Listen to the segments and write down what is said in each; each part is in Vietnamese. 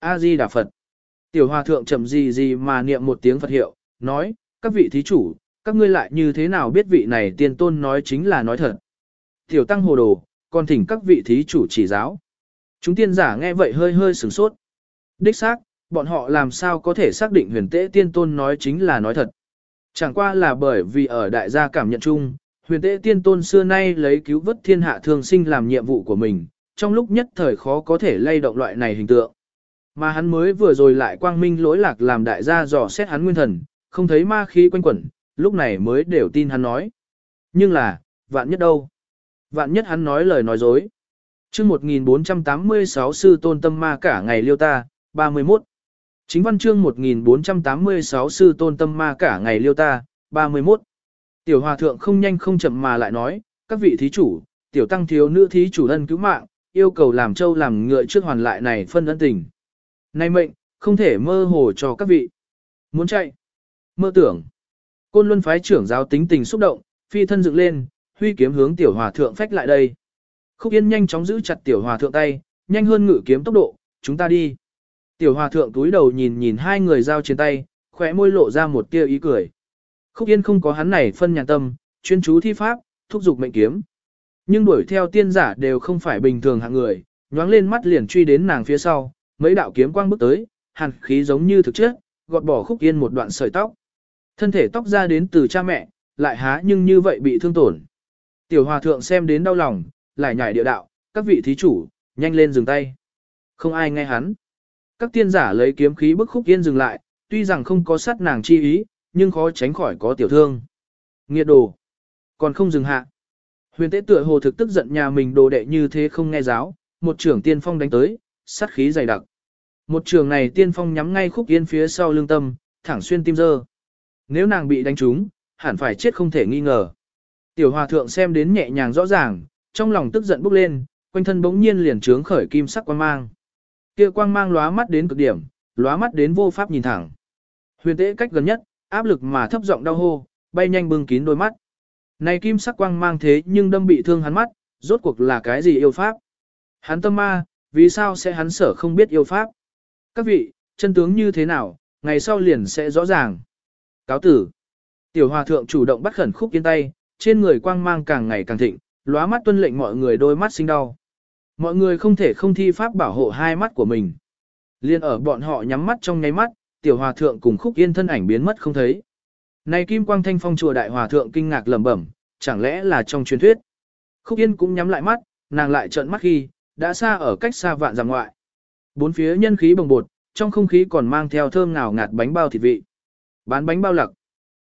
A-di Đà Phật. Tiểu hòa thượng chậm gì gì mà niệm một tiếng Phật hiệu, nói, các vị thí chủ, các ngươi lại như thế nào biết vị này tiên tôn nói chính là nói thật. Tiểu tăng hồ đồ, còn thỉnh các vị thí chủ chỉ giáo. Chúng tiên giả nghe vậy hơi hơi sửng sốt. Đích xác, bọn họ làm sao có thể xác định huyền tế tiên tôn nói chính là nói thật. Chẳng qua là bởi vì ở đại gia cảm nhận chung, huyền tế tiên tôn xưa nay lấy cứu vớt thiên hạ thường sinh làm nhiệm vụ của mình, trong lúc nhất thời khó có thể lay động loại này hình tượng. Mà hắn mới vừa rồi lại quang minh lỗi lạc làm đại gia dò xét hắn nguyên thần, không thấy ma khí quanh quẩn, lúc này mới đều tin hắn nói. Nhưng là, vạn nhất đâu? Vạn nhất hắn nói lời nói dối. chương 1486 sư tôn tâm ma cả ngày liêu ta, 31. Chính văn chương 1486 sư tôn tâm ma cả ngày liêu ta, 31. Tiểu hòa thượng không nhanh không chậm mà lại nói, các vị thí chủ, tiểu tăng thiếu nữ thí chủ ân cứu mạng, yêu cầu làm châu làm ngựa trước hoàn lại này phân ân tình. Này mệnh, không thể mơ hồ cho các vị. Muốn chạy. Mơ tưởng. Côn luân phái trưởng giáo tính tình xúc động, phi thân dựng lên, huy kiếm hướng tiểu hòa thượng phách lại đây. Khúc Yên nhanh chóng giữ chặt tiểu hòa thượng tay, nhanh hơn ngự kiếm tốc độ, chúng ta đi. Tiểu hòa thượng túi đầu nhìn nhìn hai người giao trên tay, khỏe môi lộ ra một tia ý cười. Khúc Yên không có hắn này phân nhàn tâm, chuyên chú thi pháp, thúc giục mệnh kiếm. Nhưng đuổi theo tiên giả đều không phải bình thường hạng người, nhoáng lên mắt liền truy đến nàng phía sau, mấy đạo kiếm quang bước tới, hàn khí giống như thực chất, gọt bỏ Khúc Yên một đoạn sợi tóc. Thân thể tóc ra đến từ cha mẹ, lại há nhưng như vậy bị thương tổn. Tiểu hòa thượng xem đến đau lòng, lại nhảy địa đạo, các vị thí chủ, nhanh lên dừng tay. Không ai nghe hắn. Các tiên giả lấy kiếm khí bức khúc yên dừng lại, tuy rằng không có sát nàng chi ý, nhưng khó tránh khỏi có tiểu thương. Nghiệt đồ. Còn không dừng hạ. Huyền tế tựa hồ thực tức giận nhà mình đồ đệ như thế không nghe giáo, một trưởng tiên phong đánh tới, sát khí dày đặc. Một trường này tiên phong nhắm ngay khúc yên phía sau lương tâm, thẳng xuyên tim dơ. Nếu nàng bị đánh trúng, hẳn phải chết không thể nghi ngờ. Tiểu hòa thượng xem đến nhẹ nhàng rõ ràng, trong lòng tức giận bốc lên, quanh thân bỗng nhiên liền trướng khởi kim sắc quang mang. Kia quang mang lóa mắt đến cực điểm, lóa mắt đến vô pháp nhìn thẳng. Huyền tế cách gần nhất, áp lực mà thấp giọng đau hô, bay nhanh bưng kín đôi mắt. Này kim sắc quang mang thế nhưng đâm bị thương hắn mắt, rốt cuộc là cái gì yêu pháp? Hắn tâm ma, vì sao sẽ hắn sở không biết yêu pháp? Các vị, chân tướng như thế nào, ngày sau liền sẽ rõ ràng. Cáo tử. Tiểu hòa thượng chủ động bắt khẩn khúc yên tay, trên người quang mang càng ngày càng thịnh, lóa mắt tuân lệnh mọi người đôi mắt sinh đau. Mọi người không thể không thi pháp bảo hộ hai mắt của mình. Liên ở bọn họ nhắm mắt trong nháy mắt, tiểu hòa thượng cùng khúc yên thân ảnh biến mất không thấy. Này kim quang thanh phong chùa đại hòa thượng kinh ngạc lẩm bẩm, chẳng lẽ là trong truyền thuyết. Khúc yên cũng nhắm lại mắt, nàng lại trợn mắt khi, đã xa ở cách xa vạn dặm ngoại. Bốn phía nhân khí bồng bột, trong không khí còn mang theo thơm ngào ngạt bánh bao thịt vị. Bán bánh bao lặc,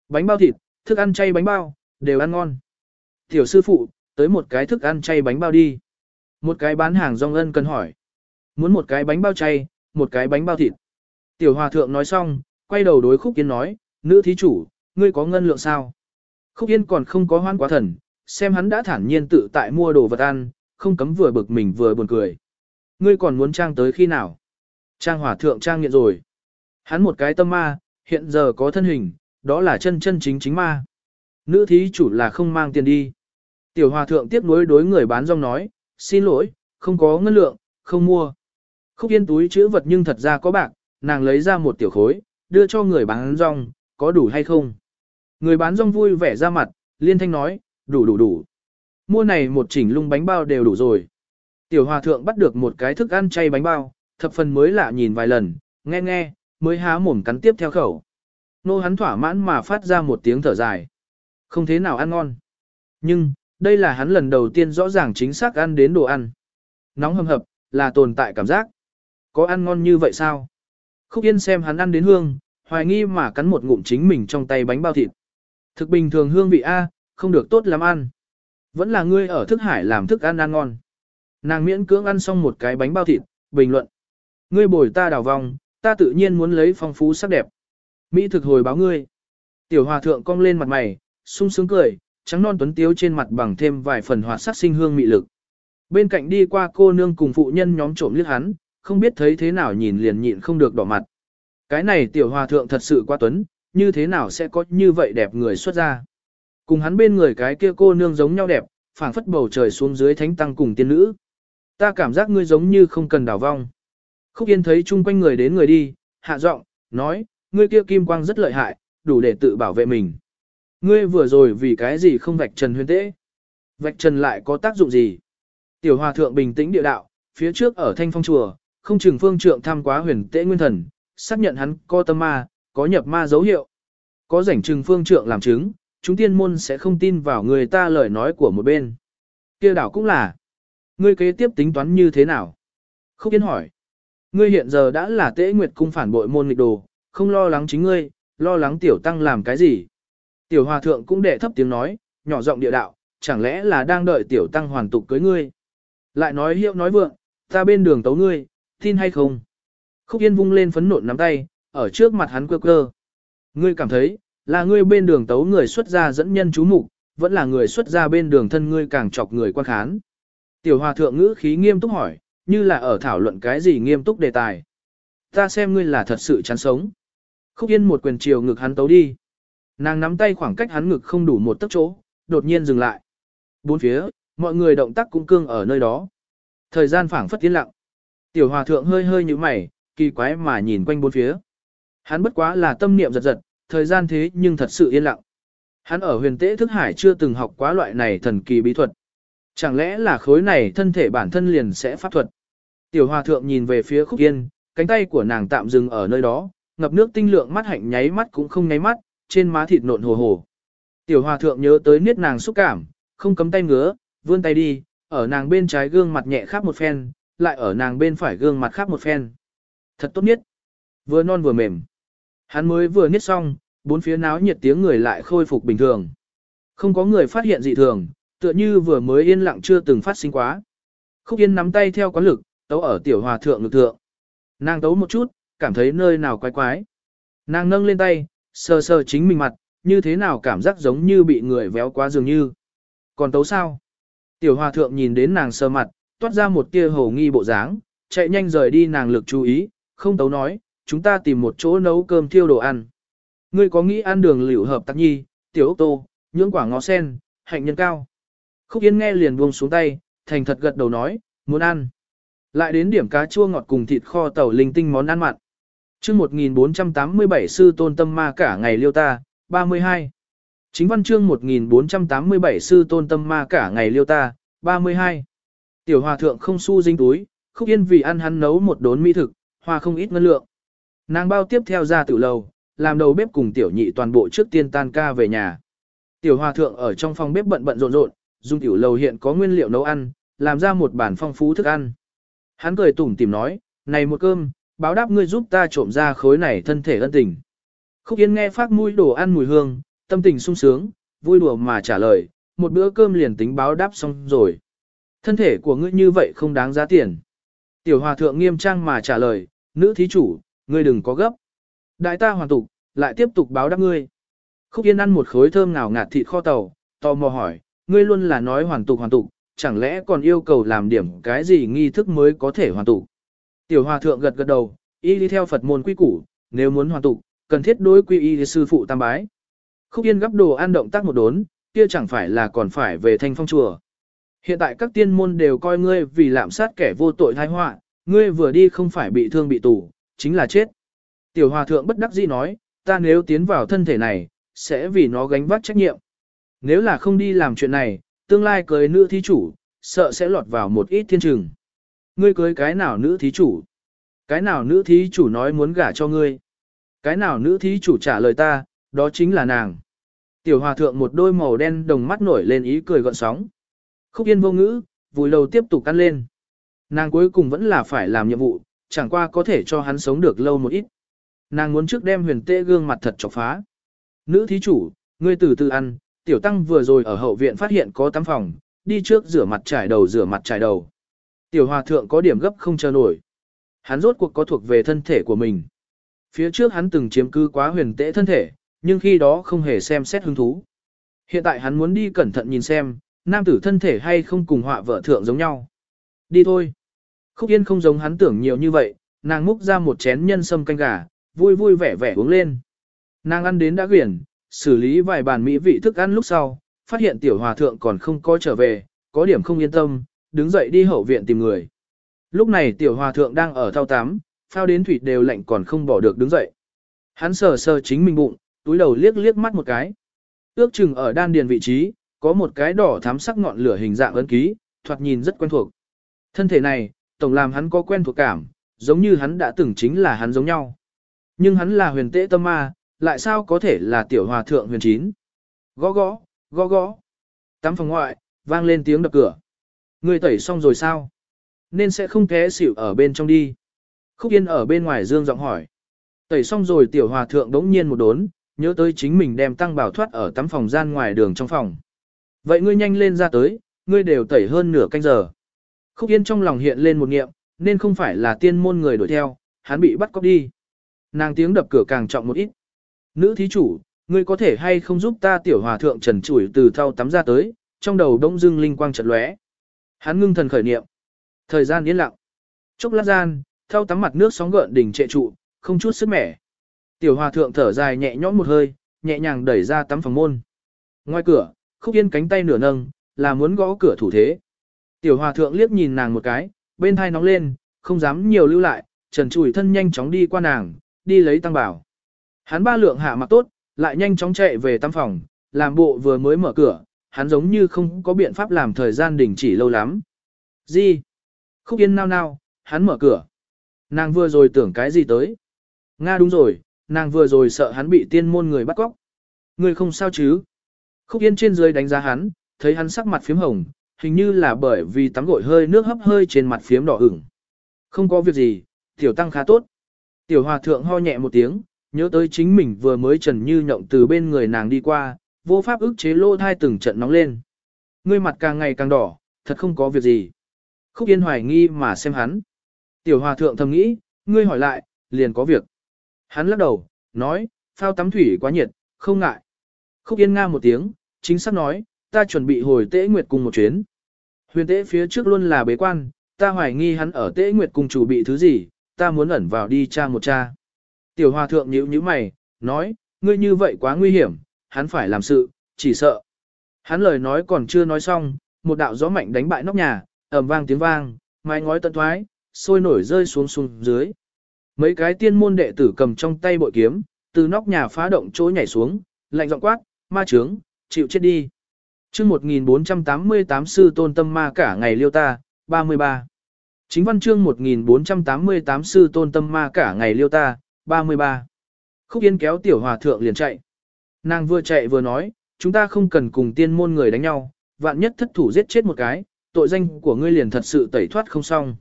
bánh bao thịt, thức ăn chay bánh bao, đều ăn ngon. Tiểu sư phụ, tới một cái thức ăn chay bánh bao đi. Một cái bán hàng rong ân cần hỏi. Muốn một cái bánh bao chay, một cái bánh bao thịt. Tiểu hòa thượng nói xong, quay đầu đối khúc yên nói, nữ thí chủ, ngươi có ngân lượng sao? Khúc yên còn không có hoan quá thần, xem hắn đã thản nhiên tự tại mua đồ vật ăn, không cấm vừa bực mình vừa buồn cười. Ngươi còn muốn trang tới khi nào? Trang hòa thượng trang nghiện rồi. Hắn một cái tâm ma, hiện giờ có thân hình, đó là chân chân chính chính ma. Nữ thí chủ là không mang tiền đi. Tiểu hòa thượng tiếp nối đối người bán rong nói, xin lỗi, không có ngân lượng, không mua. Khúc yên túi chữ vật nhưng thật ra có bạc, nàng lấy ra một tiểu khối, đưa cho người bán rong, có đủ hay không? Người bán rong vui vẻ ra mặt, liên thanh nói, đủ đủ đủ. Mua này một chỉnh lung bánh bao đều đủ rồi. Tiểu hòa thượng bắt được một cái thức ăn chay bánh bao, thập phần mới lạ nhìn vài lần, nghe nghe, mới há mồm cắn tiếp theo khẩu. Nô hắn thỏa mãn mà phát ra một tiếng thở dài. Không thế nào ăn ngon. Nhưng, đây là hắn lần đầu tiên rõ ràng chính xác ăn đến đồ ăn. Nóng hầm hập, là tồn tại cảm giác. Có ăn ngon như vậy sao? Khúc Yên xem hắn ăn đến hương, hoài nghi mà cắn một ngụm chính mình trong tay bánh bao thịt. Thực bình thường hương vị A, không được tốt lắm ăn. Vẫn là ngươi ở thức hải làm thức ăn ăn ngon. Nàng miễn cưỡng ăn xong một cái bánh bao thịt, bình luận. Ngươi bồi ta đào vòng, ta tự nhiên muốn lấy phong phú sắc đẹp. Mỹ thực hồi báo ngươi. Tiểu hòa thượng cong lên mặt mày, sung sướng cười, trắng non tuấn tiếu trên mặt bằng thêm vài phần hoạt sắc sinh hương mị lực. Bên cạnh đi qua cô nương cùng phụ nhân nhóm trộm liếc hắn, không biết thấy thế nào nhìn liền nhịn không được đỏ mặt. Cái này tiểu hòa thượng thật sự quá tuấn, như thế nào sẽ có như vậy đẹp người xuất ra. Cùng hắn bên người cái kia cô nương giống nhau đẹp, phảng phất bầu trời xuống dưới thánh tăng cùng tiên nữ. Ta cảm giác ngươi giống như không cần đảo vong. Khúc Yên thấy chung quanh người đến người đi, hạ giọng nói, ngươi kia kim quang rất lợi hại, đủ để tự bảo vệ mình. Ngươi vừa rồi vì cái gì không vạch trần huyền tế? Vạch trần lại có tác dụng gì? Tiểu hòa thượng bình tĩnh địa đạo, phía trước ở thanh phong chùa, không chừng phương trượng tham quá huyền tế nguyên thần, xác nhận hắn có tâm ma, có nhập ma dấu hiệu. Có rảnh trừng phương trượng làm chứng, chúng tiên môn sẽ không tin vào người ta lời nói của một bên. kia đảo cũng là. Ngươi kế tiếp tính toán như thế nào? Khúc Yên hỏi. Ngươi hiện giờ đã là tế nguyệt cung phản bội môn nghịch đồ, không lo lắng chính ngươi, lo lắng tiểu tăng làm cái gì? Tiểu hòa thượng cũng đệ thấp tiếng nói, nhỏ giọng địa đạo, chẳng lẽ là đang đợi tiểu tăng hoàn tục cưới ngươi? Lại nói hiệu nói vượng, ta bên đường tấu ngươi, tin hay không? Khúc Yên vung lên phấn nộn nắm tay, ở trước mặt hắn quơ quơ. Ngươi cảm thấy, là ngươi bên đường tấu người xuất gia dẫn nhân chú mục, vẫn là người xuất gia bên đường thân ngươi càng chọc người quan khán. Tiểu hòa thượng ngữ khí nghiêm túc hỏi, như là ở thảo luận cái gì nghiêm túc đề tài. Ta xem ngươi là thật sự chán sống. Khúc Yên một quyền chiều ngực hắn tấu đi. Nàng nắm tay khoảng cách hắn ngực không đủ một tấc chỗ, đột nhiên dừng lại. Bốn phía, mọi người động tác cũng cương ở nơi đó. Thời gian phảng phất tiến lặng. Tiểu hòa thượng hơi hơi như mày, kỳ quái mà nhìn quanh bốn phía. Hắn bất quá là tâm niệm giật giật, thời gian thế nhưng thật sự yên lặng. Hắn ở huyền tế thức hải chưa từng học quá loại này thần kỳ bí thuật. Chẳng lẽ là khối này thân thể bản thân liền sẽ pháp thuật. Tiểu hòa thượng nhìn về phía khúc yên, cánh tay của nàng tạm dừng ở nơi đó, ngập nước tinh lượng mắt hạnh nháy mắt cũng không nháy mắt, trên má thịt nộn hồ hồ. Tiểu hòa thượng nhớ tới niết nàng xúc cảm, không cấm tay ngứa, vươn tay đi, ở nàng bên trái gương mặt nhẹ khắp một phen, lại ở nàng bên phải gương mặt khắp một phen. Thật tốt nhất. Vừa non vừa mềm. Hắn mới vừa niết xong, bốn phía náo nhiệt tiếng người lại khôi phục bình thường. Không có người phát hiện dị thường, tựa như vừa mới yên lặng chưa từng phát sinh quá. Khúc Yên nắm tay theo quán lực, tấu ở tiểu hòa thượng lực thượng. Nàng tấu một chút, cảm thấy nơi nào quái quái. Nàng nâng lên tay, sờ sờ chính mình mặt, như thế nào cảm giác giống như bị người véo quá dường như. Còn tấu sao? Tiểu hòa thượng nhìn đến nàng sờ mặt, toát ra một tia hầu nghi bộ dáng, chạy nhanh rời đi nàng lực chú ý, không tấu nói, chúng ta tìm một chỗ nấu cơm thiêu đồ ăn. Ngươi có nghĩ ăn đường liễu hợp tắc nhi, tiểu ốc tô, nhưỡng quả ngó sen, hạnh nhân cao. Khúc Yên nghe liền buông xuống tay, thành thật gật đầu nói, muốn ăn. Lại đến điểm cá chua ngọt cùng thịt kho tàu linh tinh món ăn mặn. chương 1487 sư tôn tâm ma cả ngày liêu ta, 32. Chính văn chương 1487 sư tôn tâm ma cả ngày liêu ta, 32. Tiểu hòa thượng không su dinh túi, khúc yên vì ăn hắn nấu một đốn mỹ thực, hoa không ít ngân lượng. Nàng bao tiếp theo ra tử lầu, làm đầu bếp cùng tiểu nhị toàn bộ trước tiên tan ca về nhà. Tiểu hòa thượng ở trong phòng bếp bận bận rộn rộn, dùng tiểu lầu hiện có nguyên liệu nấu ăn, làm ra một bản phong phú thức ăn. Hắn cười tủm tìm nói, này một cơm, báo đáp ngươi giúp ta trộm ra khối này thân thể ân tình. Khúc Yên nghe phát mũi đồ ăn mùi hương, tâm tình sung sướng, vui đùa mà trả lời, một bữa cơm liền tính báo đáp xong rồi. Thân thể của ngươi như vậy không đáng giá tiền. Tiểu hòa thượng nghiêm trang mà trả lời, nữ thí chủ, ngươi đừng có gấp. Đại ta hoàn tục, lại tiếp tục báo đáp ngươi. Khúc Yên ăn một khối thơm ngào ngạt thịt kho tàu, tò mò hỏi, ngươi luôn là nói hoàn tục hoàn tục, chẳng lẽ còn yêu cầu làm điểm cái gì nghi thức mới có thể hoàn tục. Tiểu hòa thượng gật gật đầu, y đi theo Phật môn quy củ, nếu muốn hoàn tục, cần thiết đối quy y sư phụ tam bái. Khúc Yên gấp đồ ăn động tác một đốn, kia chẳng phải là còn phải về thanh phong chùa. Hiện tại các tiên môn đều coi ngươi vì lạm sát kẻ vô tội thai họa, ngươi vừa đi không phải bị thương bị tù, chính là chết. Tiểu hòa thượng bất đắc dĩ nói, ta nếu tiến vào thân thể này, sẽ vì nó gánh vác trách nhiệm. Nếu là không đi làm chuyện này, tương lai cưới nữ thí chủ, sợ sẽ lọt vào một ít thiên trừng. Ngươi cưới cái nào nữ thí chủ? Cái nào nữ thí chủ nói muốn gả cho ngươi? Cái nào nữ thí chủ trả lời ta, đó chính là nàng. Tiểu hòa thượng một đôi màu đen đồng mắt nổi lên ý cười gọn sóng. Khúc yên vô ngữ, vùi đầu tiếp tục ăn lên. Nàng cuối cùng vẫn là phải làm nhiệm vụ, chẳng qua có thể cho hắn sống được lâu một ít. Nàng muốn trước đem huyền tê gương mặt thật chọc phá. Nữ thí chủ, ngươi từ từ ăn, tiểu tăng vừa rồi ở hậu viện phát hiện có tắm phòng, đi trước rửa mặt trải đầu rửa mặt trải đầu. Tiểu hòa thượng có điểm gấp không chờ nổi. Hắn rốt cuộc có thuộc về thân thể của mình. Phía trước hắn từng chiếm cư quá huyền tễ thân thể, nhưng khi đó không hề xem xét hứng thú. Hiện tại hắn muốn đi cẩn thận nhìn xem, nam tử thân thể hay không cùng họa vợ thượng giống nhau. Đi thôi. Khúc Yên không giống hắn tưởng nhiều như vậy, nàng múc ra một chén nhân sâm canh gà, vui vui vẻ vẻ uống lên. Nàng ăn đến đã quyển, xử lý vài bàn mỹ vị thức ăn lúc sau, phát hiện tiểu hòa thượng còn không có trở về, có điểm không yên tâm, đứng dậy đi hậu viện tìm người. Lúc này tiểu hòa thượng đang ở thao tắm, phao đến thủy đều lạnh còn không bỏ được đứng dậy. Hắn sờ sờ chính mình bụng, túi đầu liếc liếc mắt một cái. Ước chừng ở đan điền vị trí, có một cái đỏ thắm sắc ngọn lửa hình dạng ấn ký, thoạt nhìn rất quen thuộc. Thân thể này, tổng làm hắn có quen thuộc cảm, giống như hắn đã từng chính là hắn giống nhau. Nhưng hắn là huyền Tế tâm ma, lại sao có thể là tiểu hòa thượng huyền chín. Gõ gõ, gõ gõ. Tắm phòng ngoại, vang lên tiếng đập cửa. Người tẩy xong rồi sao? Nên sẽ không té xỉu ở bên trong đi. Khúc Yên ở bên ngoài dương giọng hỏi. Tẩy xong rồi tiểu hòa thượng đống nhiên một đốn, nhớ tới chính mình đem tăng bảo thoát ở tắm phòng gian ngoài đường trong phòng. Vậy ngươi nhanh lên ra tới, ngươi đều tẩy hơn nửa canh giờ. Khúc Yên trong lòng hiện lên một nghiệm, nên không phải là tiên môn người đuổi theo, hắn bị bắt cóc đi. Nàng tiếng đập cửa càng trọng một ít. Nữ thí chủ, ngươi có thể hay không giúp ta tiểu hòa thượng trần chủi từ thau tắm ra tới, trong đầu đông dưng linh quang chợt lóe. Hắn ngưng thần khởi niệm. Thời gian yên lặng. Chốc lát gian, thau tắm mặt nước sóng gợn đỉnh trệ trụ, không chút sức mẻ. Tiểu hòa thượng thở dài nhẹ nhõm một hơi, nhẹ nhàng đẩy ra tắm phòng môn. Ngoài cửa, khúc yên cánh tay nửa nâng, là muốn gõ cửa thủ thế. Tiểu hòa thượng liếc nhìn nàng một cái, bên thai nóng lên, không dám nhiều lưu lại, trần chủi thân nhanh chóng đi qua nàng, đi lấy tăng bảo. Hắn ba lượng hạ mặc tốt, lại nhanh chóng chạy về tắm phòng, làm bộ vừa mới mở cửa, hắn giống như không có biện pháp làm thời gian đình chỉ lâu lắm. Gì? Khúc yên nao nao, hắn mở cửa. Nàng vừa rồi tưởng cái gì tới? Nga đúng rồi, nàng vừa rồi sợ hắn bị tiên môn người bắt cóc. Người không sao chứ? Khúc yên trên dưới đánh giá hắn, thấy hắn sắc mặt phím hồng, hình như là bởi vì tắm gội hơi nước hấp hơi trên mặt phím đỏ ửng. Không có việc gì, tiểu tăng khá tốt. Tiểu hòa thượng ho nhẹ một tiếng, nhớ tới chính mình vừa mới trần như nhộng từ bên người nàng đi qua, vô pháp ức chế lô thai từng trận nóng lên. Ngươi mặt càng ngày càng đỏ, thật không có việc gì. Khúc Yên hoài nghi mà xem hắn. Tiểu hòa thượng thầm nghĩ, ngươi hỏi lại, liền có việc. Hắn lắc đầu, nói, phao tắm thủy quá nhiệt, không ngại. Khúc Yên nga một tiếng, chính xác nói, ta chuẩn bị hồi tễ nguyệt cùng một chuyến. Huyền tễ phía trước luôn là bế quan, ta hoài nghi hắn ở tễ nguyệt cùng chủ bị thứ gì, ta muốn ẩn vào đi tra một cha. Tiểu hòa thượng nhíu nhíu mày, nói, ngươi như vậy quá nguy hiểm, hắn phải làm sự, chỉ sợ. Hắn lời nói còn chưa nói xong, một đạo gió mạnh đánh bại nóc nhà, ầm vang tiếng vang, mái ngói tận thoái, sôi nổi rơi xuống xuống dưới. Mấy cái tiên môn đệ tử cầm trong tay bội kiếm, từ nóc nhà phá động chỗ nhảy xuống, lạnh giọng quát, ma trướng, chịu chết đi. chương 1488 sư tôn tâm ma cả ngày liêu ta, 33. Chính văn chương 1488 sư tôn tâm ma cả ngày liêu ta, 33. Khúc Yên kéo tiểu hòa thượng liền chạy. Nàng vừa chạy vừa nói, chúng ta không cần cùng tiên môn người đánh nhau, vạn nhất thất thủ giết chết một cái, tội danh của ngươi liền thật sự tẩy thoát không xong.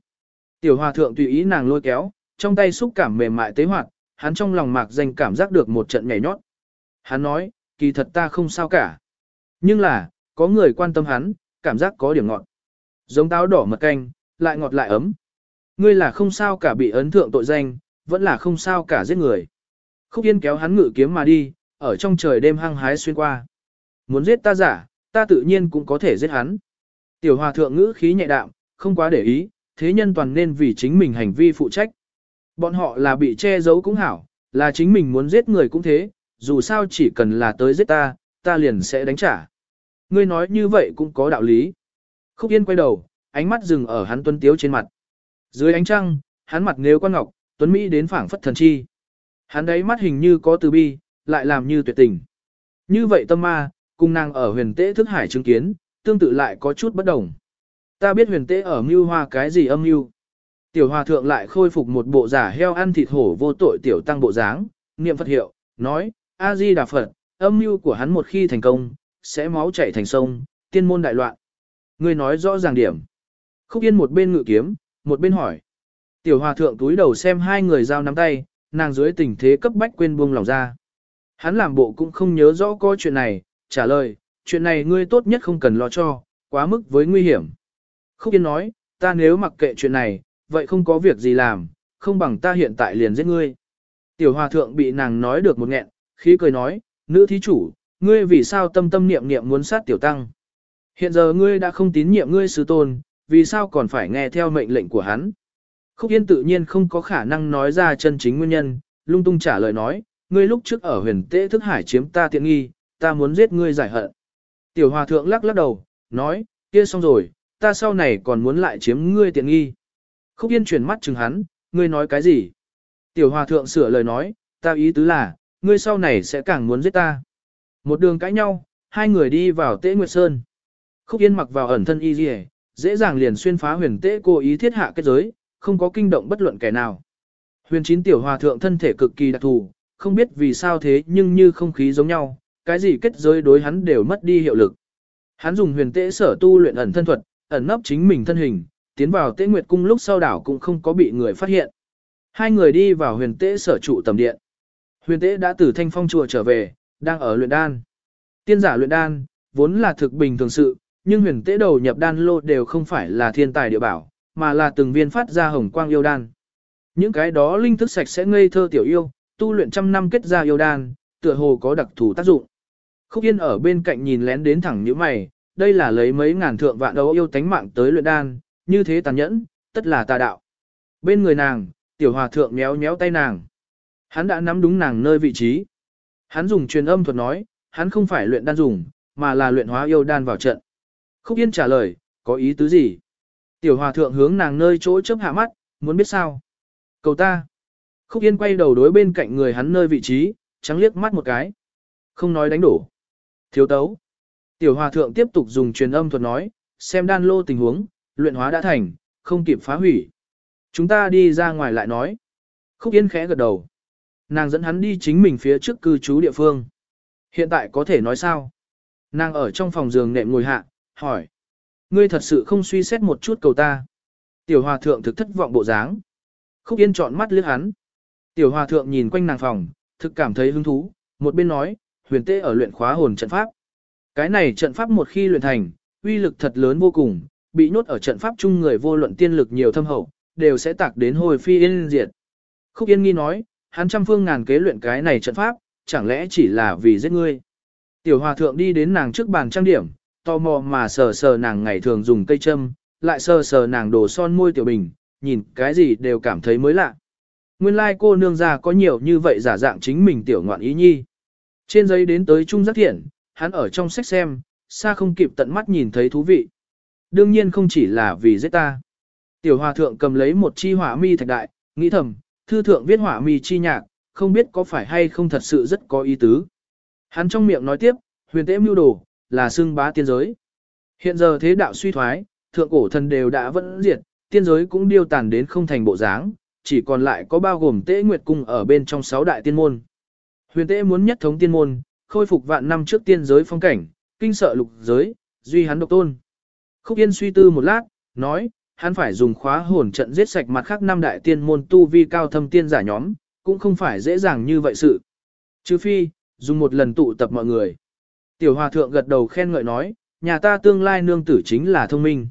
Tiểu hòa thượng tùy ý nàng lôi kéo, trong tay xúc cảm mềm mại tế hoạt, hắn trong lòng mạc danh cảm giác được một trận nhảy nhót. Hắn nói, kỳ thật ta không sao cả. Nhưng là, có người quan tâm hắn, cảm giác có điểm ngọn Giống táo đỏ mật canh, lại ngọt lại ấm. Ngươi là không sao cả bị ấn thượng tội danh, vẫn là không sao cả giết người. Khúc Yên kéo hắn ngự kiếm mà đi, ở trong trời đêm hăng hái xuyên qua. Muốn giết ta giả, ta tự nhiên cũng có thể giết hắn. Tiểu hòa thượng ngữ khí nhẹ đạm, không quá để ý, thế nhân toàn nên vì chính mình hành vi phụ trách. Bọn họ là bị che giấu cũng hảo, là chính mình muốn giết người cũng thế, dù sao chỉ cần là tới giết ta, ta liền sẽ đánh trả. Ngươi nói như vậy cũng có đạo lý. Khúc Yên quay đầu, ánh mắt dừng ở hắn tuấn tiếu trên mặt. Dưới ánh trăng, hắn mặt nếu quan ngọc, tuấn Mỹ đến phảng phất thần chi. Hắn đấy mắt hình như có từ bi, lại làm như tuyệt tình. Như vậy tâm ma, cùng nàng ở huyền tế thức hải chứng kiến, tương tự lại có chút bất đồng. Ta biết huyền tế ở mưu hoa cái gì âm mưu. Tiểu hòa thượng lại khôi phục một bộ giả heo ăn thịt hổ vô tội tiểu tăng bộ dáng, niệm Phật hiệu, nói, A-di Đà Phật, âm mưu của hắn một khi thành công, sẽ máu chảy thành sông, tiên môn đại loạn. Ngươi nói rõ ràng điểm. Khúc Yên một bên ngự kiếm, một bên hỏi. Tiểu hòa thượng túi đầu xem hai người giao nắm tay, nàng dưới tình thế cấp bách quên buông lòng ra. Hắn làm bộ cũng không nhớ rõ có chuyện này, trả lời, chuyện này ngươi tốt nhất không cần lo cho, quá mức với nguy hiểm. Khúc Yên nói, ta nếu mặc kệ chuyện này, vậy không có việc gì làm, không bằng ta hiện tại liền giết ngươi. Tiểu hòa thượng bị nàng nói được một nghẹn, khí cười nói, nữ thí chủ, ngươi vì sao tâm tâm niệm niệm muốn sát tiểu tăng. Hiện giờ ngươi đã không tín nhiệm ngươi sư tôn, vì sao còn phải nghe theo mệnh lệnh của hắn. Khúc Yên tự nhiên không có khả năng nói ra chân chính nguyên nhân, lung tung trả lời nói, ngươi lúc trước ở huyền tế thức hải chiếm ta tiện nghi, ta muốn giết ngươi giải hận. Tiểu hòa thượng lắc lắc đầu, nói, kia xong rồi, ta sau này còn muốn lại chiếm ngươi tiện nghi. Khúc Yên chuyển mắt chừng hắn, ngươi nói cái gì? Tiểu hòa thượng sửa lời nói, ta ý tứ là, ngươi sau này sẽ càng muốn giết ta. Một đường cãi nhau, hai người đi vào Tế Nguyệt Sơn. Khúc Yên mặc vào ẩn thân y dì dễ dàng liền xuyên phá huyền tế cố ý thiết hạ kết giới, không có kinh động bất luận kẻ nào. Huyền chín tiểu hòa thượng thân thể cực kỳ đặc thù, không biết vì sao thế nhưng như không khí giống nhau, cái gì kết giới đối hắn đều mất đi hiệu lực. Hắn dùng huyền tế sở tu luyện ẩn thân thuật, ẩn nấp chính mình thân hình, tiến vào tế nguyệt cung lúc sau đảo cũng không có bị người phát hiện. Hai người đi vào huyền tế sở trụ tầm điện. Huyền tế đã từ thanh phong chùa trở về, đang ở luyện đan. Tiên giả luyện đan, vốn là thực bình thường sự, nhưng huyền tế đầu nhập đan lô đều không phải là thiên tài địa bảo, mà là từng viên phát ra hồng quang yêu đan. Những cái đó linh thức sạch sẽ ngây thơ tiểu yêu, tu luyện trăm năm kết ra yêu đan, tựa hồ có đặc thù tác dụng. Khúc Yên ở bên cạnh nhìn lén đến thẳng như mày, đây là lấy mấy ngàn thượng vạn đấu yêu tánh mạng tới luyện đan, như thế tàn nhẫn, tất là tà đạo. Bên người nàng, tiểu hòa thượng méo méo tay nàng. Hắn đã nắm đúng nàng nơi vị trí. Hắn dùng truyền âm thuật nói, hắn không phải luyện đan dùng, mà là luyện hóa yêu đan vào trận. Khúc Yên trả lời, có ý tứ gì? Tiểu hòa thượng hướng nàng nơi chỗ chớp hạ mắt, muốn biết sao? Cầu ta. Khúc Yên quay đầu đối bên cạnh người hắn nơi vị trí, trắng liếc mắt một cái. Không nói đánh đổ. Thiếu tấu. Tiểu hòa thượng tiếp tục dùng truyền âm thuật nói, xem đan lô tình huống, luyện hóa đã thành, không kịp phá hủy. Chúng ta đi ra ngoài lại nói. Khúc Yên khẽ gật đầu. Nàng dẫn hắn đi chính mình phía trước cư trú địa phương. Hiện tại có thể nói sao? Nàng ở trong phòng giường nệm ngồi hạ, hỏi. Ngươi thật sự không suy xét một chút cầu ta. Tiểu hòa thượng thực thất vọng bộ dáng. Khúc Yên trọn mắt liếc hắn. Tiểu hòa thượng nhìn quanh nàng phòng, thực cảm thấy hứng thú, một bên nói, huyền tế ở luyện khóa hồn trận pháp. Cái này trận pháp một khi luyện thành, uy lực thật lớn vô cùng, bị nhốt ở trận pháp chung người vô luận tiên lực nhiều thâm hậu, đều sẽ tạc đến hồi phi yên diệt. Khúc Yên nghi nói, hắn trăm phương ngàn kế luyện cái này trận pháp, chẳng lẽ chỉ là vì giết ngươi. Tiểu hòa thượng đi đến nàng trước bàn trang điểm, tò mò mà sờ sờ nàng ngày thường dùng cây châm, lại sờ sờ nàng đồ son môi tiểu bình, nhìn cái gì đều cảm thấy mới lạ. Nguyên lai like cô nương già có nhiều như vậy giả dạng chính mình tiểu ngoạn ý nhi. Trên giấy đến tới trung giác thiện, hắn ở trong sách xem, xa không kịp tận mắt nhìn thấy thú vị. Đương nhiên không chỉ là vì giết ta. Tiểu hòa thượng cầm lấy một chi hỏa mi thạch đại, nghĩ thầm, thư thượng viết hỏa mi chi nhạc, không biết có phải hay không thật sự rất có ý tứ. Hắn trong miệng nói tiếp, huyền tế mưu đồ, là xưng bá tiên giới. Hiện giờ thế đạo suy thoái, thượng cổ thần đều đã vẫn diệt, tiên giới cũng điêu tàn đến không thành bộ dáng, chỉ còn lại có bao gồm tế nguyệt cung ở bên trong sáu đại tiên môn. Huyền tế muốn nhất thống tiên môn, khôi phục vạn năm trước tiên giới phong cảnh, kinh sợ lục giới, duy hắn độc tôn. Khúc Yên suy tư một lát, nói, hắn phải dùng khóa hồn trận giết sạch mặt khác năm đại tiên môn tu vi cao thâm tiên giả nhóm, cũng không phải dễ dàng như vậy sự. Chứ phi, dùng một lần tụ tập mọi người. Tiểu hòa thượng gật đầu khen ngợi nói, nhà ta tương lai nương tử chính là thông minh.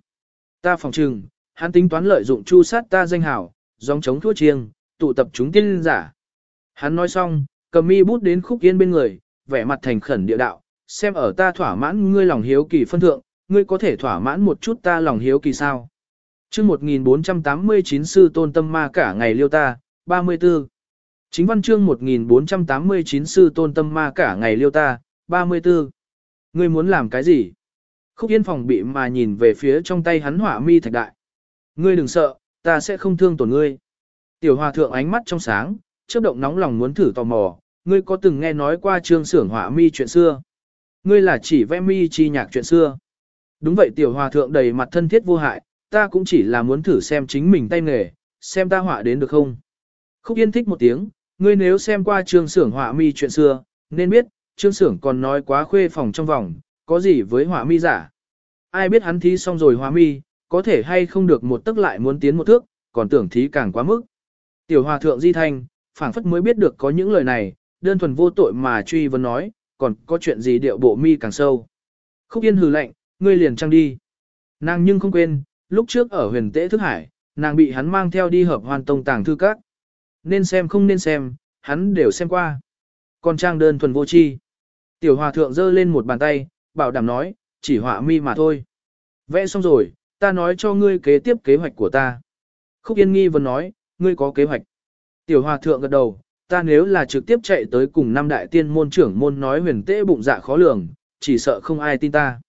Ta phòng trừng, hắn tính toán lợi dụng chu sát ta danh hảo, dòng chống thua chiêng, tụ tập chúng tiên giả. Hắn nói xong, cầm mi bút đến khúc yên bên người, vẻ mặt thành khẩn địa đạo, xem ở ta thỏa mãn ngươi lòng hiếu kỳ phân thượng, ngươi có thể thỏa mãn một chút ta lòng hiếu kỳ sao. chương 1489 sư tôn tâm ma cả ngày liêu ta, 34. Chính văn chương 1489 sư tôn tâm ma cả ngày liêu ta, 34. Ngươi muốn làm cái gì? Khúc yên phòng bị mà nhìn về phía trong tay hắn hỏa mi thạch đại. Ngươi đừng sợ, ta sẽ không thương tổn ngươi. Tiểu hòa thượng ánh mắt trong sáng, chớp động nóng lòng muốn thử tò mò, ngươi có từng nghe nói qua trương sưởng hỏa mi chuyện xưa? Ngươi là chỉ vẽ mi chi nhạc chuyện xưa. Đúng vậy tiểu hòa thượng đầy mặt thân thiết vô hại, ta cũng chỉ là muốn thử xem chính mình tay nghề, xem ta họa đến được không. Khúc yên thích một tiếng, ngươi nếu xem qua trương sưởng họa mi chuyện xưa, nên biết, trương sưởng còn nói quá khuê phòng trong vòng, có gì với hỏa mi giả. Ai biết hắn thí xong rồi hỏa mi, có thể hay không được một tức lại muốn tiến một thước, còn tưởng thí càng quá mức. Tiểu hòa thượng di thanh, phảng phất mới biết được có những lời này, đơn thuần vô tội mà truy vấn nói, còn có chuyện gì điệu bộ mi càng sâu. Khúc yên hừ lạnh, ngươi liền trăng đi. Nàng nhưng không quên, lúc trước ở huyền tế thức hải, nàng bị hắn mang theo đi hợp hoàn tông tàng thư các. Nên xem không nên xem, hắn đều xem qua. Còn trang đơn thuần vô chi. Tiểu hòa thượng giơ lên một bàn tay, bảo đảm nói, chỉ họa mi mà thôi. Vẽ xong rồi, ta nói cho ngươi kế tiếp kế hoạch của ta. Khúc Yên nghi vẫn nói, ngươi có kế hoạch. Tiểu hòa thượng gật đầu, ta nếu là trực tiếp chạy tới cùng năm đại tiên môn trưởng môn nói huyền tế bụng dạ khó lường, chỉ sợ không ai tin ta.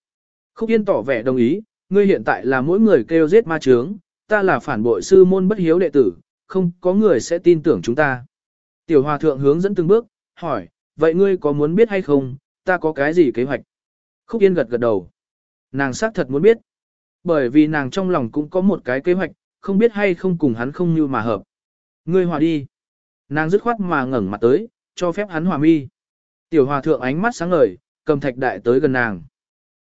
Khúc Yên tỏ vẻ đồng ý, ngươi hiện tại là mỗi người kêu giết ma trướng, ta là phản bội sư môn bất hiếu đệ tử, không có người sẽ tin tưởng chúng ta. Tiểu hòa thượng hướng dẫn từng bước, hỏi, vậy ngươi có muốn biết hay không, ta có cái gì kế hoạch? Khúc Yên gật gật đầu. Nàng xác thật muốn biết. Bởi vì nàng trong lòng cũng có một cái kế hoạch, không biết hay không cùng hắn không như mà hợp. Ngươi hòa đi. Nàng dứt khoát mà ngẩng mặt tới, cho phép hắn hòa mi. Tiểu hòa thượng ánh mắt sáng ngời, cầm thạch đại tới gần nàng.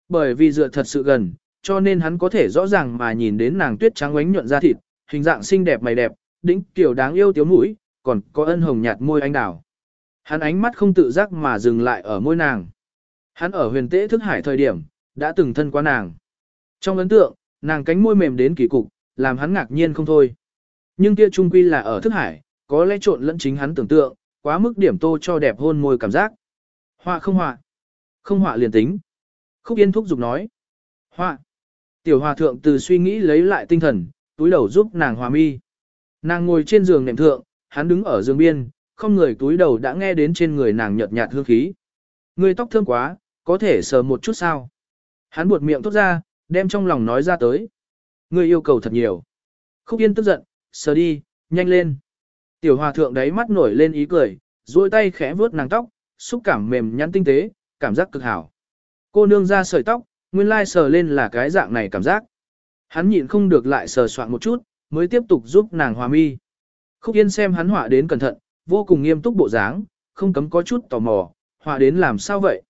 Bởi vì dựa thật sự gần, cho nên hắn có thể rõ ràng mà nhìn đến nàng tuyết trắng ánh nhuận da thịt, hình dạng xinh đẹp mày đẹp, đĩnh tiểu đáng yêu tiếu mũi, còn có ân hồng nhạt môi anh đào. Hắn ánh mắt không tự giác mà dừng lại ở môi nàng. Hắn ở huyền tế thức hải thời điểm, đã từng thân qua nàng. Trong ấn tượng, nàng cánh môi mềm đến kỳ cục, làm hắn ngạc nhiên không thôi. Nhưng kia trung quy là ở thức hải, có lẽ trộn lẫn chính hắn tưởng tượng, quá mức điểm tô cho đẹp hôn môi cảm giác. Họa không họa. Không họa liền tính. Khúc Yên thúc giục nói. Họa. Tiểu hòa thượng từ suy nghĩ lấy lại tinh thần, túi đầu giúp nàng hòa mi. Nàng ngồi trên giường nệm thượng, hắn đứng ở giường biên, không người túi đầu đã nghe đến trên người nàng nhợt nhạt hương khí. Người tóc thơm quá, có thể sờ một chút sao? Hắn buột miệng thốt ra, đem trong lòng nói ra tới. Người yêu cầu thật nhiều. Khúc Yên tức giận, sờ đi, nhanh lên. Tiểu hòa thượng đáy mắt nổi lên ý cười, duỗi tay khẽ vuốt nàng tóc, xúc cảm mềm nhắn tinh tế, cảm giác cực hảo. Cô nương ra sợi tóc, nguyên lai sờ lên là cái dạng này cảm giác. Hắn nhịn không được lại sờ soạn một chút, mới tiếp tục giúp nàng hòa mi. Khúc Yên xem hắn họa đến cẩn thận, vô cùng nghiêm túc bộ dáng, không cấm có chút tò mò, họa đến làm sao vậy?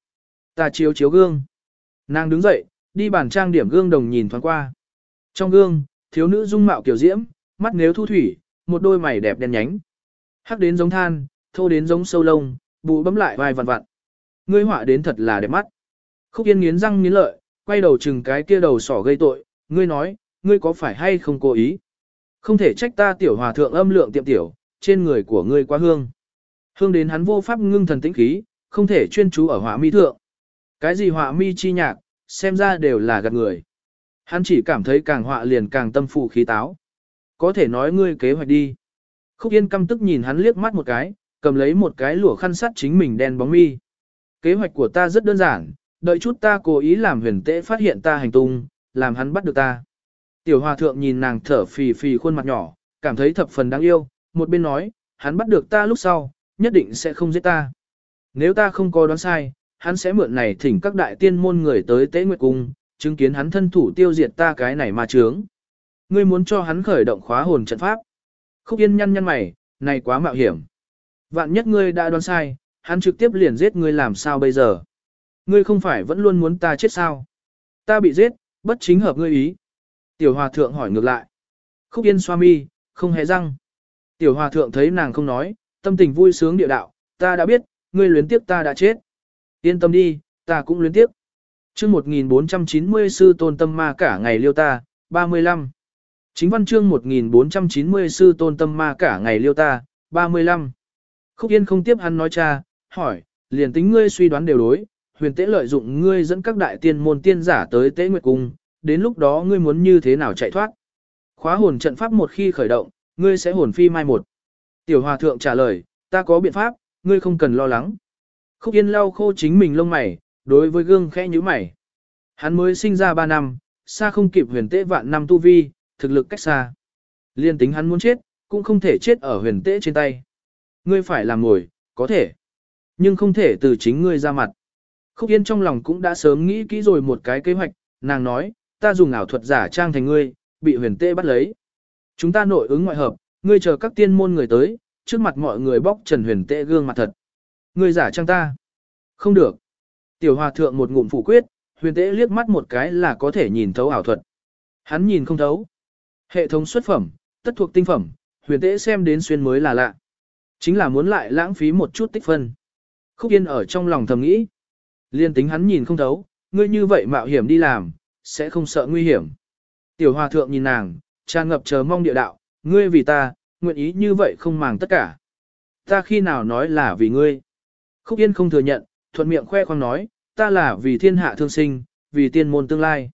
Ta chiếu chiếu gương. Nàng đứng dậy, đi bàn trang điểm gương đồng nhìn thoáng qua. Trong gương, thiếu nữ dung mạo kiểu diễm, mắt nếu thu thủy, một đôi mày đẹp đen nhánh. Hắc đến giống than, thô đến giống sâu lông, bụ bấm lại vai vặn vặn. Ngươi họa đến thật là đẹp mắt. Khúc Yên nghiến răng nghiến lợi, quay đầu chừng cái kia đầu sỏ gây tội, ngươi nói, ngươi có phải hay không cố ý? Không thể trách ta tiểu hòa thượng âm lượng tiệm tiểu, trên người của ngươi quá hương. Hương đến hắn vô pháp ngưng thần tĩnh khí, không thể chuyên chú ở họa mi thượng. Cái gì họa mi chi nhạc, xem ra đều là gạt người. Hắn chỉ cảm thấy càng họa liền càng tâm phụ khí táo. Có thể nói ngươi kế hoạch đi. Khúc Yên căm tức nhìn hắn liếc mắt một cái, cầm lấy một cái lụa khăn sắt chính mình đen bóng mi. Kế hoạch của ta rất đơn giản, đợi chút ta cố ý làm huyền tế phát hiện ta hành tung, làm hắn bắt được ta. Tiểu hòa thượng nhìn nàng thở phì phì khuôn mặt nhỏ, cảm thấy thập phần đáng yêu, một bên nói, hắn bắt được ta lúc sau, nhất định sẽ không giết ta. Nếu ta không có đoán sai, hắn sẽ mượn này thỉnh các đại tiên môn người tới tế nguyệt cung, chứng kiến hắn thân thủ tiêu diệt ta cái này mà chướng. Ngươi muốn cho hắn khởi động khóa hồn trận pháp. Khúc yên nhăn nhăn mày, này quá mạo hiểm. Vạn nhất ngươi đã đoán sai, hắn trực tiếp liền giết ngươi làm sao bây giờ. Ngươi không phải vẫn luôn muốn ta chết sao? Ta bị giết, bất chính hợp ngươi ý. Tiểu hòa thượng hỏi ngược lại. Khúc yên xoa mi, không hề răng. Tiểu hòa thượng thấy nàng không nói, tâm tình vui sướng địa đạo, ta đã biết, ngươi luyến tiếc ta đã chết. Yên tâm đi, ta cũng luyến tiếc. chương 1490 sư tôn tâm ma cả ngày liêu ta, 35. Chính văn chương 1490 sư tôn tâm ma cả ngày liêu ta, 35. Khúc Yên không tiếp hắn nói cha, hỏi, liền tính ngươi suy đoán đều đối, huyền tế lợi dụng ngươi dẫn các đại tiên môn tiên giả tới tế nguyệt cung, đến lúc đó ngươi muốn như thế nào chạy thoát. Khóa hồn trận pháp một khi khởi động, ngươi sẽ hồn phi mai một. Tiểu hòa thượng trả lời, ta có biện pháp, ngươi không cần lo lắng. Khúc Yên lau khô chính mình lông mày, đối với gương khẽ như mày. Hắn mới sinh ra 3 năm, xa không kịp huyền tế vạn năm tu vi, thực lực cách xa. Liên tính hắn muốn chết, cũng không thể chết ở huyền tế trên tay. Ngươi phải làm ngồi, có thể. Nhưng không thể từ chính ngươi ra mặt. Khúc Yên trong lòng cũng đã sớm nghĩ kỹ rồi một cái kế hoạch, nàng nói, ta dùng ảo thuật giả trang thành ngươi, bị huyền tế bắt lấy. Chúng ta nội ứng ngoại hợp, ngươi chờ các tiên môn người tới, trước mặt mọi người bóc trần huyền tế gương mặt thật. Ngươi giả trang ta. Không được. Tiểu hòa thượng một ngụm phủ quyết, huyền tế liếc mắt một cái là có thể nhìn thấu ảo thuật. Hắn nhìn không thấu. Hệ thống xuất phẩm, tất thuộc tinh phẩm, huyền tế xem đến xuyên mới là lạ. Chính là muốn lại lãng phí một chút tích phân. Khúc Yên ở trong lòng thầm nghĩ. Liên tính hắn nhìn không thấu, ngươi như vậy mạo hiểm đi làm, sẽ không sợ nguy hiểm. Tiểu hòa thượng nhìn nàng, tràn ngập chờ mong địa đạo, ngươi vì ta, nguyện ý như vậy không màng tất cả. Ta khi nào nói là vì ngươi? Khúc Yên không thừa nhận, thuận miệng khoe khoang nói, ta là vì thiên hạ thương sinh, vì tiên môn tương lai.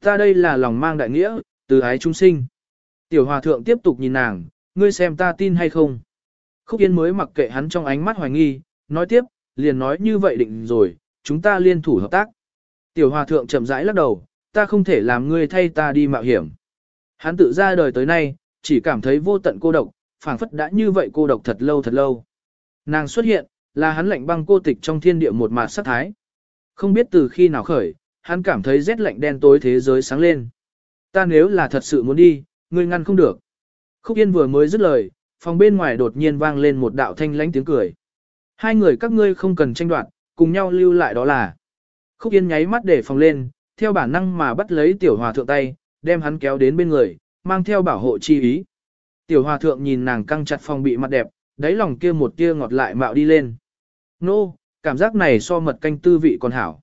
Ta đây là lòng mang đại nghĩa, từ ái chúng sinh. Tiểu hòa thượng tiếp tục nhìn nàng, ngươi xem ta tin hay không. Khúc Yên mới mặc kệ hắn trong ánh mắt hoài nghi, nói tiếp, liền nói như vậy định rồi, chúng ta liên thủ hợp tác. Tiểu hòa thượng chậm rãi lắc đầu, ta không thể làm ngươi thay ta đi mạo hiểm. Hắn tự ra đời tới nay, chỉ cảm thấy vô tận cô độc, phảng phất đã như vậy cô độc thật lâu thật lâu. Nàng xuất hiện, là hắn lạnh băng cô tịch trong thiên địa một mạt sắc thái. Không biết từ khi nào khởi, hắn cảm thấy rét lạnh đen tối thế giới sáng lên. Ta nếu là thật sự muốn đi, ngươi ngăn không được. Khúc Yên vừa mới dứt lời, phòng bên ngoài đột nhiên vang lên một đạo thanh lánh tiếng cười. Hai người các ngươi không cần tranh đoạt, cùng nhau lưu lại đó là. Khúc Yên nháy mắt để phòng lên, theo bản năng mà bắt lấy tiểu hòa thượng tay, đem hắn kéo đến bên người, mang theo bảo hộ chi ý. Tiểu hòa thượng nhìn nàng căng chặt phòng bị mặt đẹp, đáy lòng kia một tia ngọt lại mạo đi lên. Nô, no, cảm giác này so mật canh tư vị còn hảo.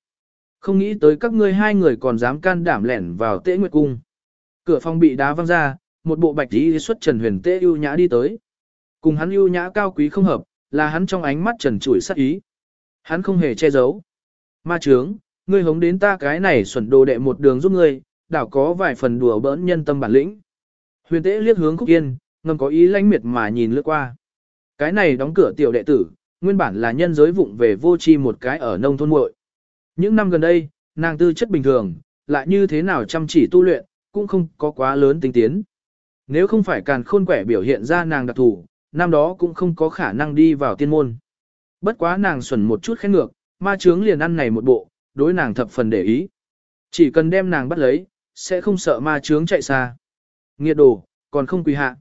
Không nghĩ tới các ngươi hai người còn dám can đảm lẻn vào tế nguyệt cung. Cửa phòng bị đá văng ra, một bộ bạch y xuất trần huyền tế ưu nhã đi tới. Cùng hắn ưu nhã cao quý không hợp, là hắn trong ánh mắt trần trụi sắc ý. Hắn không hề che giấu. Ma trướng, ngươi hống đến ta cái này xuẩn đồ đệ một đường giúp ngươi, đảo có vài phần đùa bỡn nhân tâm bản lĩnh. Huyền tế liếc hướng khúc yên, ngầm có ý lãnh miệt mà nhìn lướt qua. Cái này đóng cửa tiểu đệ tử, nguyên bản là nhân giới vụng về vô chi một cái ở nông thôn muội. Những năm gần đây, nàng tư chất bình thường, lại như thế nào chăm chỉ tu luyện, cũng không có quá lớn tinh tiến. Nếu không phải càn khôn quẻ biểu hiện ra nàng đặc thủ, năm đó cũng không có khả năng đi vào tiên môn. Bất quá nàng xuẩn một chút khen ngược, ma chướng liền ăn này một bộ, đối nàng thập phần để ý. Chỉ cần đem nàng bắt lấy, sẽ không sợ ma chướng chạy xa. Nghiệt đồ, còn không quỳ hạ.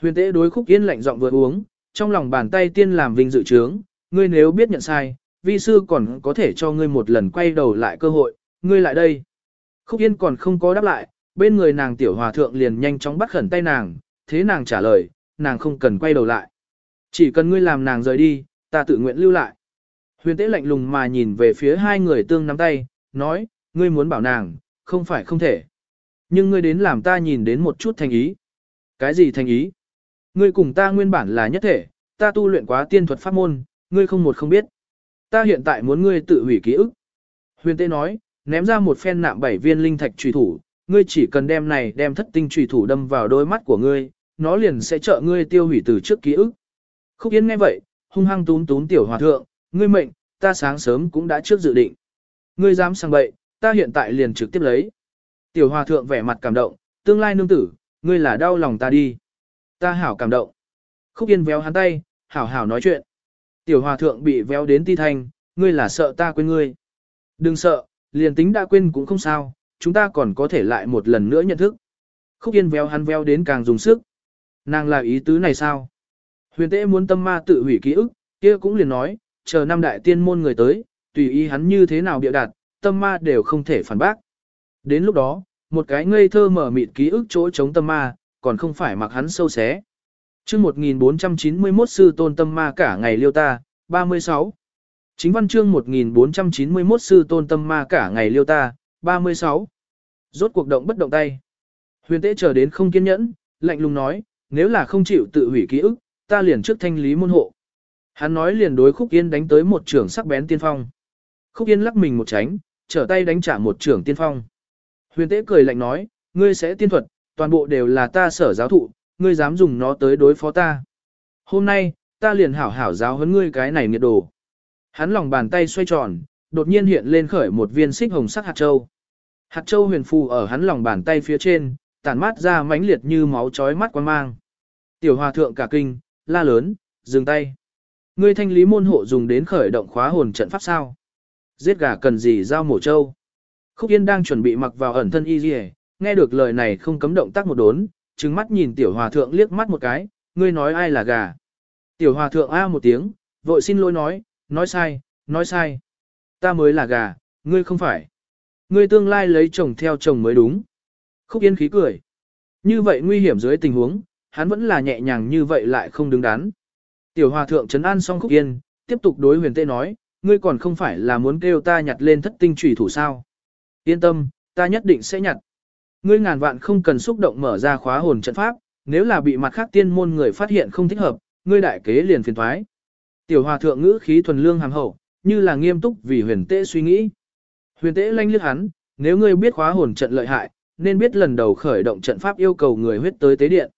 Huyền tế đối khúc yên lạnh giọng vừa uống, trong lòng bàn tay tiên làm vinh dự trướng, ngươi nếu biết nhận sai, vi sư còn có thể cho ngươi một lần quay đầu lại cơ hội, ngươi lại đây. Khúc yên còn không có đáp lại, bên người nàng tiểu hòa thượng liền nhanh chóng bắt khẩn tay nàng, thế nàng trả lời, nàng không cần quay đầu lại. Chỉ cần ngươi làm nàng rời đi, ta tự nguyện lưu lại. Huyền tế lạnh lùng mà nhìn về phía hai người tương nắm tay, nói, ngươi muốn bảo nàng, không phải không thể. Nhưng ngươi đến làm ta nhìn đến một chút thành ý. Cái gì thành ý? Ngươi cùng ta nguyên bản là nhất thể, ta tu luyện quá tiên thuật pháp môn, ngươi không một không biết. Ta hiện tại muốn ngươi tự hủy ký ức. Huyền tế nói, ném ra một phen nạm bảy viên linh thạch trùy thủ, ngươi chỉ cần đem này đem thất tinh trùy thủ đâm vào đôi mắt của ngươi, nó liền sẽ trợ ngươi tiêu hủy từ trước ký ức. Khúc Yên nghe vậy, hung hăng tún tún tiểu hòa thượng, ngươi mệnh, ta sáng sớm cũng đã trước dự định. Ngươi dám sang bậy, ta hiện tại liền trực tiếp lấy. Tiểu hòa thượng vẻ mặt cảm động, tương lai nương tử, ngươi là đau lòng ta đi. Ta hảo cảm động. Khúc Yên véo hắn tay, hảo hảo nói chuyện. Tiểu hòa thượng bị véo đến ti thanh, ngươi là sợ ta quên ngươi. Đừng sợ, liền tính đã quên cũng không sao, chúng ta còn có thể lại một lần nữa nhận thức. Khúc Yên véo hắn véo đến càng dùng sức. Nàng là ý tứ này sao? Huyền tế muốn tâm ma tự hủy ký ức, kia cũng liền nói, chờ năm đại tiên môn người tới, tùy ý hắn như thế nào biểu đạt, tâm ma đều không thể phản bác. Đến lúc đó, một cái ngây thơ mở mịt ký ức chỗ chống tâm ma, còn không phải mặc hắn sâu xé. chương 1491 sư tôn tâm ma cả ngày liêu ta, 36. Chính văn chương 1491 sư tôn tâm ma cả ngày liêu ta, 36. Rốt cuộc động bất động tay. Huyền tế chờ đến không kiên nhẫn, lạnh lùng nói, nếu là không chịu tự hủy ký ức, ta liền trước thanh lý môn hộ. Hắn nói liền đối Khúc Yên đánh tới một trưởng sắc bén tiên phong. Khúc Yên lắc mình một tránh, trở tay đánh trả một trưởng tiên phong. Huyền tế cười lạnh nói, ngươi sẽ tiên thuật, toàn bộ đều là ta sở giáo thụ, ngươi dám dùng nó tới đối phó ta. Hôm nay, ta liền hảo hảo giáo huấn ngươi cái này nghiệt đồ. Hắn lòng bàn tay xoay tròn, đột nhiên hiện lên khởi một viên xích hồng sắc hạt châu. Hạt châu huyền phù ở hắn lòng bàn tay phía trên, tản mát ra mãnh liệt như máu chói mắt quan mang. Tiểu hòa thượng cả kinh, la lớn, dừng tay. Ngươi thanh lý môn hộ dùng đến khởi động khóa hồn trận pháp sao? Giết gà cần gì giao mổ trâu? Khúc Yên đang chuẩn bị mặc vào ẩn thân y dì nghe được lời này không cấm động tác một đốn, trừng mắt nhìn tiểu hòa thượng liếc mắt một cái, ngươi nói ai là gà. Tiểu hòa thượng a một tiếng, vội xin lỗi nói, nói sai, nói sai. Ta mới là gà, ngươi không phải. Ngươi tương lai lấy chồng theo chồng mới đúng. Khúc Yên khí cười. Như vậy nguy hiểm dưới tình huống, hắn vẫn là nhẹ nhàng như vậy lại không đứng đắn. Tiểu hòa thượng trấn an xong Khúc Yên, tiếp tục đối huyền tê nói, ngươi còn không phải là muốn kêu ta nhặt lên thất tinh trùy thủ sao. Yên tâm, ta nhất định sẽ nhặt. Ngươi ngàn vạn không cần xúc động mở ra khóa hồn trận pháp, nếu là bị mặt khác tiên môn người phát hiện không thích hợp, ngươi đại kế liền phiền thoái. Tiểu hòa thượng ngữ khí thuần lương hàm hậu, như là nghiêm túc vì huyền tế suy nghĩ. Huyền tế lanh liếc hắn, nếu ngươi biết khóa hồn trận lợi hại, nên biết lần đầu khởi động trận pháp yêu cầu người huyết tới tế điện.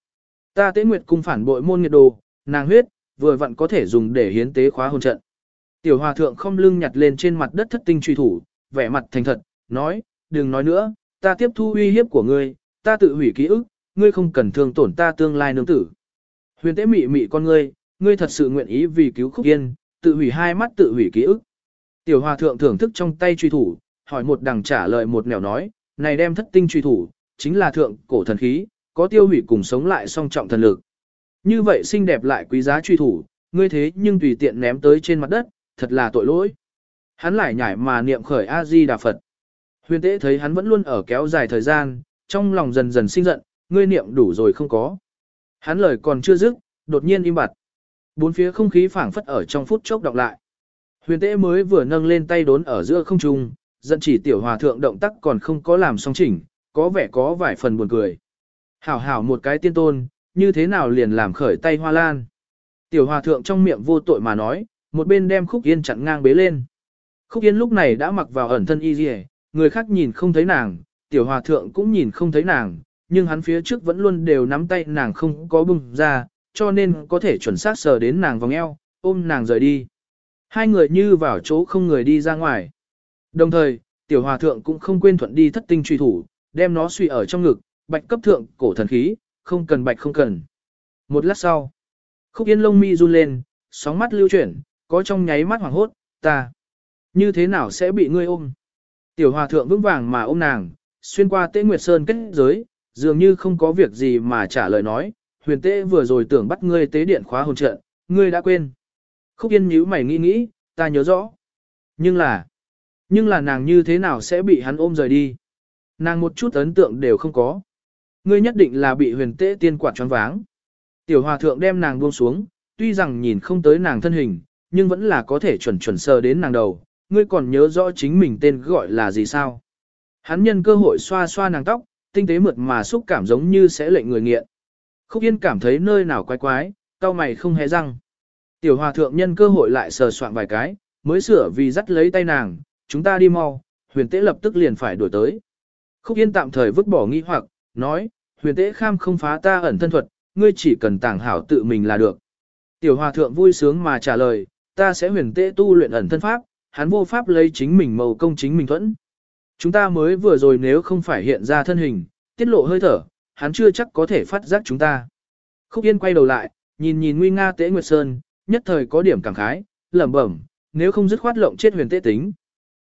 Ta tế nguyệt cung phản bội môn nghiệt đồ, nàng huyết, vừa vặn có thể dùng để hiến tế khóa hồn trận. Tiểu hòa thượng không lưng nhặt lên trên mặt đất thất tinh truy thủ, vẻ mặt thành thật, nói, đừng nói nữa, ta tiếp thu uy hiếp của ngươi, ta tự hủy ký ức, ngươi không cần thương tổn ta tương lai nương tử. Huyền tế mị mị con ngươi, ngươi thật sự nguyện ý vì cứu khúc yên, tự hủy hai mắt tự hủy ký ức. Tiểu hòa thượng thưởng thức trong tay truy thủ, hỏi một đằng trả lời một nẻo nói, này đem thất tinh truy thủ, chính là thượng cổ thần khí, có tiêu hủy cùng sống lại song trọng thần lực. Như vậy xinh đẹp lại quý giá truy thủ, ngươi thế nhưng tùy tiện ném tới trên mặt đất, thật là tội lỗi. Hắn lại nhảy mà niệm khởi A-di Đà Phật. Huyền tế thấy hắn vẫn luôn ở kéo dài thời gian, trong lòng dần dần sinh giận, ngươi niệm đủ rồi không có. Hắn lời còn chưa dứt, đột nhiên im bặt. Bốn phía không khí phảng phất ở trong phút chốc đọc lại. Huyền tế mới vừa nâng lên tay đốn ở giữa không trung, dẫn chỉ tiểu hòa thượng động tác còn không có làm song chỉnh, có vẻ có vài phần buồn cười. Hảo hảo một cái tiên tôn, như thế nào liền làm khởi tay hoa lan. Tiểu hòa thượng trong miệng vô tội mà nói, một bên đem khúc yên chặn ngang bế lên. Khúc yên lúc này đã mặc vào ẩn thân y dì người khác nhìn không thấy nàng, tiểu hòa thượng cũng nhìn không thấy nàng, nhưng hắn phía trước vẫn luôn đều nắm tay nàng không có bùng ra, cho nên có thể chuẩn xác sờ đến nàng vòng eo, ôm nàng rời đi. Hai người như vào chỗ không người đi ra ngoài. Đồng thời, tiểu hòa thượng cũng không quên thuận đi thất tinh truy thủ, đem nó suy ở trong ngực, bạch cấp thượng, cổ thần khí, không cần bạch không cần. Một lát sau, khúc yên lông mi run lên, sóng mắt lưu chuyển, có trong nháy mắt hoàng hốt, ta. Như thế nào sẽ bị ngươi ôm? Tiểu hòa thượng vững vàng mà ôm nàng, xuyên qua tế Nguyệt Sơn kết giới, dường như không có việc gì mà trả lời nói, huyền tế vừa rồi tưởng bắt ngươi tế điện khóa hồn trận, ngươi đã quên. Khúc yên nhíu mày nghĩ nghĩ, ta nhớ rõ. Nhưng là, nhưng là nàng như thế nào sẽ bị hắn ôm rời đi? Nàng một chút ấn tượng đều không có. Ngươi nhất định là bị huyền tế tiên quạt choáng váng. Tiểu hòa thượng đem nàng buông xuống, tuy rằng nhìn không tới nàng thân hình, nhưng vẫn là có thể chuẩn chuẩn sờ đến nàng đầu. Ngươi còn nhớ rõ chính mình tên gọi là gì sao? Hắn nhân cơ hội xoa xoa nàng tóc, tinh tế mượt mà xúc cảm giống như sẽ lệnh người nghiện. Khúc Yên cảm thấy nơi nào quái quái, cao mày không hề răng. Tiểu hòa thượng nhân cơ hội lại sờ soạn vài cái, mới sửa vì dắt lấy tay nàng, chúng ta đi mau, huyền tế lập tức liền phải đuổi tới. Khúc Yên tạm thời vứt bỏ nghi hoặc, nói, huyền tế kham không phá ta ẩn thân thuật, ngươi chỉ cần tảng hảo tự mình là được. Tiểu hòa thượng vui sướng mà trả lời, ta sẽ huyền tế tu luyện ẩn thân pháp, hắn vô pháp lấy chính mình màu công chính mình thuẫn. Chúng ta mới vừa rồi nếu không phải hiện ra thân hình, tiết lộ hơi thở, hắn chưa chắc có thể phát giác chúng ta. Khúc Yên quay đầu lại, nhìn nhìn nguy nga tế Nguyệt Sơn, nhất thời có điểm cảm khái, lẩm bẩm, nếu không dứt khoát lộng chết huyền tế tính.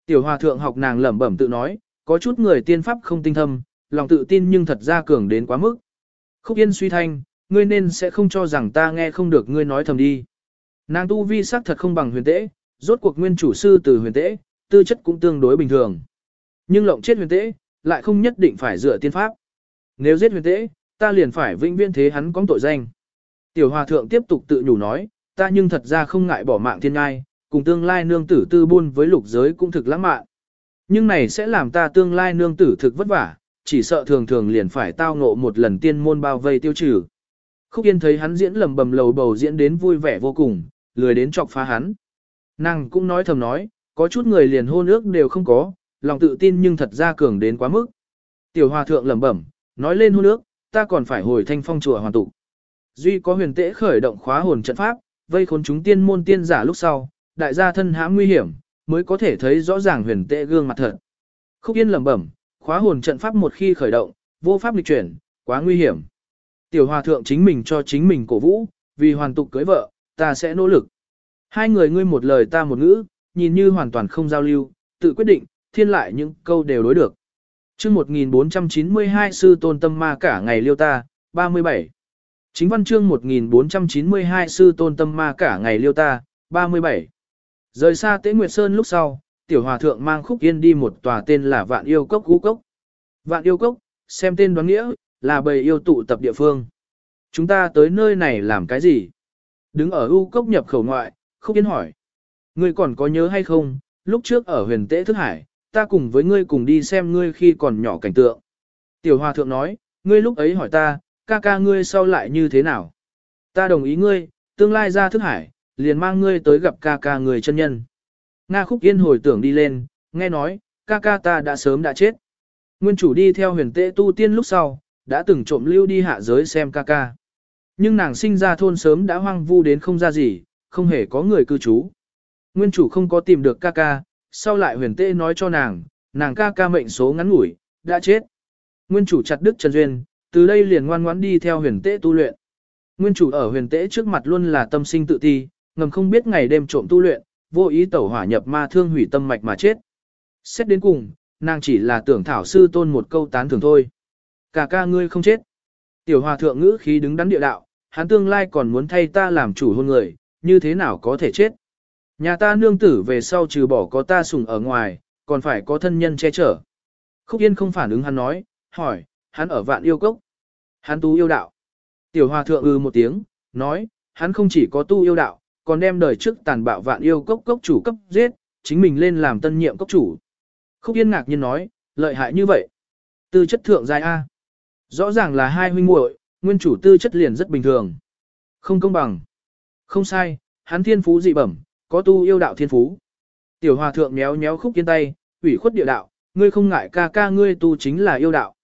Tiểu hòa thượng học nàng lẩm bẩm tự nói, có chút người tiên pháp không tinh thâm, lòng tự tin nhưng thật ra cường đến quá mức. Khúc Yên suy thanh, ngươi nên sẽ không cho rằng ta nghe không được ngươi nói thầm đi. Nàng tu vi sắc thật không bằng huyền tế, rốt cuộc nguyên chủ sư từ huyền tế, tư chất cũng tương đối bình thường. Nhưng lộng chết huyền tế, lại không nhất định phải dựa tiên pháp. Nếu giết huyền tế, ta liền phải vĩnh viễn thế hắn có tội danh. Tiểu hòa thượng tiếp tục tự nhủ nói, ta nhưng thật ra không ngại bỏ mạng thiên ngai, cùng tương lai nương tử tư buôn với lục giới cũng thực lãng mạn. Nhưng này sẽ làm ta tương lai nương tử thực vất vả, chỉ sợ thường thường liền phải tao ngộ một lần tiên môn bao vây tiêu trừ. Khúc Yên thấy hắn diễn lầm bầm lầu bầu diễn đến vui vẻ vô cùng, lười đến chọc phá hắn. Nàng cũng nói thầm nói, có chút người liền hôn ước đều không có, lòng tự tin nhưng thật ra cường đến quá mức. Tiểu hòa thượng lẩm bẩm, nói lên hôn ước, ta còn phải hồi thanh phong chùa hoàn tụ. Duy có huyền tễ khởi động khóa hồn trận pháp, vây khốn chúng tiên môn tiên giả lúc sau, đại gia thân hãm nguy hiểm, mới có thể thấy rõ ràng huyền tệ gương mặt thật. Khúc Yên lẩm bẩm, khóa hồn trận pháp một khi khởi động, vô pháp lịch chuyển, quá nguy hiểm. Tiểu hòa thượng chính mình cho chính mình cổ vũ, vì hoàn tục cưới vợ, ta sẽ nỗ lực. Hai người ngươi một lời ta một ngữ, nhìn như hoàn toàn không giao lưu, tự quyết định, thiên lại những câu đều đối được. chương 1492 sư tôn tâm ma cả ngày liêu ta, 37. Chính văn chương 1492 sư tôn tâm ma cả ngày liêu ta, 37. Rời xa Tế Nguyệt Sơn lúc sau, tiểu hòa thượng mang khúc yên đi một tòa tên là Vạn Yêu Cốc Gú Cốc. Vạn Yêu Cốc, xem tên đoán nghĩa, là bầy yêu tụ tập địa phương. Chúng ta tới nơi này làm cái gì? Đứng ở U Cốc nhập khẩu ngoại, không yên hỏi. Ngươi còn có nhớ hay không, lúc trước ở huyền tế thức hải, ta cùng với ngươi cùng đi xem ngươi khi còn nhỏ cảnh tượng. Tiểu hòa thượng nói, ngươi lúc ấy hỏi ta, ca ca ngươi sau lại như thế nào? Ta đồng ý ngươi, tương lai ra thức hải, liền mang ngươi tới gặp ca ca người chân nhân. Nga khúc yên hồi tưởng đi lên, nghe nói, ca ca ta đã sớm đã chết. Nguyên chủ đi theo huyền tế tu tiên lúc sau, đã từng trộm lưu đi hạ giới xem ca ca. Nhưng nàng sinh ra thôn sớm đã hoang vu đến không ra gì, không hề có người cư trú. Nguyên chủ không có tìm được ca ca, sau lại huyền tê nói cho nàng, nàng ca ca mệnh số ngắn ngủi, đã chết. Nguyên chủ chặt đức Trần Duyên, từ đây liền ngoan ngoãn đi theo huyền tê tu luyện. Nguyên chủ ở huyền tê trước mặt luôn là tâm sinh tự ti, ngầm không biết ngày đêm trộm tu luyện, vô ý tẩu hỏa nhập ma thương hủy tâm mạch mà chết. Xét đến cùng, nàng chỉ là tưởng thảo sư tôn một câu tán thưởng thôi. Cả ca ngươi không chết. Tiểu hòa thượng ngữ khí đứng đắn địa đạo, hắn tương lai còn muốn thay ta làm chủ hôn người, như thế nào có thể chết. Nhà ta nương tử về sau trừ bỏ có ta sùng ở ngoài, còn phải có thân nhân che chở. Khúc Yên không phản ứng hắn nói, hỏi, hắn ở vạn yêu cốc. Hắn tu yêu đạo. Tiểu hòa thượng ư một tiếng, nói, hắn không chỉ có tu yêu đạo, còn đem đời trước tàn bạo vạn yêu cốc cốc chủ cấp giết, chính mình lên làm tân nhiệm cốc chủ. Khúc Yên ngạc nhiên nói, lợi hại như vậy. Tư chất thượng giai A. Rõ ràng là hai huynh muội, nguyên chủ tư chất liền rất bình thường. Không công bằng. Không sai, hắn thiên phú dị bẩm, có tu yêu đạo thiên phú. Tiểu hòa thượng méo méo khúc yên tay, ủy khuất địa đạo, ngươi không ngại ca ca ngươi tu chính là yêu đạo.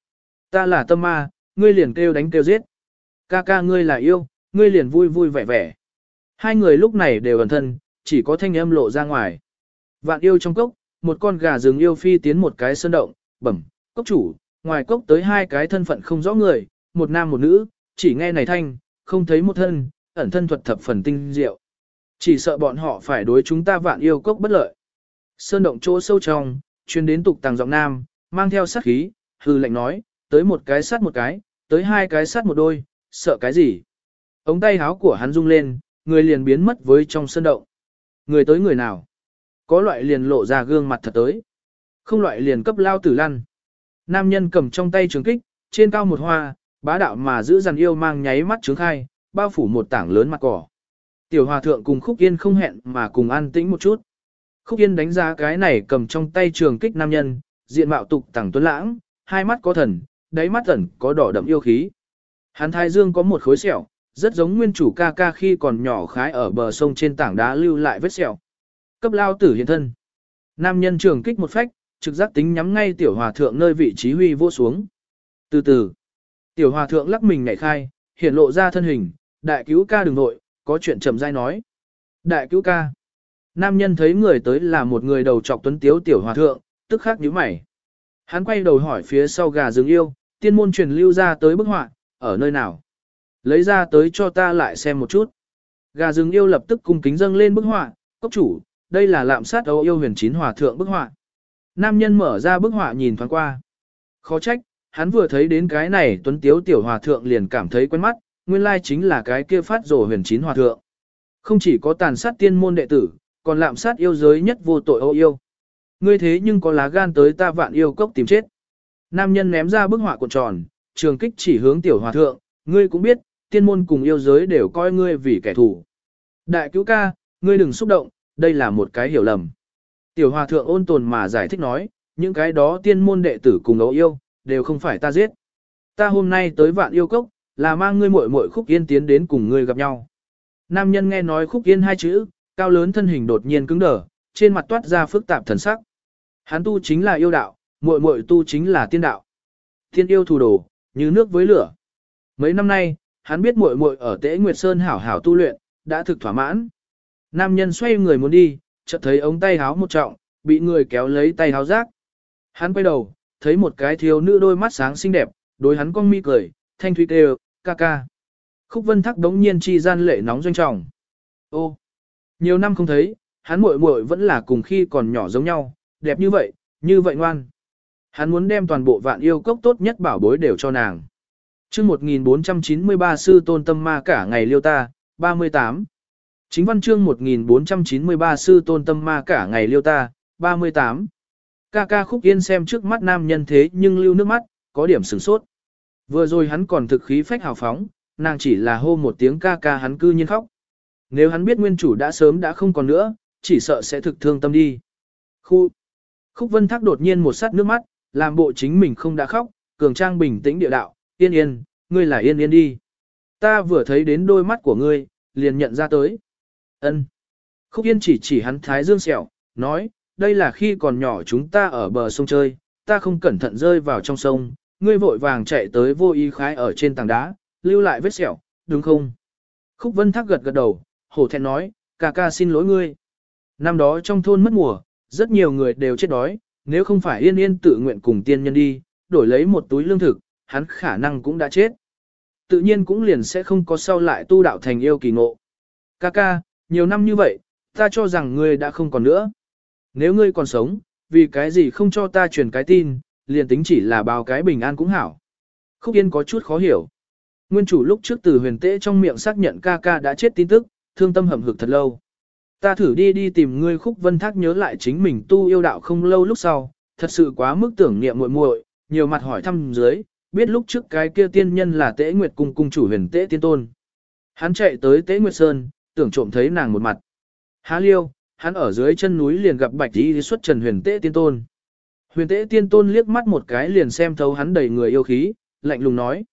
Ta là tâm ma, ngươi liền kêu đánh kêu giết. Ca ca ngươi là yêu, ngươi liền vui vui vẻ vẻ. Hai người lúc này đều ẩn thân, chỉ có thanh âm lộ ra ngoài. Vạn yêu trong cốc, một con gà rừng yêu phi tiến một cái sơn động, bẩm, cốc chủ, ngoài cốc tới hai cái thân phận không rõ người, một nam một nữ, chỉ nghe này thanh, không thấy một thân, ẩn thân thuật thập phần tinh diệu. Chỉ sợ bọn họ phải đối chúng ta vạn yêu cốc bất lợi. Sơn động chỗ sâu trong, chuyên đến tục tàng giọng nam, mang theo sát khí, hư lệnh nói, tới một cái sát một cái, tới hai cái sát một đôi, sợ cái gì. Ống tay háo của hắn rung lên, người liền biến mất với trong sơn động. Người tới người nào? Có loại liền lộ ra gương mặt thật tới. Không loại liền cấp lao tử lăn. Nam nhân cầm trong tay trường kích, trên cao một hoa, bá đạo mà giữ dằn yêu mang nháy mắt trướng khai, bao phủ một tảng lớn mặt cỏ. Tiểu hòa thượng cùng Khúc Yên không hẹn mà cùng an tĩnh một chút. Khúc Yên đánh giá cái này cầm trong tay trường kích nam nhân, diện mạo tục tẳng tuấn lãng, hai mắt có thần, đáy mắt ẩn có đỏ đậm yêu khí. Hắn thái dương có một khối sẹo, rất giống nguyên chủ ca ca khi còn nhỏ khái ở bờ sông trên tảng đá lưu lại vết sẹo. Cấp lao tử hiện thân. Nam nhân trường kích một phách, trực giác tính nhắm ngay tiểu hòa thượng nơi vị trí huy vô xuống. Từ từ, tiểu hòa thượng lắc mình ngại khai, hiện lộ ra thân hình, đại cứu ca đừng nội, có chuyện chậm dai nói. Đại cứu ca. Nam nhân thấy người tới là một người đầu trọc tuấn tiếu tiểu hòa thượng, tức khắc nhíu mày. Hắn quay đầu hỏi phía sau gà rừng yêu, tiên môn truyền lưu ra tới bức họa, ở nơi nào? Lấy ra tới cho ta lại xem một chút. Gà rừng yêu lập tức cung kính dâng lên bức họa, cốc chủ, đây là lạm sát âu yêu huyền chín hòa thượng bức họa. Nam nhân mở ra bức họa nhìn thoáng qua. Khó trách, hắn vừa thấy đến cái này tuấn tiếu tiểu hòa thượng liền cảm thấy quen mắt, nguyên lai chính là cái kia phát rổ huyền chín hòa thượng. Không chỉ có tàn sát tiên môn đệ tử, còn lạm sát yêu giới nhất vô tội ô yêu. Ngươi thế nhưng có lá gan tới ta vạn yêu cốc tìm chết. Nam nhân ném ra bức họa cuộn tròn, trường kích chỉ hướng tiểu hòa thượng, ngươi cũng biết, tiên môn cùng yêu giới đều coi ngươi vì kẻ thù. Đại cứu ca, ngươi đừng xúc động, đây là một cái hiểu lầm. Tiểu hòa thượng ôn tồn mà giải thích nói, những cái đó tiên môn đệ tử cùng ấu yêu, đều không phải ta giết. Ta hôm nay tới vạn yêu cốc, là mang ngươi muội muội khúc yên tiến đến cùng ngươi gặp nhau. Nam nhân nghe nói khúc yên hai chữ, cao lớn thân hình đột nhiên cứng đờ, trên mặt toát ra phức tạp thần sắc. Hắn tu chính là yêu đạo, muội muội tu chính là tiên đạo. Tiên yêu thủ đồ, như nước với lửa. Mấy năm nay, hắn biết muội muội ở Tế Nguyệt Sơn hảo hảo tu luyện, đã thực thỏa mãn. Nam nhân xoay người muốn đi, chợt thấy ống tay háo một trọng, bị người kéo lấy tay háo rác. Hắn quay đầu, thấy một cái thiếu nữ đôi mắt sáng xinh đẹp, đối hắn cong mi cười, thanh thủy kêu, ca ca. Khúc vân thắc đống nhiên chi gian lệ nóng doanh trọng. Ô, nhiều năm không thấy, hắn muội muội vẫn là cùng khi còn nhỏ giống nhau, đẹp như vậy, như vậy ngoan. Hắn muốn đem toàn bộ vạn yêu cốc tốt nhất bảo bối đều cho nàng. chương 1493 sư tôn tâm ma cả ngày liêu ta, 38. Chính văn chương 1493 sư tôn tâm ma cả ngày liêu ta, 38. Ca ca khúc yên xem trước mắt nam nhân thế nhưng lưu nước mắt, có điểm sửng sốt. Vừa rồi hắn còn thực khí phách hào phóng, nàng chỉ là hô một tiếng ca ca hắn cư nhiên khóc. Nếu hắn biết nguyên chủ đã sớm đã không còn nữa, chỉ sợ sẽ thực thương tâm đi. Khu. Khúc vân thác đột nhiên một sát nước mắt, làm bộ chính mình không đã khóc, cường trang bình tĩnh địa đạo, yên yên, ngươi là yên yên đi. Ta vừa thấy đến đôi mắt của ngươi, liền nhận ra tới. ân Khúc yên chỉ chỉ hắn thái dương sẹo, nói, đây là khi còn nhỏ chúng ta ở bờ sông chơi, ta không cẩn thận rơi vào trong sông, ngươi vội vàng chạy tới vô ý khái ở trên tảng đá, lưu lại vết sẹo, đúng không? Khúc Vân Thác gật gật đầu, hổ thẹn nói, ca ca xin lỗi ngươi. Năm đó trong thôn mất mùa, rất nhiều người đều chết đói, nếu không phải yên yên tự nguyện cùng tiên nhân đi, đổi lấy một túi lương thực, hắn khả năng cũng đã chết. Tự nhiên cũng liền sẽ không có sau lại tu đạo thành yêu kỳ ngộ. Ca ca, nhiều năm như vậy, ta cho rằng ngươi đã không còn nữa. Nếu ngươi còn sống, vì cái gì không cho ta truyền cái tin, liền tính chỉ là báo cái bình an cũng hảo. Khúc Yên có chút khó hiểu. Nguyên chủ lúc trước từ huyền tế trong miệng xác nhận ca ca đã chết tin tức, thương tâm hầm hực thật lâu. Ta thử đi đi tìm ngươi khúc vân thác nhớ lại chính mình tu yêu đạo không lâu lúc sau, thật sự quá mức tưởng niệm muội muội, nhiều mặt hỏi thăm dưới, biết lúc trước cái kia tiên nhân là Tế Nguyệt cung cung chủ huyền Tế tiên tôn. Hắn chạy tới Tế Nguyệt Sơn, tưởng trộm thấy nàng một mặt. Há liêu, hắn ở dưới chân núi liền gặp bạch y xuất trần huyền Tế tiên tôn. Huyền Tế tiên tôn liếc mắt một cái liền xem thấu hắn đầy người yêu khí, lạnh lùng nói.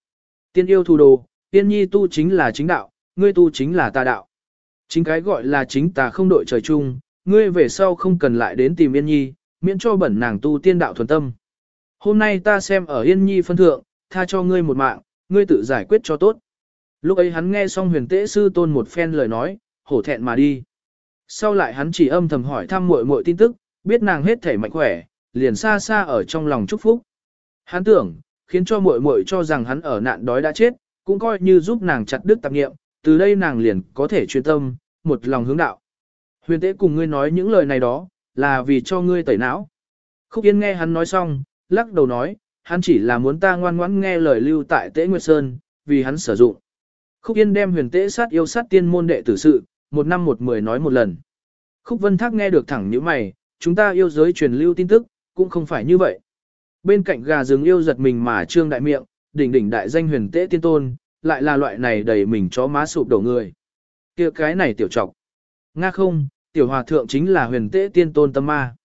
Tiên yêu thù đồ, tiên nhi tu chính là chính đạo, ngươi tu chính là tà đạo. Chính cái gọi là chính tà không đội trời chung, ngươi về sau không cần lại đến tìm yên nhi, miễn cho bẩn nàng tu tiên đạo thuần tâm. Hôm nay ta xem ở yên nhi phân thượng, tha cho ngươi một mạng, ngươi tự giải quyết cho tốt. Lúc ấy hắn nghe xong huyền tế sư tôn một phen lời nói, hổ thẹn mà đi. Sau lại hắn chỉ âm thầm hỏi thăm muội muội tin tức, biết nàng hết thể mạnh khỏe, liền xa xa ở trong lòng chúc phúc. Hắn tưởng, khiến cho muội muội cho rằng hắn ở nạn đói đã chết, cũng coi như giúp nàng chặt đứt tạp nghiệm, từ đây nàng liền có thể chuyên tâm, một lòng hướng đạo. Huyền tế cùng ngươi nói những lời này đó, là vì cho ngươi tẩy não. Khúc Yên nghe hắn nói xong, lắc đầu nói, hắn chỉ là muốn ta ngoan ngoãn nghe lời lưu tại Tế Nguyệt Sơn, vì hắn sử dụng. Khúc Yên đem huyền tế sát yêu sát tiên môn đệ tử sự, một năm một mười nói một lần. Khúc Vân Thác nghe được thẳng như mày, chúng ta yêu giới truyền lưu tin tức, cũng không phải như vậy. Bên cạnh gà rừng yêu giật mình mà trương đại miệng, đỉnh đỉnh đại danh huyền tế tiên tôn, lại là loại này đầy mình chó má sụp đổ người. kia cái này tiểu trọc. Nga không, tiểu hòa thượng chính là huyền tế tiên tôn tâm ma.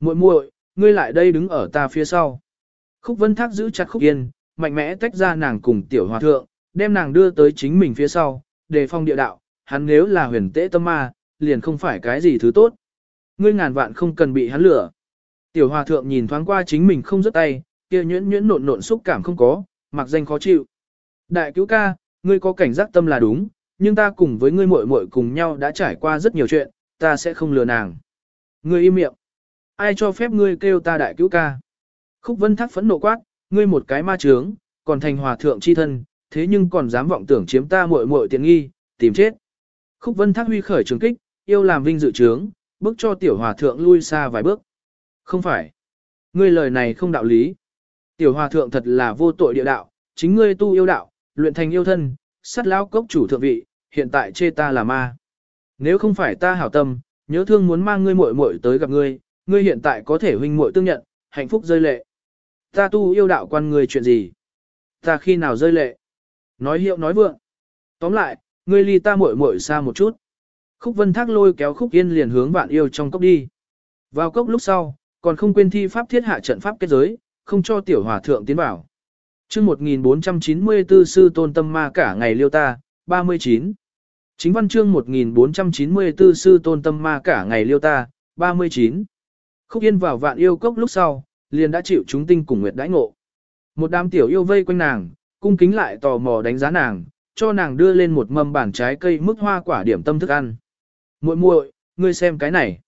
muội muội ngươi lại đây đứng ở ta phía sau. Khúc vân thác giữ chặt khúc yên, mạnh mẽ tách ra nàng cùng tiểu hòa thượng, đem nàng đưa tới chính mình phía sau, đề phong địa đạo, hắn nếu là huyền tế tâm ma, liền không phải cái gì thứ tốt. Ngươi ngàn vạn không cần bị hắn lửa. Tiểu hòa thượng nhìn thoáng qua chính mình không rớt tay, kia nhuyễn nhuyễn nộn nộn xúc cảm không có, mặc danh khó chịu. Đại cứu ca, ngươi có cảnh giác tâm là đúng, nhưng ta cùng với ngươi muội muội cùng nhau đã trải qua rất nhiều chuyện, ta sẽ không lừa nàng. Ngươi im miệng. Ai cho phép ngươi kêu ta đại cứu ca? Khúc Vân Thác phẫn nộ quát, ngươi một cái ma trướng, còn thành hòa thượng chi thân, thế nhưng còn dám vọng tưởng chiếm ta muội muội tiện nghi, tìm chết. Khúc Vân Thác huy khởi trường kích, yêu làm vinh dự trướng, bước cho tiểu hòa thượng lui xa vài bước. Không phải. Ngươi lời này không đạo lý. Tiểu hòa thượng thật là vô tội địa đạo, chính ngươi tu yêu đạo, luyện thành yêu thân, sát lão cốc chủ thượng vị, hiện tại chê ta là ma. Nếu không phải ta hảo tâm, nhớ thương muốn mang ngươi muội muội tới gặp ngươi, ngươi hiện tại có thể huynh muội tương nhận, hạnh phúc rơi lệ. Ta tu yêu đạo quan ngươi chuyện gì? Ta khi nào rơi lệ? Nói hiệu nói vượng. Tóm lại, ngươi ly ta muội muội xa một chút. Khúc Vân Thác lôi kéo Khúc Yên liền hướng vạn yêu trong cốc đi. Vào cốc lúc sau, còn không quên thi pháp thiết hạ trận pháp kết giới, không cho tiểu hòa thượng tiến vào. chương 1494 sư tôn tâm ma cả ngày liêu ta, 39. Chính văn chương 1494 sư tôn tâm ma cả ngày liêu ta, 39. Khúc yên vào vạn yêu cốc lúc sau, liền đã chịu chúng tinh cùng nguyệt đãi ngộ. Một đám tiểu yêu vây quanh nàng, cung kính lại tò mò đánh giá nàng, cho nàng đưa lên một mâm bản trái cây mức hoa quả điểm tâm thức ăn. muội muội ngươi xem cái này.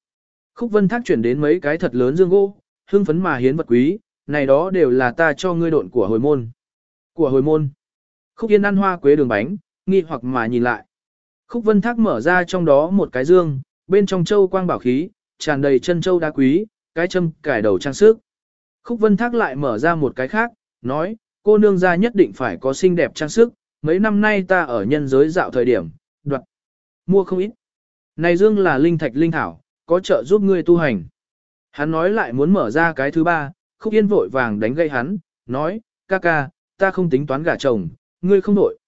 Khúc vân thác chuyển đến mấy cái thật lớn dương gỗ, hưng phấn mà hiến vật quý, này đó đều là ta cho ngươi độn của hồi môn. Của hồi môn. Khúc yên ăn hoa quế đường bánh, nghi hoặc mà nhìn lại. Khúc vân thác mở ra trong đó một cái dương, bên trong châu quang bảo khí, tràn đầy chân châu đá quý, cái châm cải đầu trang sức. Khúc vân thác lại mở ra một cái khác, nói, cô nương gia nhất định phải có xinh đẹp trang sức, mấy năm nay ta ở nhân giới dạo thời điểm, đoạt, mua không ít. Này dương là linh thạch linh thảo, có trợ giúp ngươi tu hành. Hắn nói lại muốn mở ra cái thứ ba, khúc yên vội vàng đánh gây hắn, nói, ca ca, ta không tính toán gả chồng, ngươi không đổi.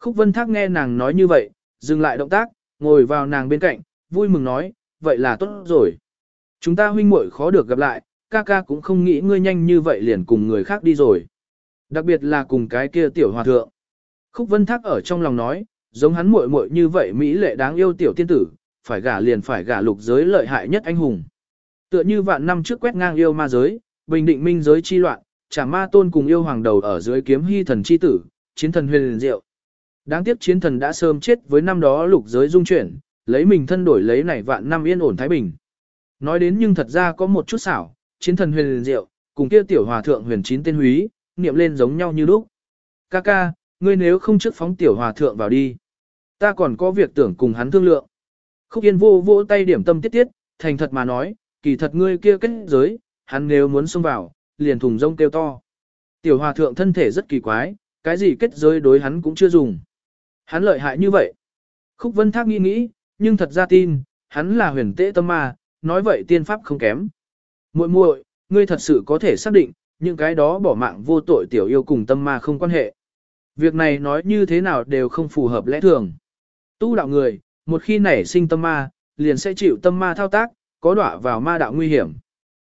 Khúc vân thác nghe nàng nói như vậy, dừng lại động tác, ngồi vào nàng bên cạnh, vui mừng nói, vậy là tốt rồi. Chúng ta huynh muội khó được gặp lại, ca ca cũng không nghĩ ngươi nhanh như vậy liền cùng người khác đi rồi. Đặc biệt là cùng cái kia tiểu hòa thượng. Khúc vân thác ở trong lòng nói, giống hắn muội muội như vậy Mỹ lệ đáng yêu tiểu tiên tử, phải gả liền phải gả lục giới lợi hại nhất anh hùng. Tựa như vạn năm trước quét ngang yêu ma giới, bình định minh giới chi loạn, trả ma tôn cùng yêu hoàng đầu ở dưới kiếm hy thần chi tử, chiến thần huyền liền diệu. Đáng tiếc chiến thần đã sớm chết với năm đó lục giới dung chuyển, lấy mình thân đổi lấy này vạn năm yên ổn thái bình. Nói đến nhưng thật ra có một chút xảo, chiến thần huyền liền diệu, cùng kia tiểu hòa thượng huyền chín tên húy, niệm lên giống nhau như lúc. Ca ca, ngươi nếu không trước phóng tiểu hòa thượng vào đi. Ta còn có việc tưởng cùng hắn thương lượng. Khúc Yên vô vô tay điểm tâm tiết tiết, thành thật mà nói, kỳ thật ngươi kia kết giới, hắn nếu muốn xông vào, liền thùng rông kêu to. Tiểu hòa thượng thân thể rất kỳ quái, cái gì kết giới đối hắn cũng chưa dùng. Hắn lợi hại như vậy. Khúc Vân Thác nghĩ nghĩ, nhưng thật ra tin, hắn là huyền tế tâm ma, nói vậy tiên pháp không kém. muội muội ngươi thật sự có thể xác định, những cái đó bỏ mạng vô tội tiểu yêu cùng tâm ma không quan hệ. Việc này nói như thế nào đều không phù hợp lẽ thường. Tu đạo người, một khi nảy sinh tâm ma, liền sẽ chịu tâm ma thao tác, có đọa vào ma đạo nguy hiểm.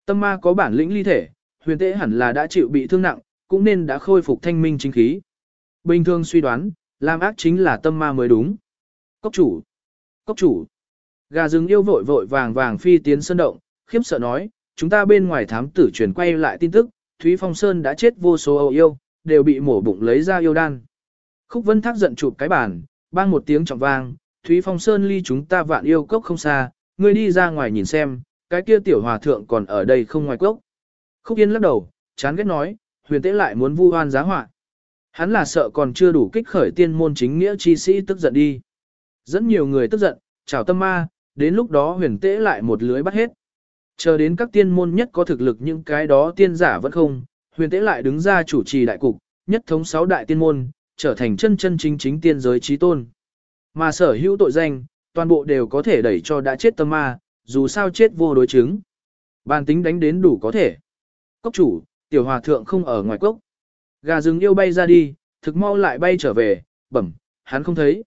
Tâm ma có bản lĩnh ly thể, huyền tế hẳn là đã chịu bị thương nặng, cũng nên đã khôi phục thanh minh chính khí. Bình thường suy đoán, làm ác chính là tâm ma mới đúng. Cốc chủ! Cốc chủ! Gà rừng yêu vội vội vàng vàng phi tiến sân động, khiếp sợ nói, chúng ta bên ngoài thám tử truyền quay lại tin tức, Thúy Phong Sơn đã chết vô số âu yêu, đều bị mổ bụng lấy ra yêu đan. Khúc Vân Thác giận chụp cái bàn, bang một tiếng trọng vang, Thúy Phong Sơn ly chúng ta vạn yêu cốc không xa, ngươi đi ra ngoài nhìn xem, cái kia tiểu hòa thượng còn ở đây không ngoài cốc. Khúc Yên lắc đầu, chán ghét nói, huyền tế lại muốn vu oan giá họa Hắn là sợ còn chưa đủ kích khởi tiên môn chính nghĩa chi sĩ tức giận đi. Rất nhiều người tức giận, chào tâm ma, đến lúc đó huyền tế lại một lưới bắt hết. Chờ đến các tiên môn nhất có thực lực những cái đó tiên giả vẫn không, huyền tế lại đứng ra chủ trì đại cục, nhất thống sáu đại tiên môn, trở thành chân chân chính chính tiên giới trí tôn. Mà sở hữu tội danh, toàn bộ đều có thể đẩy cho đã chết tâm ma, dù sao chết vô đối chứng. Bàn tính đánh đến đủ có thể. Cốc chủ, tiểu hòa thượng không ở ngoài cốc. Gà rừng yêu bay ra đi, thực mau lại bay trở về, bẩm, hắn không thấy.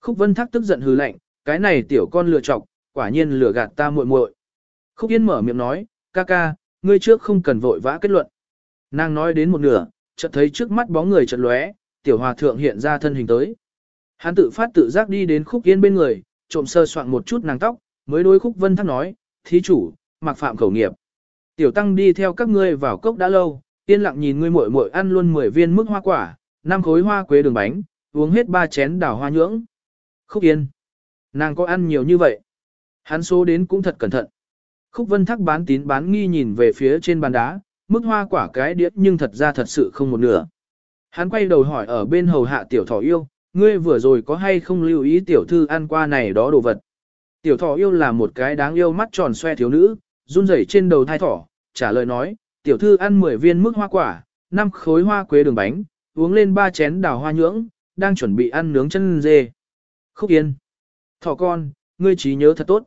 Khúc vân thác tức giận hừ lạnh, cái này tiểu con lừa chọc, quả nhiên lừa gạt ta muội muội. Khúc yên mở miệng nói, ca ca, ngươi trước không cần vội vã kết luận. Nàng nói đến một nửa, chợt thấy trước mắt bóng người chợt lóe, tiểu hòa thượng hiện ra thân hình tới. Hắn tự phát tự giác đi đến khúc yên bên người, trộm sơ soạn một chút nàng tóc, mới đối khúc vân thác nói, thí chủ, mặc phạm khẩu nghiệp. Tiểu tăng đi theo các ngươi vào cốc đã lâu, yên lặng nhìn ngươi muội muội ăn luôn 10 viên mức hoa quả, năm khối hoa quế đường bánh, uống hết ba chén đào hoa nhưỡng. Khúc yên. Nàng có ăn nhiều như vậy. Hắn số đến cũng thật cẩn thận. Khúc vân thác bán tín bán nghi nhìn về phía trên bàn đá, mức hoa quả cái đĩa nhưng thật ra thật sự không một nửa. Hắn quay đầu hỏi ở bên hầu hạ tiểu thỏ yêu, ngươi vừa rồi có hay không lưu ý tiểu thư ăn qua này đó đồ vật. Tiểu thỏ yêu là một cái đáng yêu mắt tròn xoe thiếu nữ, run rẩy trên đầu thai thỏ, trả lời nói, tiểu thư ăn 10 viên mức hoa quả, 5 khối hoa quế đường bánh, uống lên 3 chén đào hoa nhưỡng, đang chuẩn bị ăn nướng chân dê. Khúc yên. Thỏ con, ngươi trí nhớ thật tốt.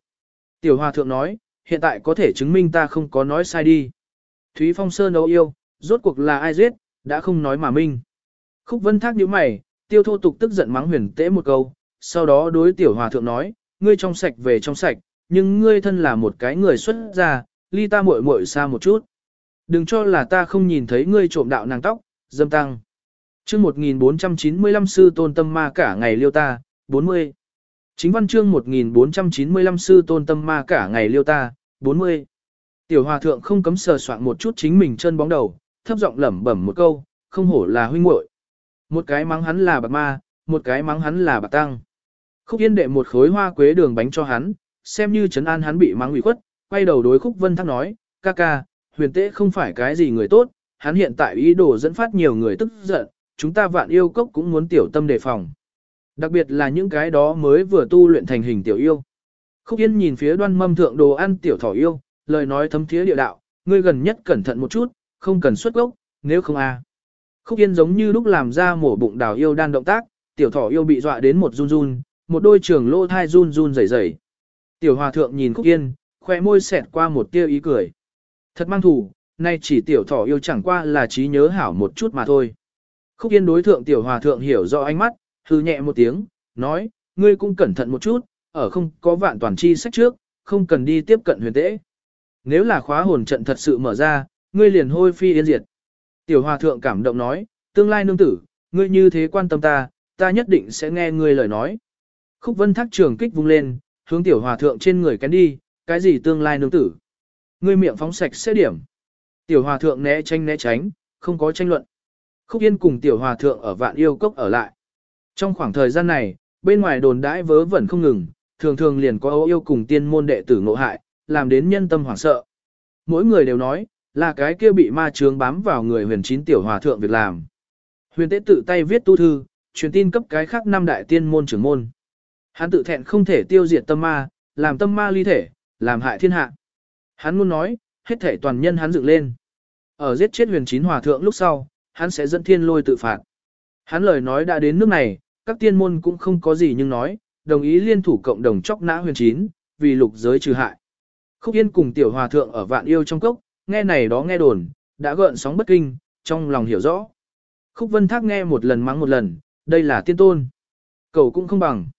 Tiểu hòa thượng nói, hiện tại có thể chứng minh ta không có nói sai đi. Thúy Phong Sơn ấu yêu, rốt cuộc là ai giết, đã không nói mà minh. Khúc vân thác nhíu mày, tiêu thô tục tức giận mắng huyền Tế một câu, sau đó đối tiểu hòa thượng nói, ngươi trong sạch về trong sạch, nhưng ngươi thân là một cái người xuất gia, ly ta muội muội xa một chút. Đừng cho là ta không nhìn thấy ngươi trộm đạo nàng tóc, dâm tăng. chương 1495 sư tôn tâm ma cả ngày liêu ta, 40. Chính văn chương 1495 sư tôn tâm ma cả ngày liêu ta, 40. Tiểu hòa thượng không cấm sờ soạn một chút chính mình chân bóng đầu, thấp giọng lẩm bẩm một câu, không hổ là huynh muội. Một cái mắng hắn là bạc ma, một cái mắng hắn là bạc tăng. Khúc yên đệ một khối hoa quế đường bánh cho hắn, xem như trấn an hắn bị mắng ủy khuất, quay đầu đối khúc vân thác nói, ca ca, huyền tế không phải cái gì người tốt, hắn hiện tại ý đồ dẫn phát nhiều người tức giận, chúng ta vạn yêu cốc cũng muốn tiểu tâm đề phòng. Đặc biệt là những cái đó mới vừa tu luyện thành hình tiểu yêu. Khúc Yên nhìn phía đoan mâm thượng đồ ăn tiểu thỏ yêu, lời nói thấm thiế địa đạo, ngươi gần nhất cẩn thận một chút, không cần xuất gốc, nếu không a à. Khúc Yên giống như lúc làm ra mổ bụng đào yêu đan động tác, tiểu thỏ yêu bị dọa đến một run run, một đôi trường lô thai run run rẩy rẩy. Tiểu hòa thượng nhìn Khúc Yên, khoe môi xẹt qua một tia ý cười. Thật mang thủ, nay chỉ tiểu thỏ yêu chẳng qua là trí nhớ hảo một chút mà thôi. Khúc Yên đối thượng tiểu hòa thượng hiểu rõ ánh mắt, hư nhẹ một tiếng, nói, ngươi cũng cẩn thận một chút, ở không có vạn toàn chi sách trước, không cần đi tiếp cận huyền tễ. Nếu là khóa hồn trận thật sự mở ra, ngươi liền hôi phi yên diệt. Tiểu hòa thượng cảm động nói, tương lai nương tử, ngươi như thế quan tâm ta, ta nhất định sẽ nghe ngươi lời nói. Khúc vân thác trường kích vung lên, hướng tiểu hòa thượng trên người kén đi, cái gì tương lai nương tử. Ngươi miệng phóng sạch sẽ điểm. Tiểu hòa thượng né tránh né tránh, không có tranh luận. Khúc yên cùng tiểu hòa thượng ở vạn yêu cốc ở lại. Trong khoảng thời gian này, bên ngoài đồn đãi vớ vẩn không ngừng, thường thường liền có ấu yêu cùng tiên môn đệ tử ngộ hại, làm đến nhân tâm hoảng sợ. Mỗi người đều nói, là cái kia bị ma chướng bám vào người huyền chín tiểu hòa thượng việc làm. Huyền tế tự tay viết tu thư, truyền tin cấp cái khác năm đại tiên môn trưởng môn. Hắn tự thẹn không thể tiêu diệt tâm ma, làm tâm ma ly thể, làm hại thiên hạ. Hắn muốn nói, hết thể toàn nhân hắn dựng lên. Ở giết chết huyền chín hòa thượng lúc sau, hắn sẽ dẫn thiên lôi tự phạt. Hắn lời nói đã đến nước này, các tiên môn cũng không có gì nhưng nói, đồng ý liên thủ cộng đồng chóc nã huyền chín, vì lục giới trừ hại. Khúc Yên cùng tiểu hòa thượng ở vạn yêu trong cốc, nghe này đó nghe đồn, đã gợn sóng bất kinh, trong lòng hiểu rõ. Khúc Vân Thác nghe một lần mắng một lần, đây là tiên tôn. cậu cũng không bằng.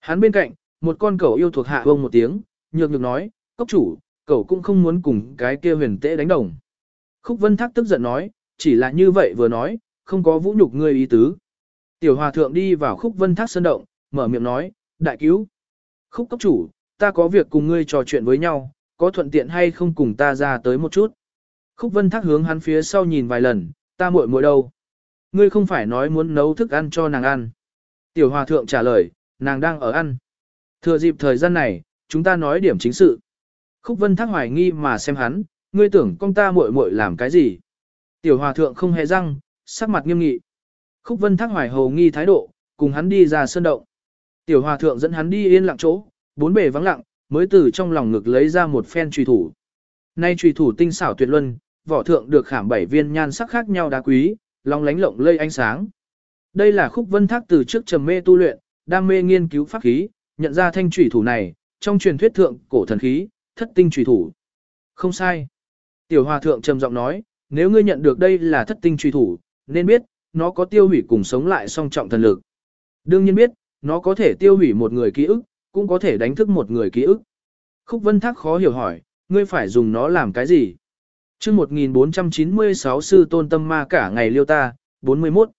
Hắn bên cạnh, một con cậu yêu thuộc hạ vông một tiếng, nhược nhược nói, cốc chủ, cậu cũng không muốn cùng cái kia huyền tễ đánh đồng. Khúc Vân Thác tức giận nói, chỉ là như vậy vừa nói, không có vũ nhục ngươi ý tứ. Tiểu hòa thượng đi vào Khúc Vân Thác sơn động, mở miệng nói, đại cứu. Khúc cốc chủ, ta có việc cùng ngươi trò chuyện với nhau, có thuận tiện hay không cùng ta ra tới một chút. Khúc Vân Thác hướng hắn phía sau nhìn vài lần, ta muội muội đâu. Ngươi không phải nói muốn nấu thức ăn cho nàng ăn. Tiểu hòa thượng trả lời, nàng đang ở ăn. Thừa dịp thời gian này, chúng ta nói điểm chính sự. Khúc Vân Thác hoài nghi mà xem hắn, ngươi tưởng con ta muội muội làm cái gì. Tiểu hòa thượng không hề răng, sắc mặt nghiêm nghị. Khúc Vân Thác hoài hồ nghi thái độ, cùng hắn đi ra sơn động. Tiểu hòa thượng dẫn hắn đi yên lặng chỗ, bốn bề vắng lặng, mới từ trong lòng ngực lấy ra một phen truy thủ. Nay truy thủ tinh xảo tuyệt luân, vỏ thượng được khảm bảy viên nhan sắc khác nhau đá quý, long lánh lộng lây ánh sáng. Đây là khúc vân thác từ trước trầm mê tu luyện, đam mê nghiên cứu pháp khí, nhận ra thanh truy thủ này, trong truyền thuyết thượng cổ thần khí, thất tinh truy thủ. Không sai. Tiểu hòa thượng trầm giọng nói, nếu ngươi nhận được đây là thất tinh truy thủ, nên biết, nó có tiêu hủy cùng sống lại song trọng thần lực. Đương nhiên biết, nó có thể tiêu hủy một người ký ức, cũng có thể đánh thức một người ký ức. Khúc Vân Thác khó hiểu hỏi, ngươi phải dùng nó làm cái gì? chương 1496 sư tôn tâm ma cả ngày liêu ta, 41.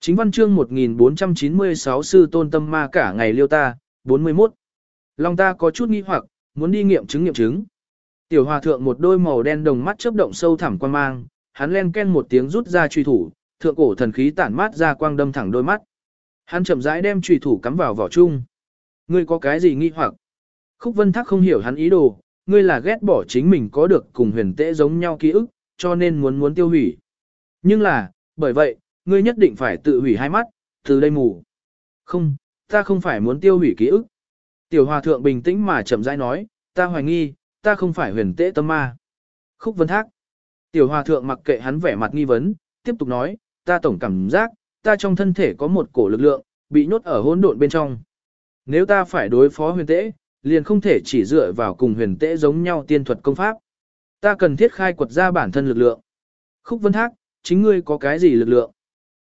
Chính văn chương 1496 sư tôn tâm ma cả ngày liêu ta, 41. Long ta có chút nghi hoặc, muốn đi nghiệm chứng nghiệm chứng. Tiểu hòa thượng một đôi màu đen đồng mắt chớp động sâu thẳm quan mang, hắn len ken một tiếng rút ra truy thủ, thượng cổ thần khí tản mát ra quang đâm thẳng đôi mắt. Hắn chậm rãi đem truy thủ cắm vào vỏ chung. Ngươi có cái gì nghi hoặc? Khúc Vân Thác không hiểu hắn ý đồ, ngươi là ghét bỏ chính mình có được cùng huyền tễ giống nhau ký ức, cho nên muốn muốn tiêu hủy. Nhưng là, bởi vậy, ngươi nhất định phải tự hủy hai mắt, từ đây mù. Không, ta không phải muốn tiêu hủy ký ức. Tiểu hòa thượng bình tĩnh mà chậm rãi nói, ta hoài nghi, ta không phải huyền tễ tâm ma. Khúc Vân Thác. Tiểu hòa thượng mặc kệ hắn vẻ mặt nghi vấn, tiếp tục nói, ta tổng cảm giác, ta trong thân thể có một cổ lực lượng, bị nhốt ở hỗn độn bên trong. Nếu ta phải đối phó huyền tễ, liền không thể chỉ dựa vào cùng huyền tễ giống nhau tiên thuật công pháp. Ta cần thiết khai quật ra bản thân lực lượng. Khúc Vân Thác, chính ngươi có cái gì lực lượng?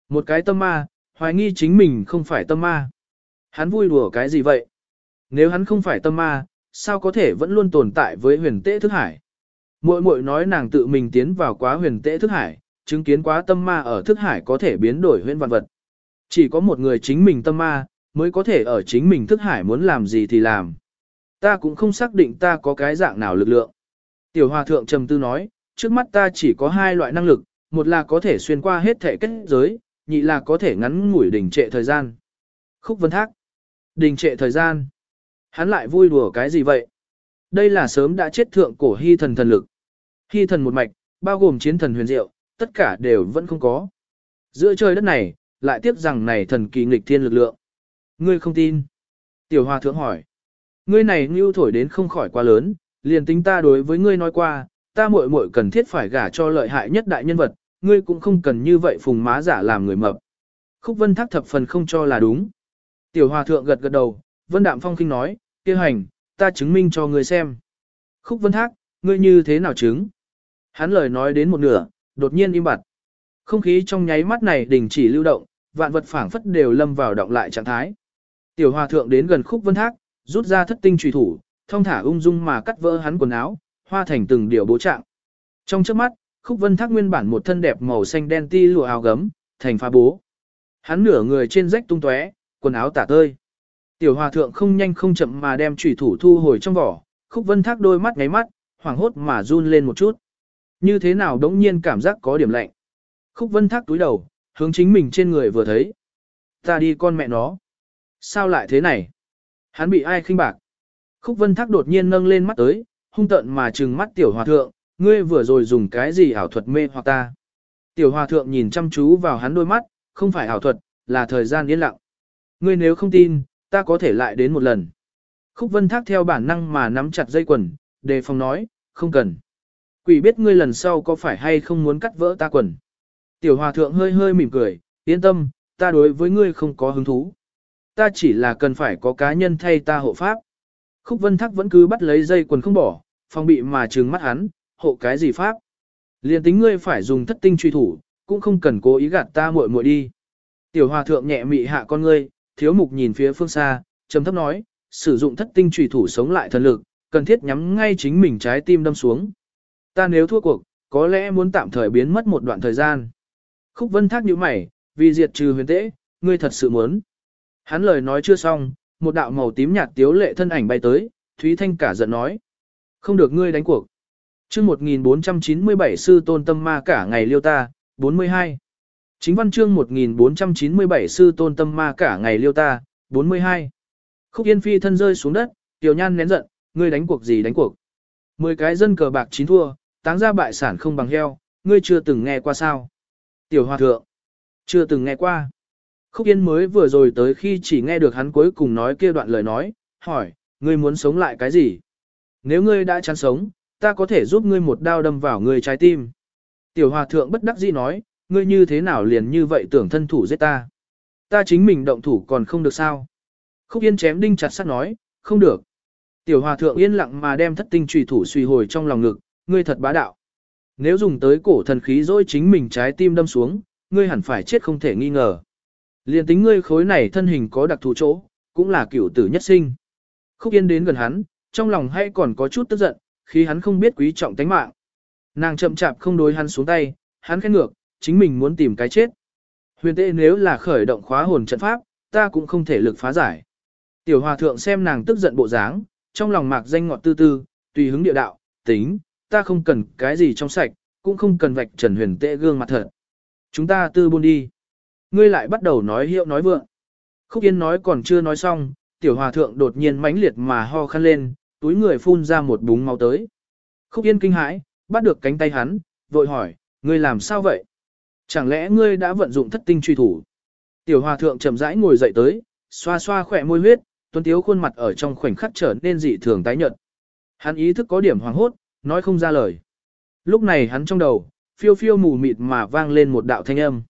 Một cái tâm ma, hoài nghi chính mình không phải tâm ma. Hắn vui đùa cái gì vậy? Nếu hắn không phải tâm ma, sao có thể vẫn luôn tồn tại với huyền tễ thức hải? Muội muội nói nàng tự mình tiến vào quá huyền tễ thức hải, chứng kiến quá tâm ma ở thức hải có thể biến đổi huyền vạn vật. Chỉ có một người chính mình tâm ma, mới có thể ở chính mình thức hải muốn làm gì thì làm. Ta cũng không xác định ta có cái dạng nào lực lượng. Tiểu hòa thượng trầm tư nói, trước mắt ta chỉ có hai loại năng lực, một là có thể xuyên qua hết thể kết giới, nhị là có thể ngắn ngủi đình trệ thời gian. Khúc vân thác. Đình trệ thời gian. Hắn lại vui đùa cái gì vậy? Đây là sớm đã chết thượng cổ hy thần thần lực. Hy thần một mạch, bao gồm chiến thần huyền diệu, tất cả đều vẫn không có. Giữa trời đất này, lại tiếp rằng này thần kỳ nghịch thiên lực lượng. Ngươi không tin. Tiểu hòa thượng hỏi. Ngươi này ngưu thổi đến không khỏi quá lớn, liền tính ta đối với ngươi nói qua, ta muội muội cần thiết phải gả cho lợi hại nhất đại nhân vật, ngươi cũng không cần như vậy phùng má giả làm người mập. Khúc Vân Thác thập phần không cho là đúng. Tiểu Hòa thượng gật gật đầu, Vân Đạm Phong kinh nói, kêu hành, ta chứng minh cho ngươi xem." Khúc Vân Thác, ngươi như thế nào chứng? Hắn lời nói đến một nửa, đột nhiên im bặt. Không khí trong nháy mắt này đình chỉ lưu động, vạn vật phảng phất đều lâm vào động lại trạng thái. Tiểu Hòa thượng đến gần Khúc Vân Thác, rút ra thất tinh trùy thủ, thông thả ung dung mà cắt vỡ hắn quần áo, hoa thành từng điều bố trạng. Trong trước mắt, khúc vân thác nguyên bản một thân đẹp màu xanh đen ti lụa áo gấm, thành phá bố. Hắn nửa người trên rách tung tóe, quần áo tả tơi. Tiểu hòa thượng không nhanh không chậm mà đem trùy thủ thu hồi trong vỏ, khúc vân thác đôi mắt ngáy mắt, hoảng hốt mà run lên một chút. Như thế nào đống nhiên cảm giác có điểm lạnh. Khúc vân thác túi đầu, hướng chính mình trên người vừa thấy. Ta đi con mẹ nó. Sao lại thế này? Hắn bị ai khinh bạc? Khúc Vân Thác đột nhiên nâng lên mắt tới, hung tợn mà trừng mắt tiểu hòa thượng, ngươi vừa rồi dùng cái gì ảo thuật mê hoặc ta. Tiểu hòa thượng nhìn chăm chú vào hắn đôi mắt, không phải ảo thuật, là thời gian yên lặng. Ngươi nếu không tin, ta có thể lại đến một lần. Khúc vân thác theo bản năng mà nắm chặt dây quần, đề phòng nói, không cần. Quỷ biết ngươi lần sau có phải hay không muốn cắt vỡ ta quần. Tiểu hòa thượng hơi hơi mỉm cười, yên tâm, ta đối với ngươi không có hứng thú. Ta chỉ là cần phải có cá nhân thay ta hộ pháp. Khúc vân thác vẫn cứ bắt lấy dây quần không bỏ, phòng bị mà trừng mắt hắn, hộ cái gì pháp. Liên tính ngươi phải dùng thất tinh truy thủ, cũng không cần cố ý gạt ta muội muội đi. Tiểu hòa thượng nhẹ mị hạ con ngươi, thiếu mục nhìn phía phương xa, trầm thấp nói, sử dụng thất tinh truy thủ sống lại thần lực, cần thiết nhắm ngay chính mình trái tim đâm xuống. Ta nếu thua cuộc, có lẽ muốn tạm thời biến mất một đoạn thời gian. Khúc vân thác nhíu mày, vì diệt trừ huyền tế, ngươi thật sự muốn. Hắn lời nói chưa xong, một đạo màu tím nhạt tiếu lệ thân ảnh bay tới, Thúy Thanh cả giận nói. Không được ngươi đánh cuộc. chương 1497 sư tôn tâm ma cả ngày liêu ta, 42. Chính văn chương 1497 sư tôn tâm ma cả ngày liêu ta, 42. Khúc Yên Phi thân rơi xuống đất, Tiểu Nhan nén giận, ngươi đánh cuộc gì đánh cuộc. Mười cái dân cờ bạc chín thua, táng ra bại sản không bằng heo, ngươi chưa từng nghe qua sao. Tiểu Hòa Thượng, chưa từng nghe qua. Khúc Yên mới vừa rồi tới khi chỉ nghe được hắn cuối cùng nói kia đoạn lời nói, hỏi, ngươi muốn sống lại cái gì? Nếu ngươi đã chán sống, ta có thể giúp ngươi một đao đâm vào ngươi trái tim. Tiểu Hòa Thượng bất đắc dĩ nói, ngươi như thế nào liền như vậy tưởng thân thủ giết ta? Ta chính mình động thủ còn không được sao? Khúc Yên chém đinh chặt sắt nói, không được. Tiểu Hòa Thượng yên lặng mà đem thất tinh trùy thủ suy hồi trong lòng ngực, ngươi thật bá đạo. Nếu dùng tới cổ thần khí dối chính mình trái tim đâm xuống, ngươi hẳn phải chết không thể nghi ngờ. Liên tính ngươi khối này thân hình có đặc thù chỗ, cũng là cửu tử nhất sinh. Khúc Yên đến gần hắn, trong lòng hay còn có chút tức giận, khi hắn không biết quý trọng tánh mạng. Nàng chậm chạp không đối hắn xuống tay, hắn khét ngược, chính mình muốn tìm cái chết. Huyền tệ nếu là khởi động khóa hồn trận pháp, ta cũng không thể lực phá giải. Tiểu hòa thượng xem nàng tức giận bộ dáng, trong lòng mạc danh ngọt tư tư, tùy hứng địa đạo, tính, ta không cần cái gì trong sạch, cũng không cần vạch trần huyền tệ gương mặt thật. Chúng ta tư buôn đi. Ngươi lại bắt đầu nói hiệu nói vượng. Khúc Yên nói còn chưa nói xong, tiểu hòa thượng đột nhiên mãnh liệt mà ho khăn lên, túi người phun ra một búng máu tới. Khúc Yên kinh hãi, bắt được cánh tay hắn, vội hỏi, ngươi làm sao vậy? Chẳng lẽ ngươi đã vận dụng thất tinh truy thủ? Tiểu hòa thượng chậm rãi ngồi dậy tới, xoa xoa khỏe môi huyết, tuấn tiếu khuôn mặt ở trong khoảnh khắc trở nên dị thường tái nhợt. Hắn ý thức có điểm hoàng hốt, nói không ra lời. Lúc này hắn trong đầu, phiêu phiêu mù mịt mà vang lên một đạo thanh âm.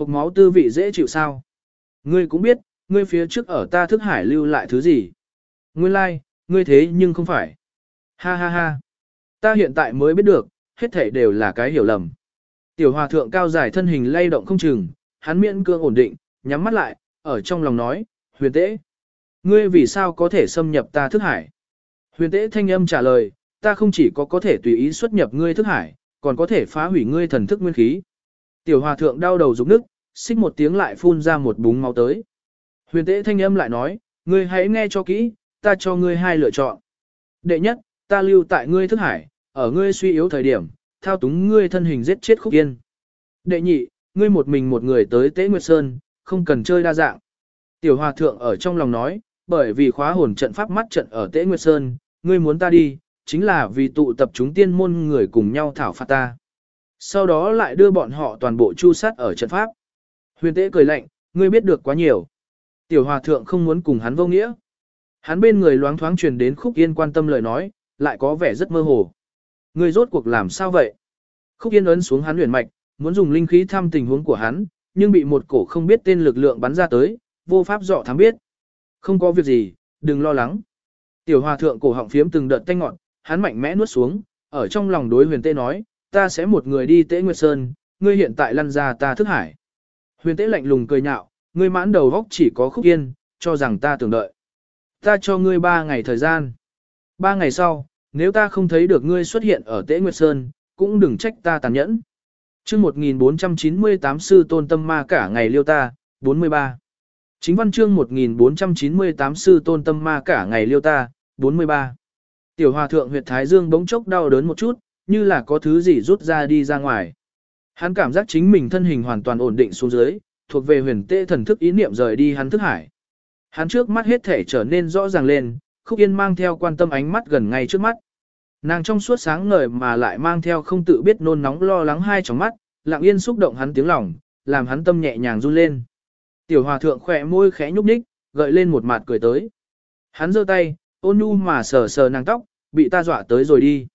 Hộc máu tư vị dễ chịu sao? Ngươi cũng biết, ngươi phía trước ở ta thức hải lưu lại thứ gì? Ngươi lai, like, ngươi thế nhưng không phải. Ha ha ha. Ta hiện tại mới biết được, hết thảy đều là cái hiểu lầm. Tiểu hòa thượng cao dài thân hình lay động không chừng, hắn miễn cương ổn định, nhắm mắt lại, ở trong lòng nói, huyền Tế, Ngươi vì sao có thể xâm nhập ta thức hải? Huyền Tế thanh âm trả lời, ta không chỉ có có thể tùy ý xuất nhập ngươi thức hải, còn có thể phá hủy ngươi thần thức nguyên khí. Tiểu hòa thượng đau đầu rụng nức, xích một tiếng lại phun ra một búng máu tới. Huyền Tế thanh âm lại nói, ngươi hãy nghe cho kỹ, ta cho ngươi hai lựa chọn. Đệ nhất, ta lưu tại ngươi thức hải, ở ngươi suy yếu thời điểm, thao túng ngươi thân hình giết chết khúc yên. Đệ nhị, ngươi một mình một người tới Tế Nguyệt Sơn, không cần chơi đa dạng. Tiểu hòa thượng ở trong lòng nói, bởi vì khóa hồn trận pháp mắt trận ở Tế Nguyệt Sơn, ngươi muốn ta đi, chính là vì tụ tập chúng tiên môn người cùng nhau thảo phạt ta. Sau đó lại đưa bọn họ toàn bộ chu sát ở trận pháp. Huyền tế cười lạnh, ngươi biết được quá nhiều. Tiểu hòa thượng không muốn cùng hắn vô nghĩa. Hắn bên người loáng thoáng truyền đến khúc yên quan tâm lời nói, lại có vẻ rất mơ hồ. Ngươi rốt cuộc làm sao vậy? Khúc yên ấn xuống hắn huyền mạch, muốn dùng linh khí thăm tình huống của hắn, nhưng bị một cổ không biết tên lực lượng bắn ra tới, vô pháp dọ thám biết. Không có việc gì, đừng lo lắng. Tiểu hòa thượng cổ họng phiếm từng đợt tanh ngọn, hắn mạnh mẽ nuốt xuống, ở trong lòng đối huyền tế nói, ta sẽ một người đi tế Nguyệt Sơn, ngươi hiện tại lăn ra ta thức hải. Huyền tế lạnh lùng cười nhạo, ngươi mãn đầu góc chỉ có khúc yên, cho rằng ta tưởng đợi. Ta cho ngươi ba ngày thời gian. Ba ngày sau, nếu ta không thấy được ngươi xuất hiện ở tế Nguyệt Sơn, cũng đừng trách ta tàn nhẫn. chương 1498 sư tôn tâm ma cả ngày liêu ta, 43. Chính văn chương 1498 sư tôn tâm ma cả ngày liêu ta, 43. Tiểu hòa thượng huyệt thái dương bỗng chốc đau đớn một chút, như là có thứ gì rút ra đi ra ngoài. Hắn cảm giác chính mình thân hình hoàn toàn ổn định xuống dưới, thuộc về huyền tê thần thức ý niệm rời đi hắn thức hải. Hắn trước mắt hết thể trở nên rõ ràng lên, khúc yên mang theo quan tâm ánh mắt gần ngay trước mắt. Nàng trong suốt sáng ngời mà lại mang theo không tự biết nôn nóng lo lắng hai tròng mắt, lặng yên xúc động hắn tiếng lòng, làm hắn tâm nhẹ nhàng run lên. Tiểu hòa thượng khỏe môi khẽ nhúc nhích, gợi lên một mặt cười tới. Hắn giơ tay, ôn nhu mà sờ sờ nàng tóc, bị ta dọa tới rồi đi.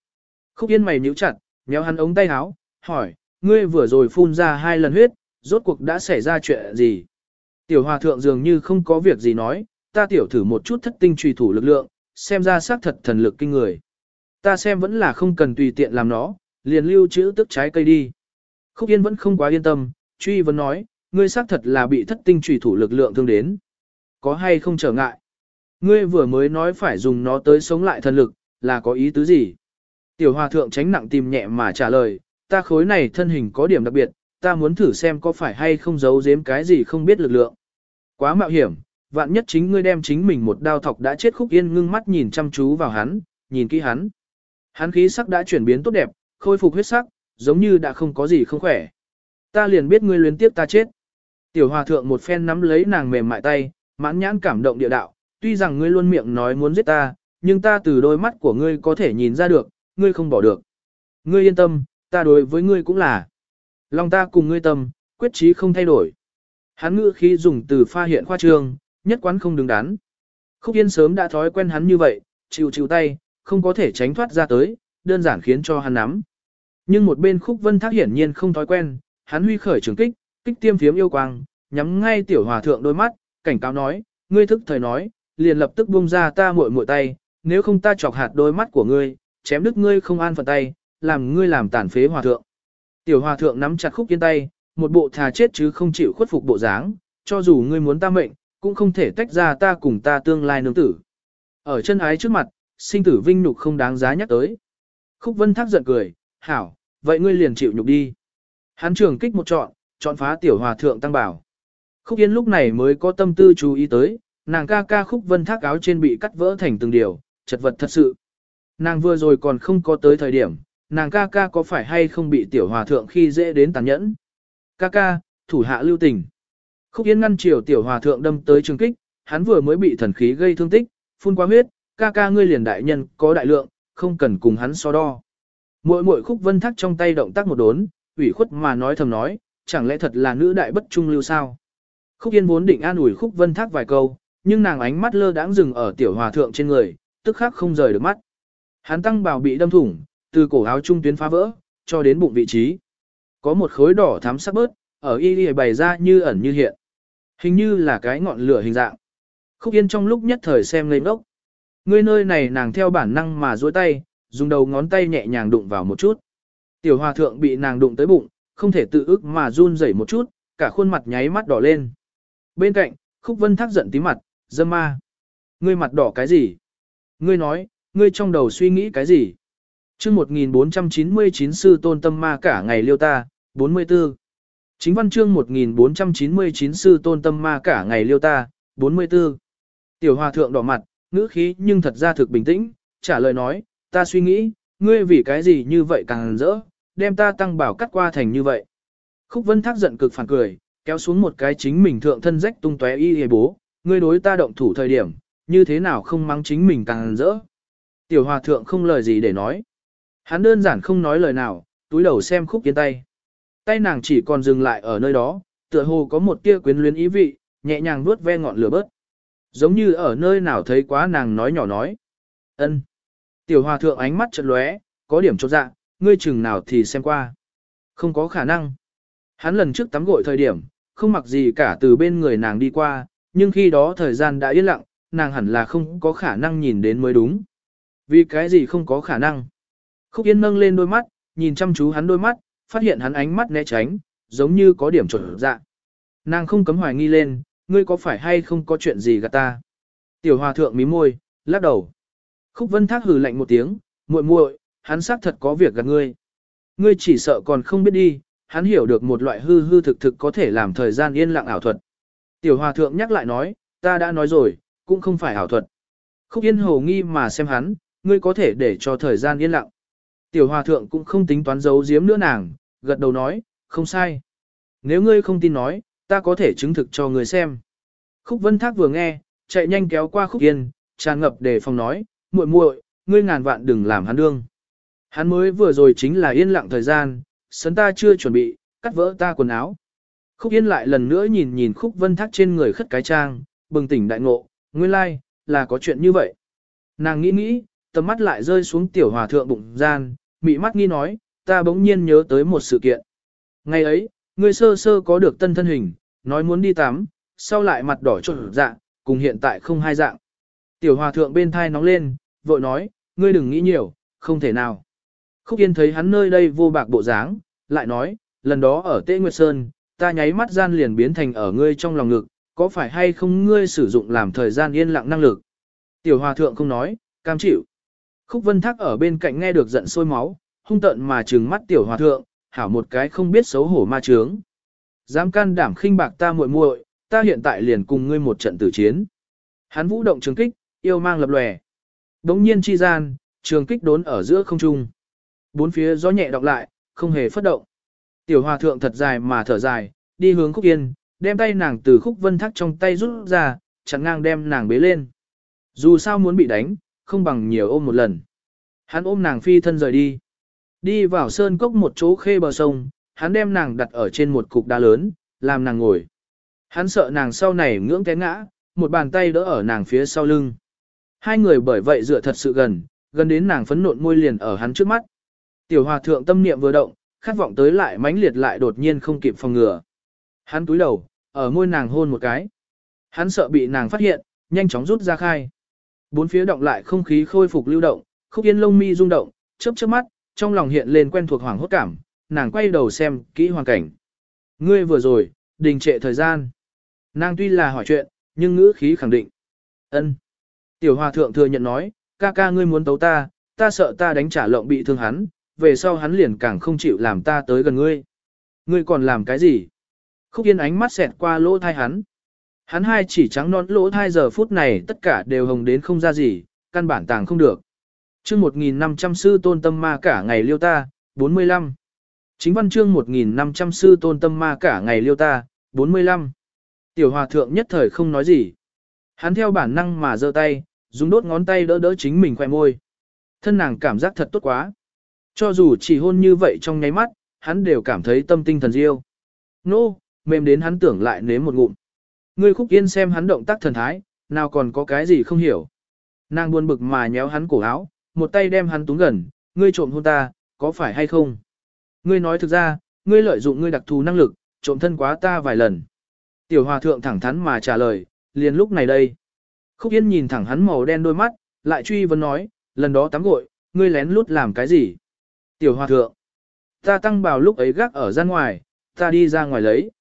Khúc yên mày nhíu chặt, nhéo hắn ống tay áo, hỏi, ngươi vừa rồi phun ra hai lần huyết, rốt cuộc đã xảy ra chuyện gì? Tiểu hòa thượng dường như không có việc gì nói, ta tiểu thử một chút thất tinh truy thủ lực lượng, xem ra xác thật thần lực kinh người. Ta xem vẫn là không cần tùy tiện làm nó, liền lưu trữ tức trái cây đi. Khúc Yên vẫn không quá yên tâm, truy vấn nói, ngươi xác thật là bị thất tinh truy thủ lực lượng thương đến. Có hay không trở ngại? Ngươi vừa mới nói phải dùng nó tới sống lại thần lực, là có ý tứ gì? Tiểu hòa thượng tránh nặng tìm nhẹ mà trả lời, ta khối này thân hình có điểm đặc biệt, ta muốn thử xem có phải hay không giấu giếm cái gì không biết lực lượng. Quá mạo hiểm, vạn nhất chính ngươi đem chính mình một đao thọc đã chết khúc yên ngưng mắt nhìn chăm chú vào hắn, nhìn kỹ hắn. Hắn khí sắc đã chuyển biến tốt đẹp, khôi phục huyết sắc, giống như đã không có gì không khỏe. Ta liền biết ngươi luyến tiếp ta chết. Tiểu hòa thượng một phen nắm lấy nàng mềm mại tay, mãn nhãn cảm động địa đạo, tuy rằng ngươi luôn miệng nói muốn giết ta, nhưng ta từ đôi mắt của ngươi có thể nhìn ra được, ngươi không bỏ được. Ngươi yên tâm, ta đối với ngươi cũng là. Lòng ta cùng ngươi tâm, quyết chí không thay đổi. Hắn ngữ khí dùng từ pha hiện khoa trương, nhất quán không đứng đắn. Khúc Yên sớm đã thói quen hắn như vậy, chịu chịu tay, không có thể tránh thoát ra tới, đơn giản khiến cho hắn nắm. Nhưng một bên Khúc Vân Thác hiển nhiên không thói quen, hắn huy khởi trường kích, kích tiêm phiếm yêu quang, nhắm ngay tiểu hòa thượng đôi mắt, cảnh cáo nói, ngươi thức thời nói, liền lập tức buông ra ta muội muội tay, nếu không ta chọc hạt đôi mắt của ngươi, chém đứt ngươi không an phận tay, làm ngươi làm tàn phế hòa thượng. Tiểu hòa thượng nắm chặt khúc yên tay, một bộ thà chết chứ không chịu khuất phục bộ dáng, cho dù ngươi muốn ta mệnh, cũng không thể tách ra ta cùng ta tương lai nương tử. Ở chân ái trước mặt, sinh tử vinh nhục không đáng giá nhắc tới. Khúc vân thác giận cười, hảo, vậy ngươi liền chịu nhục đi. Hắn trường kích một chọn, chọn phá tiểu hòa thượng tăng bảo. Khúc yên lúc này mới có tâm tư chú ý tới, nàng ca ca khúc vân thác áo trên bị cắt vỡ thành từng điều, chật vật thật sự. Nàng vừa rồi còn không có tới thời điểm, nàng ca ca có phải hay không bị tiểu hòa thượng khi dễ đến tàn nhẫn. Ca ca, thủ hạ lưu tình. Khúc Yên ngăn chiều tiểu hòa thượng đâm tới trường kích, hắn vừa mới bị thần khí gây thương tích, phun quá huyết, ca ca ngươi liền đại nhân, có đại lượng, không cần cùng hắn so đo. Mỗi mỗi khúc vân thắc trong tay động tác một đốn, ủy khuất mà nói thầm nói, chẳng lẽ thật là nữ đại bất trung lưu sao? Khúc Yên vốn định an ủi khúc vân thác vài câu, nhưng nàng ánh mắt lơ đãng dừng ở tiểu hòa thượng trên người, tức khắc không rời được mắt. Hắn tăng bào bị đâm thủng, từ cổ áo trung tuyến phá vỡ, cho đến bụng vị trí. Có một khối đỏ thắm sắc bớt, ở y y bày ra như ẩn như hiện. Hình như là cái ngọn lửa hình dạng. Khúc Yên trong lúc nhất thời xem ngây ngốc. Người nơi này nàng theo bản năng mà duỗi tay, dùng đầu ngón tay nhẹ nhàng đụng vào một chút. Tiểu hòa thượng bị nàng đụng tới bụng, không thể tự ức mà run rẩy một chút, cả khuôn mặt nháy mắt đỏ lên. Bên cạnh, Khúc Vân Thác giận tí mặt, dâm ma. Ngươi mặt đỏ cái gì? Ngươi nói, ngươi trong đầu suy nghĩ cái gì? chương 1499 sư tôn tâm ma cả ngày liêu ta, 44. Chính văn chương 1499 sư tôn tâm ma cả ngày liêu ta, 44. Tiểu hòa thượng đỏ mặt, ngữ khí nhưng thật ra thực bình tĩnh, trả lời nói, ta suy nghĩ, ngươi vì cái gì như vậy càng rỡ, đem ta tăng bảo cắt qua thành như vậy. Khúc vân thác giận cực phản cười, kéo xuống một cái chính mình thượng thân rách tung tóe y hề bố, ngươi đối ta động thủ thời điểm, như thế nào không mắng chính mình càng rỡ. Tiểu hòa thượng không lời gì để nói. Hắn đơn giản không nói lời nào, túi đầu xem khúc kiến tay. Tay nàng chỉ còn dừng lại ở nơi đó, tựa hồ có một tia quyến luyến ý vị, nhẹ nhàng nuốt ve ngọn lửa bớt. Giống như ở nơi nào thấy quá nàng nói nhỏ nói. ân. Tiểu hòa thượng ánh mắt chợt lóe, có điểm chột dạ, ngươi chừng nào thì xem qua. Không có khả năng. Hắn lần trước tắm gội thời điểm, không mặc gì cả từ bên người nàng đi qua, nhưng khi đó thời gian đã yên lặng, nàng hẳn là không có khả năng nhìn đến mới đúng. Vì cái gì không có khả năng? Khúc Yên nâng lên đôi mắt, nhìn chăm chú hắn đôi mắt, phát hiện hắn ánh mắt né tránh, giống như có điểm trở dạ. Nàng không cấm hoài nghi lên, ngươi có phải hay không có chuyện gì gạt ta? Tiểu hòa thượng mím môi, lắc đầu. Khúc Vân Thác hừ lạnh một tiếng, muội muội, hắn xác thật có việc gạt ngươi. Ngươi chỉ sợ còn không biết đi, hắn hiểu được một loại hư hư thực thực có thể làm thời gian yên lặng ảo thuật. Tiểu hòa thượng nhắc lại nói, ta đã nói rồi, cũng không phải ảo thuật. Khúc Yên hồ nghi mà xem hắn, ngươi có thể để cho thời gian yên lặng. Tiểu hòa thượng cũng không tính toán giấu giếm nữa nàng, gật đầu nói, không sai. Nếu ngươi không tin nói, ta có thể chứng thực cho ngươi xem. Khúc Vân Thác vừa nghe, chạy nhanh kéo qua Khúc Yên, tràn ngập để phòng nói, muội muội, ngươi ngàn vạn đừng làm hắn đương. Hắn mới vừa rồi chính là yên lặng thời gian, sấn ta chưa chuẩn bị, cắt vỡ ta quần áo. Khúc yên lại lần nữa nhìn nhìn khúc vân thác trên người khất cái trang, bừng tỉnh đại ngộ, nguyên lai, like, là có chuyện như vậy. Nàng nghĩ nghĩ, tầm mắt lại rơi xuống tiểu hòa thượng bụng gian, mị mắt nghi nói, ta bỗng nhiên nhớ tới một sự kiện. Ngày ấy, ngươi sơ sơ có được tân thân hình, nói muốn đi tắm, sau lại mặt đỏ trộn dạng, cùng hiện tại không hai dạng. Tiểu hòa thượng bên thai nóng lên, vội nói, ngươi đừng nghĩ nhiều, không thể nào. Khúc Yên thấy hắn nơi đây vô bạc bộ dáng, lại nói, lần đó ở Tế Nguyệt Sơn, ta nháy mắt gian liền biến thành ở ngươi trong lòng ngực, có phải hay không ngươi sử dụng làm thời gian yên lặng năng lực? Tiểu hòa thượng không nói, cam chịu. Khúc Vân Thác ở bên cạnh nghe được giận sôi máu, hung tận mà trừng mắt tiểu hòa thượng, hảo một cái không biết xấu hổ ma trướng. Dám can đảm khinh bạc ta muội muội, ta hiện tại liền cùng ngươi một trận tử chiến. Hắn vũ động trường kích, yêu mang lập lòe. Đống nhiên chi gian, trường kích đốn ở giữa không trung. Bốn phía gió nhẹ đọc lại, không hề phất động. Tiểu hòa thượng thật dài mà thở dài, đi hướng khúc yên, đem tay nàng từ khúc vân thác trong tay rút ra, chặn ngang đem nàng bế lên. Dù sao muốn bị đánh, không bằng nhiều ôm một lần. Hắn ôm nàng phi thân rời đi. Đi vào sơn cốc một chỗ khê bờ sông, hắn đem nàng đặt ở trên một cục đá lớn, làm nàng ngồi. Hắn sợ nàng sau này ngưỡng té ngã, một bàn tay đỡ ở nàng phía sau lưng. Hai người bởi vậy dựa thật sự gần, gần đến nàng phấn nộn môi liền ở hắn trước mắt. Tiểu hòa thượng tâm niệm vừa động, khát vọng tới lại mãnh liệt lại đột nhiên không kịp phòng ngừa. Hắn túi đầu, ở môi nàng hôn một cái. Hắn sợ bị nàng phát hiện, nhanh chóng rút ra khai. Bốn phía động lại không khí khôi phục lưu động, khúc yên lông mi rung động, chớp chớp mắt, trong lòng hiện lên quen thuộc hoàng hốt cảm, nàng quay đầu xem kỹ hoàn cảnh. Ngươi vừa rồi, đình trệ thời gian. Nàng tuy là hỏi chuyện, nhưng ngữ khí khẳng định. ân Tiểu hòa thượng thừa nhận nói, ca ca ngươi muốn tấu ta, ta sợ ta đánh trả lộng bị thương hắn, về sau hắn liền càng không chịu làm ta tới gần ngươi. Ngươi còn làm cái gì? Khúc yên ánh mắt xẹt qua lỗ thai hắn. Hắn hai chỉ trắng non lỗ hai giờ phút này tất cả đều hồng đến không ra gì, căn bản tàng không được. chương 1.500 sư tôn tâm ma cả ngày liêu ta, 45. Chính văn chương 1.500 sư tôn tâm ma cả ngày liêu ta, 45. Tiểu hòa thượng nhất thời không nói gì. Hắn theo bản năng mà giơ tay, dùng đốt ngón tay đỡ đỡ chính mình khoe môi. Thân nàng cảm giác thật tốt quá. Cho dù chỉ hôn như vậy trong nháy mắt, hắn đều cảm thấy tâm tinh thần diêu. Nô, mềm đến hắn tưởng lại nếm một ngụm. Ngươi khúc yên xem hắn động tác thần thái, nào còn có cái gì không hiểu. Nàng buồn bực mà nhéo hắn cổ áo, một tay đem hắn túng gần, ngươi trộm hôn ta, có phải hay không? Ngươi nói thực ra, ngươi lợi dụng ngươi đặc thù năng lực, trộm thân quá ta vài lần. Tiểu hòa thượng thẳng thắn mà trả lời, liền lúc này đây. Khúc Yên nhìn thẳng hắn màu đen đôi mắt, lại truy vấn nói, lần đó tắm gội, ngươi lén lút làm cái gì? Tiểu hòa thượng, ta tăng bào lúc ấy gác ở ra ngoài, ta đi ra ngoài lấy.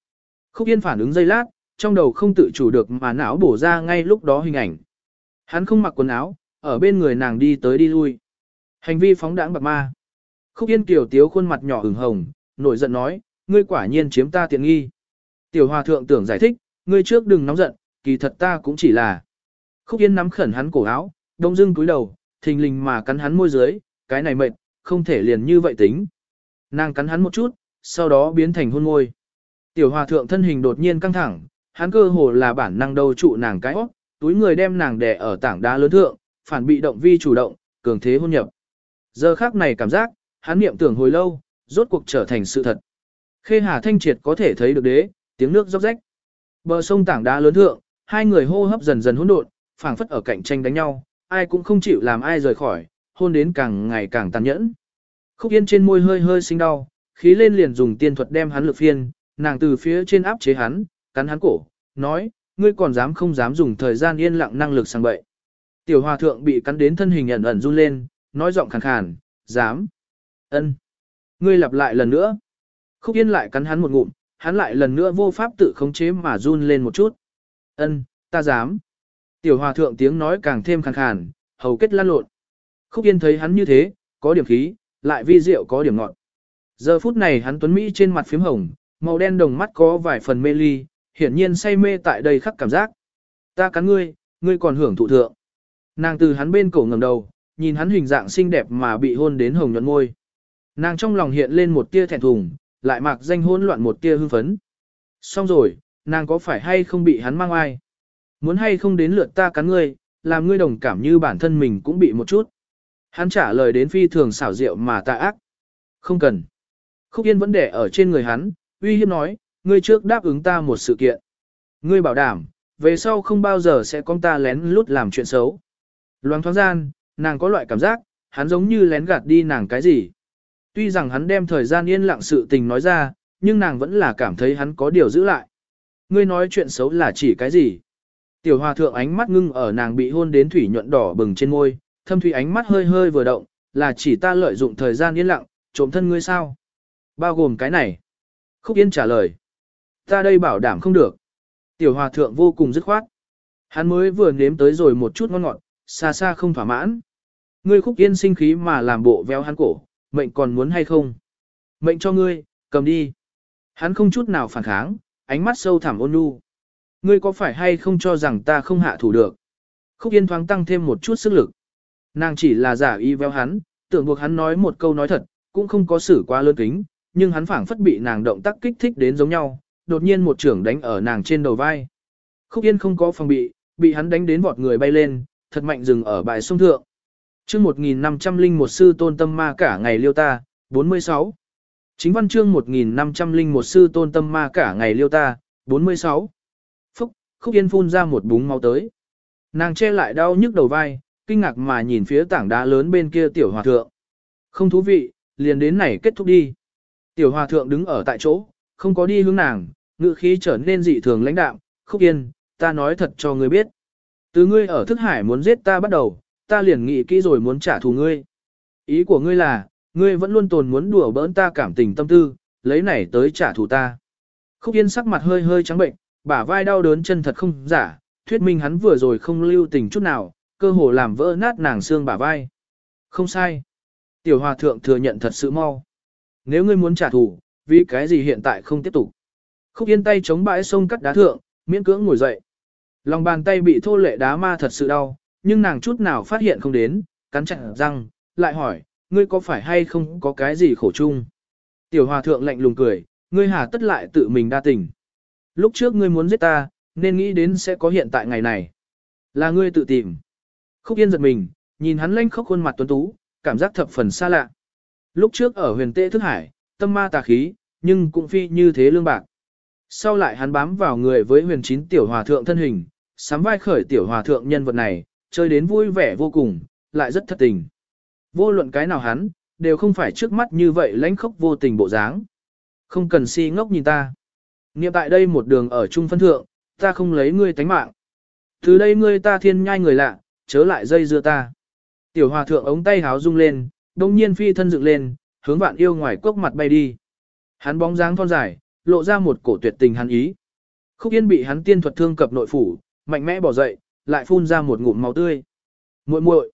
Khúc Yên phản ứng dây lát, trong đầu không tự chủ được mà não bổ ra ngay lúc đó hình ảnh. Hắn không mặc quần áo, ở bên người nàng đi tới đi lui. Hành vi phóng đãng bạc ma. Khúc Yên kiều tiếu khuôn mặt nhỏ ửng hồng, nổi giận nói, ngươi quả nhiên chiếm ta tiện nghi. Tiểu hòa thượng tưởng giải thích, ngươi trước đừng nóng giận, kỳ thật ta cũng chỉ là. Khúc Yên nắm khẩn hắn cổ áo, đông dưng cúi đầu, thình lình mà cắn hắn môi dưới, cái này mệt, không thể liền như vậy tính. Nàng cắn hắn một chút, sau đó biến thành hôn môi. Tiểu hòa thượng thân hình đột nhiên căng thẳng, hắn cơ hồ là bản năng đầu trụ nàng cái óc, túi người đem nàng đè ở tảng đá lớn thượng, phản bị động vi chủ động, cường thế hôn nhập. Giờ khác này cảm giác, hắn niệm tưởng hồi lâu, rốt cuộc trở thành sự thật. Khê Hà Thanh Triệt có thể thấy được đế, tiếng nước róc rách. Bờ sông tảng đá lớn thượng, hai người hô hấp dần dần hỗn độn, phảng phất ở cạnh tranh đánh nhau, ai cũng không chịu làm ai rời khỏi, hôn đến càng ngày càng tàn nhẫn. Khúc Yên trên môi hơi hơi sinh đau, khí lên liền dùng tiên thuật đem hắn lực phiên, nàng từ phía trên áp chế hắn, cắn hắn cổ, nói, ngươi còn dám không dám dùng thời gian yên lặng năng lực sang bậy. Tiểu hòa thượng bị cắn đến thân hình ẩn ẩn run lên, nói giọng khàn khàn, dám. ân Ngươi lặp lại lần nữa. Khúc Yên lại cắn hắn một ngụm, hắn lại lần nữa vô pháp tự khống chế mà run lên một chút. Ân, ta dám. Tiểu hòa thượng tiếng nói càng thêm khàn khàn, hầu kết lan lộn. Khúc Yên thấy hắn như thế, có điểm khí, lại vi diệu có điểm ngọt. Giờ phút này hắn tuấn Mỹ trên mặt phím hồng, màu đen đồng mắt có vài phần mê ly, hiển nhiên say mê tại đây khắc cảm giác. Ta cắn ngươi, ngươi còn hưởng thụ thượng. Nàng từ hắn bên cổ ngầm đầu, nhìn hắn hình dạng xinh đẹp mà bị hôn đến hồng nhuận môi. Nàng trong lòng hiện lên một tia thẹn thùng, lại mặc danh hôn loạn một tia hưng phấn. Xong rồi, nàng có phải hay không bị hắn mang ai? Muốn hay không đến lượt ta cắn ngươi, làm ngươi đồng cảm như bản thân mình cũng bị một chút. Hắn trả lời đến phi thường xảo diệu mà tà ác. Không cần. Khúc Yên vẫn để ở trên người hắn, uy hiếp nói, ngươi trước đáp ứng ta một sự kiện. Ngươi bảo đảm, về sau không bao giờ sẽ con ta lén lút làm chuyện xấu. Loáng thoáng gian, nàng có loại cảm giác, hắn giống như lén gạt đi nàng cái gì. Tuy rằng hắn đem thời gian yên lặng sự tình nói ra, nhưng nàng vẫn là cảm thấy hắn có điều giữ lại. Ngươi nói chuyện xấu là chỉ cái gì? Tiểu hòa thượng ánh mắt ngưng ở nàng bị hôn đến thủy nhuận đỏ bừng trên môi, thâm thủy ánh mắt hơi hơi vừa động, là chỉ ta lợi dụng thời gian yên lặng, trộm thân ngươi sao? Bao gồm cái này. Khúc Yên trả lời. Ta đây bảo đảm không được. Tiểu hòa thượng vô cùng dứt khoát. Hắn mới vừa nếm tới rồi một chút ngon ngọt, xa xa không thỏa mãn. Ngươi Khúc Yên sinh khí mà làm bộ véo hắn cổ, mệnh còn muốn hay không? Mệnh cho ngươi, cầm đi. Hắn không chút nào phản kháng, ánh mắt sâu thẳm ôn nhu. Ngươi có phải hay không cho rằng ta không hạ thủ được? Khúc Yên thoáng tăng thêm một chút sức lực. Nàng chỉ là giả y véo hắn, tưởng buộc hắn nói một câu nói thật, cũng không có xử quá lớn kính, nhưng hắn phản phất bị nàng động tác kích thích đến giống nhau, đột nhiên một trưởng đánh ở nàng trên đầu vai. Khúc Yên không có phòng bị, bị hắn đánh đến vọt người bay lên, thật mạnh dừng ở bãi sông thượng. Chương 1501 sư tôn tâm ma cả ngày liêu ta, 46. Chính văn chương 1501 sư tôn tâm ma cả ngày liêu ta, 46. Phúc, Khúc Yên phun ra một búng máu tới. Nàng che lại đau nhức đầu vai, kinh ngạc mà nhìn phía tảng đá lớn bên kia tiểu hòa thượng. Không thú vị, liền đến này kết thúc đi. Tiểu hòa thượng đứng ở tại chỗ, không có đi hướng nàng, ngự khí trở nên dị thường lãnh đạm, khúc yên, ta nói thật cho ngươi biết. Từ ngươi ở thức hải muốn giết ta bắt đầu, ta liền nghĩ kỹ rồi muốn trả thù ngươi. Ý của ngươi là, ngươi vẫn luôn tồn muốn đùa bỡn ta cảm tình tâm tư, lấy này tới trả thù ta. Khúc yên sắc mặt hơi hơi trắng bệnh, bả vai đau đớn chân thật không giả, thuyết minh hắn vừa rồi không lưu tình chút nào, cơ hồ làm vỡ nát nàng xương bả vai. Không sai. Tiểu hòa thượng thừa nhận thật sự mau. Nếu ngươi muốn trả thù, vì cái gì hiện tại không tiếp tục. Khúc yên tay chống bãi sông cắt đá thượng, miễn cưỡng ngồi dậy. Lòng bàn tay bị thô lệ đá ma thật sự đau, nhưng nàng chút nào phát hiện không đến, cắn chặt răng, lại hỏi, ngươi có phải hay không có cái gì khổ chung? Tiểu hòa thượng lạnh lùng cười, ngươi hà tất lại tự mình đa tình. Lúc trước ngươi muốn giết ta, nên nghĩ đến sẽ có hiện tại ngày này. Là ngươi tự tìm. Khúc yên giật mình, nhìn hắn lanh khóc khuôn mặt tuấn tú, cảm giác thập phần xa lạ. Lúc trước ở huyền tệ thức hải, tâm ma tà khí, nhưng cũng phi như thế lương bạc. Sau lại hắn bám vào người với huyền chín tiểu hòa thượng thân hình, sắm vai khởi tiểu hòa thượng nhân vật này, chơi đến vui vẻ vô cùng, lại rất thật tình. Vô luận cái nào hắn, đều không phải trước mắt như vậy lãnh khốc vô tình bộ dáng. Không cần si ngốc nhìn ta. Niệm tại đây một đường ở trung phân thượng, ta không lấy ngươi tánh mạng. Từ đây ngươi ta thiên nhai người lạ, chớ lại dây dưa ta. Tiểu hòa thượng ống tay háo rung lên, đông nhiên phi thân dựng lên, hướng vạn yêu ngoài cốc mặt bay đi. Hắn bóng dáng thon dài, lộ ra một cổ tuyệt tình hắn ý. Khúc Yên bị hắn tiên thuật thương cập nội phủ, mạnh mẽ bỏ dậy, lại phun ra một ngụm máu tươi. Muội muội.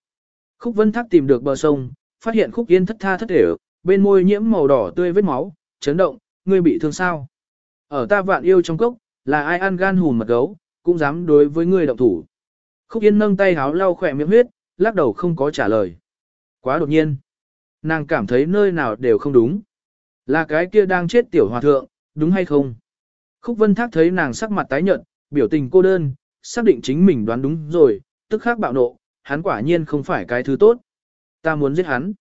Khúc Vân Thác tìm được bờ sông, phát hiện Khúc Yên thất tha thất để bên môi nhiễm màu đỏ tươi vết máu, chấn động, ngươi bị thương sao? Ở ta vạn yêu trong cốc, là ai ăn gan hùn mật gấu, cũng dám đối với ngươi động thủ. Khúc Yên nâng tay háo lau khỏe miệng huyết, lắc đầu không có trả lời. Quá đột nhiên. Nàng cảm thấy nơi nào đều không đúng. Là cái kia đang chết tiểu hòa thượng, đúng hay không? Khúc Vân Thác thấy nàng sắc mặt tái nhợt, biểu tình cô đơn, xác định chính mình đoán đúng rồi, tức khắc bạo nộ, hắn quả nhiên không phải cái thứ tốt. Ta muốn giết hắn.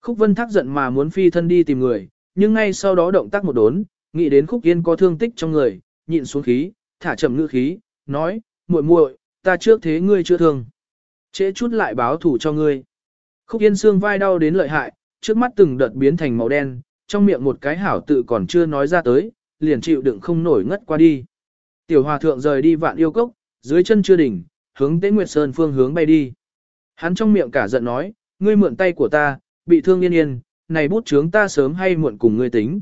Khúc Vân Thác giận mà muốn phi thân đi tìm người, nhưng ngay sau đó động tác một đốn, nghĩ đến Khúc Yên có thương tích trong người, nhịn xuống khí, thả chậm ngữ khí, nói, muội muội, ta trước thế ngươi chưa thương. Trễ chút lại báo thủ cho ngươi. Khúc Yên xương vai đau đến lợi hại, trước mắt từng đợt biến thành màu đen, trong miệng một cái hảo tự còn chưa nói ra tới, liền chịu đựng không nổi ngất qua đi. Tiểu hòa thượng rời đi vạn yêu cốc, dưới chân chưa đỉnh, hướng tế Nguyệt Sơn phương hướng bay đi. Hắn trong miệng cả giận nói, ngươi mượn tay của ta, bị thương yên yên, này bút chướng ta sớm hay muộn cùng ngươi tính.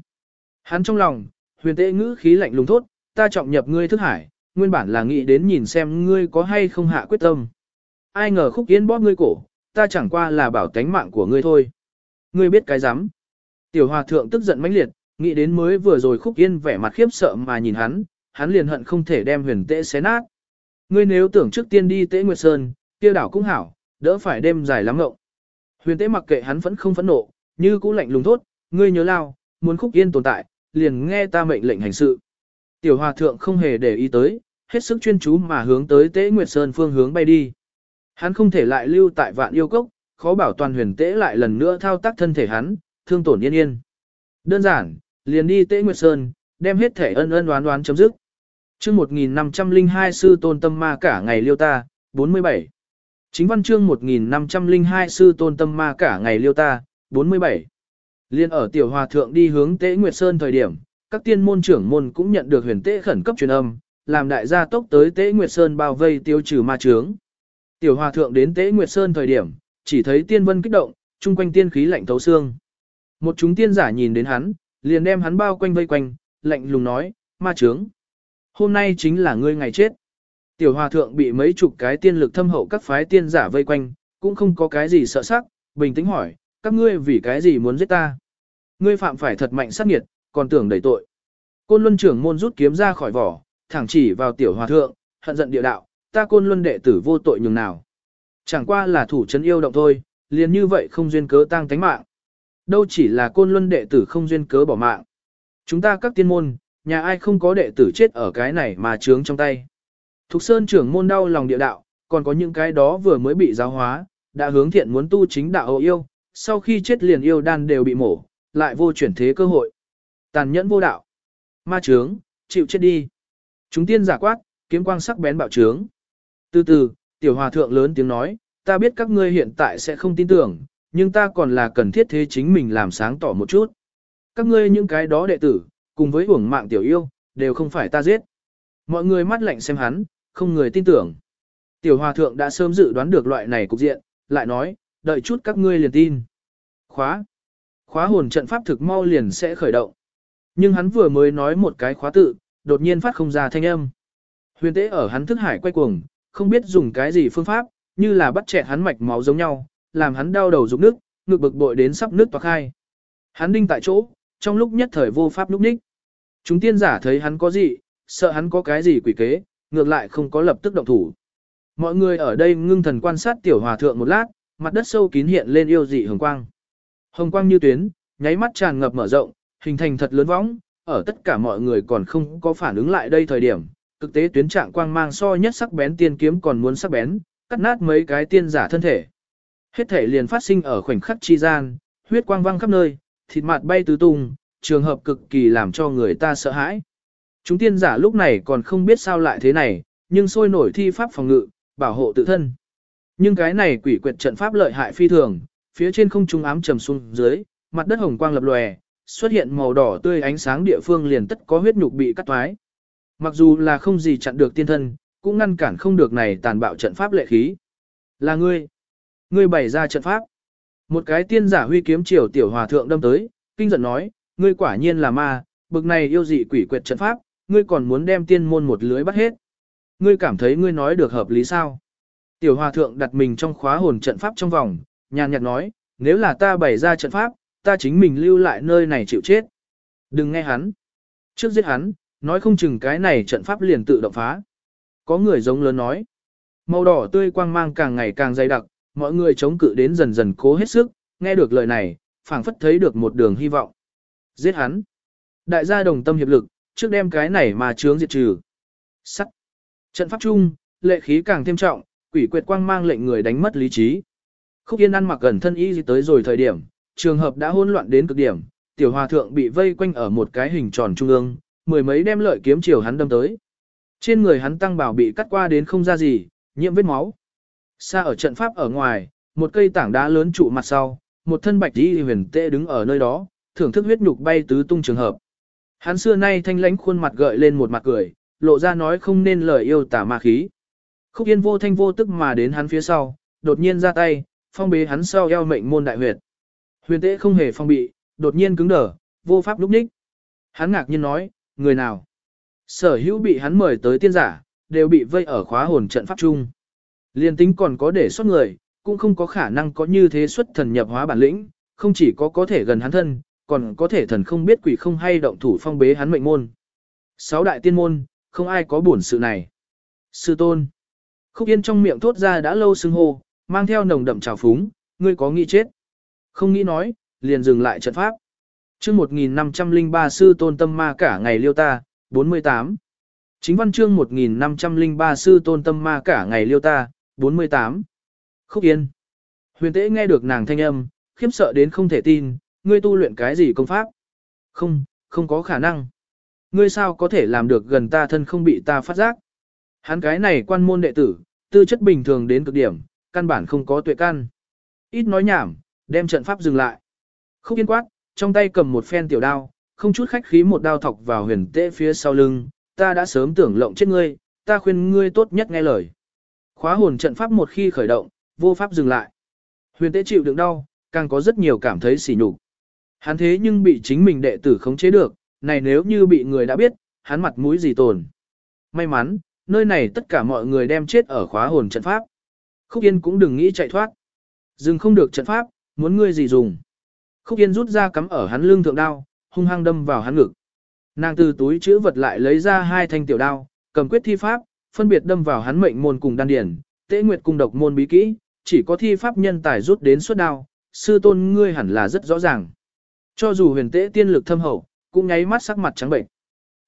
Hắn trong lòng, huyền tế ngữ khí lạnh lùng thốt, ta trọng nhập ngươi thức hải, nguyên bản là nghĩ đến nhìn xem ngươi có hay không hạ quyết tâm. Ai ngờ khúc yên bóp ngươi cổ, ta chẳng qua là bảo tánh mạng của ngươi thôi. Ngươi biết cái rắm Tiểu hòa thượng tức giận mãnh liệt, nghĩ đến mới vừa rồi khúc yên vẻ mặt khiếp sợ mà nhìn hắn, hắn liền hận không thể đem huyền tệ xé nát. Ngươi nếu tưởng trước tiên đi tế Nguyệt Sơn, kia đảo cũng hảo, đỡ phải đêm dài lắm ngộng. Huyền tế mặc kệ hắn vẫn không phẫn nộ, như cũ lạnh lùng thốt, ngươi nhớ lao, muốn khúc yên tồn tại, liền nghe ta mệnh lệnh hành sự. Tiểu hòa thượng không hề để ý tới, hết sức chuyên chú mà hướng tới tế Nguyệt Sơn phương hướng bay đi. Hắn không thể lại lưu tại vạn yêu cốc, khó bảo toàn huyền tế lại lần nữa thao tác thân thể hắn, thương tổn yên yên. Đơn giản, liền đi tế Nguyệt Sơn, đem hết thể ân ân đoán đoán chấm dứt. chương 1502 sư tôn tâm ma cả ngày liêu ta, 47. Chính văn chương 1502 sư tôn tâm ma cả ngày liêu ta, 47. Liên ở tiểu hòa thượng đi hướng tế Nguyệt Sơn thời điểm, các tiên môn trưởng môn cũng nhận được huyền tế khẩn cấp truyền âm, làm đại gia tốc tới tế Nguyệt Sơn bao vây tiêu trừ ma chướng. Tiểu hòa thượng đến tế Nguyệt Sơn thời điểm, chỉ thấy tiên vân kích động, chung quanh tiên khí lạnh thấu xương. Một chúng tiên giả nhìn đến hắn, liền đem hắn bao quanh vây quanh, lạnh lùng nói, ma trướng. Hôm nay chính là ngươi ngày chết. Tiểu hòa thượng bị mấy chục cái tiên lực thâm hậu các phái tiên giả vây quanh, cũng không có cái gì sợ sắc, bình tĩnh hỏi, các ngươi vì cái gì muốn giết ta? Ngươi phạm phải thật mạnh sát nghiệt, còn tưởng đẩy tội. Côn luân trưởng môn rút kiếm ra khỏi vỏ, thẳng chỉ vào tiểu hòa thượng, hận giận địa đạo, ta côn luân đệ tử vô tội nhường nào. Chẳng qua là thủ chân yêu động thôi, liền như vậy không duyên cớ tăng tánh mạng. Đâu chỉ là côn luân đệ tử không duyên cớ bỏ mạng. Chúng ta các tiên môn, nhà ai không có đệ tử chết ở cái này mà trướng trong tay. Thục Sơn trưởng môn đau lòng địa đạo, còn có những cái đó vừa mới bị giáo hóa, đã hướng thiện muốn tu chính đạo yêu, sau khi chết liền yêu đan đều bị mổ, lại vô chuyển thế cơ hội. Tàn nhẫn vô đạo. Ma trướng, chịu chết đi. Chúng tiên giả quát, kiếm quang sắc bén bạo trướng. Từ từ, tiểu hòa thượng lớn tiếng nói, ta biết các ngươi hiện tại sẽ không tin tưởng, nhưng ta còn là cần thiết thế chính mình làm sáng tỏ một chút. Các ngươi những cái đó đệ tử, cùng với hưởng mạng tiểu yêu, đều không phải ta giết. Mọi người mắt lạnh xem hắn, không người tin tưởng. Tiểu hòa thượng đã sớm dự đoán được loại này cục diện, lại nói, đợi chút các ngươi liền tin. Khóa. Khóa hồn trận pháp thực mau liền sẽ khởi động. Nhưng hắn vừa mới nói một cái khóa tự, đột nhiên phát không ra thanh âm. Huyền tế ở hắn thức hải quay cuồng, không biết dùng cái gì phương pháp, như là bắt chẹt hắn mạch máu giống nhau, làm hắn đau đầu rụng nước, ngực bực bội đến sắp nước toạc hai. Hắn đinh tại chỗ, trong lúc nhất thời vô pháp lúc ních. Chúng tiên giả thấy hắn có gì, sợ hắn có cái gì quỷ kế, ngược lại không có lập tức động thủ. Mọi người ở đây ngưng thần quan sát tiểu hòa thượng một lát, mặt đất sâu kín hiện lên yêu dị hồng quang. Hồng quang như tuyến, nháy mắt tràn ngập mở rộng, hình thành thật lớn võng, ở tất cả mọi người còn không có phản ứng lại đây thời điểm, thực tế tuyến trạng quang mang so nhất sắc bén tiên kiếm còn muốn sắc bén, cắt nát mấy cái tiên giả thân thể. Hết thể liền phát sinh ở khoảnh khắc chi gian, huyết quang văng khắp nơi, thịt mạt bay tứ tung, trường hợp cực kỳ làm cho người ta sợ hãi. Chúng tiên giả lúc này còn không biết sao lại thế này, nhưng sôi nổi thi pháp phòng ngự, bảo hộ tự thân. Nhưng cái này quỷ quyệt trận pháp lợi hại phi thường, phía trên không trung ám trầm xuống dưới, mặt đất hồng quang lập lòe, xuất hiện màu đỏ tươi ánh sáng địa phương liền tất có huyết nhục bị cắt toái. Mặc dù là không gì chặn được tiên thân, cũng ngăn cản không được này tàn bạo trận pháp lệ khí. Là ngươi. Ngươi bày ra trận pháp. Một cái tiên giả huy kiếm triều tiểu hòa thượng đâm tới, kinh giận nói, ngươi quả nhiên là ma, bực này yêu dị quỷ quyệt trận pháp, ngươi còn muốn đem tiên môn một lưới bắt hết. Ngươi cảm thấy ngươi nói được hợp lý sao? Tiểu hòa thượng đặt mình trong khóa hồn trận pháp trong vòng, nhàn nhạt nói, nếu là ta bày ra trận pháp, ta chính mình lưu lại nơi này chịu chết. Đừng nghe hắn. Trước giết hắn, nói không chừng cái này trận pháp liền tự động phá. Có người giống lớn nói. Màu đỏ tươi quang mang càng ngày càng dày đặc, mọi người chống cự đến dần dần cố hết sức, nghe được lời này, phảng phất thấy được một đường hy vọng. Giết hắn. Đại gia đồng tâm hiệp lực, trước đem cái này mà chướng diệt trừ. Sắt. Trận pháp chung, lệ khí càng thêm trọng, quỷ quyệt quang mang lệnh người đánh mất lý trí. Khúc Yên ăn mặc gần thân y tới rồi thời điểm, trường hợp đã hỗn loạn đến cực điểm, tiểu hòa thượng bị vây quanh ở một cái hình tròn trung ương, mười mấy đem lợi kiếm chiều hắn đâm tới. Trên người hắn tăng bảo bị cắt qua đến không ra gì, nhiễm vết máu. Xa ở trận pháp ở ngoài, một cây tảng đá lớn trụ mặt sau, một thân bạch y huyền tệ đứng ở nơi đó, thưởng thức huyết nhục bay tứ tung trường hợp. Hắn xưa nay thanh lãnh khuôn mặt gợi lên một mặt cười, lộ ra nói không nên lời yêu tả ma khí. Khúc Yên vô thanh vô tức mà đến hắn phía sau, đột nhiên ra tay, phong bế hắn sau eo mệnh môn đại huyệt. Huyền tế không hề phong bị, đột nhiên cứng đờ, vô pháp lúc ních. Hắn ngạc nhiên nói, người nào? Sở hữu bị hắn mời tới tiên giả, đều bị vây ở khóa hồn trận pháp chung. Liên tính còn có để xuất người, cũng không có khả năng có như thế xuất thần nhập hóa bản lĩnh, không chỉ có có thể gần hắn thân, còn có thể thần không biết quỷ không hay động thủ phong bế hắn mệnh môn. Sáu đại tiên môn, không ai có buồn sự này. Sư tôn. Khúc Yên trong miệng thốt ra đã lâu xưng hô, mang theo nồng đậm trào phúng, ngươi có nghĩ chết. Không nghĩ nói, liền dừng lại trận pháp chương 1503 sư tôn tâm ma cả ngày liêu ta, 48. Chính văn chương 1503 sư tôn tâm ma cả ngày liêu ta, 48. Khúc Yên. Huyền tế nghe được nàng thanh âm, khiếp sợ đến không thể tin, ngươi tu luyện cái gì công pháp? Không, không có khả năng. Ngươi sao có thể làm được gần ta thân không bị ta phát giác? Hắn cái này quan môn đệ tử, tư chất bình thường đến cực điểm, căn bản không có tuệ căn. Ít nói nhảm, đem trận pháp dừng lại. Khúc yên quát, trong tay cầm một phen tiểu đao, không chút khách khí một đao thọc vào huyền tế phía sau lưng, ta đã sớm tưởng lộng chết ngươi, ta khuyên ngươi tốt nhất nghe lời. Khóa hồn trận pháp một khi khởi động, vô pháp dừng lại. Huyền tế chịu đựng đau, càng có rất nhiều cảm thấy sỉ nhục. Hắn thế nhưng bị chính mình đệ tử khống chế được, này nếu như bị người đã biết, hắn mặt mũi gì tồn. May mắn, nơi này tất cả mọi người đem chết ở khóa hồn trận pháp. Khúc Yên cũng đừng nghĩ chạy thoát. Dừng không được trận pháp, muốn ngươi gì dùng. Khúc Yên rút ra cắm ở hắn lưng thượng đao, hung hăng đâm vào hắn ngực. Nàng từ túi chữ vật lại lấy ra hai thanh tiểu đao, cầm quyết thi pháp, phân biệt đâm vào hắn mệnh môn cùng đan điển, tế nguyệt cùng độc môn bí kỹ, chỉ có thi pháp nhân tài rút đến suốt đao, sư tôn ngươi hẳn là rất rõ ràng. Cho dù huyền tế tiên lực thâm hậu, cũng nháy mắt sắc mặt trắng bệnh.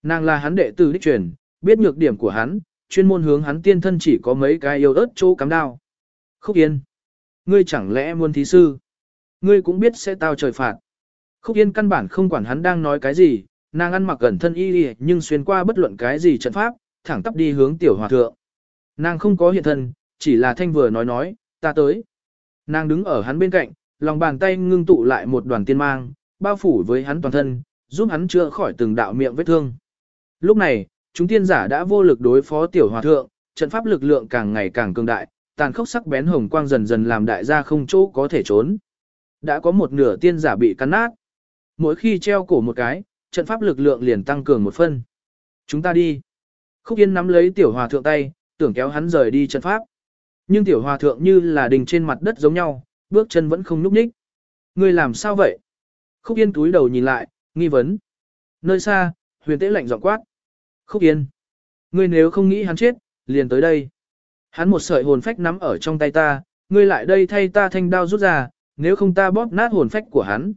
Nàng là hắn đệ tử đích truyền, biết nhược điểm của hắn, chuyên môn hướng hắn tiên thân chỉ có mấy cái yêu ớt chỗ cắm đao. Khúc Yên. Ngươi chẳng lẽ muốn thí sư? Ngươi cũng biết sẽ tao trời phạt. Khúc Yên căn bản không quản hắn đang nói cái gì, nàng ăn mặc gần thân y y nhưng xuyên qua bất luận cái gì trận pháp, thẳng tắp đi hướng tiểu hòa thượng. Nàng không có hiện thân, chỉ là thanh vừa nói nói, ta tới. Nàng đứng ở hắn bên cạnh, lòng bàn tay ngưng tụ lại một đoàn tiên mang, bao phủ với hắn toàn thân, giúp hắn chữa khỏi từng đạo miệng vết thương. Lúc này, chúng tiên giả đã vô lực đối phó tiểu hòa thượng, trận pháp lực lượng càng ngày càng cường đại, tàn khốc sắc bén hồng quang dần dần làm đại gia không chỗ có thể trốn. Đã có một nửa tiên giả bị cắn nát. Mỗi khi treo cổ một cái, trận pháp lực lượng liền tăng cường một phân. Chúng ta đi. Khúc Yên nắm lấy tiểu hòa thượng tay, tưởng kéo hắn rời đi trận pháp. Nhưng tiểu hòa thượng như là đình trên mặt đất giống nhau, bước chân vẫn không nhúc nhích. Người làm sao vậy? Khúc Yên túi đầu nhìn lại, nghi vấn. Nơi xa, huyền tế lạnh giọng quát. Khúc Yên. Ngươi nếu không nghĩ hắn chết, liền tới đây. Hắn một sợi hồn phách nắm ở trong tay ta, ngươi lại đây thay ta thanh đao rút ra, nếu không ta bóp nát hồn phách của hắn.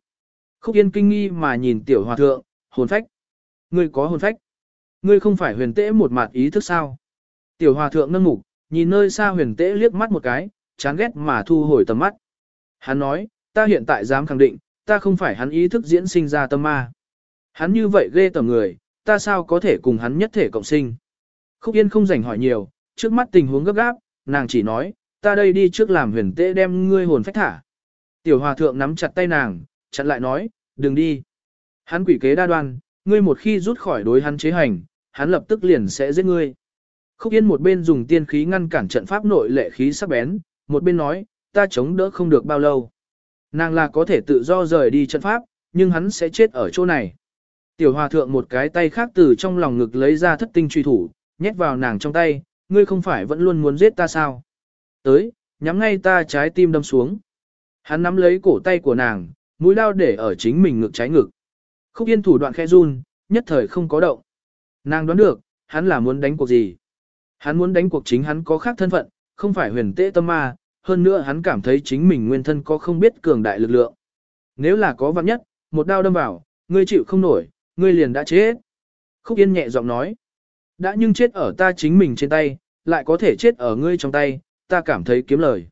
Khúc Yên kinh nghi mà nhìn tiểu hòa thượng, hồn phách. Ngươi có hồn phách. Ngươi không phải huyền tễ một mặt ý thức sao. Tiểu hòa thượng nâng mục, nhìn nơi xa huyền tễ liếc mắt một cái, chán ghét mà thu hồi tầm mắt. Hắn nói, ta hiện tại dám khẳng định, ta không phải hắn ý thức diễn sinh ra tâm ma. Hắn như vậy ghê tầm người, ta sao có thể cùng hắn nhất thể cộng sinh. Khúc Yên không rảnh hỏi nhiều, trước mắt tình huống gấp gáp, nàng chỉ nói, ta đây đi trước làm huyền tễ đem ngươi hồn phách thả. Tiểu hòa thượng nắm chặt tay nàng, chặn lại nói, đừng đi. Hắn quỷ kế đa đoan, ngươi một khi rút khỏi đối hắn chế hành, hắn lập tức liền sẽ giết ngươi. Khúc Yên một bên dùng tiên khí ngăn cản trận pháp nội lệ khí sắc bén, một bên nói, ta chống đỡ không được bao lâu. Nàng là có thể tự do rời đi trận pháp, nhưng hắn sẽ chết ở chỗ này. Tiểu hòa thượng một cái tay khác từ trong lòng ngực lấy ra thất tinh truy thủ, nhét vào nàng trong tay, ngươi không phải vẫn luôn muốn giết ta sao? Tới, nhắm ngay ta trái tim đâm xuống. Hắn nắm lấy cổ tay của nàng, mũi đao để ở chính mình ngực trái ngực. Khúc yên thủ đoạn khẽ run, nhất thời không có động. Nàng đoán được, hắn là muốn đánh cuộc gì. Hắn muốn đánh cuộc chính hắn có khác thân phận, không phải huyền tế tâm ma, hơn nữa hắn cảm thấy chính mình nguyên thân có không biết cường đại lực lượng. Nếu là có vạn nhất, một đao đâm vào, ngươi chịu không nổi, ngươi liền đã chết. Khúc Yên nhẹ giọng nói, đã nhưng chết ở ta chính mình trên tay, lại có thể chết ở ngươi trong tay, ta cảm thấy kiếm lời.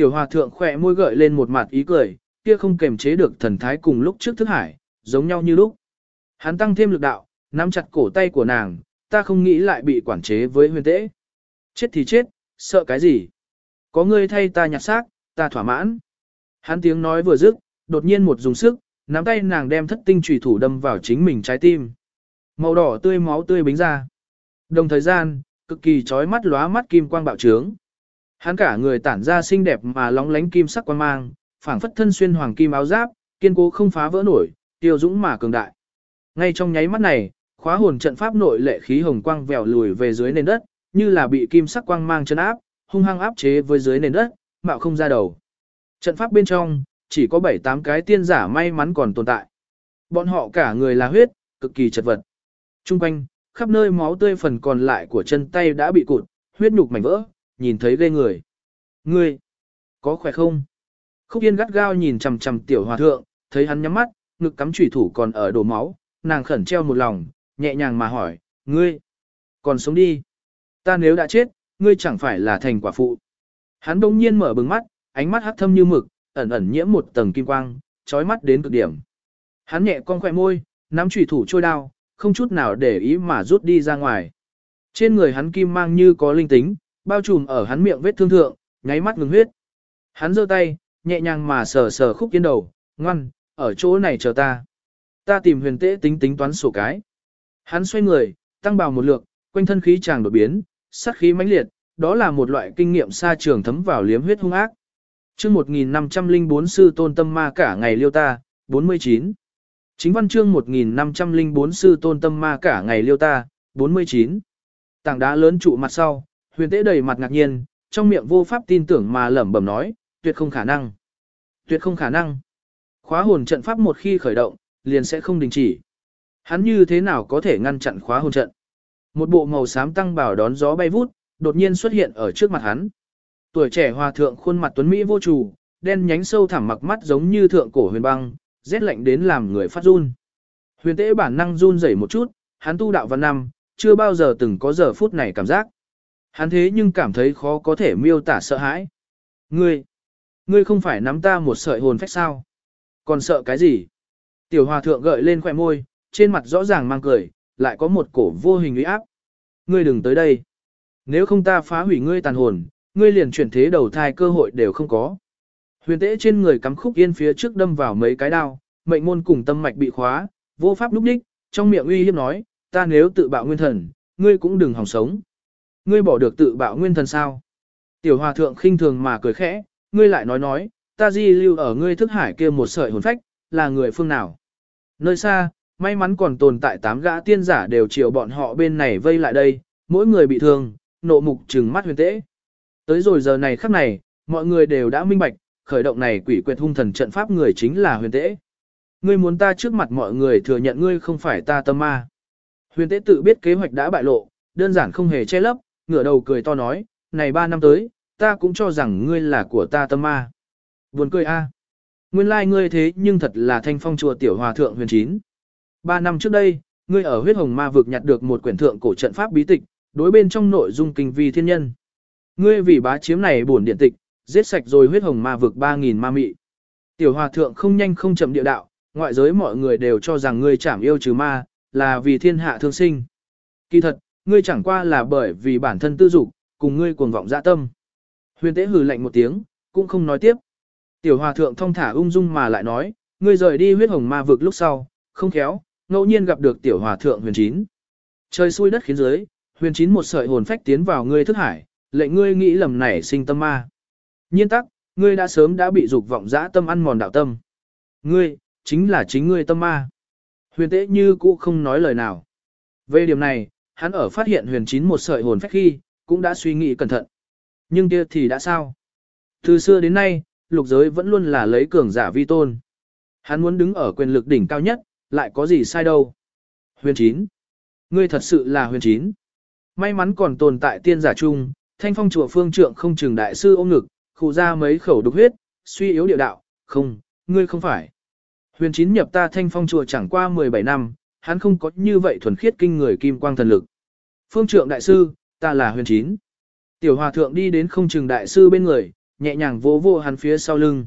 Tiểu hòa thượng khỏe môi gợi lên một mặt ý cười, kia không kềm chế được thần thái cùng lúc trước thức hải, giống nhau như lúc. Hắn tăng thêm lực đạo, nắm chặt cổ tay của nàng, ta không nghĩ lại bị quản chế với huyền tễ. Chết thì chết, sợ cái gì? Có ngươi thay ta nhặt xác, ta thỏa mãn. Hắn tiếng nói vừa dứt, đột nhiên một dùng sức, nắm tay nàng đem thất tinh trùy thủ đâm vào chính mình trái tim. Màu đỏ tươi máu tươi bính ra. Đồng thời gian, cực kỳ chói mắt lóa mắt kim quang bạo trướng. Hắn cả người tản ra xinh đẹp mà lóng lánh kim sắc quang mang, phảng phất thân xuyên hoàng kim áo giáp, kiên cố không phá vỡ nổi, tiêu dũng mà cường đại. Ngay trong nháy mắt này, khóa hồn trận pháp nội lệ khí hồng quang vèo lùi về dưới nền đất, như là bị kim sắc quang mang chân áp, hung hăng áp chế với dưới nền đất, mạo không ra đầu. Trận pháp bên trong, chỉ có 7-8 cái tiên giả may mắn còn tồn tại. Bọn họ cả người là huyết, cực kỳ chật vật. Trung quanh, khắp nơi máu tươi phần còn lại của chân tay đã bị cụt, huyết nhục mảnh vỡ, nhìn thấy ghê người. Ngươi, có khỏe không? Khúc Yên gắt gao nhìn chằm chằm tiểu hòa thượng, thấy hắn nhắm mắt, ngực cắm chủy thủ còn ở đổ máu, nàng khẩn treo một lòng, nhẹ nhàng mà hỏi, ngươi, còn sống đi. Ta nếu đã chết, ngươi chẳng phải là thành quả phụ. Hắn đông nhiên mở bừng mắt, ánh mắt hắc thâm như mực, ẩn ẩn nhiễm một tầng kim quang, chói mắt đến cực điểm. Hắn nhẹ con khỏe môi, nắm chủy thủ trôi đao, không chút nào để ý mà rút đi ra ngoài. Trên người hắn kim mang như có linh tính, bao trùm ở hắn miệng vết thương thượng, nháy mắt ngừng huyết. Hắn giơ tay, nhẹ nhàng mà sờ sờ khúc kiến đầu, ngoan, ở chỗ này chờ ta. Ta tìm huyền tế tính tính toán sổ cái. Hắn xoay người, tăng bào một lượt, quanh thân khí chàng đột biến, sát khí mãnh liệt, đó là một loại kinh nghiệm xa trường thấm vào liếm huyết hung ác. Chương 1504 sư tôn tâm ma cả ngày liêu ta, 49. Chính văn chương 1504 sư tôn tâm ma cả ngày liêu ta, 49. Tảng đá lớn trụ mặt sau, huyền tế đầy mặt ngạc nhiên, trong miệng vô pháp tin tưởng mà lẩm bẩm nói, tuyệt không khả năng. Tuyệt không khả năng. Khóa hồn trận pháp một khi khởi động, liền sẽ không đình chỉ. Hắn như thế nào có thể ngăn chặn khóa hồn trận? Một bộ màu xám tăng bảo đón gió bay vút, đột nhiên xuất hiện ở trước mặt hắn. Tuổi trẻ hòa thượng khuôn mặt tuấn mỹ vô chủ, đen nhánh sâu thẳm mặc mắt giống như thượng cổ huyền băng, rét lạnh đến làm người phát run. Huyền tế bản năng run rẩy một chút, hắn tu đạo văn năm, chưa bao giờ từng có giờ phút này cảm giác. Hắn thế nhưng cảm thấy khó có thể miêu tả sợ hãi. Ngươi, ngươi không phải nắm ta một sợi hồn phách sao? Còn sợ cái gì? Tiểu hòa thượng gợi lên khỏe môi, trên mặt rõ ràng mang cười, lại có một cổ vô hình uy áp. Ngươi đừng tới đây. Nếu không ta phá hủy ngươi tàn hồn, ngươi liền chuyển thế đầu thai cơ hội đều không có. Huyền tế trên người cắm khúc yên phía trước đâm vào mấy cái đao, mệnh môn cùng tâm mạch bị khóa, vô pháp lúc đích, trong miệng uy hiếp nói, ta nếu tự bạo nguyên thần, ngươi cũng đừng hòng sống. Ngươi bỏ được tự bạo nguyên thần sao? Tiểu hòa thượng khinh thường mà cười khẽ, ngươi lại nói nói, ta di lưu ở ngươi thức hải kia một sợi hồn phách, là người phương nào? Nơi xa, may mắn còn tồn tại tám gã tiên giả đều chiều bọn họ bên này vây lại đây, mỗi người bị thương, nộ mục trừng mắt huyền tễ. Tới rồi giờ này khắc này, mọi người đều đã minh bạch, khởi động này quỷ quyệt hung thần trận pháp người chính là huyền tễ. Ngươi muốn ta trước mặt mọi người thừa nhận ngươi không phải ta tâm ma. Huyền tế tự biết kế hoạch đã bại lộ, đơn giản không hề che lấp, ngửa đầu cười to nói, này ba năm tới, ta cũng cho rằng ngươi là của ta tâm ma. Buồn cười a. Nguyên lai like ngươi thế nhưng thật là thanh phong chùa tiểu hòa thượng huyền chín. Ba năm trước đây, ngươi ở huyết hồng ma vực nhặt được một quyển thượng cổ trận pháp bí tịch, đối bên trong nội dung kinh vi thiên nhân. Ngươi vì bá chiếm này bổn điện tịch, giết sạch rồi huyết hồng ma vực 3.000 ma mị. Tiểu hòa thượng không nhanh không chậm địa đạo, ngoại giới mọi người đều cho rằng ngươi chảm yêu trừ ma, là vì thiên hạ thương sinh. Kỳ thật, ngươi chẳng qua là bởi vì bản thân tư dục, cùng ngươi cuồng vọng dạ tâm. Huyền tế hừ lạnh một tiếng, cũng không nói tiếp. Tiểu hòa thượng thông thả ung dung mà lại nói, ngươi rời đi huyết hồng ma vực lúc sau, không khéo, ngẫu nhiên gặp được tiểu hòa thượng huyền chín. Trời xui đất khiến dưới, huyền chín một sợi hồn phách tiến vào ngươi thức hải, lệnh ngươi nghĩ lầm nảy sinh tâm ma. Nhiên tắc, ngươi đã sớm đã bị dục vọng dã tâm ăn mòn đạo tâm. Ngươi, chính là chính ngươi tâm ma. Huyền tế như cũ không nói lời nào. Về điểm này, hắn ở phát hiện huyền chín một sợi hồn phách khi, cũng đã suy nghĩ cẩn thận. Nhưng kia thì đã sao? Từ xưa đến nay, lục giới vẫn luôn là lấy cường giả vi tôn. Hắn muốn đứng ở quyền lực đỉnh cao nhất, lại có gì sai đâu. Huyền chín. Ngươi thật sự là huyền chín. May mắn còn tồn tại tiên giả chung, thanh phong chùa phương trượng không chừng đại sư ôm ngực, khụ ra mấy khẩu đục huyết, suy yếu địa đạo, không, ngươi không phải. Huyền chín nhập ta thanh phong chùa chẳng qua 17 năm, hắn không có như vậy thuần khiết kinh người kim quang thần lực. Phương trượng đại sư, ta là huyền chín. Tiểu hòa thượng đi đến không trừng đại sư bên người, nhẹ nhàng vỗ vỗ hắn phía sau lưng.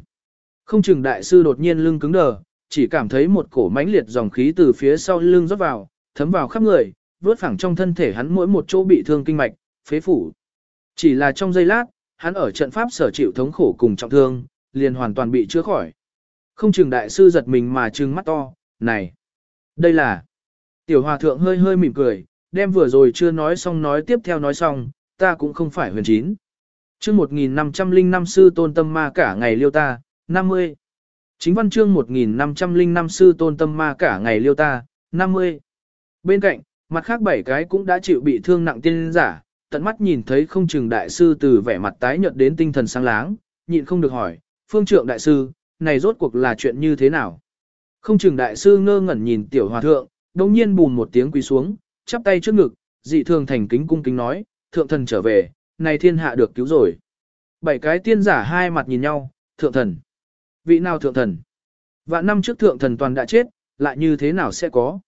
Không trừng đại sư đột nhiên lưng cứng đờ, chỉ cảm thấy một cổ mãnh liệt dòng khí từ phía sau lưng rót vào, thấm vào khắp người, vướt phẳng trong thân thể hắn mỗi một chỗ bị thương kinh mạch, phế phủ. Chỉ là trong giây lát, hắn ở trận pháp sở chịu thống khổ cùng trọng thương, liền hoàn toàn bị chữa khỏi. Không chừng đại sư giật mình mà trừng mắt to, này, đây là... Tiểu hòa thượng hơi hơi mỉm cười, đem vừa rồi chưa nói xong nói tiếp theo nói xong, ta cũng không phải huyền chín. chương 1505 sư tôn tâm ma cả ngày liêu ta, 50. Chính văn chương 1505 sư tôn tâm ma cả ngày liêu ta, 50. Bên cạnh, mặt khác bảy cái cũng đã chịu bị thương nặng tiên giả, tận mắt nhìn thấy không chừng đại sư từ vẻ mặt tái nhợt đến tinh thần sáng láng, nhịn không được hỏi, phương trượng đại sư, này rốt cuộc là chuyện như thế nào? Không chừng đại sư ngơ ngẩn nhìn tiểu hòa thượng, đồng nhiên bùn một tiếng quỳ xuống, chắp tay trước ngực, dị thường thành kính cung kính nói, thượng thần trở về, này thiên hạ được cứu rồi. Bảy cái tiên giả hai mặt nhìn nhau, thượng thần. Vị nào thượng thần? Vạn năm trước thượng thần toàn đã chết, lại như thế nào sẽ có?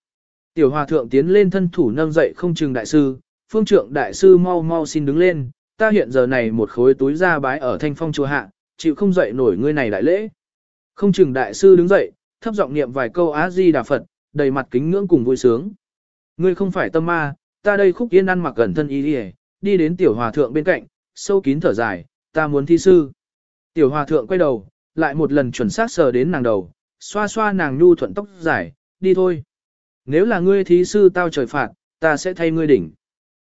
Tiểu hòa thượng tiến lên thân thủ nâng dậy không chừng đại sư, phương trượng đại sư mau mau xin đứng lên, ta hiện giờ này một khối túi ra bái ở thanh phong chùa hạ, chịu không dậy nổi ngươi này đại lễ. Không chừng đại sư đứng dậy, thấp giọng niệm vài câu Á Di Đà Phật, đầy mặt kính ngưỡng cùng vui sướng. Ngươi không phải tâm ma, ta đây khúc yên ăn mặc gần thân y đi, đi đến tiểu hòa thượng bên cạnh, sâu kín thở dài, ta muốn thi sư. Tiểu hòa thượng quay đầu, lại một lần chuẩn xác sờ đến nàng đầu, xoa xoa nàng nhu thuận tóc dài, đi thôi. Nếu là ngươi thí sư tao trời phạt, ta sẽ thay ngươi đỉnh.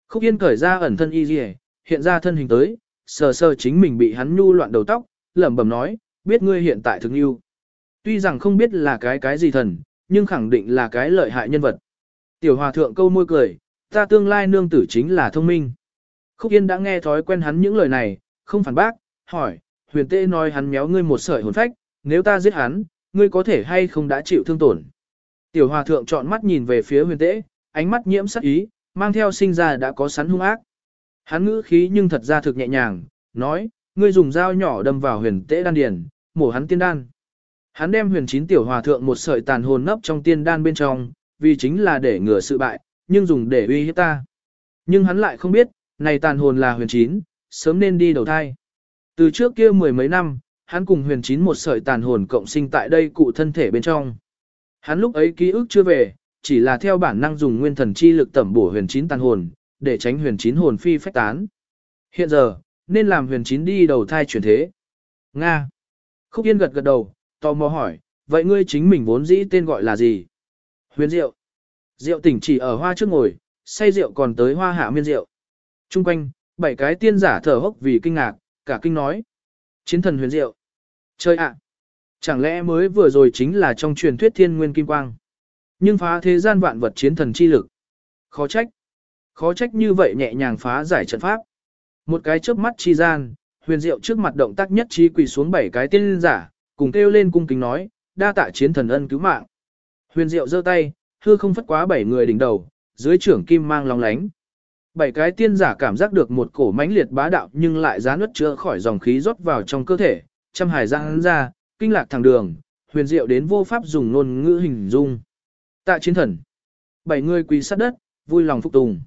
Khúc yên cởi ra ẩn thân y đi, hiện ra thân hình tới, sờ sờ chính mình bị hắn nhu loạn đầu tóc, lẩm bẩm nói, biết ngươi hiện tại thực yêu, Tuy rằng không biết là cái cái gì thần, nhưng khẳng định là cái lợi hại nhân vật. Tiểu hòa thượng câu môi cười, ta tương lai nương tử chính là thông minh. Khúc Yên đã nghe thói quen hắn những lời này, không phản bác, hỏi, huyền tê nói hắn méo ngươi một sợi hồn phách, nếu ta giết hắn, ngươi có thể hay không đã chịu thương tổn. Tiểu hòa thượng chọn mắt nhìn về phía huyền tê, ánh mắt nhiễm sắc ý, mang theo sinh ra đã có sắn hung ác. Hắn ngữ khí nhưng thật ra thực nhẹ nhàng, nói, ngươi dùng dao nhỏ đâm vào huyền tê đan điền, mổ hắn tiên đan. Hắn đem huyền chín tiểu hòa thượng một sợi tàn hồn nấp trong tiên đan bên trong, vì chính là để ngừa sự bại, nhưng dùng để uy hiếp ta. Nhưng hắn lại không biết, này tàn hồn là huyền chín, sớm nên đi đầu thai. Từ trước kia mười mấy năm, hắn cùng huyền chín một sợi tàn hồn cộng sinh tại đây cụ thân thể bên trong. Hắn lúc ấy ký ức chưa về, chỉ là theo bản năng dùng nguyên thần chi lực tẩm bổ huyền chín tàn hồn, để tránh huyền chín hồn phi phách tán. Hiện giờ, nên làm huyền chín đi đầu thai chuyển thế. Nga. Khúc Yên gật gật đầu, tò mò hỏi, vậy ngươi chính mình vốn dĩ tên gọi là gì? Huyền Diệu. Diệu tỉnh chỉ ở hoa trước ngồi, say rượu còn tới hoa hạ miên rượu. Trung quanh, bảy cái tiên giả thở hốc vì kinh ngạc, cả kinh nói. Chiến thần huyền diệu. Chơi ạ! Chẳng lẽ mới vừa rồi chính là trong truyền thuyết thiên nguyên kim quang? Nhưng phá thế gian vạn vật chiến thần chi lực. Khó trách. Khó trách như vậy nhẹ nhàng phá giải trận pháp. Một cái chớp mắt chi gian, huyền diệu trước mặt động tác nhất trí quỳ xuống bảy cái tiên giả, cùng kêu lên cung kính nói, đa tạ chiến thần ân cứu mạng. Huyền diệu giơ tay, hư không phất quá bảy người đỉnh đầu, dưới trưởng kim mang long lánh. Bảy cái tiên giả cảm giác được một cổ mãnh liệt bá đạo nhưng lại giá nuốt chữa khỏi dòng khí rót vào trong cơ thể, trăm hải giang ra, kinh lạc thẳng đường, huyền diệu đến vô pháp dùng ngôn ngữ hình dung. Tạ chiến thần. Bảy người quỳ sát đất, vui lòng phục tùng.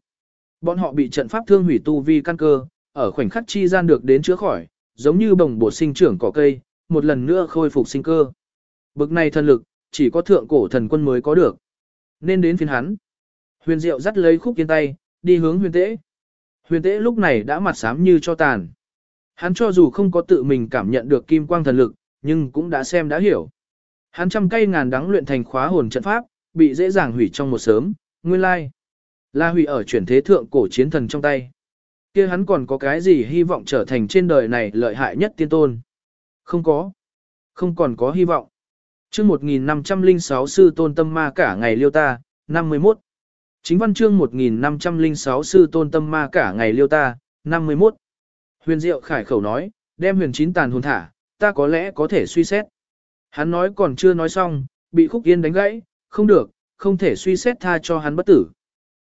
Bọn họ bị trận pháp thương hủy tu vi căn cơ, ở khoảnh khắc chi gian được đến chữa khỏi, giống như bồng bổ sinh trưởng cỏ cây, một lần nữa khôi phục sinh cơ. Bực này thần lực, chỉ có thượng cổ thần quân mới có được. Nên đến phiên hắn. Huyền Diệu dắt lấy khúc kiên tay, đi hướng huyền tễ. Huyền tễ lúc này đã mặt xám như cho tàn. Hắn cho dù không có tự mình cảm nhận được kim quang thần lực, nhưng cũng đã xem đã hiểu. Hắn trăm cây ngàn đắng luyện thành khóa hồn trận pháp, bị dễ dàng hủy trong một sớm, nguyên lai. La hủy ở chuyển thế thượng cổ chiến thần trong tay. kia hắn còn có cái gì hy vọng trở thành trên đời này lợi hại nhất tiên tôn? Không có. Không còn có hy vọng chương 1506 sư tôn tâm ma cả ngày liêu ta, 51. Chính văn chương 1506 sư tôn tâm ma cả ngày liêu ta, 51. Huyền Diệu khải khẩu nói, đem huyền chín tàn hồn thả, ta có lẽ có thể suy xét. Hắn nói còn chưa nói xong, bị khúc yên đánh gãy, không được, không thể suy xét tha cho hắn bất tử.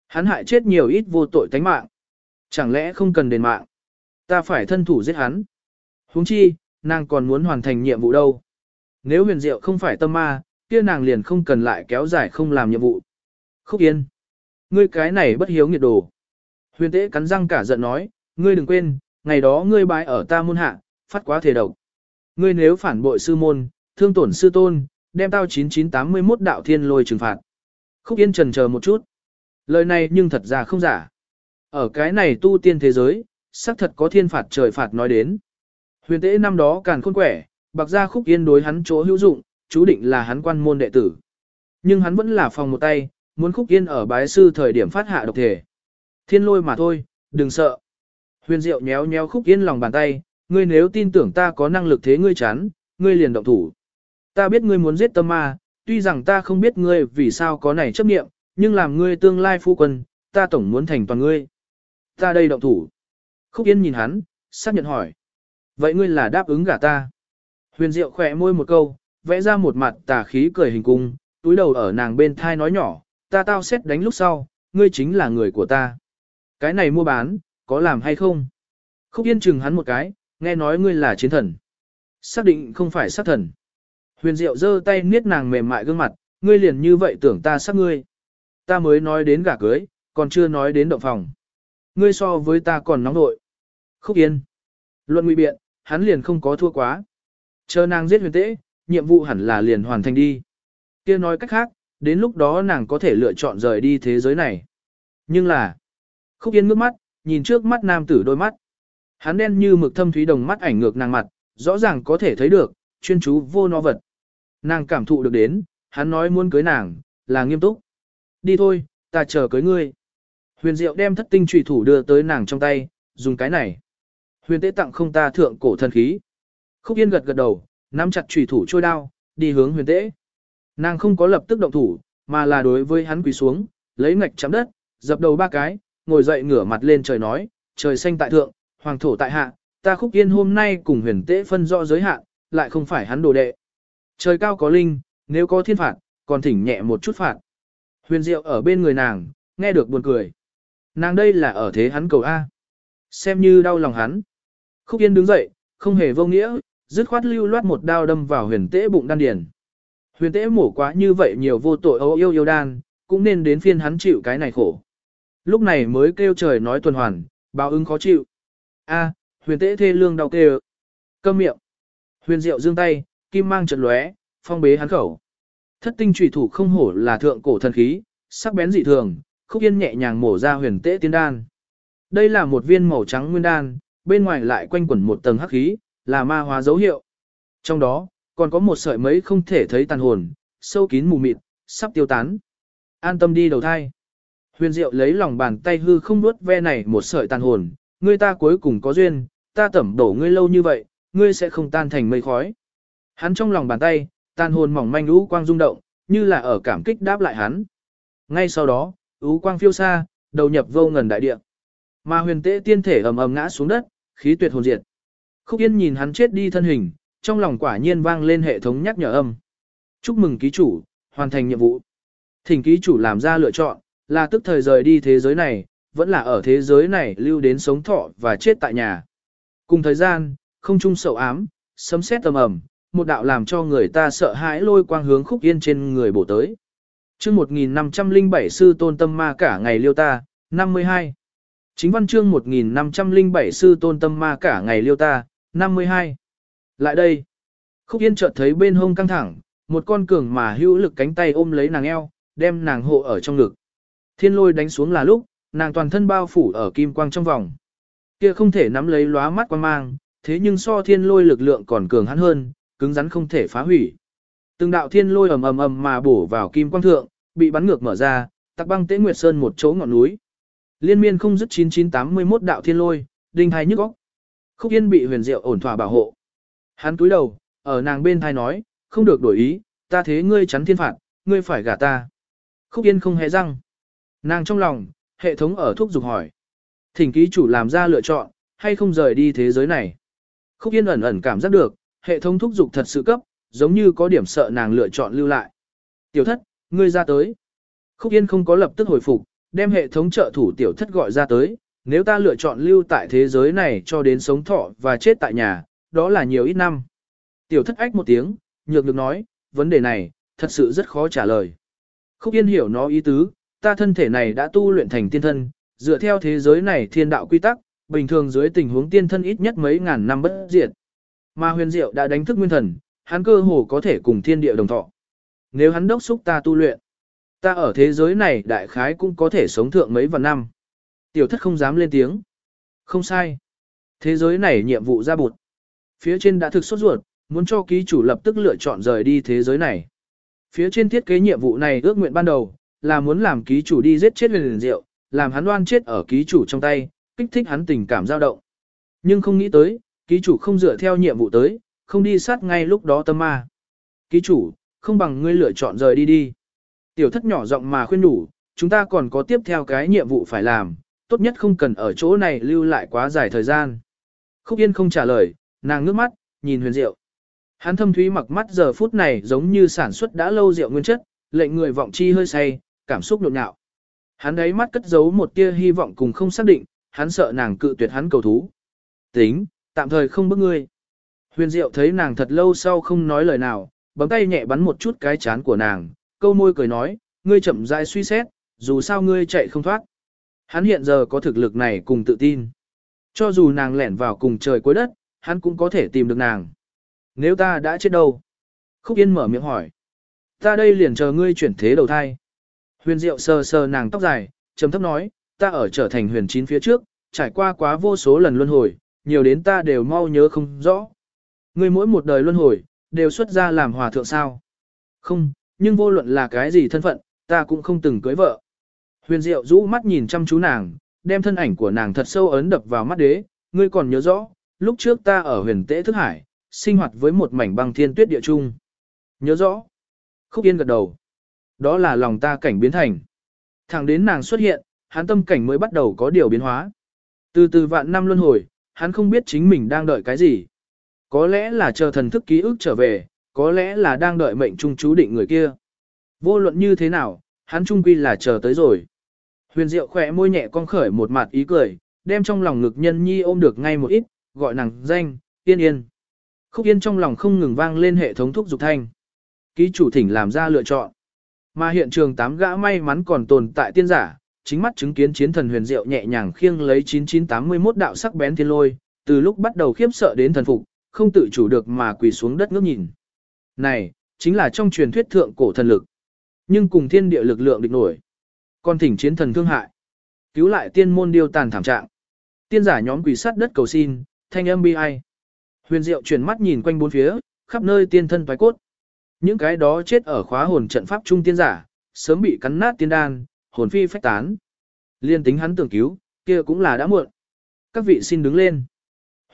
Hắn hại chết nhiều ít vô tội tánh mạng. Chẳng lẽ không cần đền mạng? Ta phải thân thủ giết hắn. huống chi, nàng còn muốn hoàn thành nhiệm vụ đâu. Nếu huyền diệu không phải tâm ma, kia nàng liền không cần lại kéo dài không làm nhiệm vụ. Khúc yên. Ngươi cái này bất hiếu nghiệt đồ. Huyền tế cắn răng cả giận nói, ngươi đừng quên, ngày đó ngươi bái ở ta môn hạ, phát quá thể độc. Ngươi nếu phản bội sư môn, thương tổn sư tôn, đem tao 9981 đạo thiên lôi trừng phạt. Khúc Yên trần chờ một chút. Lời này nhưng thật ra không giả. Ở cái này tu tiên thế giới, xác thật có thiên phạt trời phạt nói đến. Huyền tế năm đó càng khôn quẻ, bạc gia Khúc Yên đối hắn chỗ hữu dụng, chú định là hắn quan môn đệ tử. Nhưng hắn vẫn là phòng một tay, muốn Khúc Yên ở bái sư thời điểm phát hạ độc thể. Thiên lôi mà thôi, đừng sợ. Huyền Diệu nhéo nhéo Khúc Yên lòng bàn tay, ngươi nếu tin tưởng ta có năng lực thế ngươi chán, ngươi liền động thủ. Ta biết ngươi muốn giết tâm ma, tuy rằng ta không biết ngươi vì sao có này chấp nghiệm, nhưng làm ngươi tương lai phu quân, ta tổng muốn thành toàn ngươi. Ta đây động thủ. Khúc Yên nhìn hắn, xác nhận hỏi. Vậy ngươi là đáp ứng gả ta. Huyền Diệu khỏe môi một câu, vẽ ra một mặt tà khí cười hình cung, túi đầu ở nàng bên thai nói nhỏ, ta tao xét đánh lúc sau, ngươi chính là người của ta. Cái này mua bán, có làm hay không? Khúc Yên chừng hắn một cái, nghe nói ngươi là chiến thần. Xác định không phải sát thần. Huyền Diệu giơ tay niết nàng mềm mại gương mặt, ngươi liền như vậy tưởng ta sát ngươi. Ta mới nói đến gả cưới, còn chưa nói đến động phòng. Ngươi so với ta còn nóng nội. Khúc Yên. Luận nguy biện, hắn liền không có thua quá. Chờ nàng giết huyền tế, nhiệm vụ hẳn là liền hoàn thành đi. kia nói cách khác, đến lúc đó nàng có thể lựa chọn rời đi thế giới này. Nhưng là, khúc yên ngước mắt, nhìn trước mắt nam tử đôi mắt. Hắn đen như mực thâm thúy đồng mắt ảnh ngược nàng mặt, rõ ràng có thể thấy được, chuyên chú vô no vật. Nàng cảm thụ được đến, hắn nói muốn cưới nàng, là nghiêm túc. Đi thôi, ta chờ cưới ngươi. Huyền Diệu đem thất tinh trùy thủ đưa tới nàng trong tay, dùng cái này. Huyền tế tặng không ta thượng cổ thần khí. Khúc Yên gật gật đầu, nắm chặt chủy thủ trôi đao, đi hướng huyền tế. Nàng không có lập tức động thủ, mà là đối với hắn quỳ xuống, lấy ngạch chấm đất, dập đầu ba cái, ngồi dậy ngửa mặt lên trời nói, trời xanh tại thượng, hoàng thổ tại hạ, ta khúc yên hôm nay cùng huyền tế phân rõ giới hạn, lại không phải hắn đồ đệ. Trời cao có linh, nếu có thiên phạt, còn thỉnh nhẹ một chút phạt. Huyền diệu ở bên người nàng, nghe được buồn cười. Nàng đây là ở thế hắn cầu A. Xem như đau lòng hắn. Khúc yên đứng dậy, không hề vô nghĩa, dứt khoát lưu loát một đao đâm vào huyền tế bụng đan điền. Huyền tế mổ quá như vậy nhiều vô tội âu yêu yêu đan, cũng nên đến phiên hắn chịu cái này khổ. Lúc này mới kêu trời nói tuần hoàn, báo ứng khó chịu. A, huyền tế thê lương đau kêu. Câm miệng. Huyền diệu dương tay, kim mang chật lóe, phong bế hắn khẩu. Thất tinh trùy thủ không hổ là thượng cổ thần khí, sắc bén dị thường, khúc yên nhẹ nhàng mổ ra huyền tế tiên đan. Đây là một viên màu trắng nguyên đan, bên ngoài lại quanh quẩn một tầng hắc khí, là ma hóa dấu hiệu. Trong đó, còn có một sợi mấy không thể thấy tàn hồn, sâu kín mù mịt, sắp tiêu tán. An tâm đi đầu thai. Huyền Diệu lấy lòng bàn tay hư không nuốt ve này một sợi tàn hồn, ngươi ta cuối cùng có duyên, ta tẩm đổ ngươi lâu như vậy, ngươi sẽ không tan thành mây khói. Hắn trong lòng bàn tay, tàn hồn mỏng manh u quang rung động, như là ở cảm kích đáp lại hắn. Ngay sau đó, u quang phiêu xa, đầu nhập vô ngần đại địa. Mà huyền tế tiên thể ầm ầm ngã xuống đất, khí tuyệt hồn diệt. Khúc Yên nhìn hắn chết đi thân hình, trong lòng quả nhiên vang lên hệ thống nhắc nhở âm. Chúc mừng ký chủ, hoàn thành nhiệm vụ. Thỉnh ký chủ làm ra lựa chọn, là tức thời rời đi thế giới này, vẫn là ở thế giới này lưu đến sống thọ và chết tại nhà. Cùng thời gian, không trung sầu ám, sấm sét tầm ẩm, một đạo làm cho người ta sợ hãi lôi quang hướng khúc yên trên người bổ tới. chương 1507 sư tôn tâm ma cả ngày liêu ta, 52. Chính văn chương 1507 sư tôn tâm ma cả ngày liêu ta, 52. Lại đây. Khúc yên chợt thấy bên hông căng thẳng, một con cường mà hữu lực cánh tay ôm lấy nàng eo, đem nàng hộ ở trong ngực. Thiên lôi đánh xuống là lúc, nàng toàn thân bao phủ ở kim quang trong vòng. Kia không thể nắm lấy lóa mắt quang mang, thế nhưng so thiên lôi lực lượng còn cường hắn hơn, cứng rắn không thể phá hủy. Từng đạo thiên lôi ầm ầm ầm mà bổ vào kim quang thượng, bị bắn ngược mở ra, tạc băng tế nguyệt sơn một chỗ ngọn núi. Liên miên không dứt 9981 đạo thiên lôi, đinh hai nhức óc. Khúc Yên bị huyền diệu ổn thỏa bảo hộ. Hắn túi đầu, ở nàng bên thai nói, không được đổi ý, ta thế ngươi chắn thiên phạt, ngươi phải gả ta. Khúc Yên không hề răng. Nàng trong lòng, hệ thống ở thuốc dục hỏi. Thỉnh ký chủ làm ra lựa chọn, hay không rời đi thế giới này. Khúc Yên ẩn ẩn cảm giác được, hệ thống thúc dục thật sự cấp, giống như có điểm sợ nàng lựa chọn lưu lại. Tiểu thất, ngươi ra tới. Khúc Yên không có lập tức hồi phục, đem hệ thống trợ thủ tiểu thất gọi ra tới, nếu ta lựa chọn lưu tại thế giới này cho đến sống thọ và chết tại nhà, đó là nhiều ít năm. Tiểu thất ách một tiếng, nhược được nói, vấn đề này, thật sự rất khó trả lời. Khúc Yên hiểu nó ý tứ, ta thân thể này đã tu luyện thành tiên thân, dựa theo thế giới này thiên đạo quy tắc, bình thường dưới tình huống tiên thân ít nhất mấy ngàn năm bất diệt. Mà huyền diệu đã đánh thức nguyên thần, hắn cơ hồ có thể cùng thiên địa đồng thọ. Nếu hắn đốc xúc ta tu luyện, ta ở thế giới này đại khái cũng có thể sống thượng mấy vạn năm. Tiểu thất không dám lên tiếng. Không sai. Thế giới này nhiệm vụ ra bụt. Phía trên đã thực sốt ruột, muốn cho ký chủ lập tức lựa chọn rời đi thế giới này. Phía trên thiết kế nhiệm vụ này ước nguyện ban đầu, là muốn làm ký chủ đi giết chết huyền diệu, làm hắn đoan chết ở ký chủ trong tay, kích thích hắn tình cảm dao động. Nhưng không nghĩ tới, ký chủ không dựa theo nhiệm vụ tới, không đi sát ngay lúc đó tâm ma. Ký chủ, không bằng ngươi lựa chọn rời đi đi. Tiểu thất nhỏ giọng mà khuyên đủ, chúng ta còn có tiếp theo cái nhiệm vụ phải làm, tốt nhất không cần ở chỗ này lưu lại quá dài thời gian. Khúc Yên không trả lời, nàng ngước mắt, nhìn huyền diệu. Hắn thâm thúy mặc mắt giờ phút này giống như sản xuất đã lâu rượu nguyên chất, lệnh người vọng chi hơi say, cảm xúc nhộn nhạo. Hắn đấy mắt cất giấu một tia hy vọng cùng không xác định, hắn sợ nàng cự tuyệt hắn cầu thú. Tính, tạm thời không bước ngươi. Huyền Diệu thấy nàng thật lâu sau không nói lời nào, bấm tay nhẹ bắn một chút cái chán của nàng, câu môi cười nói, ngươi chậm rãi suy xét, dù sao ngươi chạy không thoát. Hắn hiện giờ có thực lực này cùng tự tin. Cho dù nàng lẻn vào cùng trời cuối đất, hắn cũng có thể tìm được nàng. Nếu ta đã chết đâu? Khúc Yên mở miệng hỏi. Ta đây liền chờ ngươi chuyển thế đầu thai. Huyền Diệu sờ sờ nàng tóc dài, trầm thấp nói, ta ở trở thành huyền chín phía trước, trải qua quá vô số lần luân hồi, nhiều đến ta đều mau nhớ không rõ. Ngươi mỗi một đời luân hồi, đều xuất ra làm hòa thượng sao? Không, nhưng vô luận là cái gì thân phận, ta cũng không từng cưới vợ. Huyền Diệu rũ mắt nhìn chăm chú nàng, đem thân ảnh của nàng thật sâu ấn đập vào mắt đế, ngươi còn nhớ rõ, lúc trước ta ở huyền Tế thức hải, sinh hoạt với một mảnh băng thiên tuyết địa trung. Nhớ rõ. Khúc Yên gật đầu. Đó là lòng ta cảnh biến thành. Thẳng đến nàng xuất hiện, hắn tâm cảnh mới bắt đầu có điều biến hóa. Từ từ vạn năm luân hồi, hắn không biết chính mình đang đợi cái gì. Có lẽ là chờ thần thức ký ức trở về, có lẽ là đang đợi mệnh trung chú định người kia. Vô luận như thế nào, hắn trung quy là chờ tới rồi. Huyền Diệu khỏe môi nhẹ cong khởi một mặt ý cười, đem trong lòng ngực nhân nhi ôm được ngay một ít, gọi nàng danh, yên yên. Khúc yên trong lòng không ngừng vang lên hệ thống thúc dục thanh. Ký chủ thỉnh làm ra lựa chọn. Mà hiện trường tám gã may mắn còn tồn tại tiên giả, chính mắt chứng kiến chiến thần huyền diệu nhẹ nhàng khiêng lấy 9981 đạo sắc bén thiên lôi, từ lúc bắt đầu khiếp sợ đến thần phục, không tự chủ được mà quỳ xuống đất ngước nhìn. Này, chính là trong truyền thuyết thượng cổ thần lực. Nhưng cùng thiên địa lực lượng địch nổi. Còn thỉnh chiến thần thương hại. Cứu lại tiên môn điêu tàn thảm trạng. Tiên giả nhóm quỳ sắt đất cầu xin, thanh âm bi ai. Huyền Diệu chuyển mắt nhìn quanh bốn phía, khắp nơi tiên thân toái cốt. Những cái đó chết ở khóa hồn trận pháp trung tiên giả, sớm bị cắn nát tiên đan, hồn phi phách tán. Liên tính hắn tưởng cứu, kia cũng là đã muộn. Các vị xin đứng lên.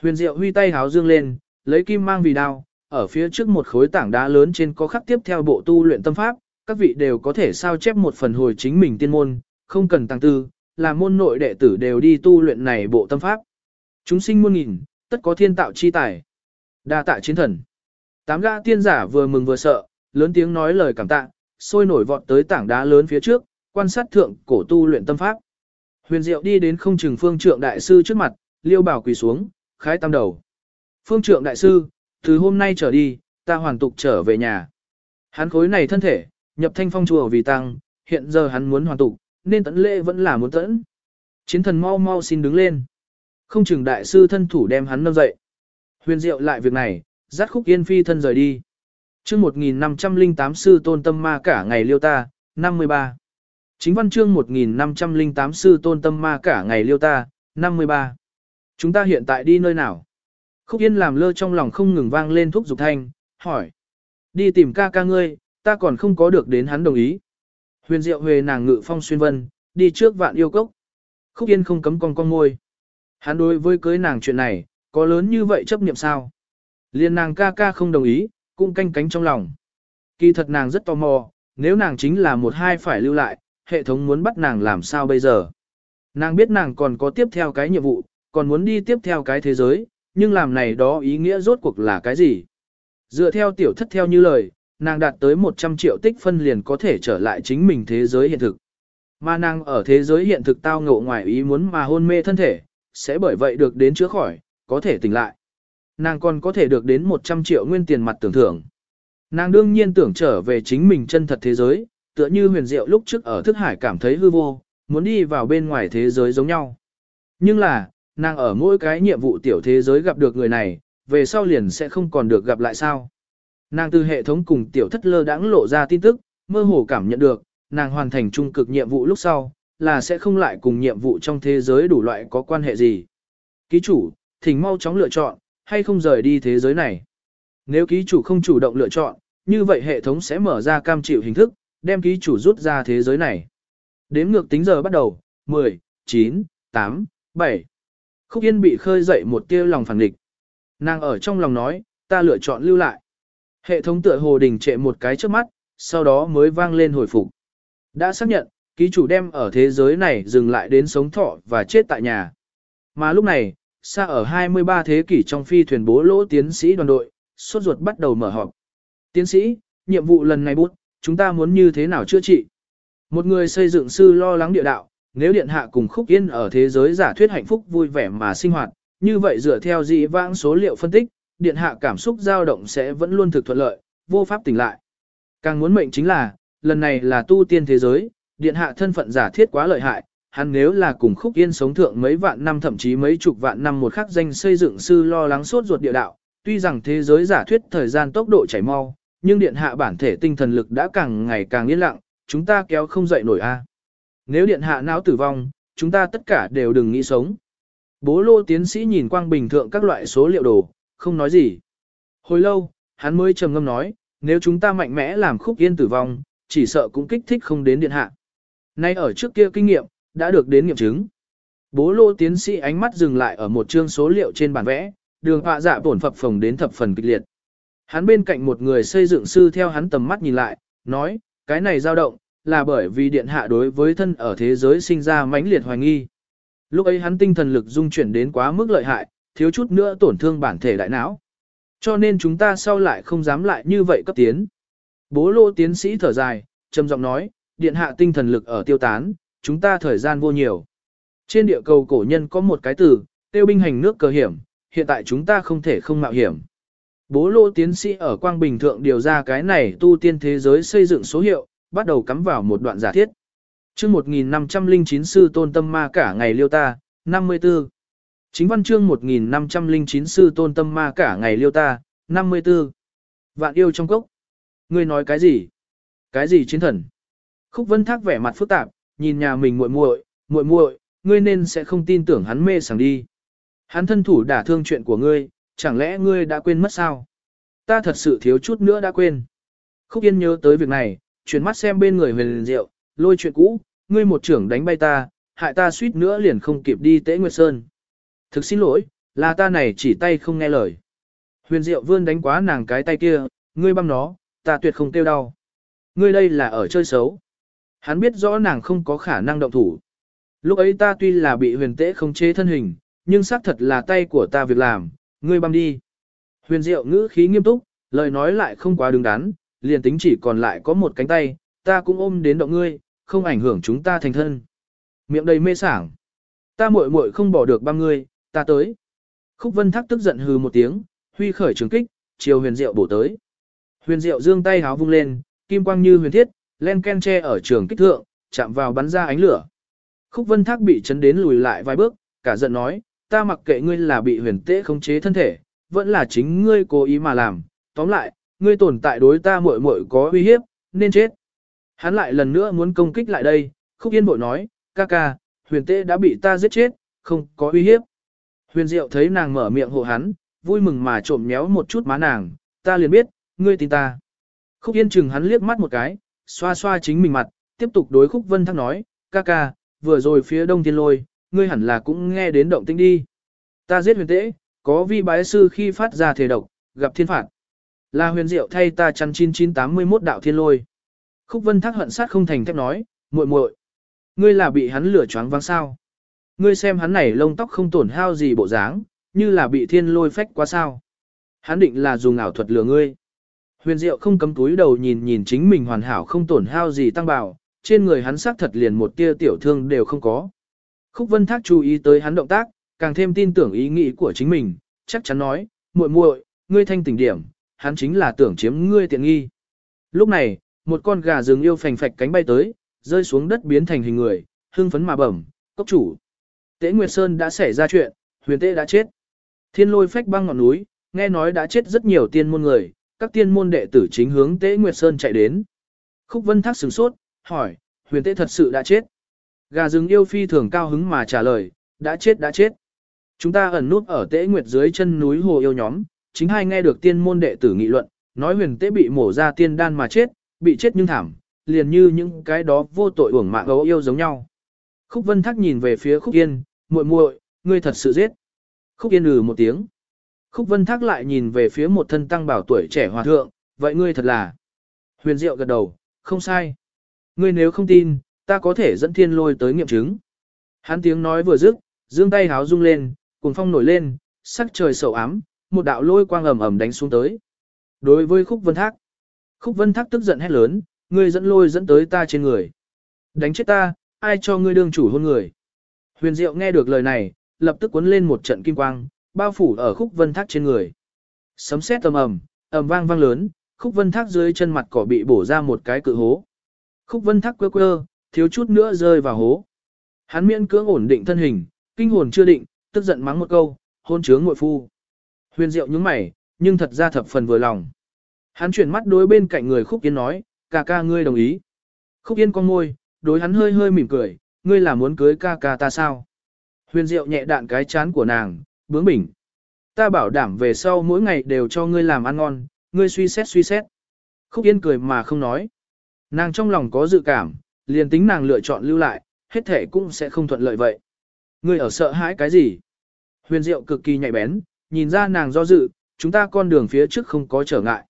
Huyền Diệu huy tay háo dương lên, lấy kim mang vì đao, ở phía trước một khối tảng đá lớn trên có khắc tiếp theo bộ tu luyện tâm pháp, các vị đều có thể sao chép một phần hồi chính mình tiên môn, không cần tăng tư, là môn nội đệ tử đều đi tu luyện này bộ tâm pháp. Chúng sinh muôn nghìn, tất có thiên tạo chi tài. Đa tạ chiến thần. Tám gã tiên giả vừa mừng vừa sợ, lớn tiếng nói lời cảm tạ, sôi nổi vọt tới tảng đá lớn phía trước, quan sát thượng cổ tu luyện tâm pháp. Huyền Diệu đi đến không chừng phương trượng đại sư trước mặt, liêu bảo quỳ xuống, khái tam đầu. Phương trượng đại sư, từ hôm nay trở đi, ta hoàn tục trở về nhà. Hắn khối này thân thể, nhập thanh phong chùa vì tăng, hiện giờ hắn muốn hoàn tục, nên tận lễ vẫn là muốn tận. Chiến thần mau mau xin đứng lên. Không chừng đại sư thân thủ đem hắn nâng dậy. Huyền diệu lại việc này, dắt khúc yên phi thân rời đi. chương 1508 sư tôn tâm ma cả ngày liêu ta, 53. Chính văn chương 1508 sư tôn tâm ma cả ngày liêu ta, 53. Chúng ta hiện tại đi nơi nào? Khúc Yên làm lơ trong lòng không ngừng vang lên thuốc dục thanh, hỏi. Đi tìm ca ca ngươi, ta còn không có được đến hắn đồng ý. Huyền Diệu Huệ nàng ngự phong xuyên vân, đi trước vạn yêu cốc. Khúc Yên không cấm con con môi. Hắn đối với cưới nàng chuyện này, có lớn như vậy chấp niệm sao? Liên nàng ca ca không đồng ý, cũng canh cánh trong lòng. Kỳ thật nàng rất tò mò, nếu nàng chính là một hai phải lưu lại, hệ thống muốn bắt nàng làm sao bây giờ? Nàng biết nàng còn có tiếp theo cái nhiệm vụ, còn muốn đi tiếp theo cái thế giới, nhưng làm này đó ý nghĩa rốt cuộc là cái gì? Dựa theo tiểu thất theo như lời, nàng đạt tới 100 triệu tích phân liền có thể trở lại chính mình thế giới hiện thực. Mà nàng ở thế giới hiện thực tao ngộ ngoài ý muốn mà hôn mê thân thể, sẽ bởi vậy được đến chữa khỏi, có thể tỉnh lại. Nàng còn có thể được đến 100 triệu nguyên tiền mặt tưởng thưởng. Nàng đương nhiên tưởng trở về chính mình chân thật thế giới, tựa như huyền diệu lúc trước ở thức hải cảm thấy hư vô, muốn đi vào bên ngoài thế giới giống nhau. Nhưng là, nàng ở mỗi cái nhiệm vụ tiểu thế giới gặp được người này, về sau liền sẽ không còn được gặp lại sao. Nàng từ hệ thống cùng tiểu thất lơ đãng lộ ra tin tức, mơ hồ cảm nhận được, nàng hoàn thành trung cực nhiệm vụ lúc sau, là sẽ không lại cùng nhiệm vụ trong thế giới đủ loại có quan hệ gì. Ký chủ, thỉnh mau chóng lựa chọn, hay không rời đi thế giới này. Nếu ký chủ không chủ động lựa chọn, như vậy hệ thống sẽ mở ra cam chịu hình thức, đem ký chủ rút ra thế giới này. Đếm ngược tính giờ bắt đầu, 10, 9, 8, 7. Khúc Yên bị khơi dậy một tia lòng phản địch. Nàng ở trong lòng nói, ta lựa chọn lưu lại. Hệ thống tựa hồ đình trệ một cái trước mắt, sau đó mới vang lên hồi phục. Đã xác nhận, ký chủ đem ở thế giới này dừng lại đến sống thọ và chết tại nhà. Mà lúc này, xa ở 23 thế kỷ trong phi thuyền bố lỗ tiến sĩ đoàn đội, sốt ruột bắt đầu mở họp. Tiến sĩ, nhiệm vụ lần này bút, chúng ta muốn như thế nào chữa trị? Một người xây dựng sư lo lắng địa đạo, nếu điện hạ cùng khúc yên ở thế giới giả thuyết hạnh phúc vui vẻ mà sinh hoạt, như vậy dựa theo dị vãng số liệu phân tích, điện hạ cảm xúc dao động sẽ vẫn luôn thực thuận lợi, vô pháp tỉnh lại. Càng muốn mệnh chính là, lần này là tu tiên thế giới, điện hạ thân phận giả thiết quá lợi hại, hắn nếu là cùng khúc yên sống thượng mấy vạn năm thậm chí mấy chục vạn năm một khắc danh xây dựng sư lo lắng sốt ruột địa đạo, tuy rằng thế giới giả thuyết thời gian tốc độ chảy mau, nhưng điện hạ bản thể tinh thần lực đã càng ngày càng yên lặng, chúng ta kéo không dậy nổi a. Nếu điện hạ não tử vong, chúng ta tất cả đều đừng nghĩ sống. Bố lô tiến sĩ nhìn quang bình thượng các loại số liệu đồ, không nói gì. Hồi lâu, hắn mới trầm ngâm nói, nếu chúng ta mạnh mẽ làm khúc yên tử vong, chỉ sợ cũng kích thích không đến điện hạ. Nay ở trước kia kinh nghiệm, đã được đến nghiệm chứng. Bố lô tiến sĩ ánh mắt dừng lại ở một chương số liệu trên bản vẽ, đường họa dạ bổn phập phồng đến thập phần kịch liệt. Hắn bên cạnh một người xây dựng sư theo hắn tầm mắt nhìn lại, nói, cái này dao động, là bởi vì điện hạ đối với thân ở thế giới sinh ra mãnh liệt hoài nghi. Lúc ấy hắn tinh thần lực dung chuyển đến quá mức lợi hại, thiếu chút nữa tổn thương bản thể đại não. Cho nên chúng ta sau lại không dám lại như vậy cấp tiến. Bố lô tiến sĩ thở dài, trầm giọng nói, điện hạ tinh thần lực ở tiêu tán, chúng ta thời gian vô nhiều. Trên địa cầu cổ nhân có một cái từ, tiêu binh hành nước cờ hiểm, hiện tại chúng ta không thể không mạo hiểm. Bố lô tiến sĩ ở Quang Bình Thượng điều ra cái này tu tiên thế giới xây dựng số hiệu, bắt đầu cắm vào một đoạn giả thiết. chương 1509 sư tôn tâm ma cả ngày liêu ta, 54. Chính văn chương 1509 sư tôn tâm ma cả ngày liêu ta, 54. Vạn yêu trong cốc. Ngươi nói cái gì? Cái gì chiến thần? Khúc Vân Thác vẻ mặt phức tạp, nhìn nhà mình muội muội, muội muội, ngươi nên sẽ không tin tưởng hắn mê sảng đi. Hắn thân thủ đả thương chuyện của ngươi, chẳng lẽ ngươi đã quên mất sao? Ta thật sự thiếu chút nữa đã quên. Khúc Yên nhớ tới việc này, chuyển mắt xem bên người huyền rượu, lôi chuyện cũ, ngươi một trưởng đánh bay ta, hại ta suýt nữa liền không kịp đi tế Nguyệt Sơn. Thực xin lỗi, là ta này chỉ tay không nghe lời. Huyền Diệu vươn đánh quá nàng cái tay kia, ngươi băm nó, ta tuyệt không tiêu đau. Ngươi đây là ở chơi xấu. Hắn biết rõ nàng không có khả năng động thủ. Lúc ấy ta tuy là bị huyền tế không chế thân hình, nhưng xác thật là tay của ta việc làm, ngươi băm đi. Huyền Diệu ngữ khí nghiêm túc, lời nói lại không quá đứng đắn, liền tính chỉ còn lại có một cánh tay, ta cũng ôm đến động ngươi, không ảnh hưởng chúng ta thành thân. Miệng đầy mê sảng. Ta muội muội không bỏ được băm ngươi, ta tới. Khúc Vân Thác tức giận hừ một tiếng, huy khởi trường kích, chiều huyền diệu bổ tới. Huyền diệu giương tay háo vung lên, kim quang như huyền thiết, len ken che ở trường kích thượng, chạm vào bắn ra ánh lửa. Khúc Vân Thác bị chấn đến lùi lại vài bước, cả giận nói, ta mặc kệ ngươi là bị huyền tế khống chế thân thể, vẫn là chính ngươi cố ý mà làm, tóm lại, ngươi tồn tại đối ta muội muội có uy hiếp, nên chết. Hắn lại lần nữa muốn công kích lại đây, Khúc Yên bội nói, ca ca, huyền tế đã bị ta giết chết, không có uy hiếp. Huyền Diệu thấy nàng mở miệng hộ hắn, vui mừng mà trộm méo một chút má nàng, ta liền biết, ngươi tin ta. Khúc Yên chừng hắn liếc mắt một cái, xoa xoa chính mình mặt, tiếp tục đối Khúc Vân Thác nói, ca ca, vừa rồi phía đông thiên lôi, ngươi hẳn là cũng nghe đến động tĩnh đi. Ta giết huyền tế, có vi bái sư khi phát ra thể độc, gặp thiên phạt. Là huyền diệu thay ta chăn 9981 đạo thiên lôi. Khúc Vân Thác hận sát không thành thép nói, muội muội, ngươi là bị hắn lửa choáng váng sao? Ngươi xem hắn này lông tóc không tổn hao gì bộ dáng, như là bị thiên lôi phách quá sao. Hắn định là dùng ảo thuật lừa ngươi. Huyền Diệu không cấm túi đầu nhìn nhìn chính mình hoàn hảo không tổn hao gì tăng bảo, trên người hắn xác thật liền một tia tiểu thương đều không có. Khúc Vân Thác chú ý tới hắn động tác, càng thêm tin tưởng ý nghĩ của chính mình, chắc chắn nói, muội muội, ngươi thanh tỉnh điểm, hắn chính là tưởng chiếm ngươi tiện nghi. Lúc này, một con gà rừng yêu phành phạch cánh bay tới, rơi xuống đất biến thành hình người, hưng phấn mà bẩm, cốc chủ. Tế Nguyệt Sơn đã xảy ra chuyện, huyền tế đã chết. Thiên lôi phách băng ngọn núi, nghe nói đã chết rất nhiều tiên môn người, các tiên môn đệ tử chính hướng Tế Nguyệt Sơn chạy đến. Khúc Vân Thác sửng sốt, hỏi, huyền tế thật sự đã chết. Gà rừng yêu phi thường cao hứng mà trả lời, đã chết đã chết. Chúng ta ẩn nút ở Tế Nguyệt dưới chân núi hồ yêu nhóm, chính hai nghe được tiên môn đệ tử nghị luận, nói huyền tế bị mổ ra tiên đan mà chết, bị chết nhưng thảm, liền như những cái đó vô tội uổng mạng gấu yêu giống nhau. Khúc Vân Thác nhìn về phía Khúc Yên, muội muội, ngươi thật sự giết. Khúc Yên ừ một tiếng. Khúc Vân Thác lại nhìn về phía một thân tăng bảo tuổi trẻ hòa thượng, vậy ngươi thật là. Huyền Diệu gật đầu, không sai. Ngươi nếu không tin, ta có thể dẫn thiên lôi tới nghiệm chứng. Hắn tiếng nói vừa dứt, dương tay háo rung lên, cùng phong nổi lên, sắc trời sầu ám, một đạo lôi quang ầm ầm đánh xuống tới. Đối với Khúc Vân Thác, Khúc Vân Thác tức giận hét lớn, ngươi dẫn lôi dẫn tới ta trên người. Đánh chết ta, ai cho ngươi đương chủ hôn người. Huyền Diệu nghe được lời này, lập tức cuốn lên một trận kim quang, bao phủ ở khúc vân thác trên người. Sấm sét ầm ầm, ầm vang vang lớn, khúc vân thác dưới chân mặt cỏ bị bổ ra một cái cự hố. Khúc vân thác quơ quơ, thiếu chút nữa rơi vào hố. Hắn miễn cưỡng ổn định thân hình, kinh hồn chưa định, tức giận mắng một câu, hôn chướng ngội phu. Huyền Diệu nhướng mày, nhưng thật ra thập phần vừa lòng. Hắn chuyển mắt đối bên cạnh người Khúc Yên nói, ca ca ngươi đồng ý. Khúc Yên con môi, đối hắn hơi hơi mỉm cười, ngươi là muốn cưới ca ca ta sao? Huyền Diệu nhẹ đạn cái chán của nàng, bướng bỉnh. Ta bảo đảm về sau mỗi ngày đều cho ngươi làm ăn ngon, ngươi suy xét suy xét. Khúc Yên cười mà không nói. Nàng trong lòng có dự cảm, liền tính nàng lựa chọn lưu lại, hết thể cũng sẽ không thuận lợi vậy. Ngươi ở sợ hãi cái gì? Huyền Diệu cực kỳ nhạy bén, nhìn ra nàng do dự, chúng ta con đường phía trước không có trở ngại.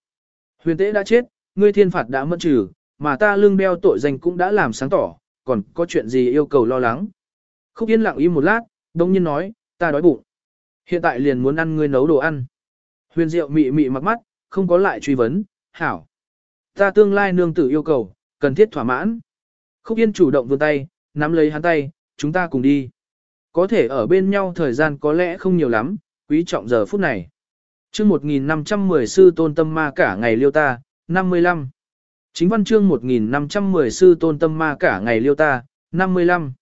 Huyền tế đã chết, ngươi thiên phạt đã mất trừ, mà ta lưng đeo tội danh cũng đã làm sáng tỏ, còn có chuyện gì yêu cầu lo lắng. Khúc Yên lặng im một lát, đông nhiên nói, ta đói bụng. Hiện tại liền muốn ăn ngươi nấu đồ ăn. Huyền Diệu mị mị mặc mắt, không có lại truy vấn, hảo. Ta tương lai nương tử yêu cầu, cần thiết thỏa mãn. Khúc Yên chủ động vươn tay, nắm lấy hắn tay, chúng ta cùng đi. Có thể ở bên nhau thời gian có lẽ không nhiều lắm, quý trọng giờ phút này. chương 1510 sư tôn tâm ma cả ngày liêu ta, 55. Chính văn chương 1510 sư tôn tâm ma cả ngày liêu ta, 55.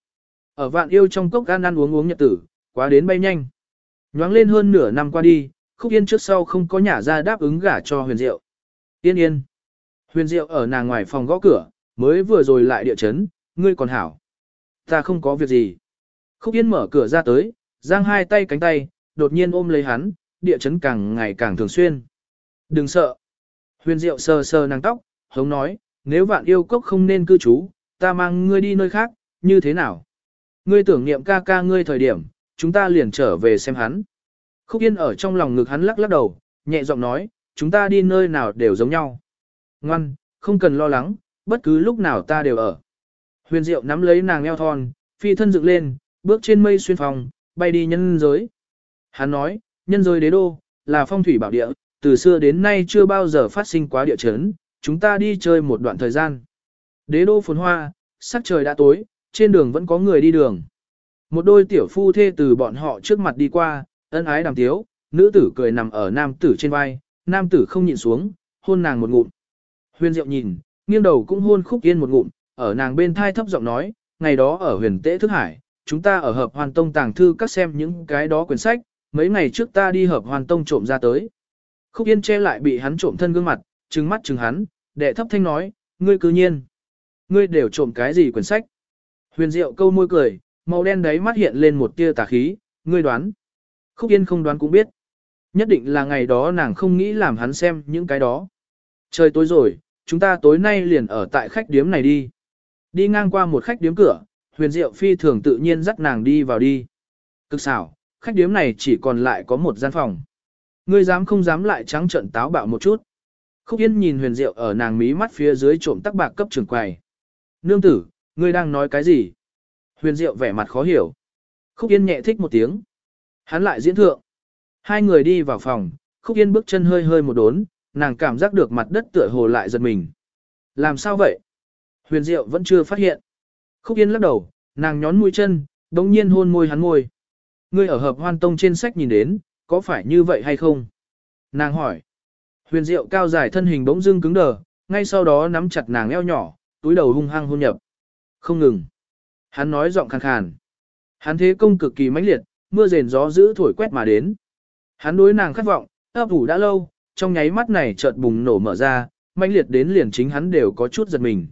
Ở vạn yêu trong cốc gan ăn uống uống nhật tử, quá đến bay nhanh. Nhoáng lên hơn nửa năm qua đi, khúc yên trước sau không có nhả ra đáp ứng gả cho huyền diệu. Yên yên. Huyền diệu ở nàng ngoài phòng gõ cửa, mới vừa rồi lại địa chấn, ngươi còn hảo. Ta không có việc gì. Khúc yên mở cửa ra tới, giang hai tay cánh tay, đột nhiên ôm lấy hắn, địa chấn càng ngày càng thường xuyên. Đừng sợ. Huyền diệu sờ sờ nàng tóc, hống nói, nếu vạn yêu cốc không nên cư trú, ta mang ngươi đi nơi khác, như thế nào? Ngươi tưởng niệm ca ca ngươi thời điểm, chúng ta liền trở về xem hắn. Khúc Yên ở trong lòng ngực hắn lắc lắc đầu, nhẹ giọng nói, chúng ta đi nơi nào đều giống nhau. Ngoan, không cần lo lắng, bất cứ lúc nào ta đều ở. Huyền Diệu nắm lấy nàng eo thon, phi thân dựng lên, bước trên mây xuyên phòng, bay đi nhân giới. Hắn nói, nhân giới đế đô, là phong thủy bảo địa, từ xưa đến nay chưa bao giờ phát sinh quá địa chấn, chúng ta đi chơi một đoạn thời gian. Đế đô phồn hoa, sắc trời đã tối, trên đường vẫn có người đi đường. Một đôi tiểu phu thê từ bọn họ trước mặt đi qua, ân ái đàm tiếu, nữ tử cười nằm ở nam tử trên vai, nam tử không nhìn xuống, hôn nàng một ngụm. Huyền Diệu nhìn, nghiêng đầu cũng hôn khúc yên một ngụm, ở nàng bên thai thấp giọng nói, ngày đó ở huyền tế thức hải, chúng ta ở hợp hoàn tông tàng thư các xem những cái đó quyển sách, mấy ngày trước ta đi hợp hoàn tông trộm ra tới. Khúc yên che lại bị hắn trộm thân gương mặt, trừng mắt trừng hắn, đệ thấp thanh nói, ngươi cứ nhiên. Ngươi đều trộm cái gì quyển sách? Huyền Diệu câu môi cười, màu đen đấy mắt hiện lên một tia tà khí, ngươi đoán. Khúc Yên không đoán cũng biết. Nhất định là ngày đó nàng không nghĩ làm hắn xem những cái đó. Trời tối rồi, chúng ta tối nay liền ở tại khách điếm này đi. Đi ngang qua một khách điếm cửa, huyền diệu phi thường tự nhiên dắt nàng đi vào đi. Cực xảo, khách điếm này chỉ còn lại có một gian phòng. Ngươi dám không dám lại trắng trận táo bạo một chút. Khúc Yên nhìn huyền diệu ở nàng mí mắt phía dưới trộm tắc bạc cấp trường quầy. Nương tử, ngươi đang nói cái gì? Huyền diệu vẻ mặt khó hiểu. Khúc Yên nhẹ thích một tiếng. Hắn lại diễn thượng. Hai người đi vào phòng, Khúc Yên bước chân hơi hơi một đốn, nàng cảm giác được mặt đất tựa hồ lại giật mình. Làm sao vậy? Huyền Diệu vẫn chưa phát hiện. Khúc Yên lắc đầu, nàng nhón mũi chân, đống nhiên hôn môi hắn môi. Ngươi ở hợp hoan tông trên sách nhìn đến, có phải như vậy hay không? Nàng hỏi. Huyền Diệu cao dài thân hình bỗng dưng cứng đờ, ngay sau đó nắm chặt nàng eo nhỏ, túi đầu hung hăng hôn nhập. Không ngừng. Hắn nói giọng khàn khàn. Hắn thế công cực kỳ mãnh liệt, mưa rền gió dữ thổi quét mà đến. Hắn đối nàng khát vọng, ấp ủ đã lâu, trong nháy mắt này chợt bùng nổ mở ra, mãnh liệt đến liền chính hắn đều có chút giật mình.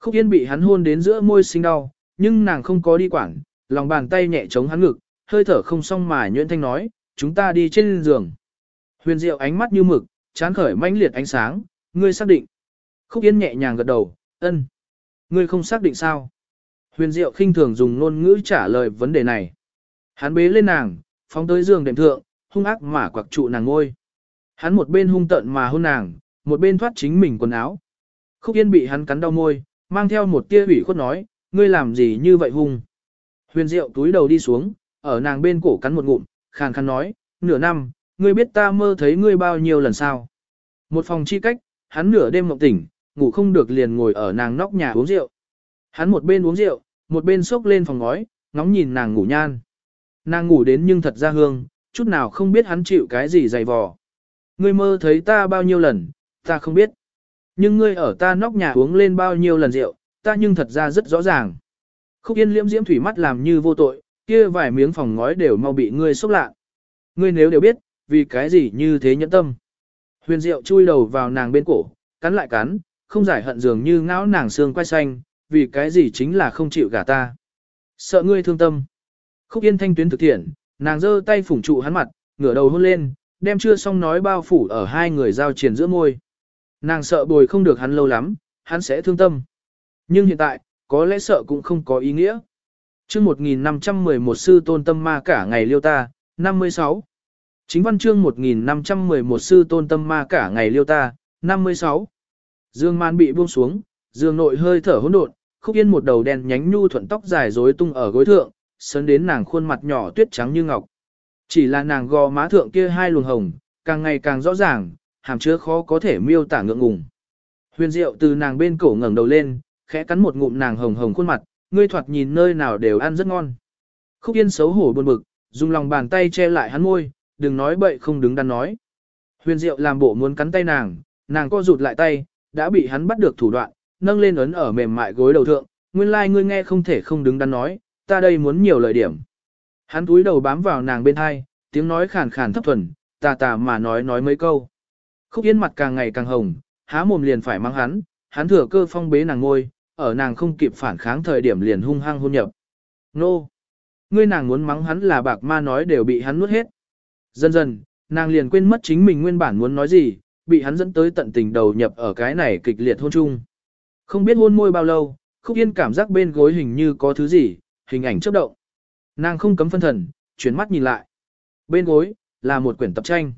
Khúc Yên bị hắn hôn đến giữa môi sinh đau, nhưng nàng không có đi quảng, lòng bàn tay nhẹ chống hắn ngực, hơi thở không xong mà nhuyễn thanh nói, chúng ta đi trên giường. Huyền Diệu ánh mắt như mực, chán khởi mãnh liệt ánh sáng, ngươi xác định. Khúc Yên nhẹ nhàng gật đầu, ân. Ngươi không xác định sao? Huyền Diệu khinh thường dùng ngôn ngữ trả lời vấn đề này. Hắn bế lên nàng, phóng tới giường đệm thượng, hung ác mà quặc trụ nàng ngôi. Hắn một bên hung tận mà hôn nàng, một bên thoát chính mình quần áo. Khúc Yên bị hắn cắn đau môi, mang theo một tia ủy khuất nói, ngươi làm gì như vậy hung. Huyền Diệu túi đầu đi xuống, ở nàng bên cổ cắn một ngụm, khàn khàn nói, nửa năm, ngươi biết ta mơ thấy ngươi bao nhiêu lần sao. Một phòng chi cách, hắn nửa đêm mộng tỉnh, ngủ không được liền ngồi ở nàng nóc nhà uống rượu. Hắn một bên uống rượu, một bên xốc lên phòng ngói, ngóng nhìn nàng ngủ nhan. Nàng ngủ đến nhưng thật ra hương, chút nào không biết hắn chịu cái gì dày vò. Ngươi mơ thấy ta bao nhiêu lần, ta không biết. Nhưng ngươi ở ta nóc nhà uống lên bao nhiêu lần rượu, ta nhưng thật ra rất rõ ràng. Khúc Yên liễm diễm thủy mắt làm như vô tội, kia vài miếng phòng ngói đều mau bị ngươi xúc lạ. Ngươi nếu đều biết, vì cái gì như thế nhẫn tâm. Huyền Diệu chui đầu vào nàng bên cổ, cắn lại cắn, không giải hận dường như ngáo nàng xương quay xanh, vì cái gì chính là không chịu gả ta. Sợ ngươi thương tâm. Khúc Yên thanh tuyến thực thiện, nàng giơ tay phủng trụ hắn mặt, ngửa đầu hôn lên, đem chưa xong nói bao phủ ở hai người giao triển giữa môi. Nàng sợ bồi không được hắn lâu lắm, hắn sẽ thương tâm. Nhưng hiện tại, có lẽ sợ cũng không có ý nghĩa. chương 1511 sư tôn tâm ma cả ngày liêu ta, 56. Chính văn chương 1511 sư tôn tâm ma cả ngày liêu ta, 56. Dương man bị buông xuống, dương nội hơi thở hỗn độn, khúc yên một đầu đen nhánh nhu thuận tóc dài rối tung ở gối thượng, sấn đến nàng khuôn mặt nhỏ tuyết trắng như ngọc. Chỉ là nàng gò má thượng kia hai luồng hồng, càng ngày càng rõ ràng, hàm chứa khó có thể miêu tả ngượng ngùng. Huyền Diệu từ nàng bên cổ ngẩng đầu lên, khẽ cắn một ngụm nàng hồng hồng khuôn mặt, ngươi thoạt nhìn nơi nào đều ăn rất ngon. Khúc Yên xấu hổ buồn bực, dùng lòng bàn tay che lại hắn môi, đừng nói bậy không đứng đắn nói. Huyền Diệu làm bộ muốn cắn tay nàng, nàng co rụt lại tay, đã bị hắn bắt được thủ đoạn, nâng lên ấn ở mềm mại gối đầu thượng, nguyên lai like ngươi nghe không thể không đứng đắn nói, ta đây muốn nhiều lời điểm. Hắn túi đầu bám vào nàng bên hai, tiếng nói khàn khàn thấp thuần, tà tà mà nói nói mấy câu. Khúc Yên mặt càng ngày càng hồng, há mồm liền phải mang hắn, hắn thừa cơ phong bế nàng ngôi, ở nàng không kịp phản kháng thời điểm liền hung hăng hôn nhập. Nô! Ngươi nàng muốn mắng hắn là bạc ma nói đều bị hắn nuốt hết. Dần dần, nàng liền quên mất chính mình nguyên bản muốn nói gì, bị hắn dẫn tới tận tình đầu nhập ở cái này kịch liệt hôn chung. Không biết hôn môi bao lâu, khúc yên cảm giác bên gối hình như có thứ gì, hình ảnh chớp động. Nàng không cấm phân thần, chuyển mắt nhìn lại. Bên gối, là một quyển tập tranh.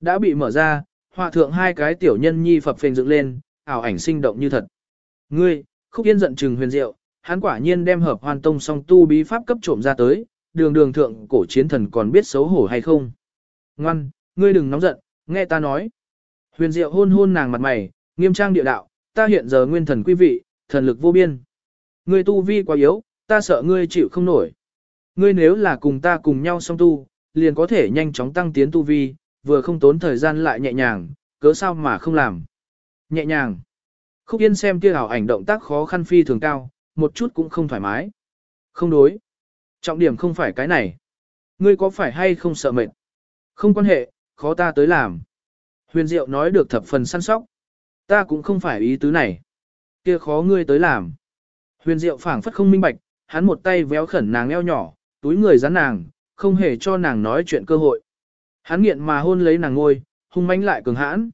Đã bị mở ra, họa thượng hai cái tiểu nhân nhi phập phình dựng lên, ảo ảnh sinh động như thật. Ngươi, khúc yên giận trừng huyền diệu, hắn quả nhiên đem hợp hoàn tông song tu bí pháp cấp trộm ra tới, đường đường thượng cổ chiến thần còn biết xấu hổ hay không. Ngoan, ngươi đừng nóng giận, nghe ta nói. Huyền diệu hôn hôn nàng mặt mày, nghiêm trang địa đạo, ta hiện giờ nguyên thần quý vị, thần lực vô biên. Ngươi tu vi quá yếu, ta sợ ngươi chịu không nổi. Ngươi nếu là cùng ta cùng nhau song tu, liền có thể nhanh chóng tăng tiến tu vi, vừa không tốn thời gian lại nhẹ nhàng, cớ sao mà không làm. Nhẹ nhàng. Khúc Yên xem kia ảo ảnh động tác khó khăn phi thường cao, một chút cũng không thoải mái. Không đối. Trọng điểm không phải cái này. Ngươi có phải hay không sợ mệt? Không quan hệ, khó ta tới làm. Huyền Diệu nói được thập phần săn sóc. Ta cũng không phải ý tứ này. Kia khó ngươi tới làm. Huyền Diệu phảng phất không minh bạch, hắn một tay véo khẩn nàng eo nhỏ, túi người dán nàng, không hề cho nàng nói chuyện cơ hội. Hắn nghiện mà hôn lấy nàng ngôi, hung mãnh lại cường hãn.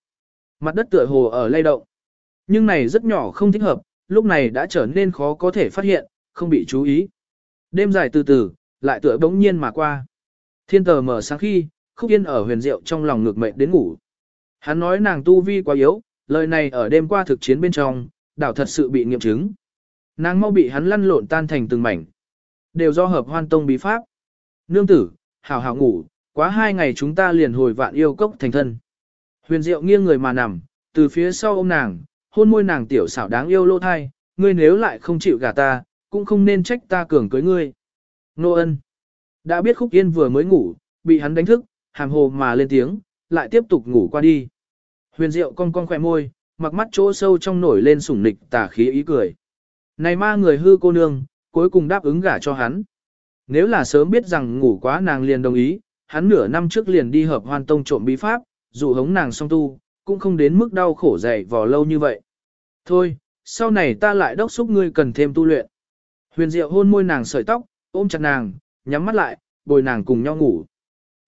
Mặt đất tựa hồ ở lay động. Nhưng này rất nhỏ không thích hợp, lúc này đã trở nên khó có thể phát hiện, không bị chú ý. Đêm dài từ từ, lại tựa bỗng nhiên mà qua. Thiên tờ mở sáng khi, khúc yên ở huyền rượu trong lòng ngược mệt đến ngủ. Hắn nói nàng tu vi quá yếu, lời này ở đêm qua thực chiến bên trong, đảo thật sự bị nghiệm chứng. Nàng mau bị hắn lăn lộn tan thành từng mảnh. Đều do hợp hoan tông bí pháp. Nương tử, hảo hảo ngủ, quá hai ngày chúng ta liền hồi vạn yêu cốc thành thân. Huyền Diệu nghiêng người mà nằm, từ phía sau ôm nàng, hôn môi nàng tiểu xảo đáng yêu lô thai, ngươi nếu lại không chịu gả ta, cũng không nên trách ta cường cưới ngươi. Nô ân. Đã biết khúc yên vừa mới ngủ, bị hắn đánh thức, hàm hồ mà lên tiếng, lại tiếp tục ngủ qua đi. Huyền Diệu cong cong khỏe môi, mặc mắt chỗ sâu trong nổi lên sủng nịch tà khí ý cười. Này ma người hư cô nương, cuối cùng đáp ứng gả cho hắn. Nếu là sớm biết rằng ngủ quá nàng liền đồng ý, hắn nửa năm trước liền đi hợp hoan tông trộm bí pháp, dụ hống nàng song tu, cũng không đến mức đau khổ dày vò lâu như vậy. Thôi, sau này ta lại đốc xúc ngươi cần thêm tu luyện. Huyền Diệu hôn môi nàng sợi tóc, ôm chặt nàng, nhắm mắt lại, bồi nàng cùng nhau ngủ.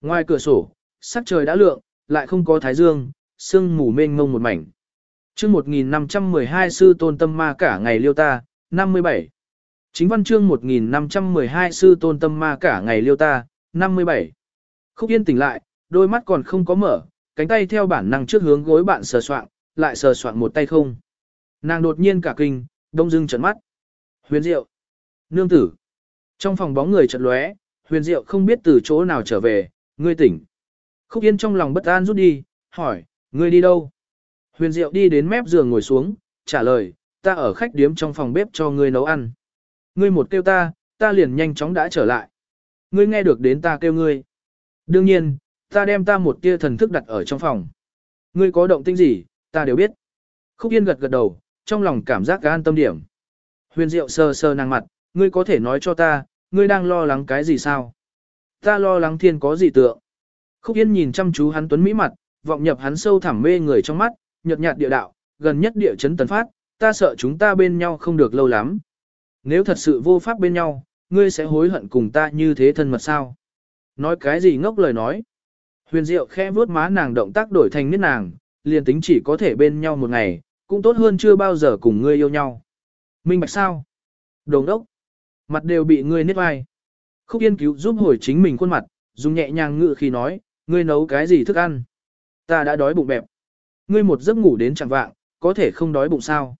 Ngoài cửa sổ, sắc trời đã lượng, lại không có thái dương, sương mù mênh mông một mảnh. chương 1512 sư tôn tâm ma cả ngày liêu ta, 57. Chính văn chương 1512 sư tôn tâm ma cả ngày liêu ta, 57. Khúc Yên tỉnh lại, đôi mắt còn không có mở, cánh tay theo bản năng trước hướng gối bạn sờ soạn, lại sờ soạn một tay không. Nàng đột nhiên cả kinh, đông dưng trấn mắt. Huyền Diệu. Nương tử. Trong phòng bóng người chợt lóe, Huyền Diệu không biết từ chỗ nào trở về, ngươi tỉnh. Khúc Yên trong lòng bất an rút đi, hỏi, ngươi đi đâu? Huyền Diệu đi đến mép giường ngồi xuống, trả lời, ta ở khách điếm trong phòng bếp cho ngươi nấu ăn. Ngươi một kêu ta, ta liền nhanh chóng đã trở lại. Ngươi nghe được đến ta kêu ngươi. Đương nhiên, ta đem ta một tia thần thức đặt ở trong phòng. Ngươi có động tĩnh gì, ta đều biết. Khúc Yên gật gật đầu, trong lòng cảm giác an tâm điểm. Huyền Diệu sơ sơ nàng mặt, ngươi có thể nói cho ta, ngươi đang lo lắng cái gì sao? Ta lo lắng thiên có gì tượng. Khúc Yên nhìn chăm chú hắn tuấn mỹ mặt, vọng nhập hắn sâu thẳm mê người trong mắt, nhợt nhạt địa đạo, gần nhất địa chấn tấn phát, ta sợ chúng ta bên nhau không được lâu lắm. Nếu thật sự vô pháp bên nhau, ngươi sẽ hối hận cùng ta như thế thân mật sao? Nói cái gì ngốc lời nói? Huyền Diệu khẽ vuốt má nàng động tác đổi thành miết nàng, liền tính chỉ có thể bên nhau một ngày, cũng tốt hơn chưa bao giờ cùng ngươi yêu nhau. Minh bạch sao? Đồng đốc. Mặt đều bị ngươi niết vai. Khúc Yên cứu giúp hồi chính mình khuôn mặt, dùng nhẹ nhàng ngự khi nói, ngươi nấu cái gì thức ăn? Ta đã đói bụng bẹp. Ngươi một giấc ngủ đến chẳng vạng, có thể không đói bụng sao?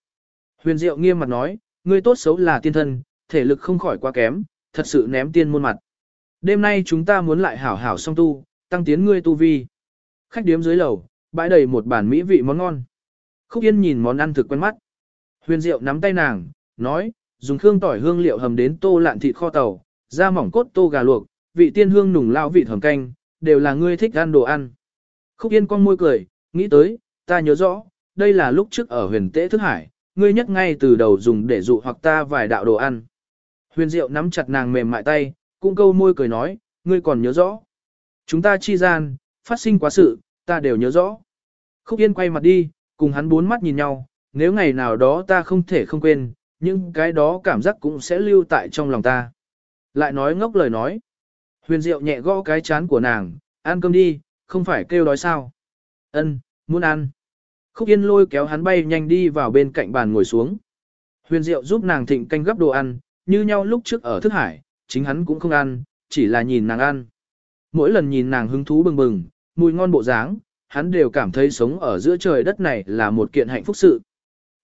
Huyền Diệu nghiêm mặt nói, ngươi tốt xấu là tiên thân, thể lực không khỏi quá kém, thật sự ném tiên muôn mặt. Đêm nay chúng ta muốn lại hảo hảo song tu, tăng tiến ngươi tu vi. Khách điếm dưới lầu, bãi đầy một bản mỹ vị món ngon. Khúc Yên nhìn món ăn thực quen mắt. Huyền Diệu nắm tay nàng, nói, dùng khương tỏi hương liệu hầm đến tô lạn thịt kho tàu, da mỏng cốt tô gà luộc, vị tiên hương nùng lao vị hầm canh, đều là ngươi thích ăn đồ ăn. Khúc Yên con môi cười, nghĩ tới, ta nhớ rõ, đây là lúc trước ở huyền tế thức hải, ngươi nhất ngay từ đầu dùng để dụ hoặc ta vài đạo đồ ăn. Huyền Diệu nắm chặt nàng mềm mại tay, cũng câu môi cười nói, ngươi còn nhớ rõ. Chúng ta chi gian, phát sinh quá sự, ta đều nhớ rõ. Khúc Yên quay mặt đi, cùng hắn bốn mắt nhìn nhau, nếu ngày nào đó ta không thể không quên, nhưng cái đó cảm giác cũng sẽ lưu tại trong lòng ta. Lại nói ngốc lời nói. Huyền Diệu nhẹ gõ cái chán của nàng, ăn cơm đi, không phải kêu đói sao. Ân, muốn ăn. Khúc Yên lôi kéo hắn bay nhanh đi vào bên cạnh bàn ngồi xuống. Huyền Diệu giúp nàng thịnh canh gấp đồ ăn, như nhau lúc trước ở thức hải, chính hắn cũng không ăn, chỉ là nhìn nàng ăn. Mỗi lần nhìn nàng hứng thú bừng bừng, mùi ngon bộ dáng, hắn đều cảm thấy sống ở giữa trời đất này là một kiện hạnh phúc sự.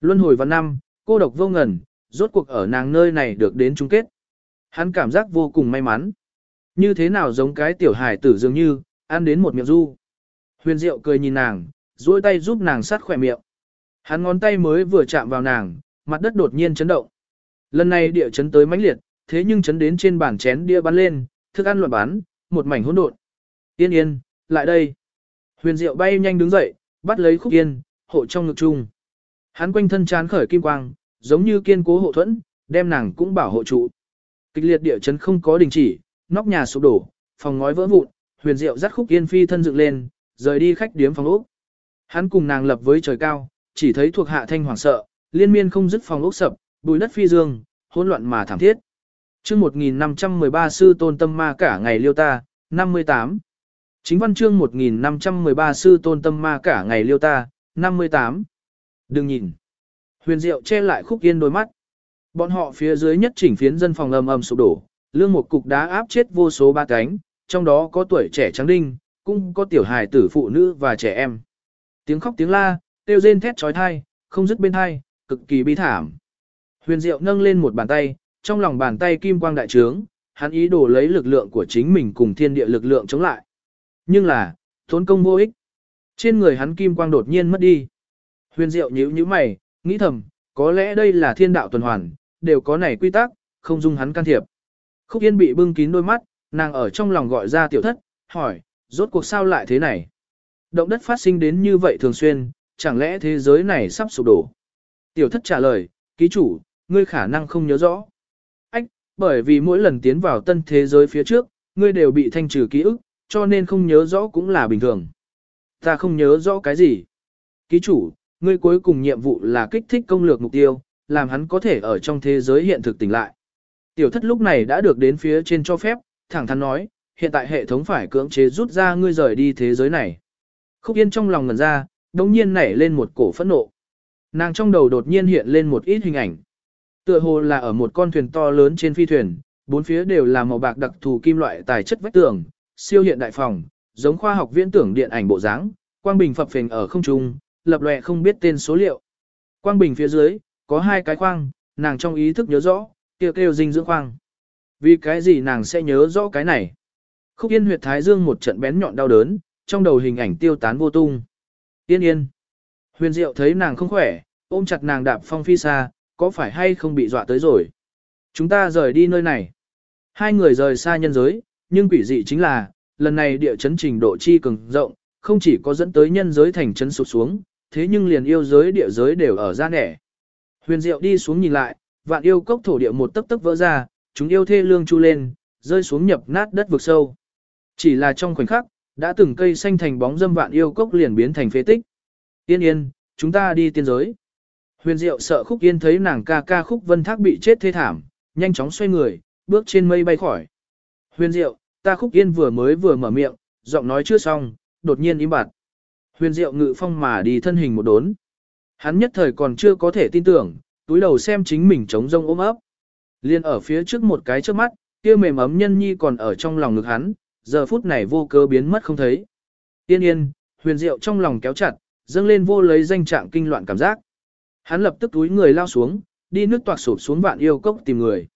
Luân hồi văn năm, cô độc vô ngần, rốt cuộc ở nàng nơi này được đến chung kết. Hắn cảm giác vô cùng may mắn. Như thế nào giống cái tiểu hài tử dường như, ăn đến một miệng du. Huyền Diệu cười nhìn nàng, duỗi tay giúp nàng sát khỏe miệng. Hắn ngón tay mới vừa chạm vào nàng, mặt đất đột nhiên chấn động. Lần này địa chấn tới mãnh liệt, thế nhưng chấn đến trên bàn chén đĩa bắn lên, thức ăn loạn bắn, một mảnh hỗn độn. Yên yên, lại đây. Huyền Diệu bay nhanh đứng dậy, bắt lấy khúc yên, hộ trong ngực chung. Hắn quanh thân chán khởi kim quang, giống như kiên cố hộ thuẫn, đem nàng cũng bảo hộ trụ. Kịch liệt địa chấn không có đình chỉ, nóc nhà sụp đổ, phòng ngói vỡ vụn, Huyền Diệu dắt khúc yên phi thân dựng lên, rời đi khách điếm phòng ốc. Hắn cùng nàng lập với trời cao, chỉ thấy thuộc hạ thanh hoàng sợ, liên miên không dứt phòng ốc sập, bùi đất phi dương, hỗn loạn mà thảm thiết. Chương 1513 sư tôn tâm ma cả ngày liêu ta, 58. Chính văn chương 1513 sư tôn tâm ma cả ngày liêu ta, 58. Đừng nhìn. Huyền Diệu che lại khúc yên đôi mắt. Bọn họ phía dưới nhất chỉnh phiến dân phòng ầm ầm sụp đổ, lương một cục đá áp chết vô số ba cánh, trong đó có tuổi trẻ trắng đinh, cũng có tiểu hài tử phụ nữ và trẻ em. Tiếng khóc tiếng la, tiêu rên thét trói thai, không dứt bên thai, cực kỳ bi thảm. Huyền Diệu nâng lên một bàn tay, trong lòng bàn tay kim quang đại trướng, hắn ý đồ lấy lực lượng của chính mình cùng thiên địa lực lượng chống lại. Nhưng là, thốn công vô ích. Trên người hắn kim quang đột nhiên mất đi. Huyền Diệu nhíu nhíu mày, nghĩ thầm, có lẽ đây là thiên đạo tuần hoàn, đều có này quy tắc, không dung hắn can thiệp. Khúc Yên bị bưng kín đôi mắt, nàng ở trong lòng gọi ra tiểu thất, hỏi, rốt cuộc sao lại thế này? Động đất phát sinh đến như vậy thường xuyên, chẳng lẽ thế giới này sắp sụp đổ? Tiểu thất trả lời, ký chủ, ngươi khả năng không nhớ rõ. Ách, bởi vì mỗi lần tiến vào tân thế giới phía trước, ngươi đều bị thanh trừ ký ức, cho nên không nhớ rõ cũng là bình thường. Ta không nhớ rõ cái gì. Ký chủ, ngươi cuối cùng nhiệm vụ là kích thích công lược mục tiêu, làm hắn có thể ở trong thế giới hiện thực tỉnh lại. Tiểu thất lúc này đã được đến phía trên cho phép, thẳng thắn nói, hiện tại hệ thống phải cưỡng chế rút ra ngươi rời đi thế giới này. Khúc Yên trong lòng ngần ra, đồng nhiên nảy lên một cổ phẫn nộ. Nàng trong đầu đột nhiên hiện lên một ít hình ảnh. Tựa hồ là ở một con thuyền to lớn trên phi thuyền, bốn phía đều là màu bạc đặc thù kim loại tài chất vách tường, siêu hiện đại phòng, giống khoa học viễn tưởng điện ảnh bộ dáng, quang bình phập phình ở không trung, lập lòe không biết tên số liệu. Quang bình phía dưới, có hai cái khoang, nàng trong ý thức nhớ rõ, kêu kêu dinh dưỡng khoang. Vì cái gì nàng sẽ nhớ rõ cái này? Khúc Yên huyệt thái dương một trận bén nhọn đau đớn, trong đầu hình ảnh tiêu tán vô tung. Yên yên. Huyền Diệu thấy nàng không khỏe, ôm chặt nàng đạp phong phi xa, có phải hay không bị dọa tới rồi? Chúng ta rời đi nơi này. Hai người rời xa nhân giới, nhưng quỷ dị chính là, lần này địa chấn trình độ chi cường rộng, không chỉ có dẫn tới nhân giới thành chấn sụt xuống, thế nhưng liền yêu giới địa giới đều ở ra nẻ. Huyền Diệu đi xuống nhìn lại, vạn yêu cốc thổ địa một tấc tấc vỡ ra, chúng yêu thê lương chu lên, rơi xuống nhập nát đất vực sâu. Chỉ là trong khoảnh khắc, đã từng cây xanh thành bóng dâm vạn yêu cốc liền biến thành phế tích. Yên yên, chúng ta đi tiên giới. Huyền Diệu sợ Khúc Yên thấy nàng ca ca Khúc Vân Thác bị chết thê thảm, nhanh chóng xoay người, bước trên mây bay khỏi. Huyền Diệu, ta Khúc Yên vừa mới vừa mở miệng, giọng nói chưa xong, đột nhiên im bặt. Huyền Diệu ngự phong mà đi thân hình một đốn. Hắn nhất thời còn chưa có thể tin tưởng, túi đầu xem chính mình trống rông ôm ấp. Liên ở phía trước một cái trước mắt, kia mềm ấm nhân nhi còn ở trong lòng ngực hắn, giờ phút này vô cớ biến mất không thấy. Tiên yên, huyền diệu trong lòng kéo chặt, dâng lên vô lấy danh trạng kinh loạn cảm giác. Hắn lập tức túi người lao xuống, đi nước toạc sụp xuống vạn yêu cốc tìm người.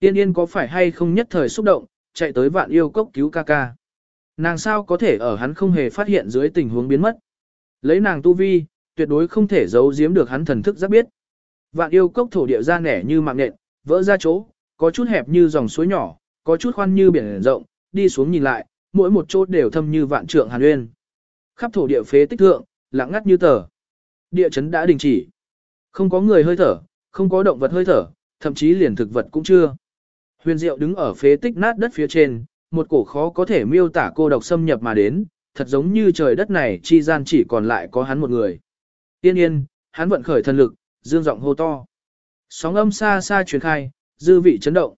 Tiên yên có phải hay không nhất thời xúc động, chạy tới vạn yêu cốc cứu ca ca. Nàng sao có thể ở hắn không hề phát hiện dưới tình huống biến mất. Lấy nàng tu vi, tuyệt đối không thể giấu giếm được hắn thần thức giác biết. Vạn yêu cốc thổ địa ra nẻ như mạng nện, vỡ ra chỗ, có chút hẹp như dòng suối nhỏ, có chút khoan như biển rộng, đi xuống nhìn lại, mỗi một chỗ đều thâm như vạn trượng hàn uyên. Khắp thổ địa phế tích thượng, lặng ngắt như tờ. Địa chấn đã đình chỉ. Không có người hơi thở, không có động vật hơi thở, thậm chí liền thực vật cũng chưa. Huyền Diệu đứng ở phế tích nát đất phía trên, một cổ khó có thể miêu tả cô độc xâm nhập mà đến, thật giống như trời đất này chi gian chỉ còn lại có hắn một người. Tiên yên, hắn vận khởi thần lực, dương giọng hô to. Sóng âm xa xa truyền khai, dư vị chấn động.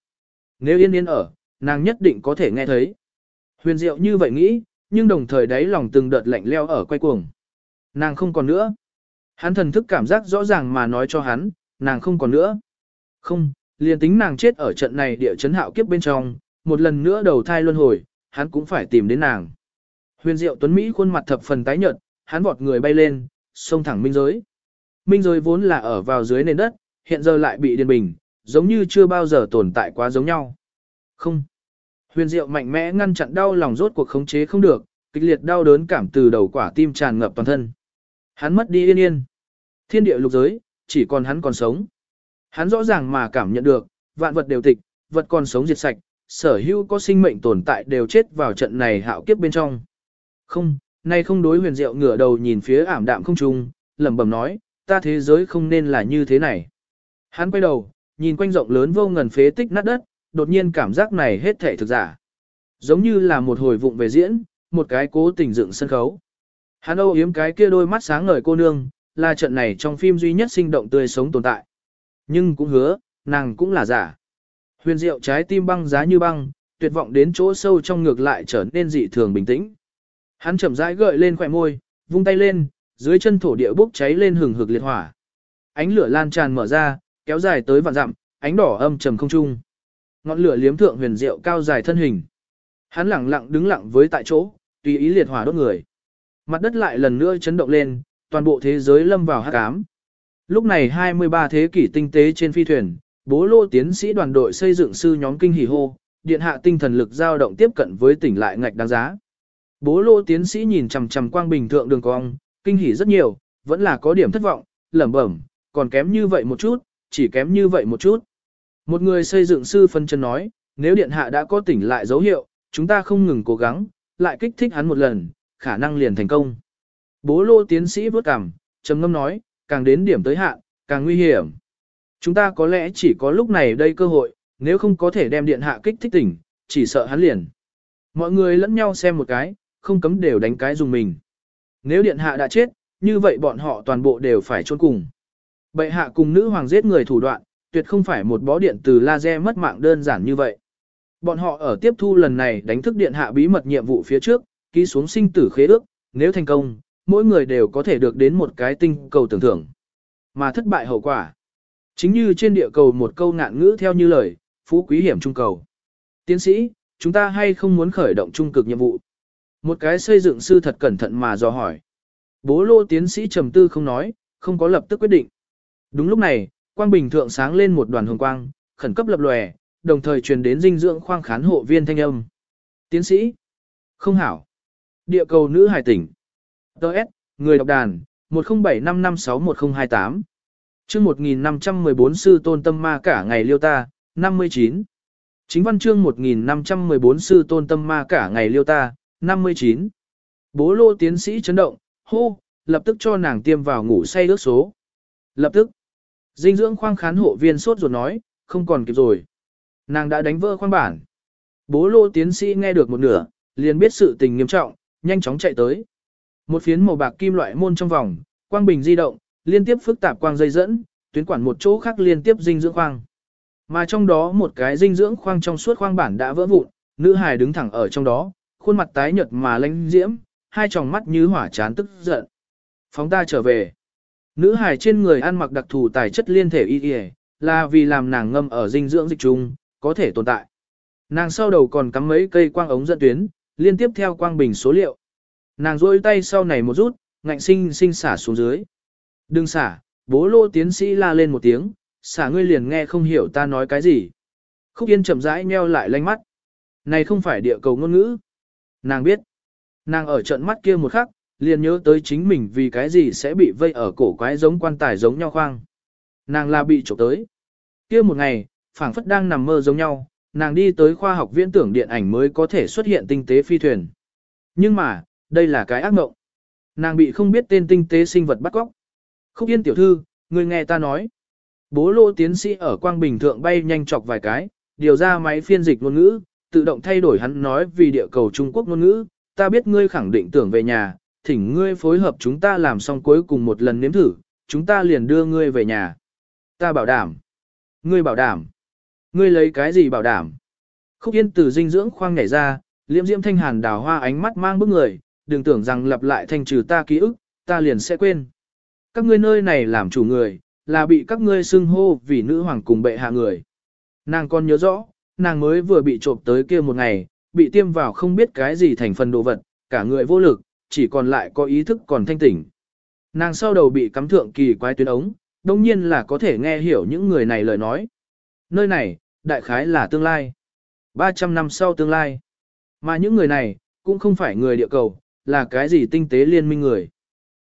Nếu yên yên ở, nàng nhất định có thể nghe thấy. Huyền diệu như vậy nghĩ, nhưng đồng thời đáy lòng từng đợt lạnh leo ở quay cuồng. Nàng không còn nữa. Hắn thần thức cảm giác rõ ràng mà nói cho hắn, nàng không còn nữa. Không, liền tính nàng chết ở trận này địa chấn hạo kiếp bên trong, một lần nữa đầu thai luân hồi, hắn cũng phải tìm đến nàng. Huyền diệu tuấn Mỹ khuôn mặt thập phần tái nhợt, hắn vọt người bay lên, xông thẳng minh giới. Minh giới vốn là ở vào dưới nền đất, hiện giờ lại bị điền bình, giống như chưa bao giờ tồn tại quá giống nhau. Không. Huyền Diệu mạnh mẽ ngăn chặn đau lòng rốt cuộc khống chế không được, kịch liệt đau đớn cảm từ đầu quả tim tràn ngập toàn thân. Hắn mất đi yên yên. Thiên địa lục giới, chỉ còn hắn còn sống. Hắn rõ ràng mà cảm nhận được, vạn vật đều tịch, vật còn sống diệt sạch, sở hữu có sinh mệnh tồn tại đều chết vào trận này hạo kiếp bên trong. Không, nay không đối huyền diệu ngửa đầu nhìn phía ảm đạm không trung, lẩm bẩm nói, ta thế giới không nên là như thế này. Hắn quay đầu, nhìn quanh rộng lớn vô ngần phế tích nát đất, đột nhiên cảm giác này hết thể thực giả. Giống như là một hồi vụng về diễn, một cái cố tình dựng sân khấu. Hắn âu yếm cái kia đôi mắt sáng ngời cô nương, là trận này trong phim duy nhất sinh động tươi sống tồn tại. Nhưng cũng hứa, nàng cũng là giả. Huyền diệu trái tim băng giá như băng, tuyệt vọng đến chỗ sâu trong ngược lại trở nên dị thường bình tĩnh. Hắn chậm rãi gợi lên khỏe môi, vung tay lên, dưới chân thổ địa bốc cháy lên hừng hực liệt hỏa. Ánh lửa lan tràn mở ra, kéo dài tới vạn dặm, ánh đỏ âm trầm không trung. Ngọn lửa liếm thượng huyền diệu cao dài thân hình. Hắn lặng lặng đứng lặng với tại chỗ, tùy ý liệt hỏa đốt người. Mặt đất lại lần nữa chấn động lên, toàn bộ thế giới lâm vào hắc ám. Lúc này 23 thế kỷ tinh tế trên phi thuyền, bố lô tiến sĩ đoàn đội xây dựng sư nhóm kinh hỉ hô, điện hạ tinh thần lực dao động tiếp cận với tỉnh lại ngạch đáng giá. Bố lô tiến sĩ nhìn chằm chằm quang bình thượng đường cong, kinh hỉ rất nhiều, vẫn là có điểm thất vọng, lẩm bẩm, còn kém như vậy một chút, chỉ kém như vậy một chút. Một người xây dựng sư phân chân nói, nếu điện hạ đã có tỉnh lại dấu hiệu, chúng ta không ngừng cố gắng, lại kích thích hắn một lần, khả năng liền thành công. Bố lô tiến sĩ vớt cằm, trầm ngâm nói, càng đến điểm tới hạn, càng nguy hiểm. Chúng ta có lẽ chỉ có lúc này đây cơ hội, nếu không có thể đem điện hạ kích thích tỉnh, chỉ sợ hắn liền. Mọi người lẫn nhau xem một cái, không cấm đều đánh cái dùng mình. Nếu điện hạ đã chết, như vậy bọn họ toàn bộ đều phải chôn cùng. Bệ hạ cùng nữ hoàng giết người thủ đoạn, tuyệt không phải một bó điện từ laser mất mạng đơn giản như vậy. Bọn họ ở tiếp thu lần này đánh thức điện hạ bí mật nhiệm vụ phía trước, ký xuống sinh tử khế ước, nếu thành công, mỗi người đều có thể được đến một cái tinh cầu tưởng thưởng. Mà thất bại hậu quả. Chính như trên địa cầu một câu ngạn ngữ theo như lời, phú quý hiểm trung cầu. Tiến sĩ, chúng ta hay không muốn khởi động trung cực nhiệm vụ? Một cái xây dựng sư thật cẩn thận mà dò hỏi. Bố lô tiến sĩ trầm tư không nói, không có lập tức quyết định. Đúng lúc này, quang bình thượng sáng lên một đoàn hồng quang, khẩn cấp lập lòe, đồng thời truyền đến dinh dưỡng khoang khán hộ viên thanh âm. Tiến sĩ. Không hảo. Địa cầu nữ hải tỉnh. Đợt, người đọc đàn, 1075561028. Chương 1514 sư tôn tâm ma cả ngày liêu ta, 59. Chính văn chương 1514 sư tôn tâm ma cả ngày liêu ta, 59. Bố lô tiến sĩ chấn động, hô, lập tức cho nàng tiêm vào ngủ say ước số. Lập tức. Dinh dưỡng khoang khán hộ viên sốt ruột nói, không còn kịp rồi. Nàng đã đánh vỡ khoang bản. Bố lô tiến sĩ nghe được một nửa, liền biết sự tình nghiêm trọng, nhanh chóng chạy tới. Một phiến màu bạc kim loại môn trong vòng, quang bình di động, liên tiếp phức tạp quang dây dẫn, tuyến quản một chỗ khác liên tiếp dinh dưỡng khoang. Mà trong đó một cái dinh dưỡng khoang trong suốt khoang bản đã vỡ vụn, nữ hài đứng thẳng ở trong đó, khuôn mặt tái nhợt mà lãnh diễm, hai tròng mắt như hỏa chán tức giận. Phóng ta trở về. Nữ hài trên người ăn mặc đặc thù tài chất liên thể y y, là vì làm nàng ngâm ở dinh dưỡng dịch trùng, có thể tồn tại. Nàng sau đầu còn cắm mấy cây quang ống dẫn tuyến, liên tiếp theo quang bình số liệu. Nàng rôi tay sau này một rút, ngạnh sinh sinh xả xuống dưới. Đừng xả, bố lô tiến sĩ la lên một tiếng, xả ngươi liền nghe không hiểu ta nói cái gì. Khúc Yên chậm rãi nheo lại lanh mắt. Này không phải địa cầu ngôn ngữ. Nàng biết. Nàng ở trận mắt kia một khắc, liền nhớ tới chính mình vì cái gì sẽ bị vây ở cổ quái giống quan tài giống nhau khoang. Nàng là bị trộm tới. Kia một ngày, phảng phất đang nằm mơ giống nhau, nàng đi tới khoa học viễn tưởng điện ảnh mới có thể xuất hiện tinh tế phi thuyền. Nhưng mà, đây là cái ác mộng. Nàng bị không biết tên tinh tế sinh vật bắt cóc. Khúc Yên tiểu thư, người nghe ta nói. Bố lô tiến sĩ ở quang bình thượng bay nhanh chọc vài cái, điều ra máy phiên dịch ngôn ngữ, tự động thay đổi hắn nói vì địa cầu Trung Quốc ngôn ngữ, ta biết ngươi khẳng định tưởng về nhà, thỉnh ngươi phối hợp chúng ta làm xong cuối cùng một lần nếm thử, chúng ta liền đưa ngươi về nhà. Ta bảo đảm. Ngươi bảo đảm. Ngươi lấy cái gì bảo đảm? Khúc Yên từ dinh dưỡng khoang nhảy ra, liễm diễm thanh hàn đào hoa ánh mắt mang bức người, đừng tưởng rằng lặp lại thành trừ ta ký ức, ta liền sẽ quên. Các ngươi nơi này làm chủ người, là bị các ngươi xưng hô vì nữ hoàng cùng bệ hạ người. Nàng còn nhớ rõ, nàng mới vừa bị trộm tới kia một ngày, bị tiêm vào không biết cái gì thành phần đồ vật, cả người vô lực, chỉ còn lại có ý thức còn thanh tỉnh. Nàng sau đầu bị cắm thượng kỳ quái tuyến ống, đồng nhiên là có thể nghe hiểu những người này lời nói. Nơi này, đại khái là tương lai. 300 năm sau tương lai. Mà những người này, cũng không phải người địa cầu, là cái gì tinh tế liên minh người.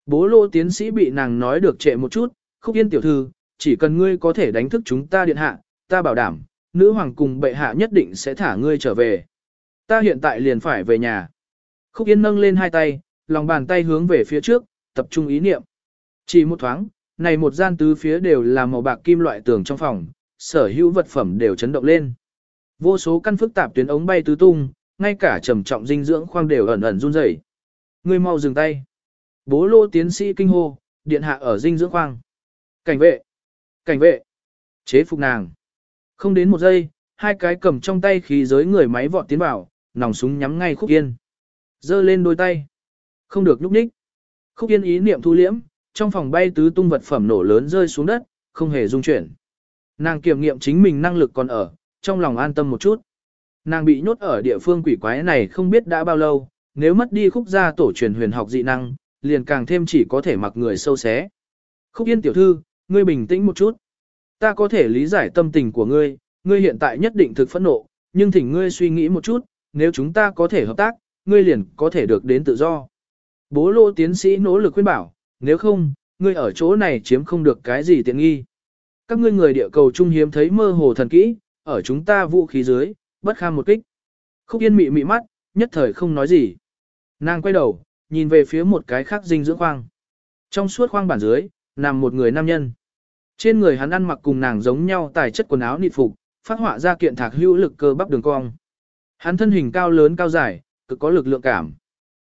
Bố lô tiến sĩ bị nàng nói được trệ một chút, khúc yên tiểu thư, chỉ cần ngươi có thể đánh thức chúng ta điện hạ, ta bảo đảm, nữ hoàng cùng bệ hạ nhất định sẽ thả ngươi trở về. Ta hiện tại liền phải về nhà. Khúc yên nâng lên hai tay, lòng bàn tay hướng về phía trước, tập trung ý niệm. Chỉ một thoáng, này một gian tứ phía đều là màu bạc kim loại tường trong phòng, sở hữu vật phẩm đều chấn động lên. Vô số căn phức tạp tuyến ống bay tứ tung, ngay cả trầm trọng dinh dưỡng khoang đều ẩn ẩn run rẩy. Ngươi mau dừng tay. Bố lô tiến sĩ kinh hô, điện hạ ở dinh dưỡng khoang. Cảnh vệ! Cảnh vệ! Chế phục nàng. Không đến một giây, hai cái cầm trong tay khí giới người máy vọt tiến vào, nòng súng nhắm ngay khúc yên. Dơ lên đôi tay. Không được nhúc nhích. Khúc yên ý niệm thu liễm, trong phòng bay tứ tung vật phẩm nổ lớn rơi xuống đất, không hề rung chuyển. Nàng kiểm nghiệm chính mình năng lực còn ở, trong lòng an tâm một chút. Nàng bị nhốt ở địa phương quỷ quái này không biết đã bao lâu, nếu mất đi khúc gia tổ truyền huyền học dị năng, liền càng thêm chỉ có thể mặc người sâu xé. Khúc yên tiểu thư, ngươi bình tĩnh một chút. Ta có thể lý giải tâm tình của ngươi, ngươi hiện tại nhất định thực phẫn nộ, nhưng thỉnh ngươi suy nghĩ một chút, nếu chúng ta có thể hợp tác, ngươi liền có thể được đến tự do. Bố lô tiến sĩ nỗ lực khuyên bảo, nếu không, ngươi ở chỗ này chiếm không được cái gì tiện nghi. Các ngươi người địa cầu trung hiếm thấy mơ hồ thần kỹ, ở chúng ta vũ khí dưới, bất kham một kích. Khúc yên mị mị mắt, nhất thời không nói gì. Nàng quay đầu, nhìn về phía một cái khác dinh dưỡng khoang. Trong suốt khoang bản dưới, nằm một người nam nhân. Trên người hắn ăn mặc cùng nàng giống nhau tài chất quần áo nịt phục, phát họa ra kiện thạc hữu lực cơ bắp đường cong. Hắn thân hình cao lớn cao dài, cực có lực lượng cảm.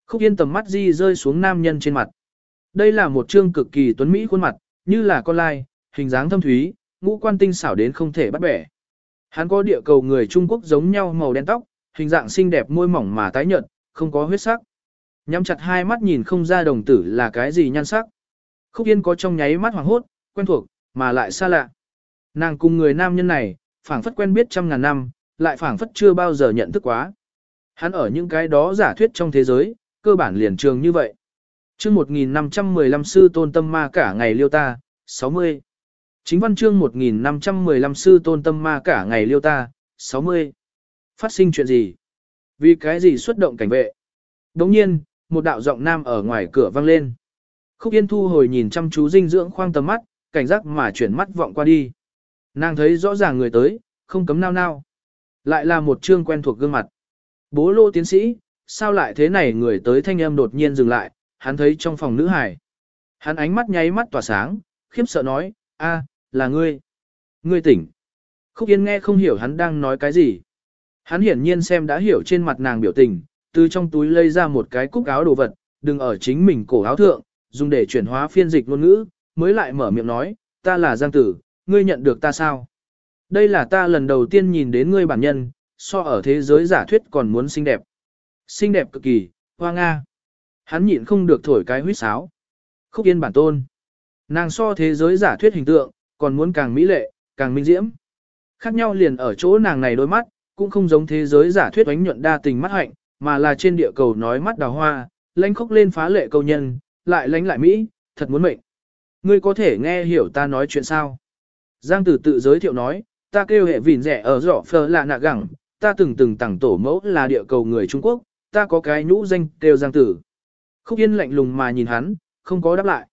Khúc Yên tầm mắt di rơi xuống nam nhân trên mặt. Đây là một trương cực kỳ tuấn mỹ khuôn mặt, như là con lai, hình dáng thâm thúy, ngũ quan tinh xảo đến không thể bắt bẻ. Hắn có địa cầu người Trung Quốc giống nhau màu đen tóc, hình dạng xinh đẹp môi mỏng mà tái nhợt, không có huyết sắc. Nhắm chặt hai mắt nhìn không ra đồng tử là cái gì nhan sắc. Khúc Yên có trong nháy mắt hoàng hốt, quen thuộc, mà lại xa lạ. Nàng cùng người nam nhân này, phảng phất quen biết trăm ngàn năm, lại phảng phất chưa bao giờ nhận thức quá. Hắn ở những cái đó giả thuyết trong thế giới, cơ bản liền trường như vậy. chương 1515 sư tôn tâm ma cả ngày liêu ta, 60. Chính văn chương 1515 sư tôn tâm ma cả ngày liêu ta, 60. Phát sinh chuyện gì? Vì cái gì xuất động cảnh vệ? Đồng nhiên, một đạo giọng nam ở ngoài cửa vang lên. Khúc Yên thu hồi nhìn chăm chú dinh dưỡng khoang tầm mắt, cảnh giác mà chuyển mắt vọng qua đi. Nàng thấy rõ ràng người tới, không cấm nao nao. Lại là một chương quen thuộc gương mặt. Bố lô tiến sĩ, sao lại thế này người tới thanh âm đột nhiên dừng lại, hắn thấy trong phòng nữ hải. Hắn ánh mắt nháy mắt tỏa sáng, khiếp sợ nói, a, là ngươi. Ngươi tỉnh. Khúc Yên nghe không hiểu hắn đang nói cái gì. Hắn hiển nhiên xem đã hiểu trên mặt nàng biểu tình, từ trong túi lấy ra một cái cúc áo đồ vật, đừng ở chính mình cổ áo thượng, dùng để chuyển hóa phiên dịch ngôn ngữ, mới lại mở miệng nói, ta là Giang Tử, ngươi nhận được ta sao? Đây là ta lần đầu tiên nhìn đến ngươi bản nhân, so ở thế giới giả thuyết còn muốn xinh đẹp. Xinh đẹp cực kỳ, hoa nga. Hắn nhịn không được thổi cái huýt sáo. Khúc yên bản tôn. Nàng so thế giới giả thuyết hình tượng, còn muốn càng mỹ lệ, càng minh diễm. Khác nhau liền ở chỗ nàng này đôi mắt, cũng không giống thế giới giả thuyết ánh nhuận đa tình mắt hạnh, mà là trên địa cầu nói mắt đào hoa, lánh khóc lên phá lệ câu nhân, lại lánh lại Mỹ, thật muốn mệnh. Ngươi có thể nghe hiểu ta nói chuyện sao? Giang tử tự giới thiệu nói, ta kêu hệ vỉn rẻ ở rõ phờ lạ nạ gẳng, ta từng từng tặng tổ mẫu là địa cầu người Trung Quốc, ta có cái nhũ danh kêu Giang tử. Khúc Yên lạnh lùng mà nhìn hắn, không có đáp lại.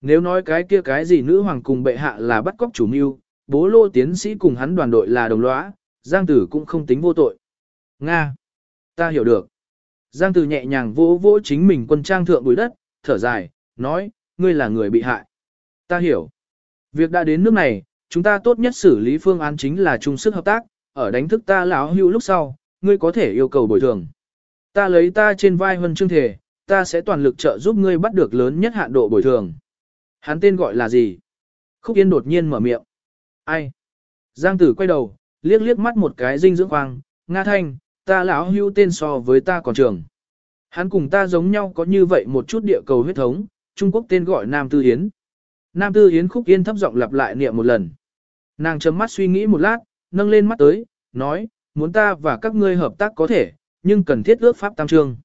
Nếu nói cái kia cái gì nữ hoàng cùng bệ hạ là bắt cóc chủ mưu, bố lô tiến sĩ cùng hắn đoàn đội là đồng lõa, Giang tử cũng không tính vô tội. Nga! Ta hiểu được. Giang tử nhẹ nhàng vỗ vỗ chính mình quân trang thượng bùi đất, thở dài, nói, ngươi là người bị hại. Ta hiểu. Việc đã đến nước này, chúng ta tốt nhất xử lý phương án chính là chung sức hợp tác, ở đánh thức ta lão hữu lúc sau, ngươi có thể yêu cầu bồi thường. Ta lấy ta trên vai huân chương thể, ta sẽ toàn lực trợ giúp ngươi bắt được lớn nhất hạn độ bồi thường. Hắn tên gọi là gì? Khúc Yên đột nhiên mở miệng. Ai? Giang tử quay đầu, liếc liếc mắt một cái dinh dưỡng khoang, Nga Thanh, ta lão hưu tên so với ta còn trường. Hắn cùng ta giống nhau có như vậy một chút địa cầu huyết thống, Trung Quốc tên gọi Nam Tư Hiến. Nam Tư Yến khúc yên thấp giọng lặp lại niệm một lần. Nàng chấm mắt suy nghĩ một lát, nâng lên mắt tới, nói, muốn ta và các ngươi hợp tác có thể, nhưng cần thiết ước pháp tam trương.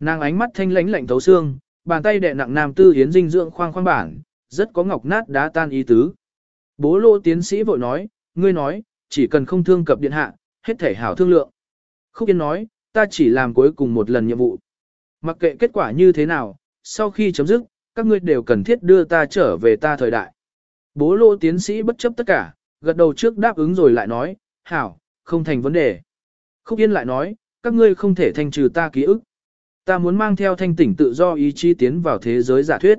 Nàng ánh mắt thanh lãnh lạnh thấu xương, bàn tay đè nặng Nam Tư Yến dinh dưỡng khoang khoang bản, rất có ngọc nát đá tan ý tứ. Bố lô tiến sĩ vội nói, ngươi nói, chỉ cần không thương cập điện hạ, hết thể hảo thương lượng. Khúc Yên nói, ta chỉ làm cuối cùng một lần nhiệm vụ. Mặc kệ kết quả như thế nào, sau khi chấm dứt, các ngươi đều cần thiết đưa ta trở về ta thời đại. Bố lô tiến sĩ bất chấp tất cả, gật đầu trước đáp ứng rồi lại nói, hảo, không thành vấn đề. Khúc Yên lại nói, các ngươi không thể thanh trừ ta ký ức. Ta muốn mang theo thanh tỉnh tự do ý chí tiến vào thế giới giả thuyết.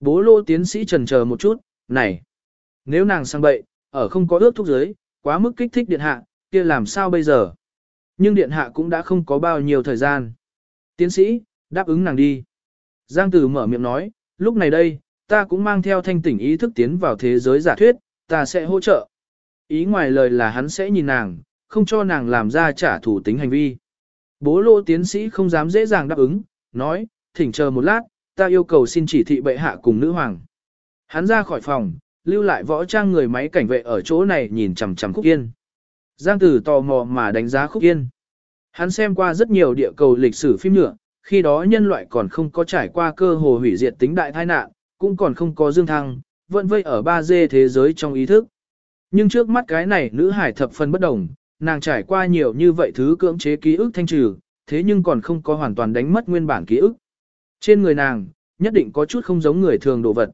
Bố lô tiến sĩ trần chờ một chút, này, nếu nàng sang bậy, ở không có ước thúc giới, quá mức kích thích điện hạ, kia làm sao bây giờ? Nhưng điện hạ cũng đã không có bao nhiêu thời gian. Tiến sĩ, đáp ứng nàng đi. Giang Tử mở miệng nói, lúc này đây, ta cũng mang theo thanh tỉnh ý thức tiến vào thế giới giả thuyết, ta sẽ hỗ trợ. Ý ngoài lời là hắn sẽ nhìn nàng, không cho nàng làm ra trả thủ tính hành vi. Bố lô tiến sĩ không dám dễ dàng đáp ứng, nói, thỉnh chờ một lát, ta yêu cầu xin chỉ thị bệ hạ cùng nữ hoàng. Hắn ra khỏi phòng, lưu lại võ trang người máy cảnh vệ ở chỗ này nhìn chằm chằm Khúc Yên. Giang Tử tò mò mà đánh giá Khúc Yên. Hắn xem qua rất nhiều địa cầu lịch sử phim nhựa, khi đó nhân loại còn không có trải qua cơ hồ hủy diệt tính đại tai nạn, cũng còn không có dương thăng, vẫn vây ở 3D thế giới trong ý thức. Nhưng trước mắt cái này nữ hải thập phần bất đồng, nàng trải qua nhiều như vậy thứ cưỡng chế ký ức thanh trừ, thế nhưng còn không có hoàn toàn đánh mất nguyên bản ký ức. Trên người nàng, nhất định có chút không giống người thường đồ vật.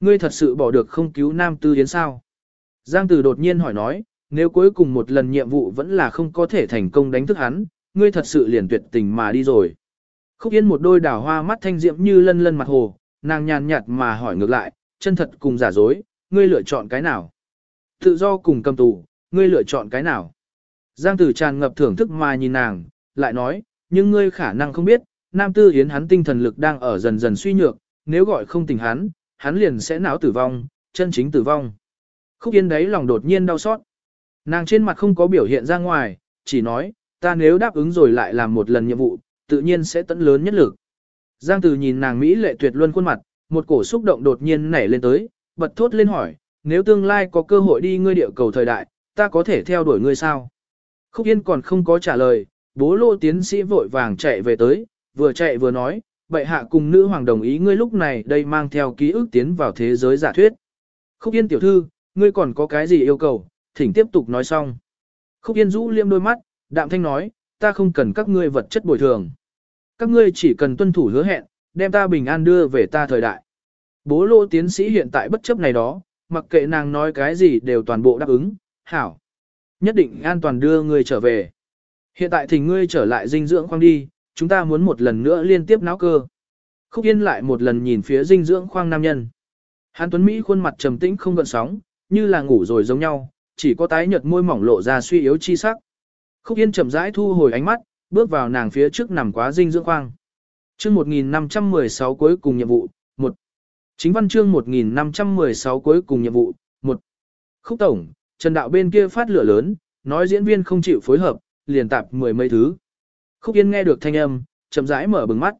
Ngươi thật sự bỏ được không cứu Nam Tư Yến sao? Giang Tử đột nhiên hỏi nói, nếu cuối cùng một lần nhiệm vụ vẫn là không có thể thành công đánh thức hắn, ngươi thật sự liền tuyệt tình mà đi rồi. Khúc Yên một đôi đảo hoa mắt thanh diệm như lân lân mặt hồ, nàng nhàn nhạt mà hỏi ngược lại, chân thật cùng giả dối, ngươi lựa chọn cái nào? Tự do cùng cầm tù, ngươi lựa chọn cái nào? Giang Tử tràn ngập thưởng thức mà nhìn nàng, lại nói, nhưng ngươi khả năng không biết, Nam Tư Yến hắn tinh thần lực đang ở dần dần suy nhược, nếu gọi không tỉnh hắn, hắn liền sẽ não tử vong, chân chính tử vong. Khúc Yên đấy lòng đột nhiên đau xót. Nàng trên mặt không có biểu hiện ra ngoài, chỉ nói, ta nếu đáp ứng rồi lại làm một lần nhiệm vụ, tự nhiên sẽ tận lớn nhất lực. Giang Từ nhìn nàng Mỹ lệ tuyệt luân khuôn mặt, một cổ xúc động đột nhiên nảy lên tới, bật thốt lên hỏi, nếu tương lai có cơ hội đi ngươi địa cầu thời đại, ta có thể theo đuổi ngươi sao? Khúc Yên còn không có trả lời, bố lô tiến sĩ vội vàng chạy về tới, vừa chạy vừa nói, bệ hạ cùng nữ hoàng đồng ý ngươi lúc này đây mang theo ký ức tiến vào thế giới giả thuyết. Khúc Yên tiểu thư, ngươi còn có cái gì yêu cầu, thỉnh tiếp tục nói xong. Khúc Yên rũ liêm đôi mắt, đạm thanh nói, ta không cần các ngươi vật chất bồi thường. Các ngươi chỉ cần tuân thủ hứa hẹn, đem ta bình an đưa về ta thời đại. Bố lô tiến sĩ hiện tại bất chấp này đó, mặc kệ nàng nói cái gì đều toàn bộ đáp ứng, hảo. Nhất định an toàn đưa ngươi trở về. Hiện tại thì ngươi trở lại dinh dưỡng khoang đi, chúng ta muốn một lần nữa liên tiếp náo cơ. Khúc Yên lại một lần nhìn phía dinh dưỡng khoang nam nhân. Hán Tuấn Mỹ khuôn mặt trầm tĩnh không gợn sóng, như là ngủ rồi giống nhau, chỉ có tái nhợt môi mỏng lộ ra suy yếu chi sắc. Khúc Yên chậm rãi thu hồi ánh mắt, bước vào nàng phía trước nằm quá dinh dưỡng khoang. Chương 1516 cuối cùng nhiệm vụ, 1. Chính văn chương 1516 cuối cùng nhiệm vụ, 1. Khúc tổng, Trần Đạo bên kia phát lửa lớn, nói diễn viên không chịu phối hợp, liền tạp mười mấy thứ. Khúc Yên nghe được thanh âm, chậm rãi mở bừng mắt.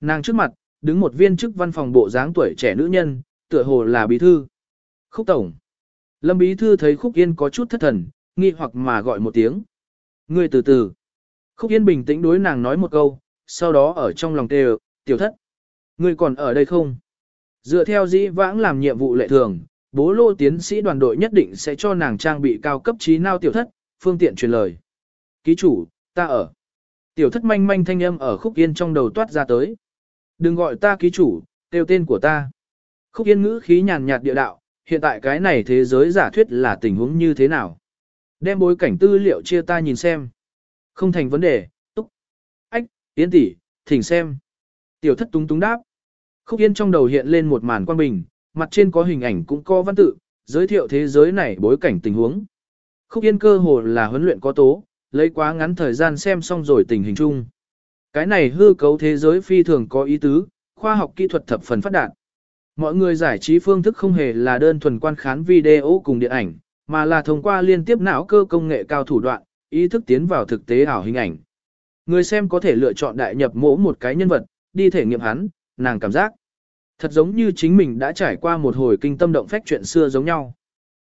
Nàng trước mặt, đứng một viên chức văn phòng bộ dáng tuổi trẻ nữ nhân, tựa hồ là bí thư. Khúc tổng. Lâm bí thư thấy Khúc Yên có chút thất thần, nghi hoặc mà gọi một tiếng. Người từ từ. Khúc Yên bình tĩnh đối nàng nói một câu, sau đó ở trong lòng tê tiểu thất. Người còn ở đây không? Dựa theo dĩ vãng làm nhiệm vụ lệ thường, bố lô tiến sĩ đoàn đội nhất định sẽ cho nàng trang bị cao cấp trí nao tiểu thất, phương tiện truyền lời. Ký chủ, ta ở. Tiểu thất manh manh thanh âm ở khúc yên trong đầu toát ra tới. Đừng gọi ta ký chủ, kêu tên của ta. Khúc yên ngữ khí nhàn nhạt địa đạo, hiện tại cái này thế giới giả thuyết là tình huống như thế nào. Đem bối cảnh tư liệu chia ta nhìn xem. Không thành vấn đề, túc. Ách, tiến tỷ, thỉnh xem. Tiểu thất túng túng đáp. Khúc yên trong đầu hiện lên một màn quan bình, mặt trên có hình ảnh cũng có văn tự, giới thiệu thế giới này bối cảnh tình huống. Khúc yên cơ hồ là huấn luyện có tố, lấy quá ngắn thời gian xem xong rồi tình hình chung. Cái này hư cấu thế giới phi thường có ý tứ, khoa học kỹ thuật thập phần phát đạt. Mọi người giải trí phương thức không hề là đơn thuần quan khán video cùng điện ảnh, mà là thông qua liên tiếp não cơ công nghệ cao thủ đoạn, ý thức tiến vào thực tế ảo hình ảnh. Người xem có thể lựa chọn đại nhập mỗ một cái nhân vật, đi thể nghiệm hắn, nàng cảm giác. Thật giống như chính mình đã trải qua một hồi kinh tâm động phách chuyện xưa giống nhau.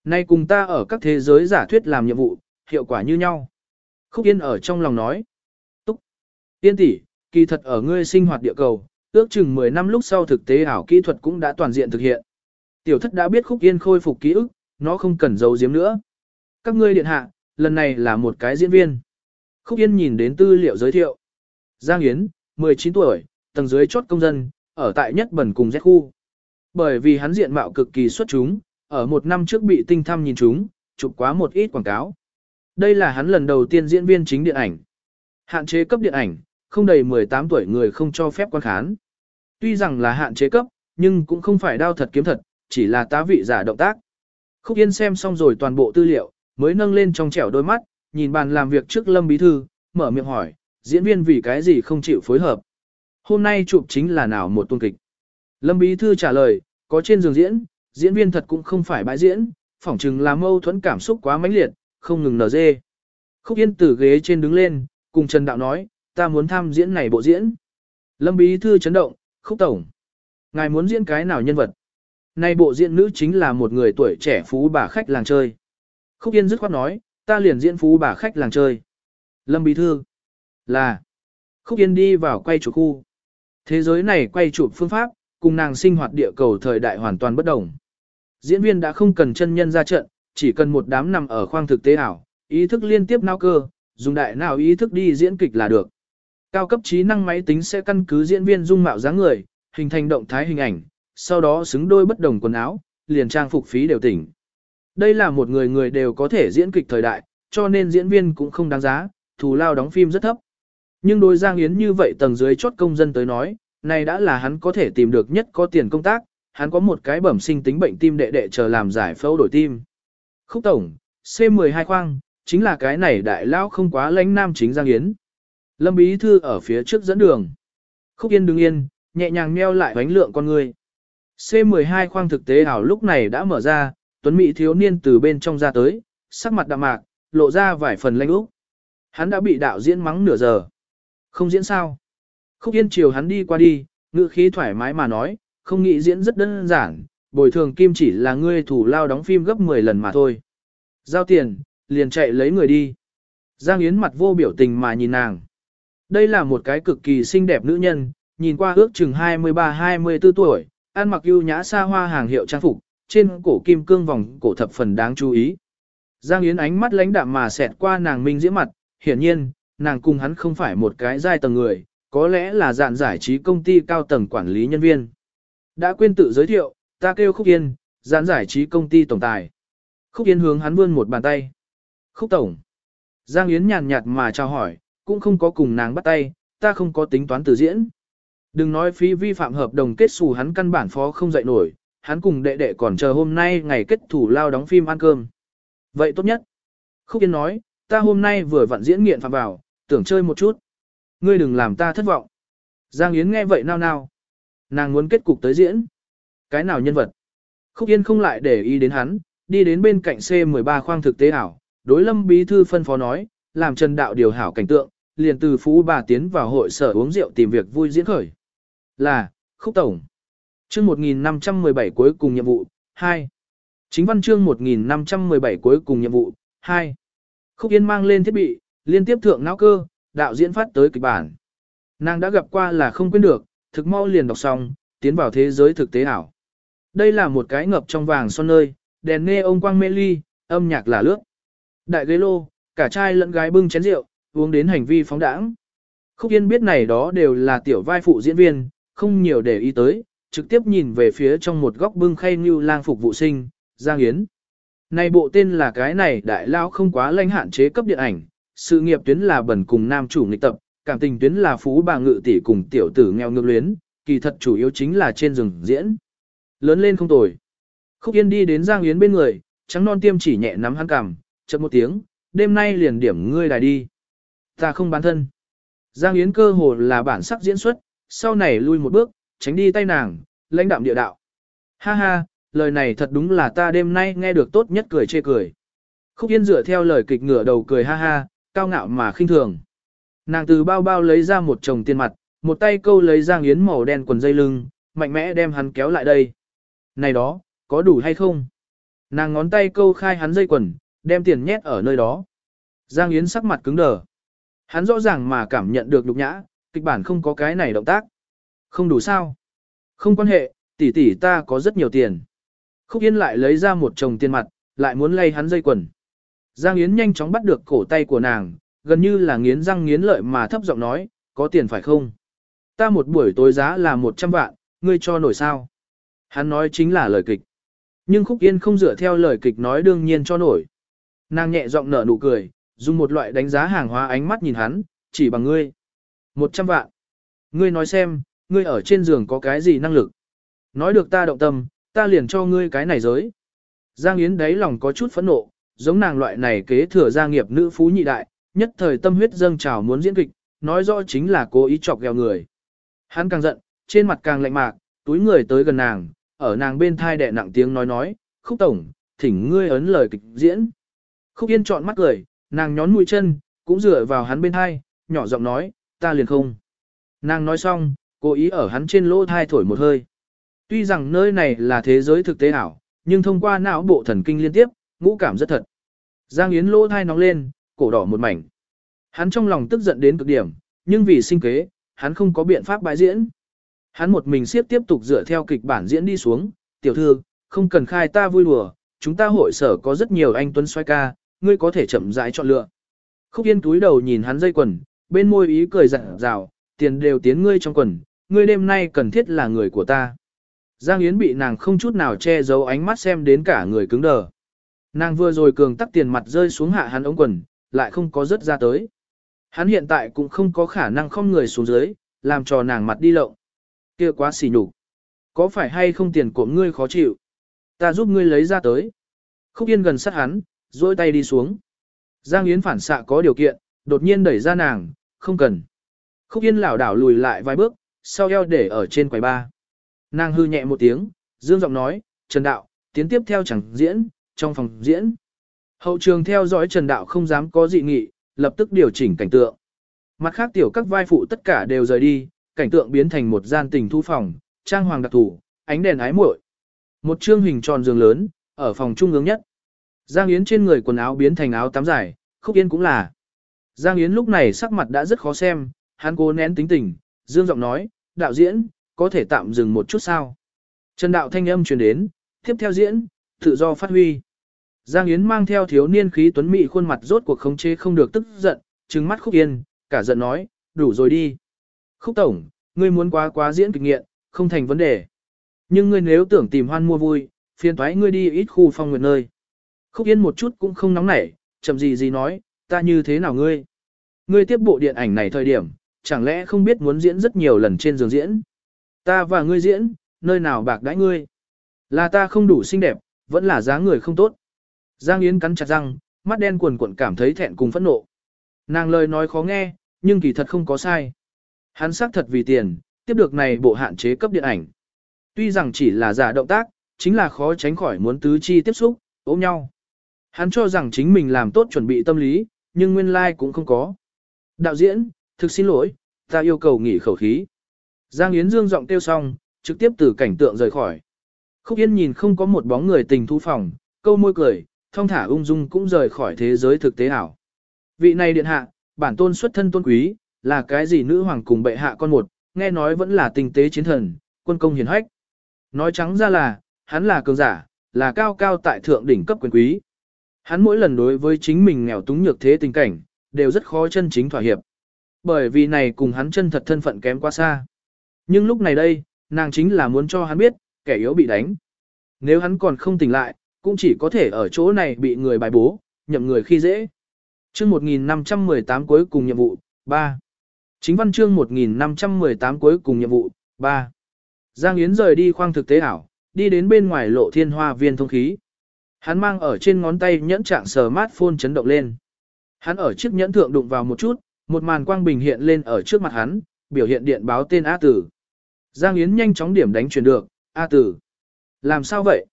Nay cùng ta ở các thế giới giả thuyết làm nhiệm vụ, hiệu quả như nhau. Khúc Yên ở trong lòng nói. Túc. Yên tỷ, kỳ thật ở ngươi sinh hoạt địa cầu, ước chừng 10 năm lúc sau thực tế ảo kỹ thuật cũng đã toàn diện thực hiện. Tiểu thất đã biết Khúc Yên khôi phục ký ức, nó không cần giấu giếm nữa. Các ngươi điện hạ, lần này là một cái diễn viên. Khúc Yên nhìn đến tư liệu giới thiệu. Giang Yến, 19 tuổi, tầng dưới chốt công dân, ở tại nhất bẩn cùng Z khu. Bởi vì hắn diện mạo cực kỳ xuất chúng, ở một năm trước bị tinh thăm nhìn chúng, chụp quá một ít quảng cáo. Đây là hắn lần đầu tiên diễn viên chính điện ảnh. Hạn chế cấp điện ảnh, không đầy 18 tuổi người không cho phép quan khán. Tuy rằng là hạn chế cấp, nhưng cũng không phải đao thật kiếm thật, chỉ là tá vị giả động tác. Khúc Yên xem xong rồi toàn bộ tư liệu, mới nâng lên trong trẻo đôi mắt, nhìn bàn làm việc trước Lâm Bí Thư, mở miệng hỏi, diễn viên vì cái gì không chịu phối hợp. Hôm nay chụp chính là nào một tuôn kịch. Lâm Bí Thư trả lời, có trên giường diễn, diễn viên thật cũng không phải bãi diễn, phỏng chừng là mâu thuẫn cảm xúc quá mãnh liệt, không ngừng nở dê. Khúc Yên từ ghế trên đứng lên, cùng Trần Đạo nói, ta muốn tham diễn này bộ diễn. Lâm Bí Thư chấn động, Khúc Tổng. Ngài muốn diễn cái nào nhân vật? Này bộ diễn nữ chính là một người tuổi trẻ phú bà khách làng chơi. Khúc Yên dứt khoát nói, ta liền diễn phú bà khách làng chơi. Lâm Bí Thư. Là. Khúc Yên đi vào quay chủ khu. Thế giới này quay chụp phương pháp, cùng nàng sinh hoạt địa cầu thời đại hoàn toàn bất đồng. Diễn viên đã không cần chân nhân ra trận, chỉ cần một đám nằm ở khoang thực tế ảo, ý thức liên tiếp não cơ, dùng đại não ý thức đi diễn kịch là được. Cao cấp trí năng máy tính sẽ căn cứ diễn viên dung mạo dáng người, hình thành động thái hình ảnh, sau đó xứng đôi bất đồng quần áo, liền trang phục phí đều tỉnh. Đây là một người người đều có thể diễn kịch thời đại, cho nên diễn viên cũng không đáng giá, thù lao đóng phim rất thấp. Nhưng đối Giang Yến như vậy tầng dưới chốt công dân tới nói, này đã là hắn có thể tìm được nhất có tiền công tác, hắn có một cái bẩm sinh tính bệnh tim đệ đệ chờ làm giải phẫu đổi tim. Khúc tổng, C12 khoang, chính là cái này đại lao không quá lãnh nam chính Giang Yến. Lâm Bí Thư ở phía trước dẫn đường. Khúc Yên đứng yên, nhẹ nhàng meo lại bánh lượng con người. C12 khoang thực tế ảo lúc này đã mở ra, Tuấn Mỹ thiếu niên từ bên trong ra tới, sắc mặt đạm mạc, lộ ra vài phần lanh úc. Hắn đã bị đạo diễn mắng nửa giờ. Không diễn sao? Khúc Yên chiều hắn đi qua đi, ngữ khí thoải mái mà nói, không nghĩ diễn rất đơn giản, bồi thường kim chỉ là ngươi thủ lao đóng phim gấp 10 lần mà thôi. Giao tiền, liền chạy lấy người đi. Giang Yến mặt vô biểu tình mà nhìn nàng. Đây là một cái cực kỳ xinh đẹp nữ nhân, nhìn qua ước chừng 23-24 tuổi, ăn mặc ưu nhã xa hoa hàng hiệu trang phục, trên cổ kim cương vòng cổ thập phần đáng chú ý. Giang Yến ánh mắt lãnh đạm mà xẹt qua nàng minh diễm mặt, hiển nhiên, nàng cùng hắn không phải một cái giai tầng người, có lẽ là dạn giải trí công ty cao tầng quản lý nhân viên. Đã quên tự giới thiệu, ta kêu Khúc Yên, dạn giải trí công ty tổng tài. Khúc Yên hướng hắn vươn một bàn tay. Khúc Tổng. Giang Yến nhàn nhạt mà chào hỏi, cũng không có cùng nàng bắt tay, ta không có tính toán từ diễn. Đừng nói phí vi phạm hợp đồng kết xù hắn căn bản phó không dậy nổi, hắn cùng đệ đệ còn chờ hôm nay ngày kết thủ lao đóng phim ăn cơm. Vậy tốt nhất. Khúc Yên nói, ta hôm nay vừa vặn diễn nghiện phạm vào, tưởng chơi một chút. Ngươi đừng làm ta thất vọng. Giang Yến nghe vậy nao nao. Nàng muốn kết cục tới diễn. Cái nào nhân vật? Khúc Yên không lại để ý đến hắn, đi đến bên cạnh C13 khoang thực tế ảo. Đối lâm bí thư phân phó nói, làm Trần Đạo điều hảo cảnh tượng, liền từ phú bà tiến vào hội sở uống rượu tìm việc vui diễn khởi. Là, Khúc Tổng. Chương 1517 cuối cùng nhiệm vụ, 2. Chính văn chương 1517 cuối cùng nhiệm vụ, 2. Khúc Yên mang lên thiết bị, liên tiếp thượng não cơ, đạo diễn phát tới kịch bản. Nàng đã gặp qua là không quên được, thực mau liền đọc xong, tiến vào thế giới thực tế ảo. Đây là một cái ngập trong vàng son nơi, đèn nghe ông quang mê ly, âm nhạc là lướt. Đại ghế lô, cả trai lẫn gái bưng chén rượu, uống đến hành vi phóng đãng. Khúc Yên biết này đó đều là tiểu vai phụ diễn viên, không nhiều để ý tới, trực tiếp nhìn về phía trong một góc bưng khay như lang phục vụ sinh, Giang Yến. Này bộ tên là cái này đại lao không quá lanh hạn chế cấp điện ảnh, sự nghiệp tuyến là bẩn cùng nam chủ nghịch tập, cảm tình tuyến là phú bà ngự tỷ cùng tiểu tử nghèo ngược luyến, kỳ thật chủ yếu chính là trên rừng diễn. Lớn lên không tồi. Khúc Yên đi đến Giang Yến bên người, trắng non tiêm chỉ nhẹ nắm hắn cằm, chậm một tiếng, đêm nay liền điểm ngươi đài đi. Ta không bán thân. Giang Yến cơ hồ là bản sắc diễn xuất, sau này lui một bước, tránh đi tay nàng, lãnh đạm địa đạo. Ha ha, lời này thật đúng là ta đêm nay nghe được tốt nhất cười chê cười. Khúc Yên dựa theo lời kịch ngửa đầu cười ha ha, cao ngạo mà khinh thường. Nàng từ bao bao lấy ra một chồng tiền mặt, một tay câu lấy Giang Yến màu đen quần dây lưng, mạnh mẽ đem hắn kéo lại đây. Này đó, có đủ hay không? Nàng ngón tay câu khai hắn dây quần, đem tiền nhét ở nơi đó. Giang Yến sắc mặt cứng đờ. Hắn rõ ràng mà cảm nhận được nhục nhã, kịch bản không có cái này động tác. Không đủ sao? Không quan hệ, tỷ tỷ ta có rất nhiều tiền. Khúc Yên lại lấy ra một chồng tiền mặt, lại muốn lay hắn dây quần. Giang Yến nhanh chóng bắt được cổ tay của nàng, gần như là nghiến răng nghiến lợi mà thấp giọng nói, có tiền phải không? Ta một buổi tối giá là 100 vạn, ngươi cho nổi sao? Hắn nói chính là lời kịch. Nhưng Khúc Yên không dựa theo lời kịch nói đương nhiên cho nổi. Nàng nhẹ giọng nở nụ cười, dùng một loại đánh giá hàng hóa ánh mắt nhìn hắn, chỉ bằng ngươi. 100 vạn. Ngươi nói xem, ngươi ở trên giường có cái gì năng lực? Nói được ta động tâm, ta liền cho ngươi cái này giới. Giang Yến đấy lòng có chút phẫn nộ, giống nàng loại này kế thừa gia nghiệp nữ phú nhị đại, nhất thời tâm huyết dâng trào muốn diễn kịch, nói rõ chính là cố ý chọc ghẹo người. Hắn càng giận, trên mặt càng lạnh mạc, túi người tới gần nàng, ở nàng bên thai đẻ nặng tiếng nói nói, khúc tổng, thỉnh ngươi ấn lời kịch diễn. Khúc yên chọn mắt cười, nàng nhón mũi chân, cũng dựa vào hắn bên thai, nhỏ giọng nói, ta liền không. Nàng nói xong, cố ý ở hắn trên lỗ thai thổi một hơi. Tuy rằng nơi này là thế giới thực tế ảo, nhưng thông qua não bộ thần kinh liên tiếp, ngũ cảm rất thật. Giang Yến lỗ thai nóng lên, cổ đỏ một mảnh. Hắn trong lòng tức giận đến cực điểm, nhưng vì sinh kế, hắn không có biện pháp bãi diễn. Hắn một mình siết tiếp tục dựa theo kịch bản diễn đi xuống, tiểu thư, không cần khai ta vui đùa, chúng ta hội sở có rất nhiều anh tuấn xoay ca, ngươi có thể chậm rãi chọn lựa. Khúc Yên túi đầu nhìn hắn dây quần, bên môi ý cười rạng rào, tiền đều tiến ngươi trong quần, ngươi đêm nay cần thiết là người của ta. Giang Yến bị nàng không chút nào che giấu ánh mắt xem đến cả người cứng đờ. Nàng vừa rồi cường tắc tiền mặt rơi xuống hạ hắn ống quần, lại không có rớt ra tới. Hắn hiện tại cũng không có khả năng không người xuống dưới, làm cho nàng mặt đi lộng. kia quá xỉ nhục. Có phải hay không tiền của ngươi khó chịu? Ta giúp ngươi lấy ra tới. Khúc Yên gần sát hắn, dôi tay đi xuống. Giang Yến phản xạ có điều kiện, đột nhiên đẩy ra nàng, không cần. Khúc Yên lảo đảo lùi lại vài bước, sau eo để ở trên quầy ba. Nàng hư nhẹ một tiếng, dương giọng nói, Trần Đạo, tiến tiếp theo chẳng diễn, trong phòng diễn. Hậu trường theo dõi Trần Đạo không dám có dị nghị, lập tức điều chỉnh cảnh tượng. Mặt khác tiểu các vai phụ tất cả đều rời đi, cảnh tượng biến thành một gian tình thu phòng, trang hoàng đặc thủ, ánh đèn ái muội. Một chương hình tròn giường lớn, ở phòng trung ương nhất. Giang Yến trên người quần áo biến thành áo tắm dài, Khúc Yến cũng là. Giang Yến lúc này sắc mặt đã rất khó xem, hắn cố nén tính tình, dương giọng nói, đạo diễn, có thể tạm dừng một chút sao. Trần đạo thanh âm truyền đến, tiếp theo diễn, tự do phát huy. Giang Yến mang theo thiếu niên khí tuấn mỹ khuôn mặt rốt cuộc khống chế không được tức giận, trừng mắt Khúc Yên, cả giận nói, đủ rồi đi. Khúc Tổng, ngươi muốn quá quá diễn kịch nghiện, không thành vấn đề. Nhưng ngươi nếu tưởng tìm hoan mua vui, phiền thoái ngươi đi ít khu phong nguyệt nơi. Khúc Yên một chút cũng không nóng nảy, chậm gì gì nói, ta như thế nào ngươi? Ngươi tiếp bộ điện ảnh này thời điểm, chẳng lẽ không biết muốn diễn rất nhiều lần trên giường diễn? Ta và ngươi diễn, nơi nào bạc đãi ngươi? Là ta không đủ xinh đẹp, vẫn là dáng người không tốt. Giang Yến cắn chặt răng, mắt đen cuồn cuộn cảm thấy thẹn cùng phẫn nộ. Nàng lời nói khó nghe, nhưng kỳ thật không có sai. Hắn xác thật vì tiền, tiếp được này bộ hạn chế cấp điện ảnh. Tuy rằng chỉ là giả động tác, chính là khó tránh khỏi muốn tứ chi tiếp xúc, ôm nhau. Hắn cho rằng chính mình làm tốt chuẩn bị tâm lý, nhưng nguyên lai like cũng không có. Đạo diễn, thực xin lỗi, ta yêu cầu nghỉ khẩu khí. Giang Yến Dương giọng kêu xong, trực tiếp từ cảnh tượng rời khỏi. Khúc Yên nhìn không có một bóng người tình thu phòng, câu môi cười, thông thả ung dung cũng rời khỏi thế giới thực tế ảo. Vị này điện hạ, bản tôn xuất thân tôn quý, là cái gì nữ hoàng cùng bệ hạ con một, nghe nói vẫn là tình tế chiến thần, quân công hiền hách. Nói trắng ra là, hắn là cường giả, là cao cao tại thượng đỉnh cấp quyền quý. Hắn mỗi lần đối với chính mình nghèo túng nhược thế tình cảnh, đều rất khó chân chính thỏa hiệp. Bởi vì này cùng hắn chân thật thân phận kém quá xa. Nhưng lúc này đây, nàng chính là muốn cho hắn biết, kẻ yếu bị đánh. Nếu hắn còn không tỉnh lại, cũng chỉ có thể ở chỗ này bị người bài bố, nhậm người khi dễ. Chương 1518 cuối cùng nhiệm vụ, 3. Chính văn chương 1518 cuối cùng nhiệm vụ, 3. Giang Yến rời đi khoang thực tế ảo, đi đến bên ngoài lộ thiên hoa viên thông khí. Hắn mang ở trên ngón tay nhẫn trạng smartphone chấn động lên. Hắn ở chiếc nhẫn thượng đụng vào một chút, một màn quang bình hiện lên ở trước mặt hắn, biểu hiện điện báo tên A Tử. Giang Yến nhanh chóng điểm đánh chuyển được, A Tử. Làm sao vậy?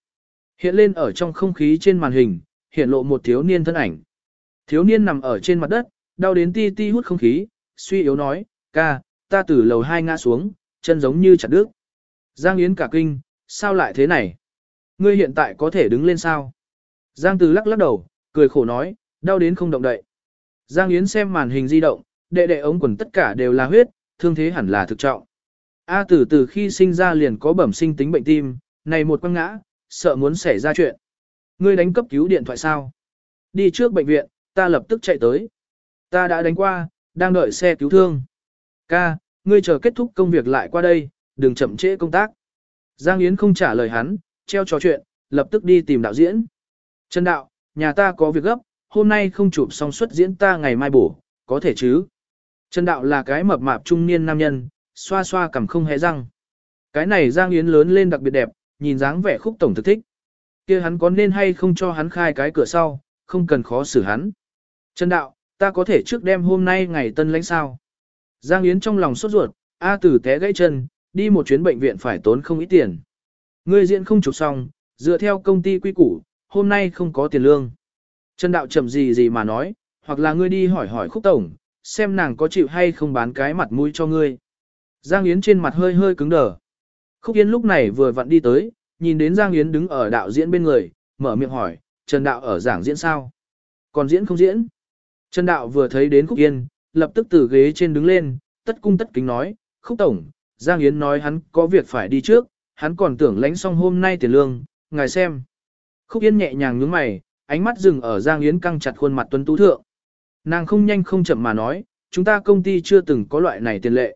Hiện lên ở trong không khí trên màn hình, hiện lộ một thiếu niên thân ảnh. Thiếu niên nằm ở trên mặt đất, đau đến ti ti hút không khí, suy yếu nói, ca, ta từ lầu hai ngã xuống, chân giống như chặt đứt. Giang Yến cả kinh, sao lại thế này? Ngươi hiện tại có thể đứng lên sao? Giang Từ lắc lắc đầu, cười khổ nói, đau đến không động đậy. Giang Yến xem màn hình di động, đệ đệ ống quần tất cả đều là huyết, thương thế hẳn là thực trọng. A tử từ khi sinh ra liền có bẩm sinh tính bệnh tim, này một quăng ngã, sợ muốn xảy ra chuyện. Ngươi đánh cấp cứu điện thoại sao? Đi trước bệnh viện, ta lập tức chạy tới. Ta đã đánh qua, đang đợi xe cứu thương. Ca, ngươi chờ kết thúc công việc lại qua đây, đừng chậm trễ công tác. Giang Yến không trả lời hắn, treo trò chuyện, lập tức đi tìm đạo diễn. Trần đạo, nhà ta có việc gấp, hôm nay không chụp xong xuất diễn ta ngày mai bổ, có thể chứ? Trần đạo là cái mập mạp trung niên nam nhân, xoa xoa cằm không hé răng. Cái này Giang Yến lớn lên đặc biệt đẹp, nhìn dáng vẻ khúc tổng thực thích. kia hắn có nên hay không cho hắn khai cái cửa sau, không cần khó xử hắn. Trần đạo, ta có thể trước đêm hôm nay ngày tân lãnh sao. Giang Yến trong lòng sốt ruột, A tử té gãy chân, đi một chuyến bệnh viện phải tốn không ít tiền. Ngươi diễn không chụp xong, dựa theo công ty quy củ, hôm nay không có tiền lương. Trần đạo chậm gì gì mà nói, hoặc là ngươi đi hỏi hỏi khúc tổng, xem nàng có chịu hay không bán cái mặt mũi cho ngươi. Giang Yến trên mặt hơi hơi cứng đờ. Khúc Yến lúc này vừa vặn đi tới, nhìn đến Giang Yến đứng ở đạo diễn bên người, mở miệng hỏi, Trần Đạo ở giảng diễn sao? Còn diễn không diễn? Trần Đạo vừa thấy đến Khúc Yên, lập tức từ ghế trên đứng lên, tất cung tất kính nói, Khúc Tổng, Giang Yến nói hắn có việc phải đi trước, hắn còn tưởng lãnh xong hôm nay tiền lương, ngài xem. Khúc Yên nhẹ nhàng nhướng mày, ánh mắt dừng ở Giang Yến căng chặt khuôn mặt tuấn tú thượng. Nàng không nhanh không chậm mà nói, chúng ta công ty chưa từng có loại này tiền lệ.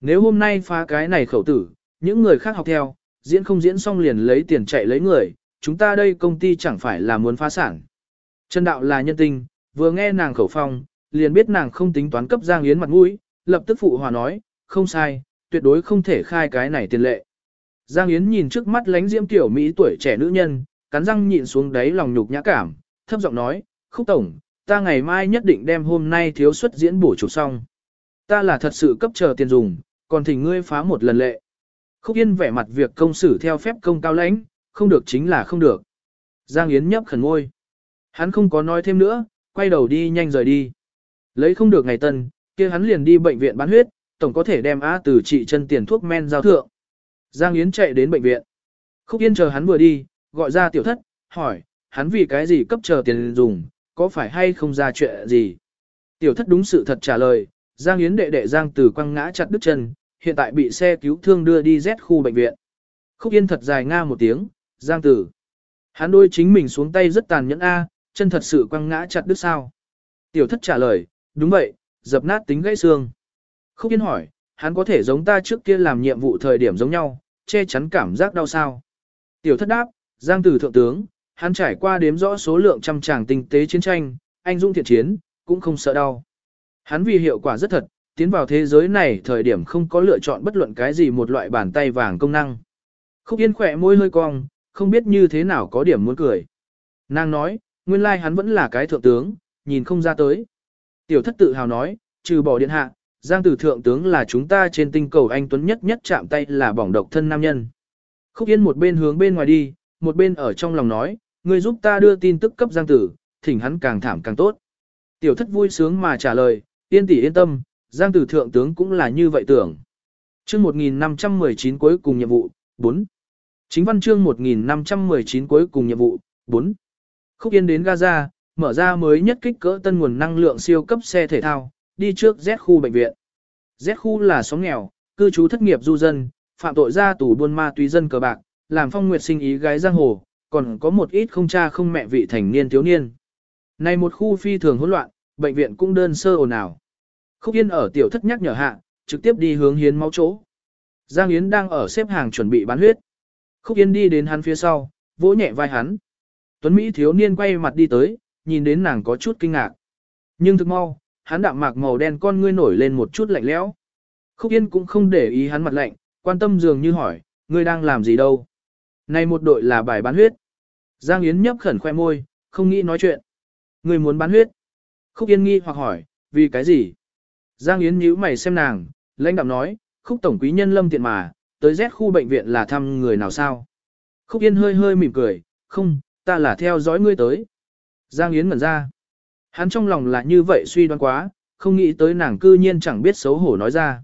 Nếu hôm nay phá cái này khẩu tử, những người khác học theo, diễn không diễn xong liền lấy tiền chạy lấy người, chúng ta đây công ty chẳng phải là muốn phá sản. Trần Đạo là nhân tình, vừa nghe nàng khẩu phong, liền biết nàng không tính toán cấp Giang Yến mặt mũi, lập tức phụ hòa nói, không sai, tuyệt đối không thể khai cái này tiền lệ. Giang Yến nhìn trước mắt lánh diễm tiểu Mỹ tuổi trẻ nữ nhân, cắn răng nhịn xuống đáy lòng nhục nhã cảm, thấp giọng nói, khúc tổng, ta ngày mai nhất định đem hôm nay thiếu suất diễn bổ chụp xong. Ta là thật sự cấp chờ tiền dùng, còn thỉnh ngươi phá một lần lệ. Khúc Yên vẻ mặt việc công xử theo phép công cao lãnh, không được chính là không được. Giang Yến nhấp khẩn ngôi. Hắn không có nói thêm nữa, quay đầu đi nhanh rời đi. Lấy không được ngày tân, kia hắn liền đi bệnh viện bán huyết, tổng có thể đem á từ trị chân tiền thuốc men giao thượng. Giang Yến chạy đến bệnh viện. Khúc Yên chờ hắn vừa đi, gọi ra tiểu thất, hỏi, hắn vì cái gì cấp chờ tiền dùng, có phải hay không ra chuyện gì? Tiểu thất đúng sự thật trả lời, Giang Yến đệ đệ Giang tử quăng ngã chặt đứt chân, hiện tại bị xe cứu thương đưa đi Z khu bệnh viện. Khúc Yên thật dài nga một tiếng, Giang Tử. Hắn đôi chính mình xuống tay rất tàn nhẫn A, chân thật sự quăng ngã chặt đứt sao. Tiểu thất trả lời, đúng vậy, dập nát tính gãy xương. Khúc Yên hỏi, hắn có thể giống ta trước kia làm nhiệm vụ thời điểm giống nhau, che chắn cảm giác đau sao. Tiểu thất đáp, Giang Tử thượng tướng, hắn trải qua đếm rõ số lượng trăm tràng tinh tế chiến tranh, anh dung thiện chiến, cũng không sợ đau. Hắn vì hiệu quả rất thật, tiến vào thế giới này thời điểm không có lựa chọn bất luận cái gì một loại bàn tay vàng công năng. Khúc Yên khỏe môi hơi cong, không biết như thế nào có điểm muốn cười. Nàng nói, nguyên lai hắn vẫn là cái thượng tướng, nhìn không ra tới. Tiểu thất tự hào nói, trừ bỏ điện hạ, giang tử thượng tướng là chúng ta trên tinh cầu anh tuấn nhất nhất chạm tay là bỏng độc thân nam nhân. Khúc Yên một bên hướng bên ngoài đi, một bên ở trong lòng nói, người giúp ta đưa tin tức cấp giang tử, thỉnh hắn càng thảm càng tốt. Tiểu thất vui sướng mà trả lời, yên tỷ yên tâm, giang tử thượng tướng cũng là như vậy tưởng. chương 1519 cuối cùng nhiệm vụ, 4. Chính văn chương 1519 cuối cùng nhiệm vụ, 4. Khúc Yên đến Gaza, mở ra mới nhất kích cỡ tân nguồn năng lượng siêu cấp xe thể thao, đi trước Z khu bệnh viện. Z khu là xóm nghèo, cư trú thất nghiệp du dân, phạm tội ra tù buôn ma túy dân cờ bạc, làm phong nguyệt sinh ý gái giang hồ, còn có một ít không cha không mẹ vị thành niên thiếu niên. Này một khu phi thường hỗn loạn, bệnh viện cũng đơn sơ ồn ào. Khúc Yên ở tiểu thất nhắc nhở hạ, trực tiếp đi hướng hiến máu chỗ. Giang Yến đang ở xếp hàng chuẩn bị bán huyết. Khúc Yên đi đến hắn phía sau, vỗ nhẹ vai hắn. Tuấn Mỹ thiếu niên quay mặt đi tới, nhìn đến nàng có chút kinh ngạc. Nhưng thực mau, hắn đạm mạc màu đen con ngươi nổi lên một chút lạnh lẽo. Khúc Yên cũng không để ý hắn mặt lạnh, quan tâm dường như hỏi, ngươi đang làm gì đâu. Này một đội là bài bán huyết. Giang Yến nhấp khẩn khoe môi, không nghĩ nói chuyện. Người muốn bán huyết. Khúc Yên nghi hoặc hỏi, vì cái gì? Giang Yến nhíu mày xem nàng, lãnh đạm nói, khúc tổng quý nhân lâm tiện mà, tới Z khu bệnh viện là thăm người nào sao? Khúc Yên hơi hơi mỉm cười, không, ta là theo dõi ngươi tới. Giang Yến ngẩn ra. Hắn trong lòng là như vậy suy đoán quá, không nghĩ tới nàng cư nhiên chẳng biết xấu hổ nói ra.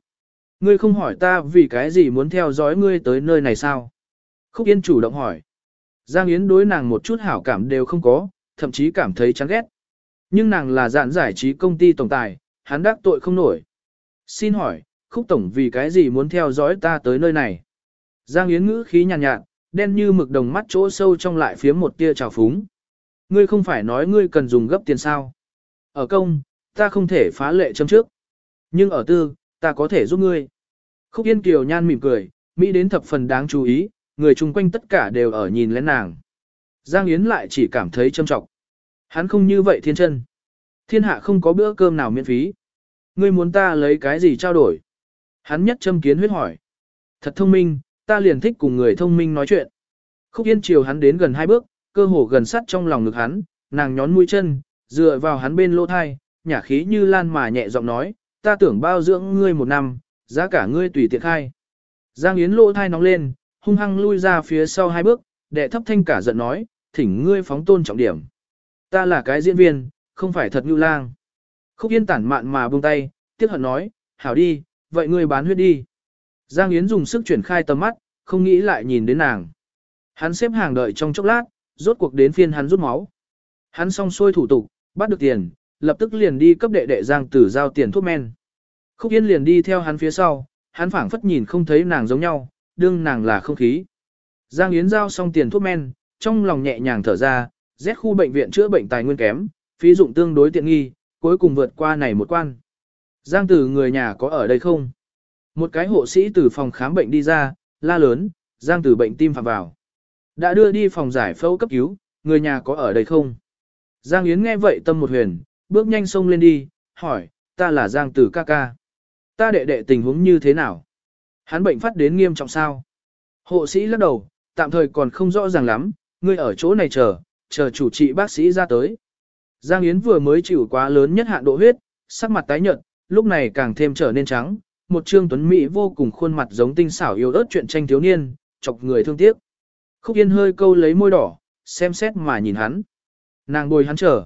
Ngươi không hỏi ta vì cái gì muốn theo dõi ngươi tới nơi này sao? Khúc Yên chủ động hỏi. Giang Yến đối nàng một chút hảo cảm đều không có, thậm chí cảm thấy chán ghét. Nhưng nàng là dạn giải trí công ty tổng tài, hắn đắc tội không nổi. Xin hỏi, Khúc Tổng vì cái gì muốn theo dõi ta tới nơi này? Giang Yến ngữ khí nhàn nhạt, nhạt, đen như mực đồng mắt chỗ sâu trong lại phía một tia trào phúng. Ngươi không phải nói ngươi cần dùng gấp tiền sao? Ở công, ta không thể phá lệ chấm trước. Nhưng ở tư, ta có thể giúp ngươi. Khúc Yên Kiều nhan mỉm cười, Mỹ đến thập phần đáng chú ý, người chung quanh tất cả đều ở nhìn lên nàng. Giang Yến lại chỉ cảm thấy châm trọng. Hắn không như vậy thiên chân. Thiên hạ không có bữa cơm nào miễn phí. Ngươi muốn ta lấy cái gì trao đổi? Hắn nhất châm kiến huyết hỏi. Thật thông minh, ta liền thích cùng người thông minh nói chuyện. Khúc Yên chiều hắn đến gần hai bước, cơ hồ gần sát trong lòng ngực hắn, nàng nhón mũi chân, dựa vào hắn bên lỗ thai, nhả khí như lan mà nhẹ giọng nói, ta tưởng bao dưỡng ngươi một năm, giá cả ngươi tùy tiện khai. Giang Yến lỗ thai nóng lên, hung hăng lui ra phía sau hai bước, đệ thấp thanh cả giận nói, thỉnh ngươi phóng tôn trọng điểm. Ta là cái diễn viên, không phải thật như lang. Khúc Yên tản mạn mà buông tay, tiếc hận nói, hảo đi, vậy ngươi bán huyết đi. Giang Yến dùng sức chuyển khai tầm mắt, không nghĩ lại nhìn đến nàng. Hắn xếp hàng đợi trong chốc lát, rốt cuộc đến phiên hắn rút máu. Hắn xong xuôi thủ tục, bắt được tiền, lập tức liền đi cấp đệ đệ Giang Tử giao tiền thuốc men. Khúc Yên liền đi theo hắn phía sau, hắn phảng phất nhìn không thấy nàng giống nhau, đương nàng là không khí. Giang Yến giao xong tiền thuốc men, trong lòng nhẹ nhàng thở ra, rét khu bệnh viện chữa bệnh tài nguyên kém, phí dụng tương đối tiện nghi, cuối cùng vượt qua này một quan. Giang Tử người nhà có ở đây không? Một cái hộ sĩ từ phòng khám bệnh đi ra, la lớn, Giang Tử bệnh tim phạm vào. Đã đưa đi phòng giải phẫu cấp cứu, người nhà có ở đây không? Giang Yến nghe vậy tâm một huyền, bước nhanh xông lên đi, hỏi, ta là Giang Tử ca ca. Ta đệ đệ tình huống như thế nào? Hắn bệnh phát đến nghiêm trọng sao? Hộ sĩ lắc đầu, tạm thời còn không rõ ràng lắm, ngươi ở chỗ này chờ, chờ chủ trị bác sĩ ra tới. Giang Yến vừa mới chịu quá lớn nhất hạn độ huyết, sắc mặt tái nhợt, lúc này càng thêm trở nên trắng, một trương tuấn mỹ vô cùng khuôn mặt giống tinh xảo yêu ớt chuyện tranh thiếu niên, chọc người thương tiếc. Khúc Yên hơi câu lấy môi đỏ, xem xét mà nhìn hắn. Nàng bồi hắn chờ.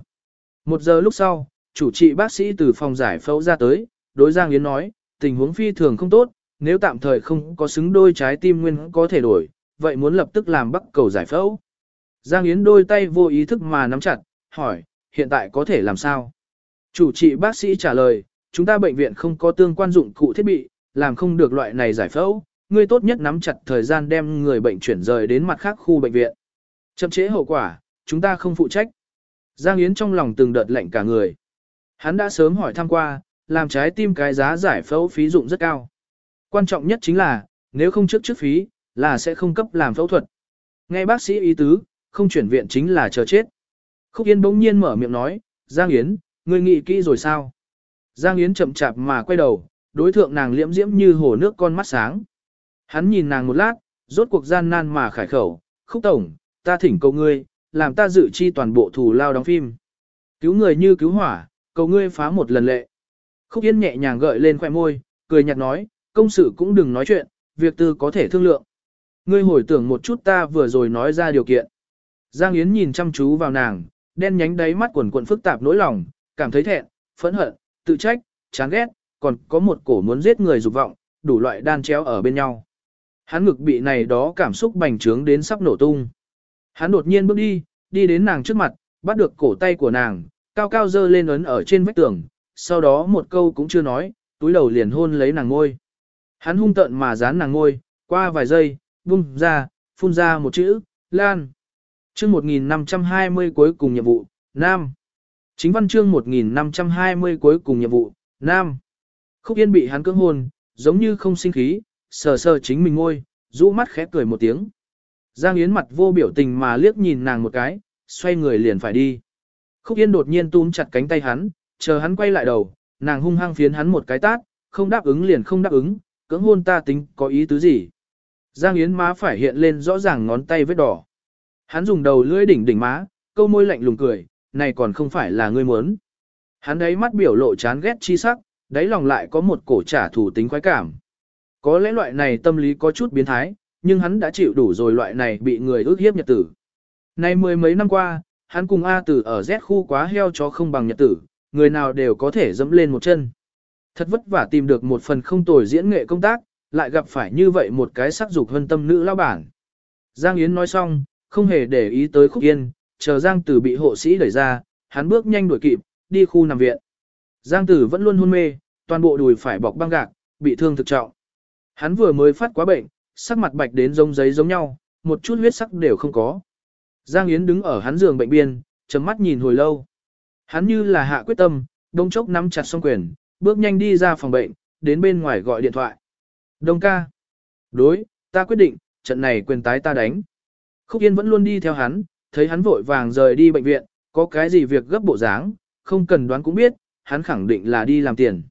Một giờ lúc sau, chủ trị bác sĩ từ phòng giải phẫu ra tới, đối Giang Yến nói, tình huống phi thường không tốt, nếu tạm thời không có xứng đôi trái tim nguyên có thể đổi, vậy muốn lập tức làm bắt cầu giải phẫu. Giang Yến đôi tay vô ý thức mà nắm chặt, hỏi, hiện tại có thể làm sao? Chủ trị bác sĩ trả lời, chúng ta bệnh viện không có tương quan dụng cụ thiết bị, làm không được loại này giải phẫu, ngươi tốt nhất nắm chặt thời gian đem người bệnh chuyển rời đến mặt khác khu bệnh viện. Chậm chế hậu quả, chúng ta không phụ trách. Giang Yến trong lòng từng đợt lệnh cả người. Hắn đã sớm hỏi thăm qua, làm trái tim cái giá giải phẫu phí dụng rất cao. Quan trọng nhất chính là, nếu không trước trước phí, là sẽ không cấp làm phẫu thuật. Nghe bác sĩ ý tứ, không chuyển viện chính là chờ chết. Khúc Yên bỗng nhiên mở miệng nói, Giang Yến, ngươi nghĩ kỹ rồi sao? Giang Yến chậm chạp mà quay đầu, đối thượng nàng liễm diễm như hồ nước con mắt sáng. Hắn nhìn nàng một lát, rốt cuộc gian nan mà khải khẩu, khúc tổng, ta thỉnh cầu ngươi, làm ta dự chi toàn bộ thù lao đóng phim. Cứu người như cứu hỏa, cầu ngươi phá một lần lệ. Khúc Yên nhẹ nhàng gợi lên khoẻ môi, cười nhạt nói, công sự cũng đừng nói chuyện, việc tư có thể thương lượng. Ngươi hồi tưởng một chút ta vừa rồi nói ra điều kiện. Giang Yến nhìn chăm chú vào nàng, đen nhánh đáy mắt quần quần phức tạp nỗi lòng, cảm thấy thẹn, phẫn hận, tự trách, chán ghét, còn có một cổ muốn giết người dục vọng, đủ loại đan chéo ở bên nhau. Hắn ngực bị này đó cảm xúc bành trướng đến sắp nổ tung. Hắn đột nhiên bước đi, đi đến nàng trước mặt, bắt được cổ tay của nàng, cao cao dơ lên ấn ở trên vách tường, sau đó một câu cũng chưa nói, túi đầu liền hôn lấy nàng ngôi. Hắn hung tợn mà dán nàng ngôi, qua vài giây, bung ra, phun ra một chữ, Lan. Chương 1520 cuối cùng nhiệm vụ, Nam. Chính văn chương 1520 cuối cùng nhiệm vụ, Nam. Khúc Yên bị hắn cưỡng hôn, giống như không sinh khí, sờ sờ chính mình ngôi, rũ mắt khẽ cười một tiếng. Giang Yến mặt vô biểu tình mà liếc nhìn nàng một cái, xoay người liền phải đi. Khúc Yên đột nhiên túm chặt cánh tay hắn, chờ hắn quay lại đầu, nàng hung hăng phiến hắn một cái tát, không đáp ứng liền không đáp ứng, cưỡng hôn ta tính có ý tứ gì. Giang Yến má phải hiện lên rõ ràng ngón tay vết đỏ. Hắn dùng đầu lưỡi đỉnh đỉnh má, câu môi lạnh lùng cười, này còn không phải là ngươi muốn. Hắn đấy mắt biểu lộ chán ghét chi sắc, đáy lòng lại có một cổ trả thù tính khoái cảm. Có lẽ loại này tâm lý có chút biến thái, nhưng hắn đã chịu đủ rồi loại này bị người ước hiếp nhật tử. Nay mười mấy năm qua, hắn cùng A tử ở Z khu quá heo chó không bằng nhật tử, người nào đều có thể dẫm lên một chân. Thật vất vả tìm được một phần không tồi diễn nghệ công tác, lại gặp phải như vậy một cái sắc dục hân tâm nữ lao bản. Giang Yến nói xong, không hề để ý tới Khúc Yên, chờ Giang Tử bị hộ sĩ đẩy ra, hắn bước nhanh đuổi kịp, đi khu nằm viện. Giang Tử vẫn luôn hôn mê, toàn bộ đùi phải bọc băng gạc, bị thương thực trọng. Hắn vừa mới phát quá bệnh, sắc mặt bạch đến giống giấy giống nhau, một chút huyết sắc đều không có. Giang Yến đứng ở hắn giường bệnh biên, chấm mắt nhìn hồi lâu. Hắn như là hạ quyết tâm, đông chốc nắm chặt song quyền, bước nhanh đi ra phòng bệnh, đến bên ngoài gọi điện thoại. Đông ca. Đối, ta quyết định, trận này quyền tái ta đánh. Khúc Yên vẫn luôn đi theo hắn, thấy hắn vội vàng rời đi bệnh viện, có cái gì việc gấp bộ dáng, không cần đoán cũng biết, hắn khẳng định là đi làm tiền.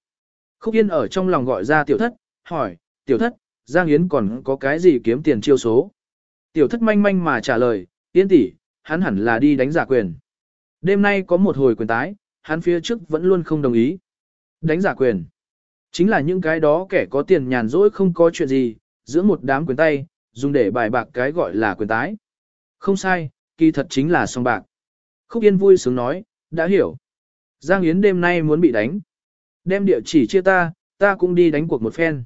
Khúc Yên ở trong lòng gọi ra tiểu thất, hỏi, tiểu thất, Giang Yến còn có cái gì kiếm tiền chiêu số? Tiểu thất manh manh mà trả lời, Yến tỷ, hắn hẳn là đi đánh giả quyền. Đêm nay có một hồi quyền tái, hắn phía trước vẫn luôn không đồng ý. Đánh giả quyền. Chính là những cái đó kẻ có tiền nhàn rỗi không có chuyện gì, giữa một đám quyền tay, dùng để bài bạc cái gọi là quyền tái. Không sai, kỳ thật chính là song bạc. Khúc Yên vui sướng nói, đã hiểu. Giang Yến đêm nay muốn bị đánh. Đem địa chỉ chia ta, ta cũng đi đánh cuộc một phen.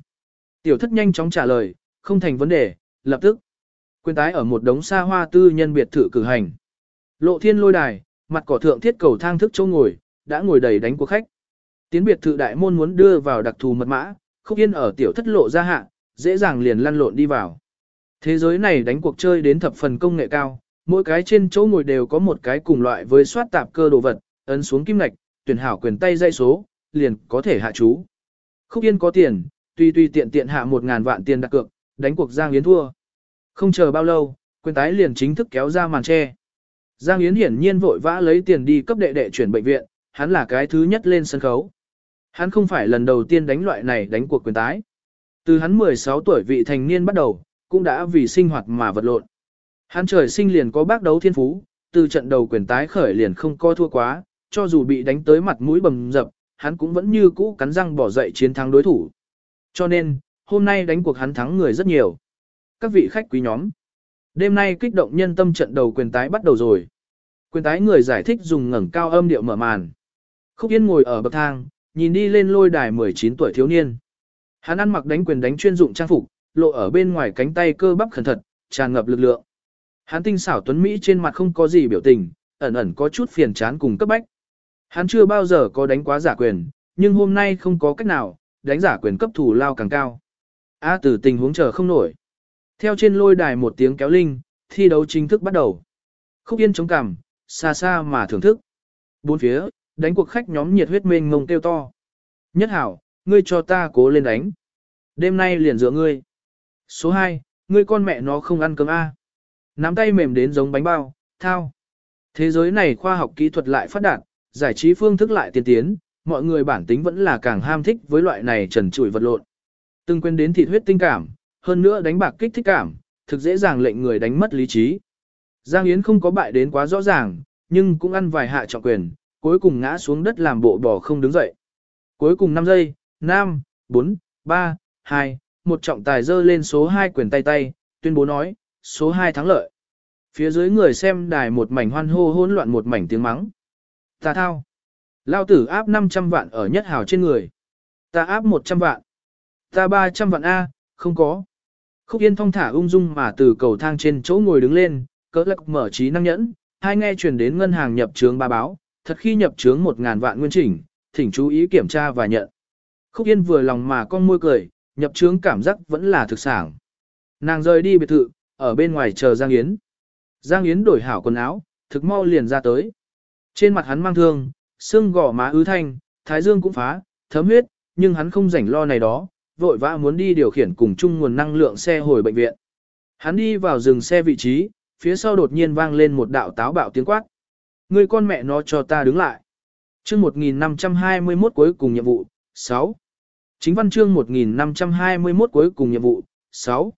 Tiểu thất nhanh chóng trả lời, không thành vấn đề, lập tức. Quyền tái ở một đống xa hoa tư nhân biệt thự cử hành. Lộ thiên lôi đài, mặt cỏ thượng thiết cầu thang thức châu ngồi, đã ngồi đầy đánh cuộc khách. Tiến biệt thự đại môn muốn đưa vào đặc thù mật mã, khúc yên ở tiểu thất lộ ra hạ, dễ dàng liền lăn lộn đi vào. Thế giới này đánh cuộc chơi đến thập phần công nghệ cao, mỗi cái trên chỗ ngồi đều có một cái cùng loại với soát tạp cơ đồ vật, ấn xuống kim ngạch, tuyển hảo quyền tay dây số, liền có thể hạ chú. Khúc Yên có tiền, tuy tuy tiện tiện hạ một ngàn vạn tiền đặt cược, đánh cuộc Giang Yến thua. Không chờ bao lâu, quyền tái liền chính thức kéo ra màn che. Giang Yến hiển nhiên vội vã lấy tiền đi cấp đệ đệ chuyển bệnh viện, hắn là cái thứ nhất lên sân khấu. Hắn không phải lần đầu tiên đánh loại này đánh cuộc quyền tái. Từ hắn 16 tuổi vị thành niên bắt đầu, cũng đã vì sinh hoạt mà vật lộn. Hắn trời sinh liền có bác đấu thiên phú, từ trận đầu quyền tái khởi liền không co thua quá, cho dù bị đánh tới mặt mũi bầm dập, hắn cũng vẫn như cũ cắn răng bỏ dậy chiến thắng đối thủ. Cho nên, hôm nay đánh cuộc hắn thắng người rất nhiều. Các vị khách quý nhóm. Đêm nay kích động nhân tâm trận đầu quyền tái bắt đầu rồi. Quyền tái người giải thích dùng ngẩng cao âm điệu mở màn. Khúc Yên ngồi ở bậc thang, nhìn đi lên lôi đài 19 tuổi thiếu niên. Hắn ăn mặc đánh quyền đánh chuyên dụng trang phục, lộ ở bên ngoài cánh tay cơ bắp khẩn thật, tràn ngập lực lượng. Hắn tinh xảo tuấn Mỹ trên mặt không có gì biểu tình, ẩn ẩn có chút phiền chán cùng cấp bách. Hắn chưa bao giờ có đánh quá giả quyền, nhưng hôm nay không có cách nào, đánh giả quyền cấp thủ lao càng cao. A à, từ tình huống chờ không nổi. Theo trên lôi đài một tiếng kéo linh, thi đấu chính thức bắt đầu. Khúc yên chống cằm, xa xa mà thưởng thức. Bốn phía, đánh cuộc khách nhóm nhiệt huyết mênh ngông kêu to. Nhất hảo, ngươi cho ta cố lên đánh. Đêm nay liền dựa ngươi. Số 2, ngươi con mẹ nó không ăn cơm A. Nắm tay mềm đến giống bánh bao, thao. Thế giới này khoa học kỹ thuật lại phát đạt, giải trí phương thức lại tiên tiến, mọi người bản tính vẫn là càng ham thích với loại này trần trụi vật lộn. Từng quên đến thịt huyết tinh cảm, hơn nữa đánh bạc kích thích cảm, thực dễ dàng lệnh người đánh mất lý trí. Giang Yến không có bại đến quá rõ ràng, nhưng cũng ăn vài hạ trọng quyền, cuối cùng ngã xuống đất làm bộ bỏ không đứng dậy. Cuối cùng 5 giây, 5, 4, 3, 2, một trọng tài dơ lên số 2 quyền tay tay, tuyên bố nói, số 2 thắng lợi. Phía dưới người xem đài một mảnh hoan hô hỗn loạn một mảnh tiếng mắng. Ta thao. Lao tử áp 500 vạn ở nhất hào trên người. Ta áp 100 vạn. Ta 300 vạn A, không có. Khúc Yên thong thả ung dung mà từ cầu thang trên chỗ ngồi đứng lên, cỡ lạc mở trí năng nhẫn, hai nghe chuyển đến ngân hàng nhập trướng ba báo, thật khi nhập trướng một ngàn vạn nguyên chỉnh, thỉnh chú ý kiểm tra và nhận. Khúc Yên vừa lòng mà con môi cười, nhập trướng cảm giác vẫn là thực sản. Nàng rời đi biệt thự, ở bên ngoài chờ Giang Yến. Giang Yến đổi hảo quần áo, thực mau liền ra tới. Trên mặt hắn mang thương, xương gỏ má ứ thanh, thái dương cũng phá, thấm huyết, nhưng hắn không rảnh lo này đó, vội vã muốn đi điều khiển cùng chung nguồn năng lượng xe hồi bệnh viện. Hắn đi vào dừng xe vị trí, phía sau đột nhiên vang lên một đạo táo bạo tiếng quát. Người con mẹ nó cho ta đứng lại. Chương 1521 cuối cùng nhiệm vụ, 6. Chính văn chương 1521 cuối cùng nhiệm vụ, 6.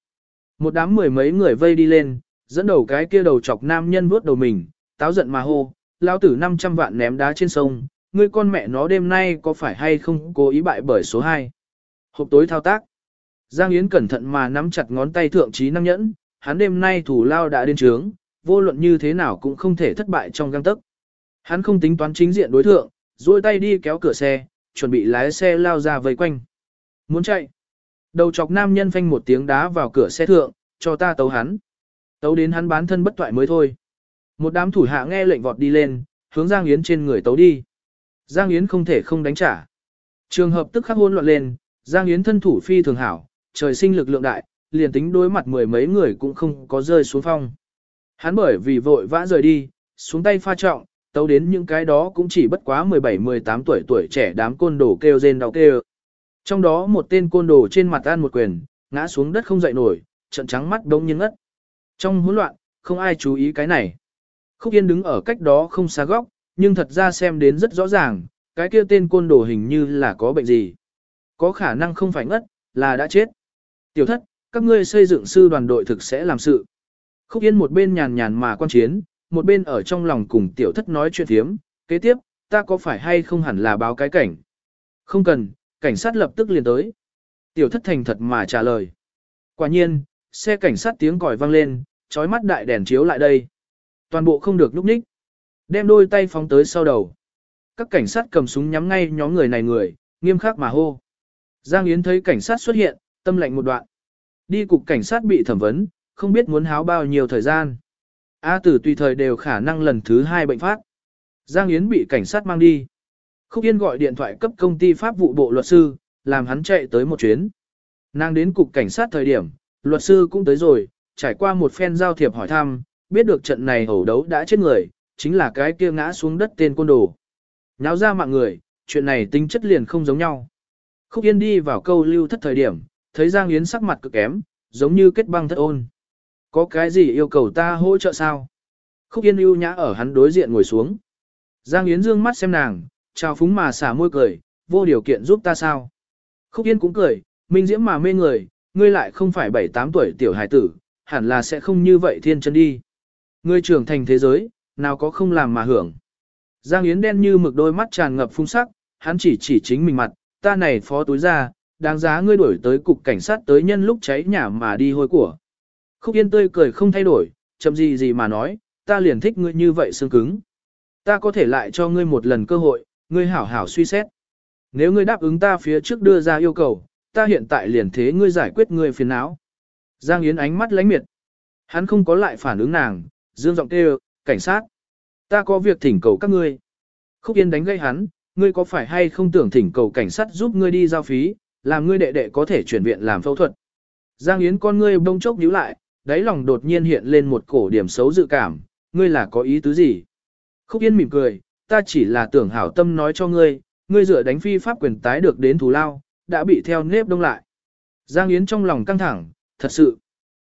Một đám mười mấy người vây đi lên, dẫn đầu cái kia đầu chọc nam nhân vuốt đầu mình, táo giận mà hô, lao tử 500 vạn ném đá trên sông, ngươi con mẹ nó đêm nay có phải hay không cố ý bại bởi số 2. Hộp tối thao tác. Giang Yến cẩn thận mà nắm chặt ngón tay thượng trí năng nhẫn, hắn đêm nay thủ lao đã đến trướng, vô luận như thế nào cũng không thể thất bại trong găng tức. Hắn không tính toán chính diện đối thượng, duỗi tay đi kéo cửa xe, chuẩn bị lái xe lao ra vây quanh. Muốn chạy. Đầu chọc nam nhân phanh một tiếng đá vào cửa xe thượng, cho ta tấu hắn. Tấu đến hắn bán thân bất toại mới thôi. Một đám thủ hạ nghe lệnh vọt đi lên, hướng Giang Yến trên người tấu đi. Giang Yến không thể không đánh trả. Trường hợp tức khắc hôn loạn lên, Giang Yến thân thủ phi thường hảo, trời sinh lực lượng đại, liền tính đối mặt mười mấy người cũng không có rơi xuống phong. Hắn bởi vì vội vã rời đi, xuống tay pha trọng, tấu đến những cái đó cũng chỉ bất quá 17-18 tuổi tuổi trẻ đám côn đồ kêu rên đau kêu. Trong đó một tên côn đồ trên mặt ăn một quyền, ngã xuống đất không dậy nổi, trận trắng mắt đông nhưng ngất. Trong hỗn loạn, không ai chú ý cái này. Khúc Yên đứng ở cách đó không xa góc, nhưng thật ra xem đến rất rõ ràng, cái kia tên côn đồ hình như là có bệnh gì. Có khả năng không phải ngất, là đã chết. Tiểu thất, các ngươi xây dựng sư đoàn đội thực sẽ làm sự. Khúc Yên một bên nhàn nhàn mà quan chiến, một bên ở trong lòng cùng tiểu thất nói chuyện thiếm, kế tiếp, ta có phải hay không hẳn là báo cái cảnh. Không cần, cảnh sát lập tức liền tới. Tiểu thất thành thật mà trả lời. Quả nhiên, xe cảnh sát tiếng còi vang lên, trói mắt đại đèn chiếu lại đây. Toàn bộ không được núp ních. Đem đôi tay phóng tới sau đầu. Các cảnh sát cầm súng nhắm ngay nhóm người này người, nghiêm khắc mà hô. Giang Yến thấy cảnh sát xuất hiện, tâm lệnh một đoạn. Đi cục cảnh sát bị thẩm vấn, không biết muốn háo bao nhiêu thời gian. A tử tùy thời đều khả năng lần thứ hai bệnh phát. Giang Yến bị cảnh sát mang đi. Khúc Yên gọi điện thoại cấp công ty pháp vụ bộ luật sư, làm hắn chạy tới một chuyến. Nàng đến cục cảnh sát thời điểm, luật sư cũng tới rồi, trải qua một phen giao thiệp hỏi thăm, biết được trận này hổ đấu đã chết người, chính là cái kia ngã xuống đất tên côn đồ. Nháo ra mạng người, chuyện này tính chất liền không giống nhau. Khúc Yên đi vào câu lưu thất thời điểm, thấy Giang Yến sắc mặt cực kém, giống như kết băng thất ôn. Có cái gì yêu cầu ta hỗ trợ sao? Khúc Yên ưu nhã ở hắn đối diện ngồi xuống. Giang Yến dương mắt xem nàng, chào phúng mà xả môi cười, vô điều kiện giúp ta sao? Khúc Yên cũng cười, minh diễm mà mê người, ngươi lại không phải 7-8 tuổi tiểu hài tử, hẳn là sẽ không như vậy thiên chân đi. Ngươi trưởng thành thế giới, nào có không làm mà hưởng. Giang Yến đen như mực đôi mắt tràn ngập phung sắc, hắn chỉ chỉ chính mình mặt, ta này phó túi ra, đáng giá ngươi đổi tới cục cảnh sát tới nhân lúc cháy nhà mà đi hôi của. Khúc Yên tươi cười không thay đổi, chậm gì gì mà nói, ta liền thích ngươi như vậy xương cứng. Ta có thể lại cho ngươi một lần cơ hội, ngươi hảo hảo suy xét. Nếu ngươi đáp ứng ta phía trước đưa ra yêu cầu, ta hiện tại liền thế ngươi giải quyết ngươi phiền não. Giang Yến ánh mắt lánh miệt. Hắn không có lại phản ứng nàng, dương giọng kêu, cảnh sát. Ta có việc thỉnh cầu các ngươi. Khúc Yên đánh gây hắn, ngươi có phải hay không tưởng thỉnh cầu cảnh sát giúp ngươi đi giao phí, làm ngươi đệ đệ có thể chuyển viện làm phẫu thuật. Giang Yến con ngươi bông chốc nhíu lại, đáy lòng đột nhiên hiện lên một cổ điểm xấu dự cảm, ngươi là có ý tứ gì? Khúc Yên mỉm cười, ta chỉ là tưởng hảo tâm nói cho ngươi, ngươi dựa đánh phi pháp quyền tái được đến thù lao, đã bị theo nếp đông lại. Giang Yến trong lòng căng thẳng, thật sự.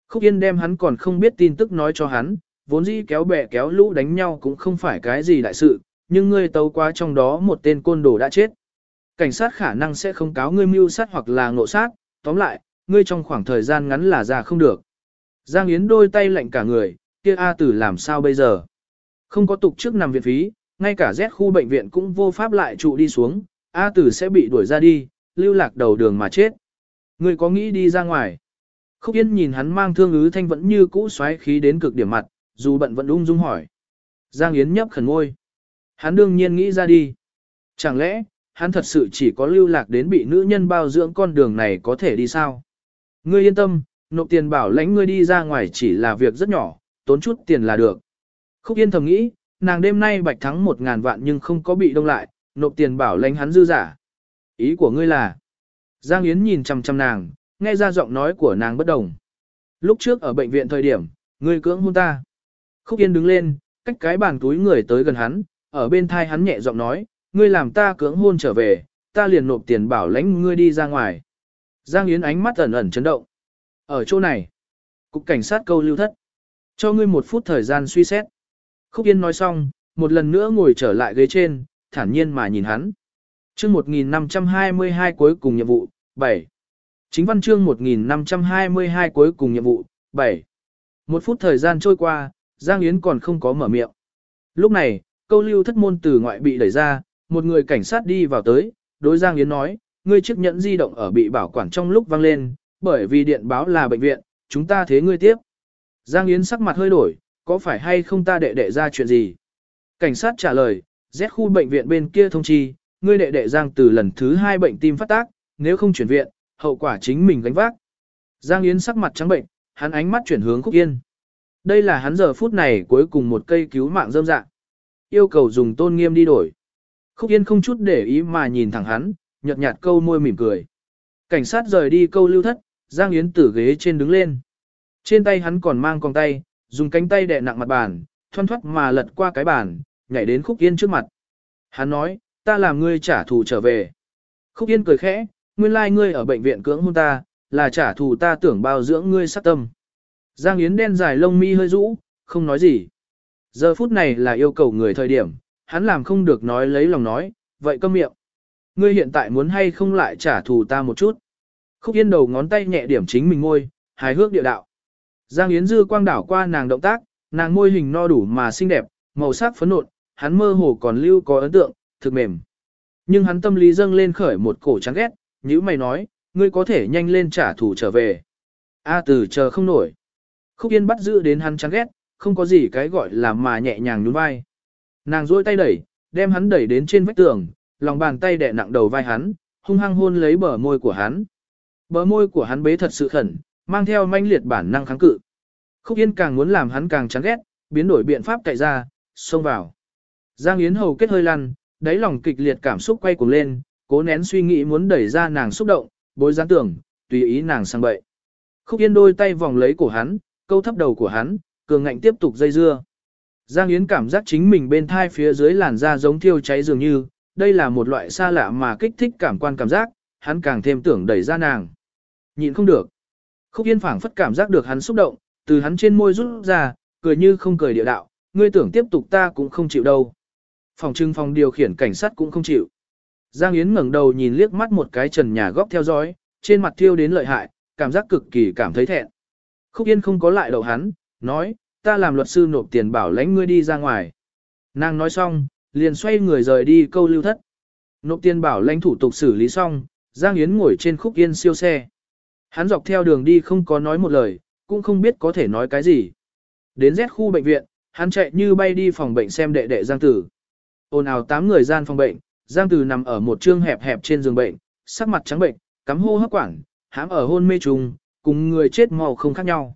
Khúc Yên đem hắn còn không biết tin tức nói cho hắn, vốn dĩ kéo bè kéo lũ đánh nhau cũng không phải cái gì đại sự, nhưng ngươi tấu quá trong đó một tên côn đồ đã chết. Cảnh sát khả năng sẽ không cáo ngươi mưu sát hoặc là ngộ sát, tóm lại, ngươi trong khoảng thời gian ngắn là ra không được. Giang Yến đôi tay lạnh cả người, kia A tử làm sao bây giờ? Không có tục trước nằm viện phí, ngay cả Z khu bệnh viện cũng vô pháp lại trụ đi xuống, A tử sẽ bị đuổi ra đi, lưu lạc đầu đường mà chết. Người có nghĩ đi ra ngoài? Khúc Yên nhìn hắn mang thương ứ thanh vẫn như cũ xoáy khí đến cực điểm mặt, dù bận vẫn ung dung hỏi. Giang Yến nhấp khẩn ngôi. Hắn đương nhiên nghĩ ra đi. Chẳng lẽ, hắn thật sự chỉ có lưu lạc đến bị nữ nhân bao dưỡng con đường này có thể đi sao? Ngươi yên tâm, nộp tiền bảo lãnh ngươi đi ra ngoài chỉ là việc rất nhỏ, tốn chút tiền là được. Khúc Yên thầm nghĩ, nàng đêm nay bạch thắng một ngàn vạn nhưng không có bị đông lại, nộp tiền bảo lãnh hắn dư giả. Ý của ngươi là, Giang Yến nhìn chăm chăm nàng, nghe ra giọng nói của nàng bất đồng. Lúc trước ở bệnh viện thời điểm, ngươi cưỡng hôn ta. Khúc Yên đứng lên, cách cái bàn túi người tới gần hắn, ở bên thai hắn nhẹ giọng nói, ngươi làm ta cưỡng hôn trở về, ta liền nộp tiền bảo lãnh ngươi đi ra ngoài. Giang Yến ánh mắt ẩn ẩn chấn động. Ở chỗ này, cục cảnh sát câu lưu thất. Cho ngươi một phút thời gian suy xét. Khúc Yên nói xong, một lần nữa ngồi trở lại ghế trên, thản nhiên mà nhìn hắn. chương 1522 cuối cùng nhiệm vụ, 7. Chính văn chương 1522 cuối cùng nhiệm vụ, 7. Một phút thời gian trôi qua, Giang Yến còn không có mở miệng. Lúc này, câu lưu thất môn từ ngoại bị đẩy ra, một người cảnh sát đi vào tới, đối Giang Yến nói, ngươi chiếc nhẫn di động ở bị bảo quản trong lúc vang lên, bởi vì điện báo là bệnh viện, chúng ta thế ngươi tiếp. Giang Yến sắc mặt hơi đổi, có phải hay không ta đệ đệ ra chuyện gì? Cảnh sát trả lời, Z khu bệnh viện bên kia thông chi, ngươi đệ đệ Giang từ lần thứ hai bệnh tim phát tác, nếu không chuyển viện, hậu quả chính mình gánh vác. Giang Yến sắc mặt trắng bệnh, hắn ánh mắt chuyển hướng Khúc Yên. Đây là hắn giờ phút này cuối cùng một cây cứu mạng dâm dạng. Yêu cầu dùng tôn nghiêm đi đổi. Khúc Yên không chút để ý mà nhìn thẳng hắn, nhợt nhạt câu môi mỉm cười. Cảnh sát rời đi câu lưu thất, Giang Yến từ ghế trên đứng lên. Trên tay hắn còn mang con tay, dùng cánh tay đè nặng mặt bàn, thoăn thoắt mà lật qua cái bàn, nhảy đến Khúc Yên trước mặt. Hắn nói, ta làm ngươi trả thù trở về. Khúc Yên cười khẽ, nguyên lai like ngươi ở bệnh viện cưỡng hôn ta, là trả thù ta tưởng bao dưỡng ngươi sát tâm. Giang Yến đen dài lông mi hơi rũ, không nói gì. Giờ phút này là yêu cầu người thời điểm, hắn làm không được nói lấy lòng nói, vậy câm miệng. Ngươi hiện tại muốn hay không lại trả thù ta một chút. Khúc Yên đầu ngón tay nhẹ điểm chính mình ngôi, hài hước địa đạo. Giang Yến dư quang đảo qua nàng động tác, nàng môi hình no đủ mà xinh đẹp, màu sắc phấn nộn, hắn mơ hồ còn lưu có ấn tượng, thực mềm. Nhưng hắn tâm lý dâng lên khởi một cổ chán ghét, như mày nói, ngươi có thể nhanh lên trả thù trở về. A từ chờ không nổi. Khúc Yên bắt giữ đến hắn chán ghét, không có gì cái gọi là mà nhẹ nhàng nhún vai. Nàng duỗi tay đẩy, đem hắn đẩy đến trên vách tường, lòng bàn tay đè nặng đầu vai hắn, hung hăng hôn lấy bờ môi của hắn. Bờ môi của hắn bế thật sự khẩn, mang theo manh liệt bản năng kháng cự. Khúc Yên càng muốn làm hắn càng chán ghét, biến đổi biện pháp cậy ra, xông vào. Giang Yến hầu kết hơi lăn, đáy lòng kịch liệt cảm xúc quay cuồng lên, cố nén suy nghĩ muốn đẩy ra nàng xúc động, bối gián tưởng, tùy ý nàng sang bậy. Khúc Yên đôi tay vòng lấy cổ hắn, câu thấp đầu của hắn, cường ngạnh tiếp tục dây dưa. Giang Yến cảm giác chính mình bên thai phía dưới làn da giống thiêu cháy dường như, đây là một loại xa lạ mà kích thích cảm quan cảm giác, hắn càng thêm tưởng đẩy ra nàng. Nhịn không được. Khúc Yên phảng phất cảm giác được hắn xúc động, từ hắn trên môi rút ra, cười như không cười địa đạo, ngươi tưởng tiếp tục ta cũng không chịu đâu. Phòng trưng phòng điều khiển cảnh sát cũng không chịu. Giang Yến ngẩng đầu nhìn liếc mắt một cái trần nhà góc theo dõi, trên mặt thiêu đến lợi hại, cảm giác cực kỳ cảm thấy thẹn. Khúc Yên không có lại đầu hắn, nói, ta làm luật sư nộp tiền bảo lãnh ngươi đi ra ngoài. Nàng nói xong, liền xoay người rời đi câu lưu thất. Nộp tiền bảo lãnh thủ tục xử lý xong, Giang Yến ngồi trên khúc yên siêu xe. Hắn dọc theo đường đi không có nói một lời, cũng không biết có thể nói cái gì. Đến Z khu bệnh viện, hắn chạy như bay đi phòng bệnh xem đệ đệ Giang Tử. Ôn ào tám người gian phòng bệnh, Giang Tử nằm ở một trương hẹp hẹp trên giường bệnh, sắc mặt trắng bệnh, cắm hô hấp quản, hãm ở hôn mê trùng, cùng người chết màu không khác nhau.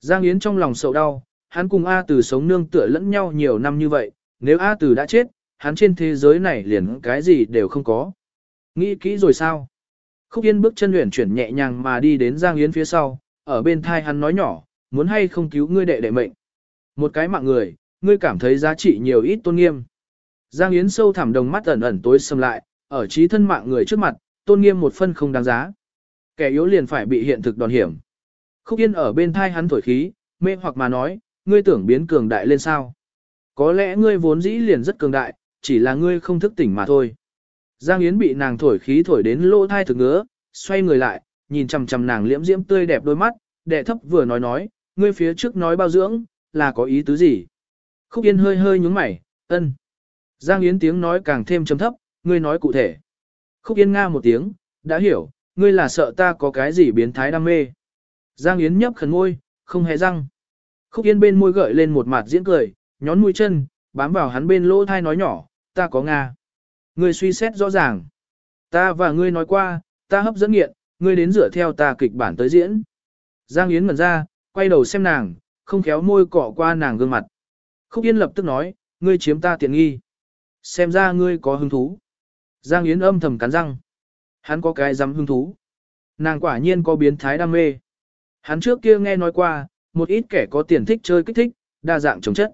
Giang Yến trong lòng sầu đau, hắn cùng A Tử sống nương tựa lẫn nhau nhiều năm như vậy, nếu A Tử đã chết, hắn trên thế giới này liền cái gì đều không có. Nghĩ kỹ rồi sao? Khúc Yên bước chân luyện chuyển nhẹ nhàng mà đi đến Giang Yến phía sau, ở bên thai hắn nói nhỏ, muốn hay không cứu ngươi đệ đệ mệnh. Một cái mạng người, ngươi cảm thấy giá trị nhiều ít tôn nghiêm. Giang Yến sâu thẳm đồng mắt ẩn ẩn tối sầm lại, ở trí thân mạng người trước mặt, tôn nghiêm một phân không đáng giá. Kẻ yếu liền phải bị hiện thực đòn hiểm. Khúc Yên ở bên thai hắn thổi khí, mê hoặc mà nói, ngươi tưởng biến cường đại lên sao. Có lẽ ngươi vốn dĩ liền rất cường đại, chỉ là ngươi không thức tỉnh mà thôi. Giang Yến bị nàng thổi khí thổi đến lỗ thai thực ngứa, xoay người lại, nhìn chằm chằm nàng liễm diễm tươi đẹp đôi mắt, đệ thấp vừa nói nói, ngươi phía trước nói bao dưỡng, là có ý tứ gì? Khúc Yên hơi hơi nhúng mày, ân. Giang Yến tiếng nói càng thêm trầm thấp, ngươi nói cụ thể. Khúc Yên nga một tiếng, đã hiểu, ngươi là sợ ta có cái gì biến thái đam mê. Giang Yến nhấp khẩn ngôi, không hề răng. Khúc Yên bên môi gợi lên một mặt diễn cười, nhón mũi chân, bám vào hắn bên lỗ thai nói nhỏ, ta có Nga. Ngươi suy xét rõ ràng. Ta và ngươi nói qua, ta hấp dẫn nghiện, ngươi đến dựa theo ta kịch bản tới diễn. Giang Yến ngẩn ra, quay đầu xem nàng, không khéo môi cọ qua nàng gương mặt. Khúc Yên lập tức nói, ngươi chiếm ta tiện nghi. Xem ra ngươi có hứng thú. Giang Yến âm thầm cắn răng. Hắn có cái dám hứng thú. Nàng quả nhiên có biến thái đam mê. Hắn trước kia nghe nói qua, một ít kẻ có tiền thích chơi kích thích, đa dạng chống chất.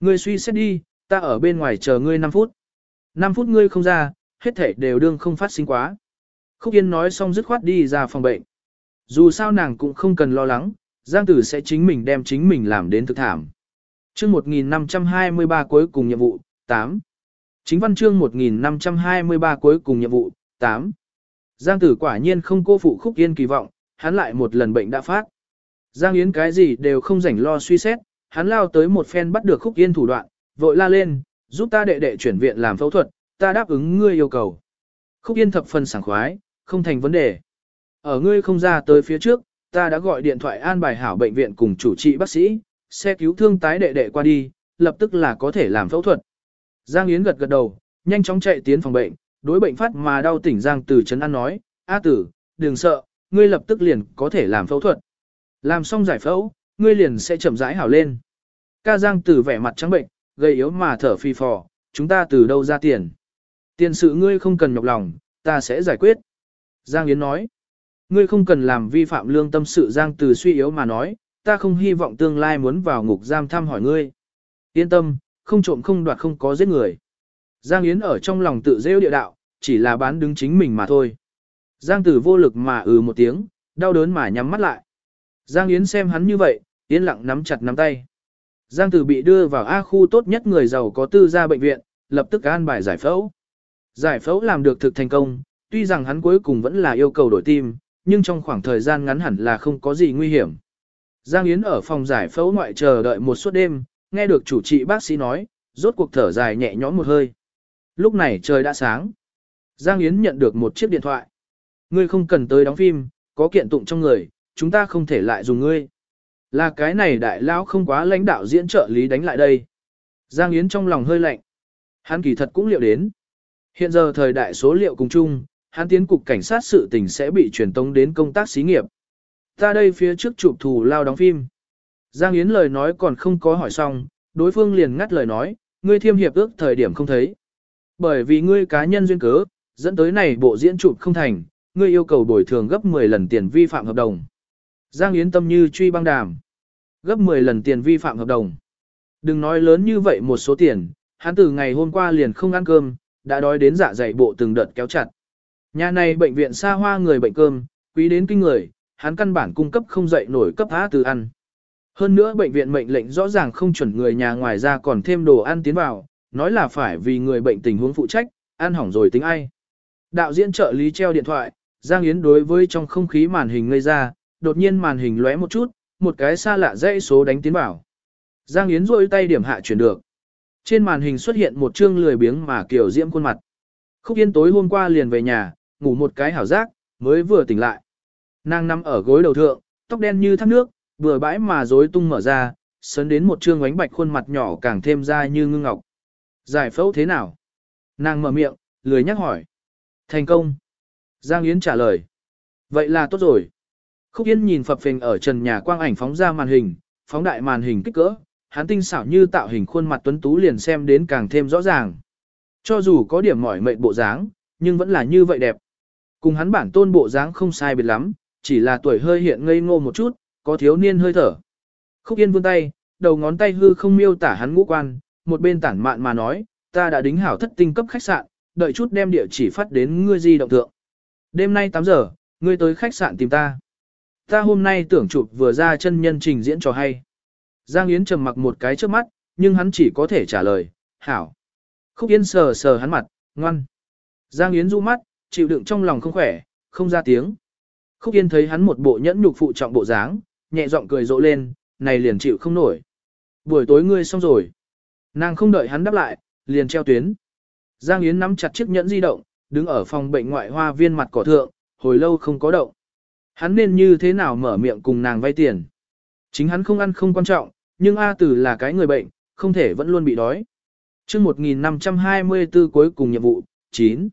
Ngươi suy xét đi, ta ở bên ngoài chờ ngươi 5 phút. 5 phút ngươi không ra, hết thể đều đương không phát sinh quá. Khúc Yên nói xong dứt khoát đi ra phòng bệnh. Dù sao nàng cũng không cần lo lắng, Giang Tử sẽ chính mình đem chính mình làm đến thực thảm. chương 1523 cuối cùng nhiệm vụ, 8. Chính văn chương 1523 cuối cùng nhiệm vụ, 8. Giang Tử quả nhiên không cô phụ Khúc Yên kỳ vọng, hắn lại một lần bệnh đã phát. Giang Yến cái gì đều không rảnh lo suy xét, hắn lao tới một phen bắt được Khúc Yên thủ đoạn, vội la lên, giúp ta đệ đệ chuyển viện làm phẫu thuật, ta đáp ứng ngươi yêu cầu. Khúc Yên thập phần sảng khoái, không thành vấn đề. Ở ngươi không ra tới phía trước, ta đã gọi điện thoại an bài hảo bệnh viện cùng chủ trị bác sĩ, xe cứu thương tái đệ đệ qua đi, lập tức là có thể làm phẫu thuật. Giang Yến gật gật đầu, nhanh chóng chạy tiến phòng bệnh, đối bệnh phát mà đau tỉnh Giang Tử Trấn An nói, A tử, đừng sợ, ngươi lập tức liền có thể làm phẫu thuật. Làm xong giải phẫu, ngươi liền sẽ chậm rãi hảo lên. Ca Giang Tử vẻ mặt trắng bệnh, gầy yếu mà thở phi phò, chúng ta từ đâu ra tiền. Tiền sự ngươi không cần nhọc lòng, ta sẽ giải quyết. Giang Yến nói, ngươi không cần làm vi phạm lương tâm sự Giang Từ suy yếu mà nói, ta không hy vọng tương lai muốn vào ngục giam thăm hỏi ngươi. Yên tâm, không trộm không đoạt không có giết người. Giang Yến ở trong lòng tự rêu địa đạo, chỉ là bán đứng chính mình mà thôi. Giang Tử vô lực mà ừ một tiếng, đau đớn mà nhắm mắt lại. Giang Yến xem hắn như vậy, Yến lặng nắm chặt nắm tay. Giang Tử bị đưa vào A khu tốt nhất người giàu có tư gia bệnh viện, lập tức an bài giải phẫu. Giải phẫu làm được thực thành công, tuy rằng hắn cuối cùng vẫn là yêu cầu đổi tim, nhưng trong khoảng thời gian ngắn hẳn là không có gì nguy hiểm. Giang Yến ở phòng giải phẫu ngoại chờ đợi một suốt đêm, nghe được chủ trị bác sĩ nói, rốt cuộc thở dài nhẹ nhõm một hơi. Lúc này trời đã sáng. Giang Yến nhận được một chiếc điện thoại. Ngươi không cần tới đóng phim, có kiện tụng trong người, chúng ta không thể lại dùng ngươi. Là cái này đại lão không quá lãnh đạo diễn trợ lý đánh lại đây. Giang Yến trong lòng hơi lạnh. Hắn kỳ thật cũng liệu đến. Hiện giờ thời đại số liệu cùng chung, hắn tiến cục cảnh sát sự tình sẽ bị truyền tống đến công tác xí nghiệp. Ta đây phía trước chụp thù lao đóng phim. Giang Yến lời nói còn không có hỏi xong, đối phương liền ngắt lời nói, ngươi thiêm hiệp ước thời điểm không thấy. Bởi vì ngươi cá nhân duyên cớ, dẫn tới này bộ diễn chụp không thành, ngươi yêu cầu bồi thường gấp 10 lần tiền vi phạm hợp đồng. Giang Yến tâm như truy băng đàm. Gấp 10 lần tiền vi phạm hợp đồng. Đừng nói lớn như vậy một số tiền, hắn từ ngày hôm qua liền không ăn cơm, đã đói đến dạ dày bộ từng đợt kéo chặt. Nhà này bệnh viện xa hoa người bệnh cơm, quý đến kinh người, hắn căn bản cung cấp không dậy nổi cấp há từ ăn. Hơn nữa bệnh viện mệnh lệnh rõ ràng không chuẩn người nhà ngoài ra còn thêm đồ ăn tiến vào, nói là phải vì người bệnh tình huống phụ trách, ăn hỏng rồi tính ai. Đạo diễn trợ lý treo điện thoại, Giang Yến đối với trong không khí màn hình ngây ra, đột nhiên màn hình lóe một chút, một cái xa lạ dãy số đánh tiến vào. Giang Yến rôi tay điểm hạ chuyển được. Trên màn hình xuất hiện một chương lười biếng mà kiểu diễm khuôn mặt. Khúc Yên tối hôm qua liền về nhà, ngủ một cái hảo giác, mới vừa tỉnh lại. Nàng nằm ở gối đầu thượng, tóc đen như thác nước, vừa bãi mà rối tung mở ra, sấn đến một trương ánh bạch khuôn mặt nhỏ càng thêm ra như ngưng ngọc. Giải phẫu thế nào? Nàng mở miệng, lười nhắc hỏi. Thành công. Giang Yến trả lời. Vậy là tốt rồi. Khúc Yên nhìn phập phình ở trần nhà quang ảnh phóng ra màn hình, phóng đại màn hình kích cỡ, hắn tinh xảo như tạo hình khuôn mặt tuấn tú liền xem đến càng thêm rõ ràng. Cho dù có điểm mỏi mệt bộ dáng, nhưng vẫn là như vậy đẹp. Cùng hắn bản tôn bộ dáng không sai biệt lắm, chỉ là tuổi hơi hiện ngây ngô một chút, có thiếu niên hơi thở. Khúc Yên vươn tay, đầu ngón tay hư không miêu tả hắn ngũ quan, một bên tản mạn mà nói, ta đã đính hảo thất tinh cấp khách sạn, đợi chút đem địa chỉ phát đến ngươi di động thượng. Đêm nay 8 giờ, ngươi tới khách sạn tìm ta. Ta hôm nay tưởng chụp vừa ra chân nhân trình diễn trò hay. Giang Yến trầm mặc một cái trước mắt, nhưng hắn chỉ có thể trả lời, hảo. Khúc Yên sờ sờ hắn mặt, ngoan. Giang Yến du mắt, chịu đựng trong lòng không khỏe, không ra tiếng. Khúc Yên thấy hắn một bộ nhẫn nhục phụ trọng bộ dáng, nhẹ giọng cười rộ lên, này liền chịu không nổi. Buổi tối ngươi xong rồi. Nàng không đợi hắn đáp lại, liền treo tuyến. Giang Yến nắm chặt chiếc nhẫn di động, đứng ở phòng bệnh ngoại hoa viên mặt cỏ thượng, hồi lâu không có động. Hắn nên như thế nào mở miệng cùng nàng vay tiền. Chính hắn không ăn không quan trọng, nhưng A Tử là cái người bệnh, không thể vẫn luôn bị đói. Chương 1524 cuối cùng nhiệm vụ, 9.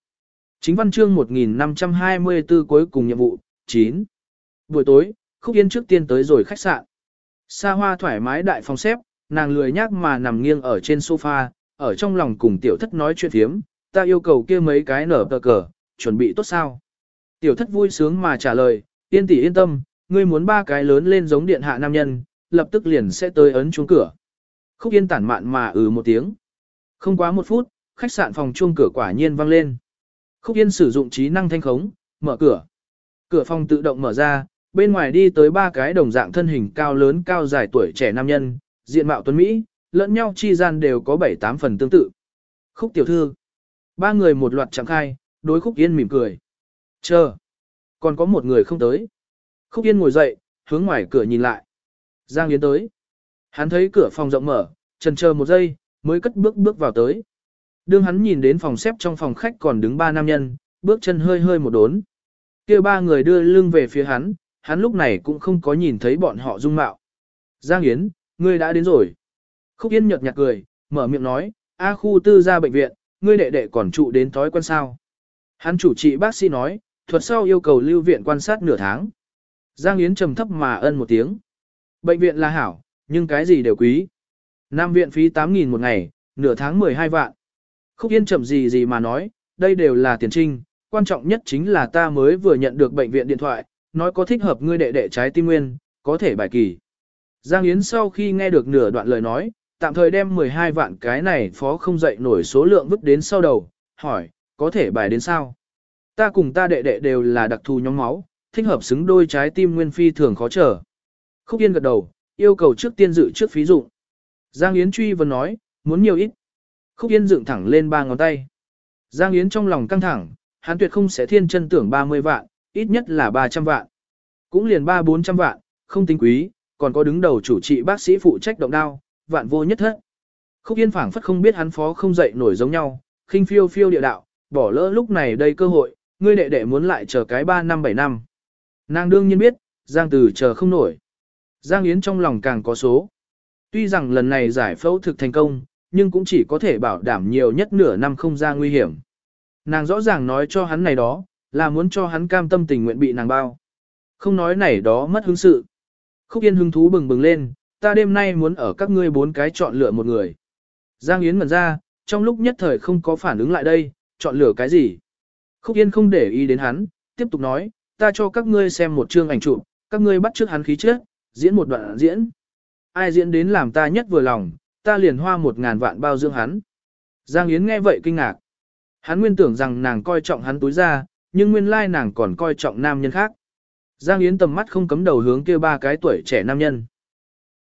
Chính văn chương 1524 cuối cùng nhiệm vụ, 9. Buổi tối, Khúc Yên trước tiên tới rồi khách sạn. Xa hoa thoải mái đại phòng xếp, nàng lười nhác mà nằm nghiêng ở trên sofa, ở trong lòng cùng tiểu thất nói chuyện thiếm, ta yêu cầu kia mấy cái nở tờ cờ, chuẩn bị tốt sao. Tiểu thất vui sướng mà trả lời, yên tỷ yên tâm, ngươi muốn ba cái lớn lên giống điện hạ nam nhân, lập tức liền sẽ tới ấn chuông cửa. Khúc yên tản mạn mà ừ một tiếng. Không quá một phút, khách sạn phòng chuông cửa quả nhiên vang lên. Khúc yên sử dụng trí năng thanh khống, mở cửa. Cửa phòng tự động mở ra, bên ngoài đi tới ba cái đồng dạng thân hình cao lớn cao dài tuổi trẻ nam nhân, diện mạo tuấn Mỹ, lẫn nhau chi gian đều có 7-8 phần tương tự. Khúc tiểu thư. Ba người một loạt chẳng khai, đối khúc yên mỉm cười. Chờ. Còn có một người không tới. Khúc yên ngồi dậy, hướng ngoài cửa nhìn lại. Giang Yến tới. Hắn thấy cửa phòng rộng mở, chần chờ một giây, mới cất bước bước vào tới. Đương hắn nhìn đến phòng xếp trong phòng khách còn đứng ba nam nhân, bước chân hơi hơi một đốn. kia ba người đưa lưng về phía hắn, hắn lúc này cũng không có nhìn thấy bọn họ dung mạo. Giang Yến, ngươi đã đến rồi. Khúc Yên nhợt nhạt cười, mở miệng nói, A khu tư ra bệnh viện, ngươi đệ đệ còn trụ đến thói quen sao. Hắn chủ trị bác sĩ nói, thuật sau yêu cầu lưu viện quan sát nửa tháng. Giang Yến trầm thấp mà ân một tiếng. Bệnh viện là hảo, nhưng cái gì đều quý. Nam viện phí 8.000 một ngày, nửa tháng 12 vạn. Khúc Yên chậm gì gì mà nói, đây đều là tiền trinh, quan trọng nhất chính là ta mới vừa nhận được bệnh viện điện thoại, nói có thích hợp ngươi đệ đệ trái tim nguyên, có thể bài kỳ. Giang Yến sau khi nghe được nửa đoạn lời nói, tạm thời đem 12 vạn cái này phó không dậy nổi số lượng vứt đến sau đầu, hỏi, có thể bài đến sao? Ta cùng ta đệ đệ đều là đặc thù nhóm máu, thích hợp xứng đôi trái tim nguyên phi thường khó trở. Khúc Yên gật đầu, yêu cầu trước tiên dự trước phí dụng. Giang Yến truy vấn nói, muốn nhiều ít. Khúc Yên dựng thẳng lên ba ngón tay. Giang Yến trong lòng căng thẳng, hắn tuyệt không sẽ thiên chân tưởng 30 vạn, ít nhất là 300 vạn. Cũng liền 3-400 vạn, không tính quý, còn có đứng đầu chủ trị bác sĩ phụ trách động đao, vạn vô nhất thất. Khúc Yên phảng phất không biết hắn phó không dậy nổi giống nhau, khinh phiêu phiêu địa đạo, bỏ lỡ lúc này đây cơ hội, ngươi đệ đệ muốn lại chờ cái 3 năm 7 năm. Nàng đương nhiên biết, Giang Từ chờ không nổi. Giang Yến trong lòng càng có số. Tuy rằng lần này giải phẫu thực thành công, nhưng cũng chỉ có thể bảo đảm nhiều nhất nửa năm không ra nguy hiểm. Nàng rõ ràng nói cho hắn này đó, là muốn cho hắn cam tâm tình nguyện bị nàng bao. Không nói này đó mất hứng sự. Khúc Yên hứng thú bừng bừng lên, ta đêm nay muốn ở các ngươi bốn cái chọn lựa một người. Giang Yến ngẩn ra, trong lúc nhất thời không có phản ứng lại đây, chọn lựa cái gì. Khúc Yên không để ý đến hắn, tiếp tục nói, ta cho các ngươi xem một chương ảnh chụp, các ngươi bắt trước hắn khí trước, diễn một đoạn diễn. Ai diễn đến làm ta nhất vừa lòng, ta liền hoa một ngàn vạn bao dương hắn. Giang Yến nghe vậy kinh ngạc. Hắn nguyên tưởng rằng nàng coi trọng hắn túi ra, nhưng nguyên lai nàng còn coi trọng nam nhân khác. Giang Yến tầm mắt không cấm đầu hướng kia ba cái tuổi trẻ nam nhân.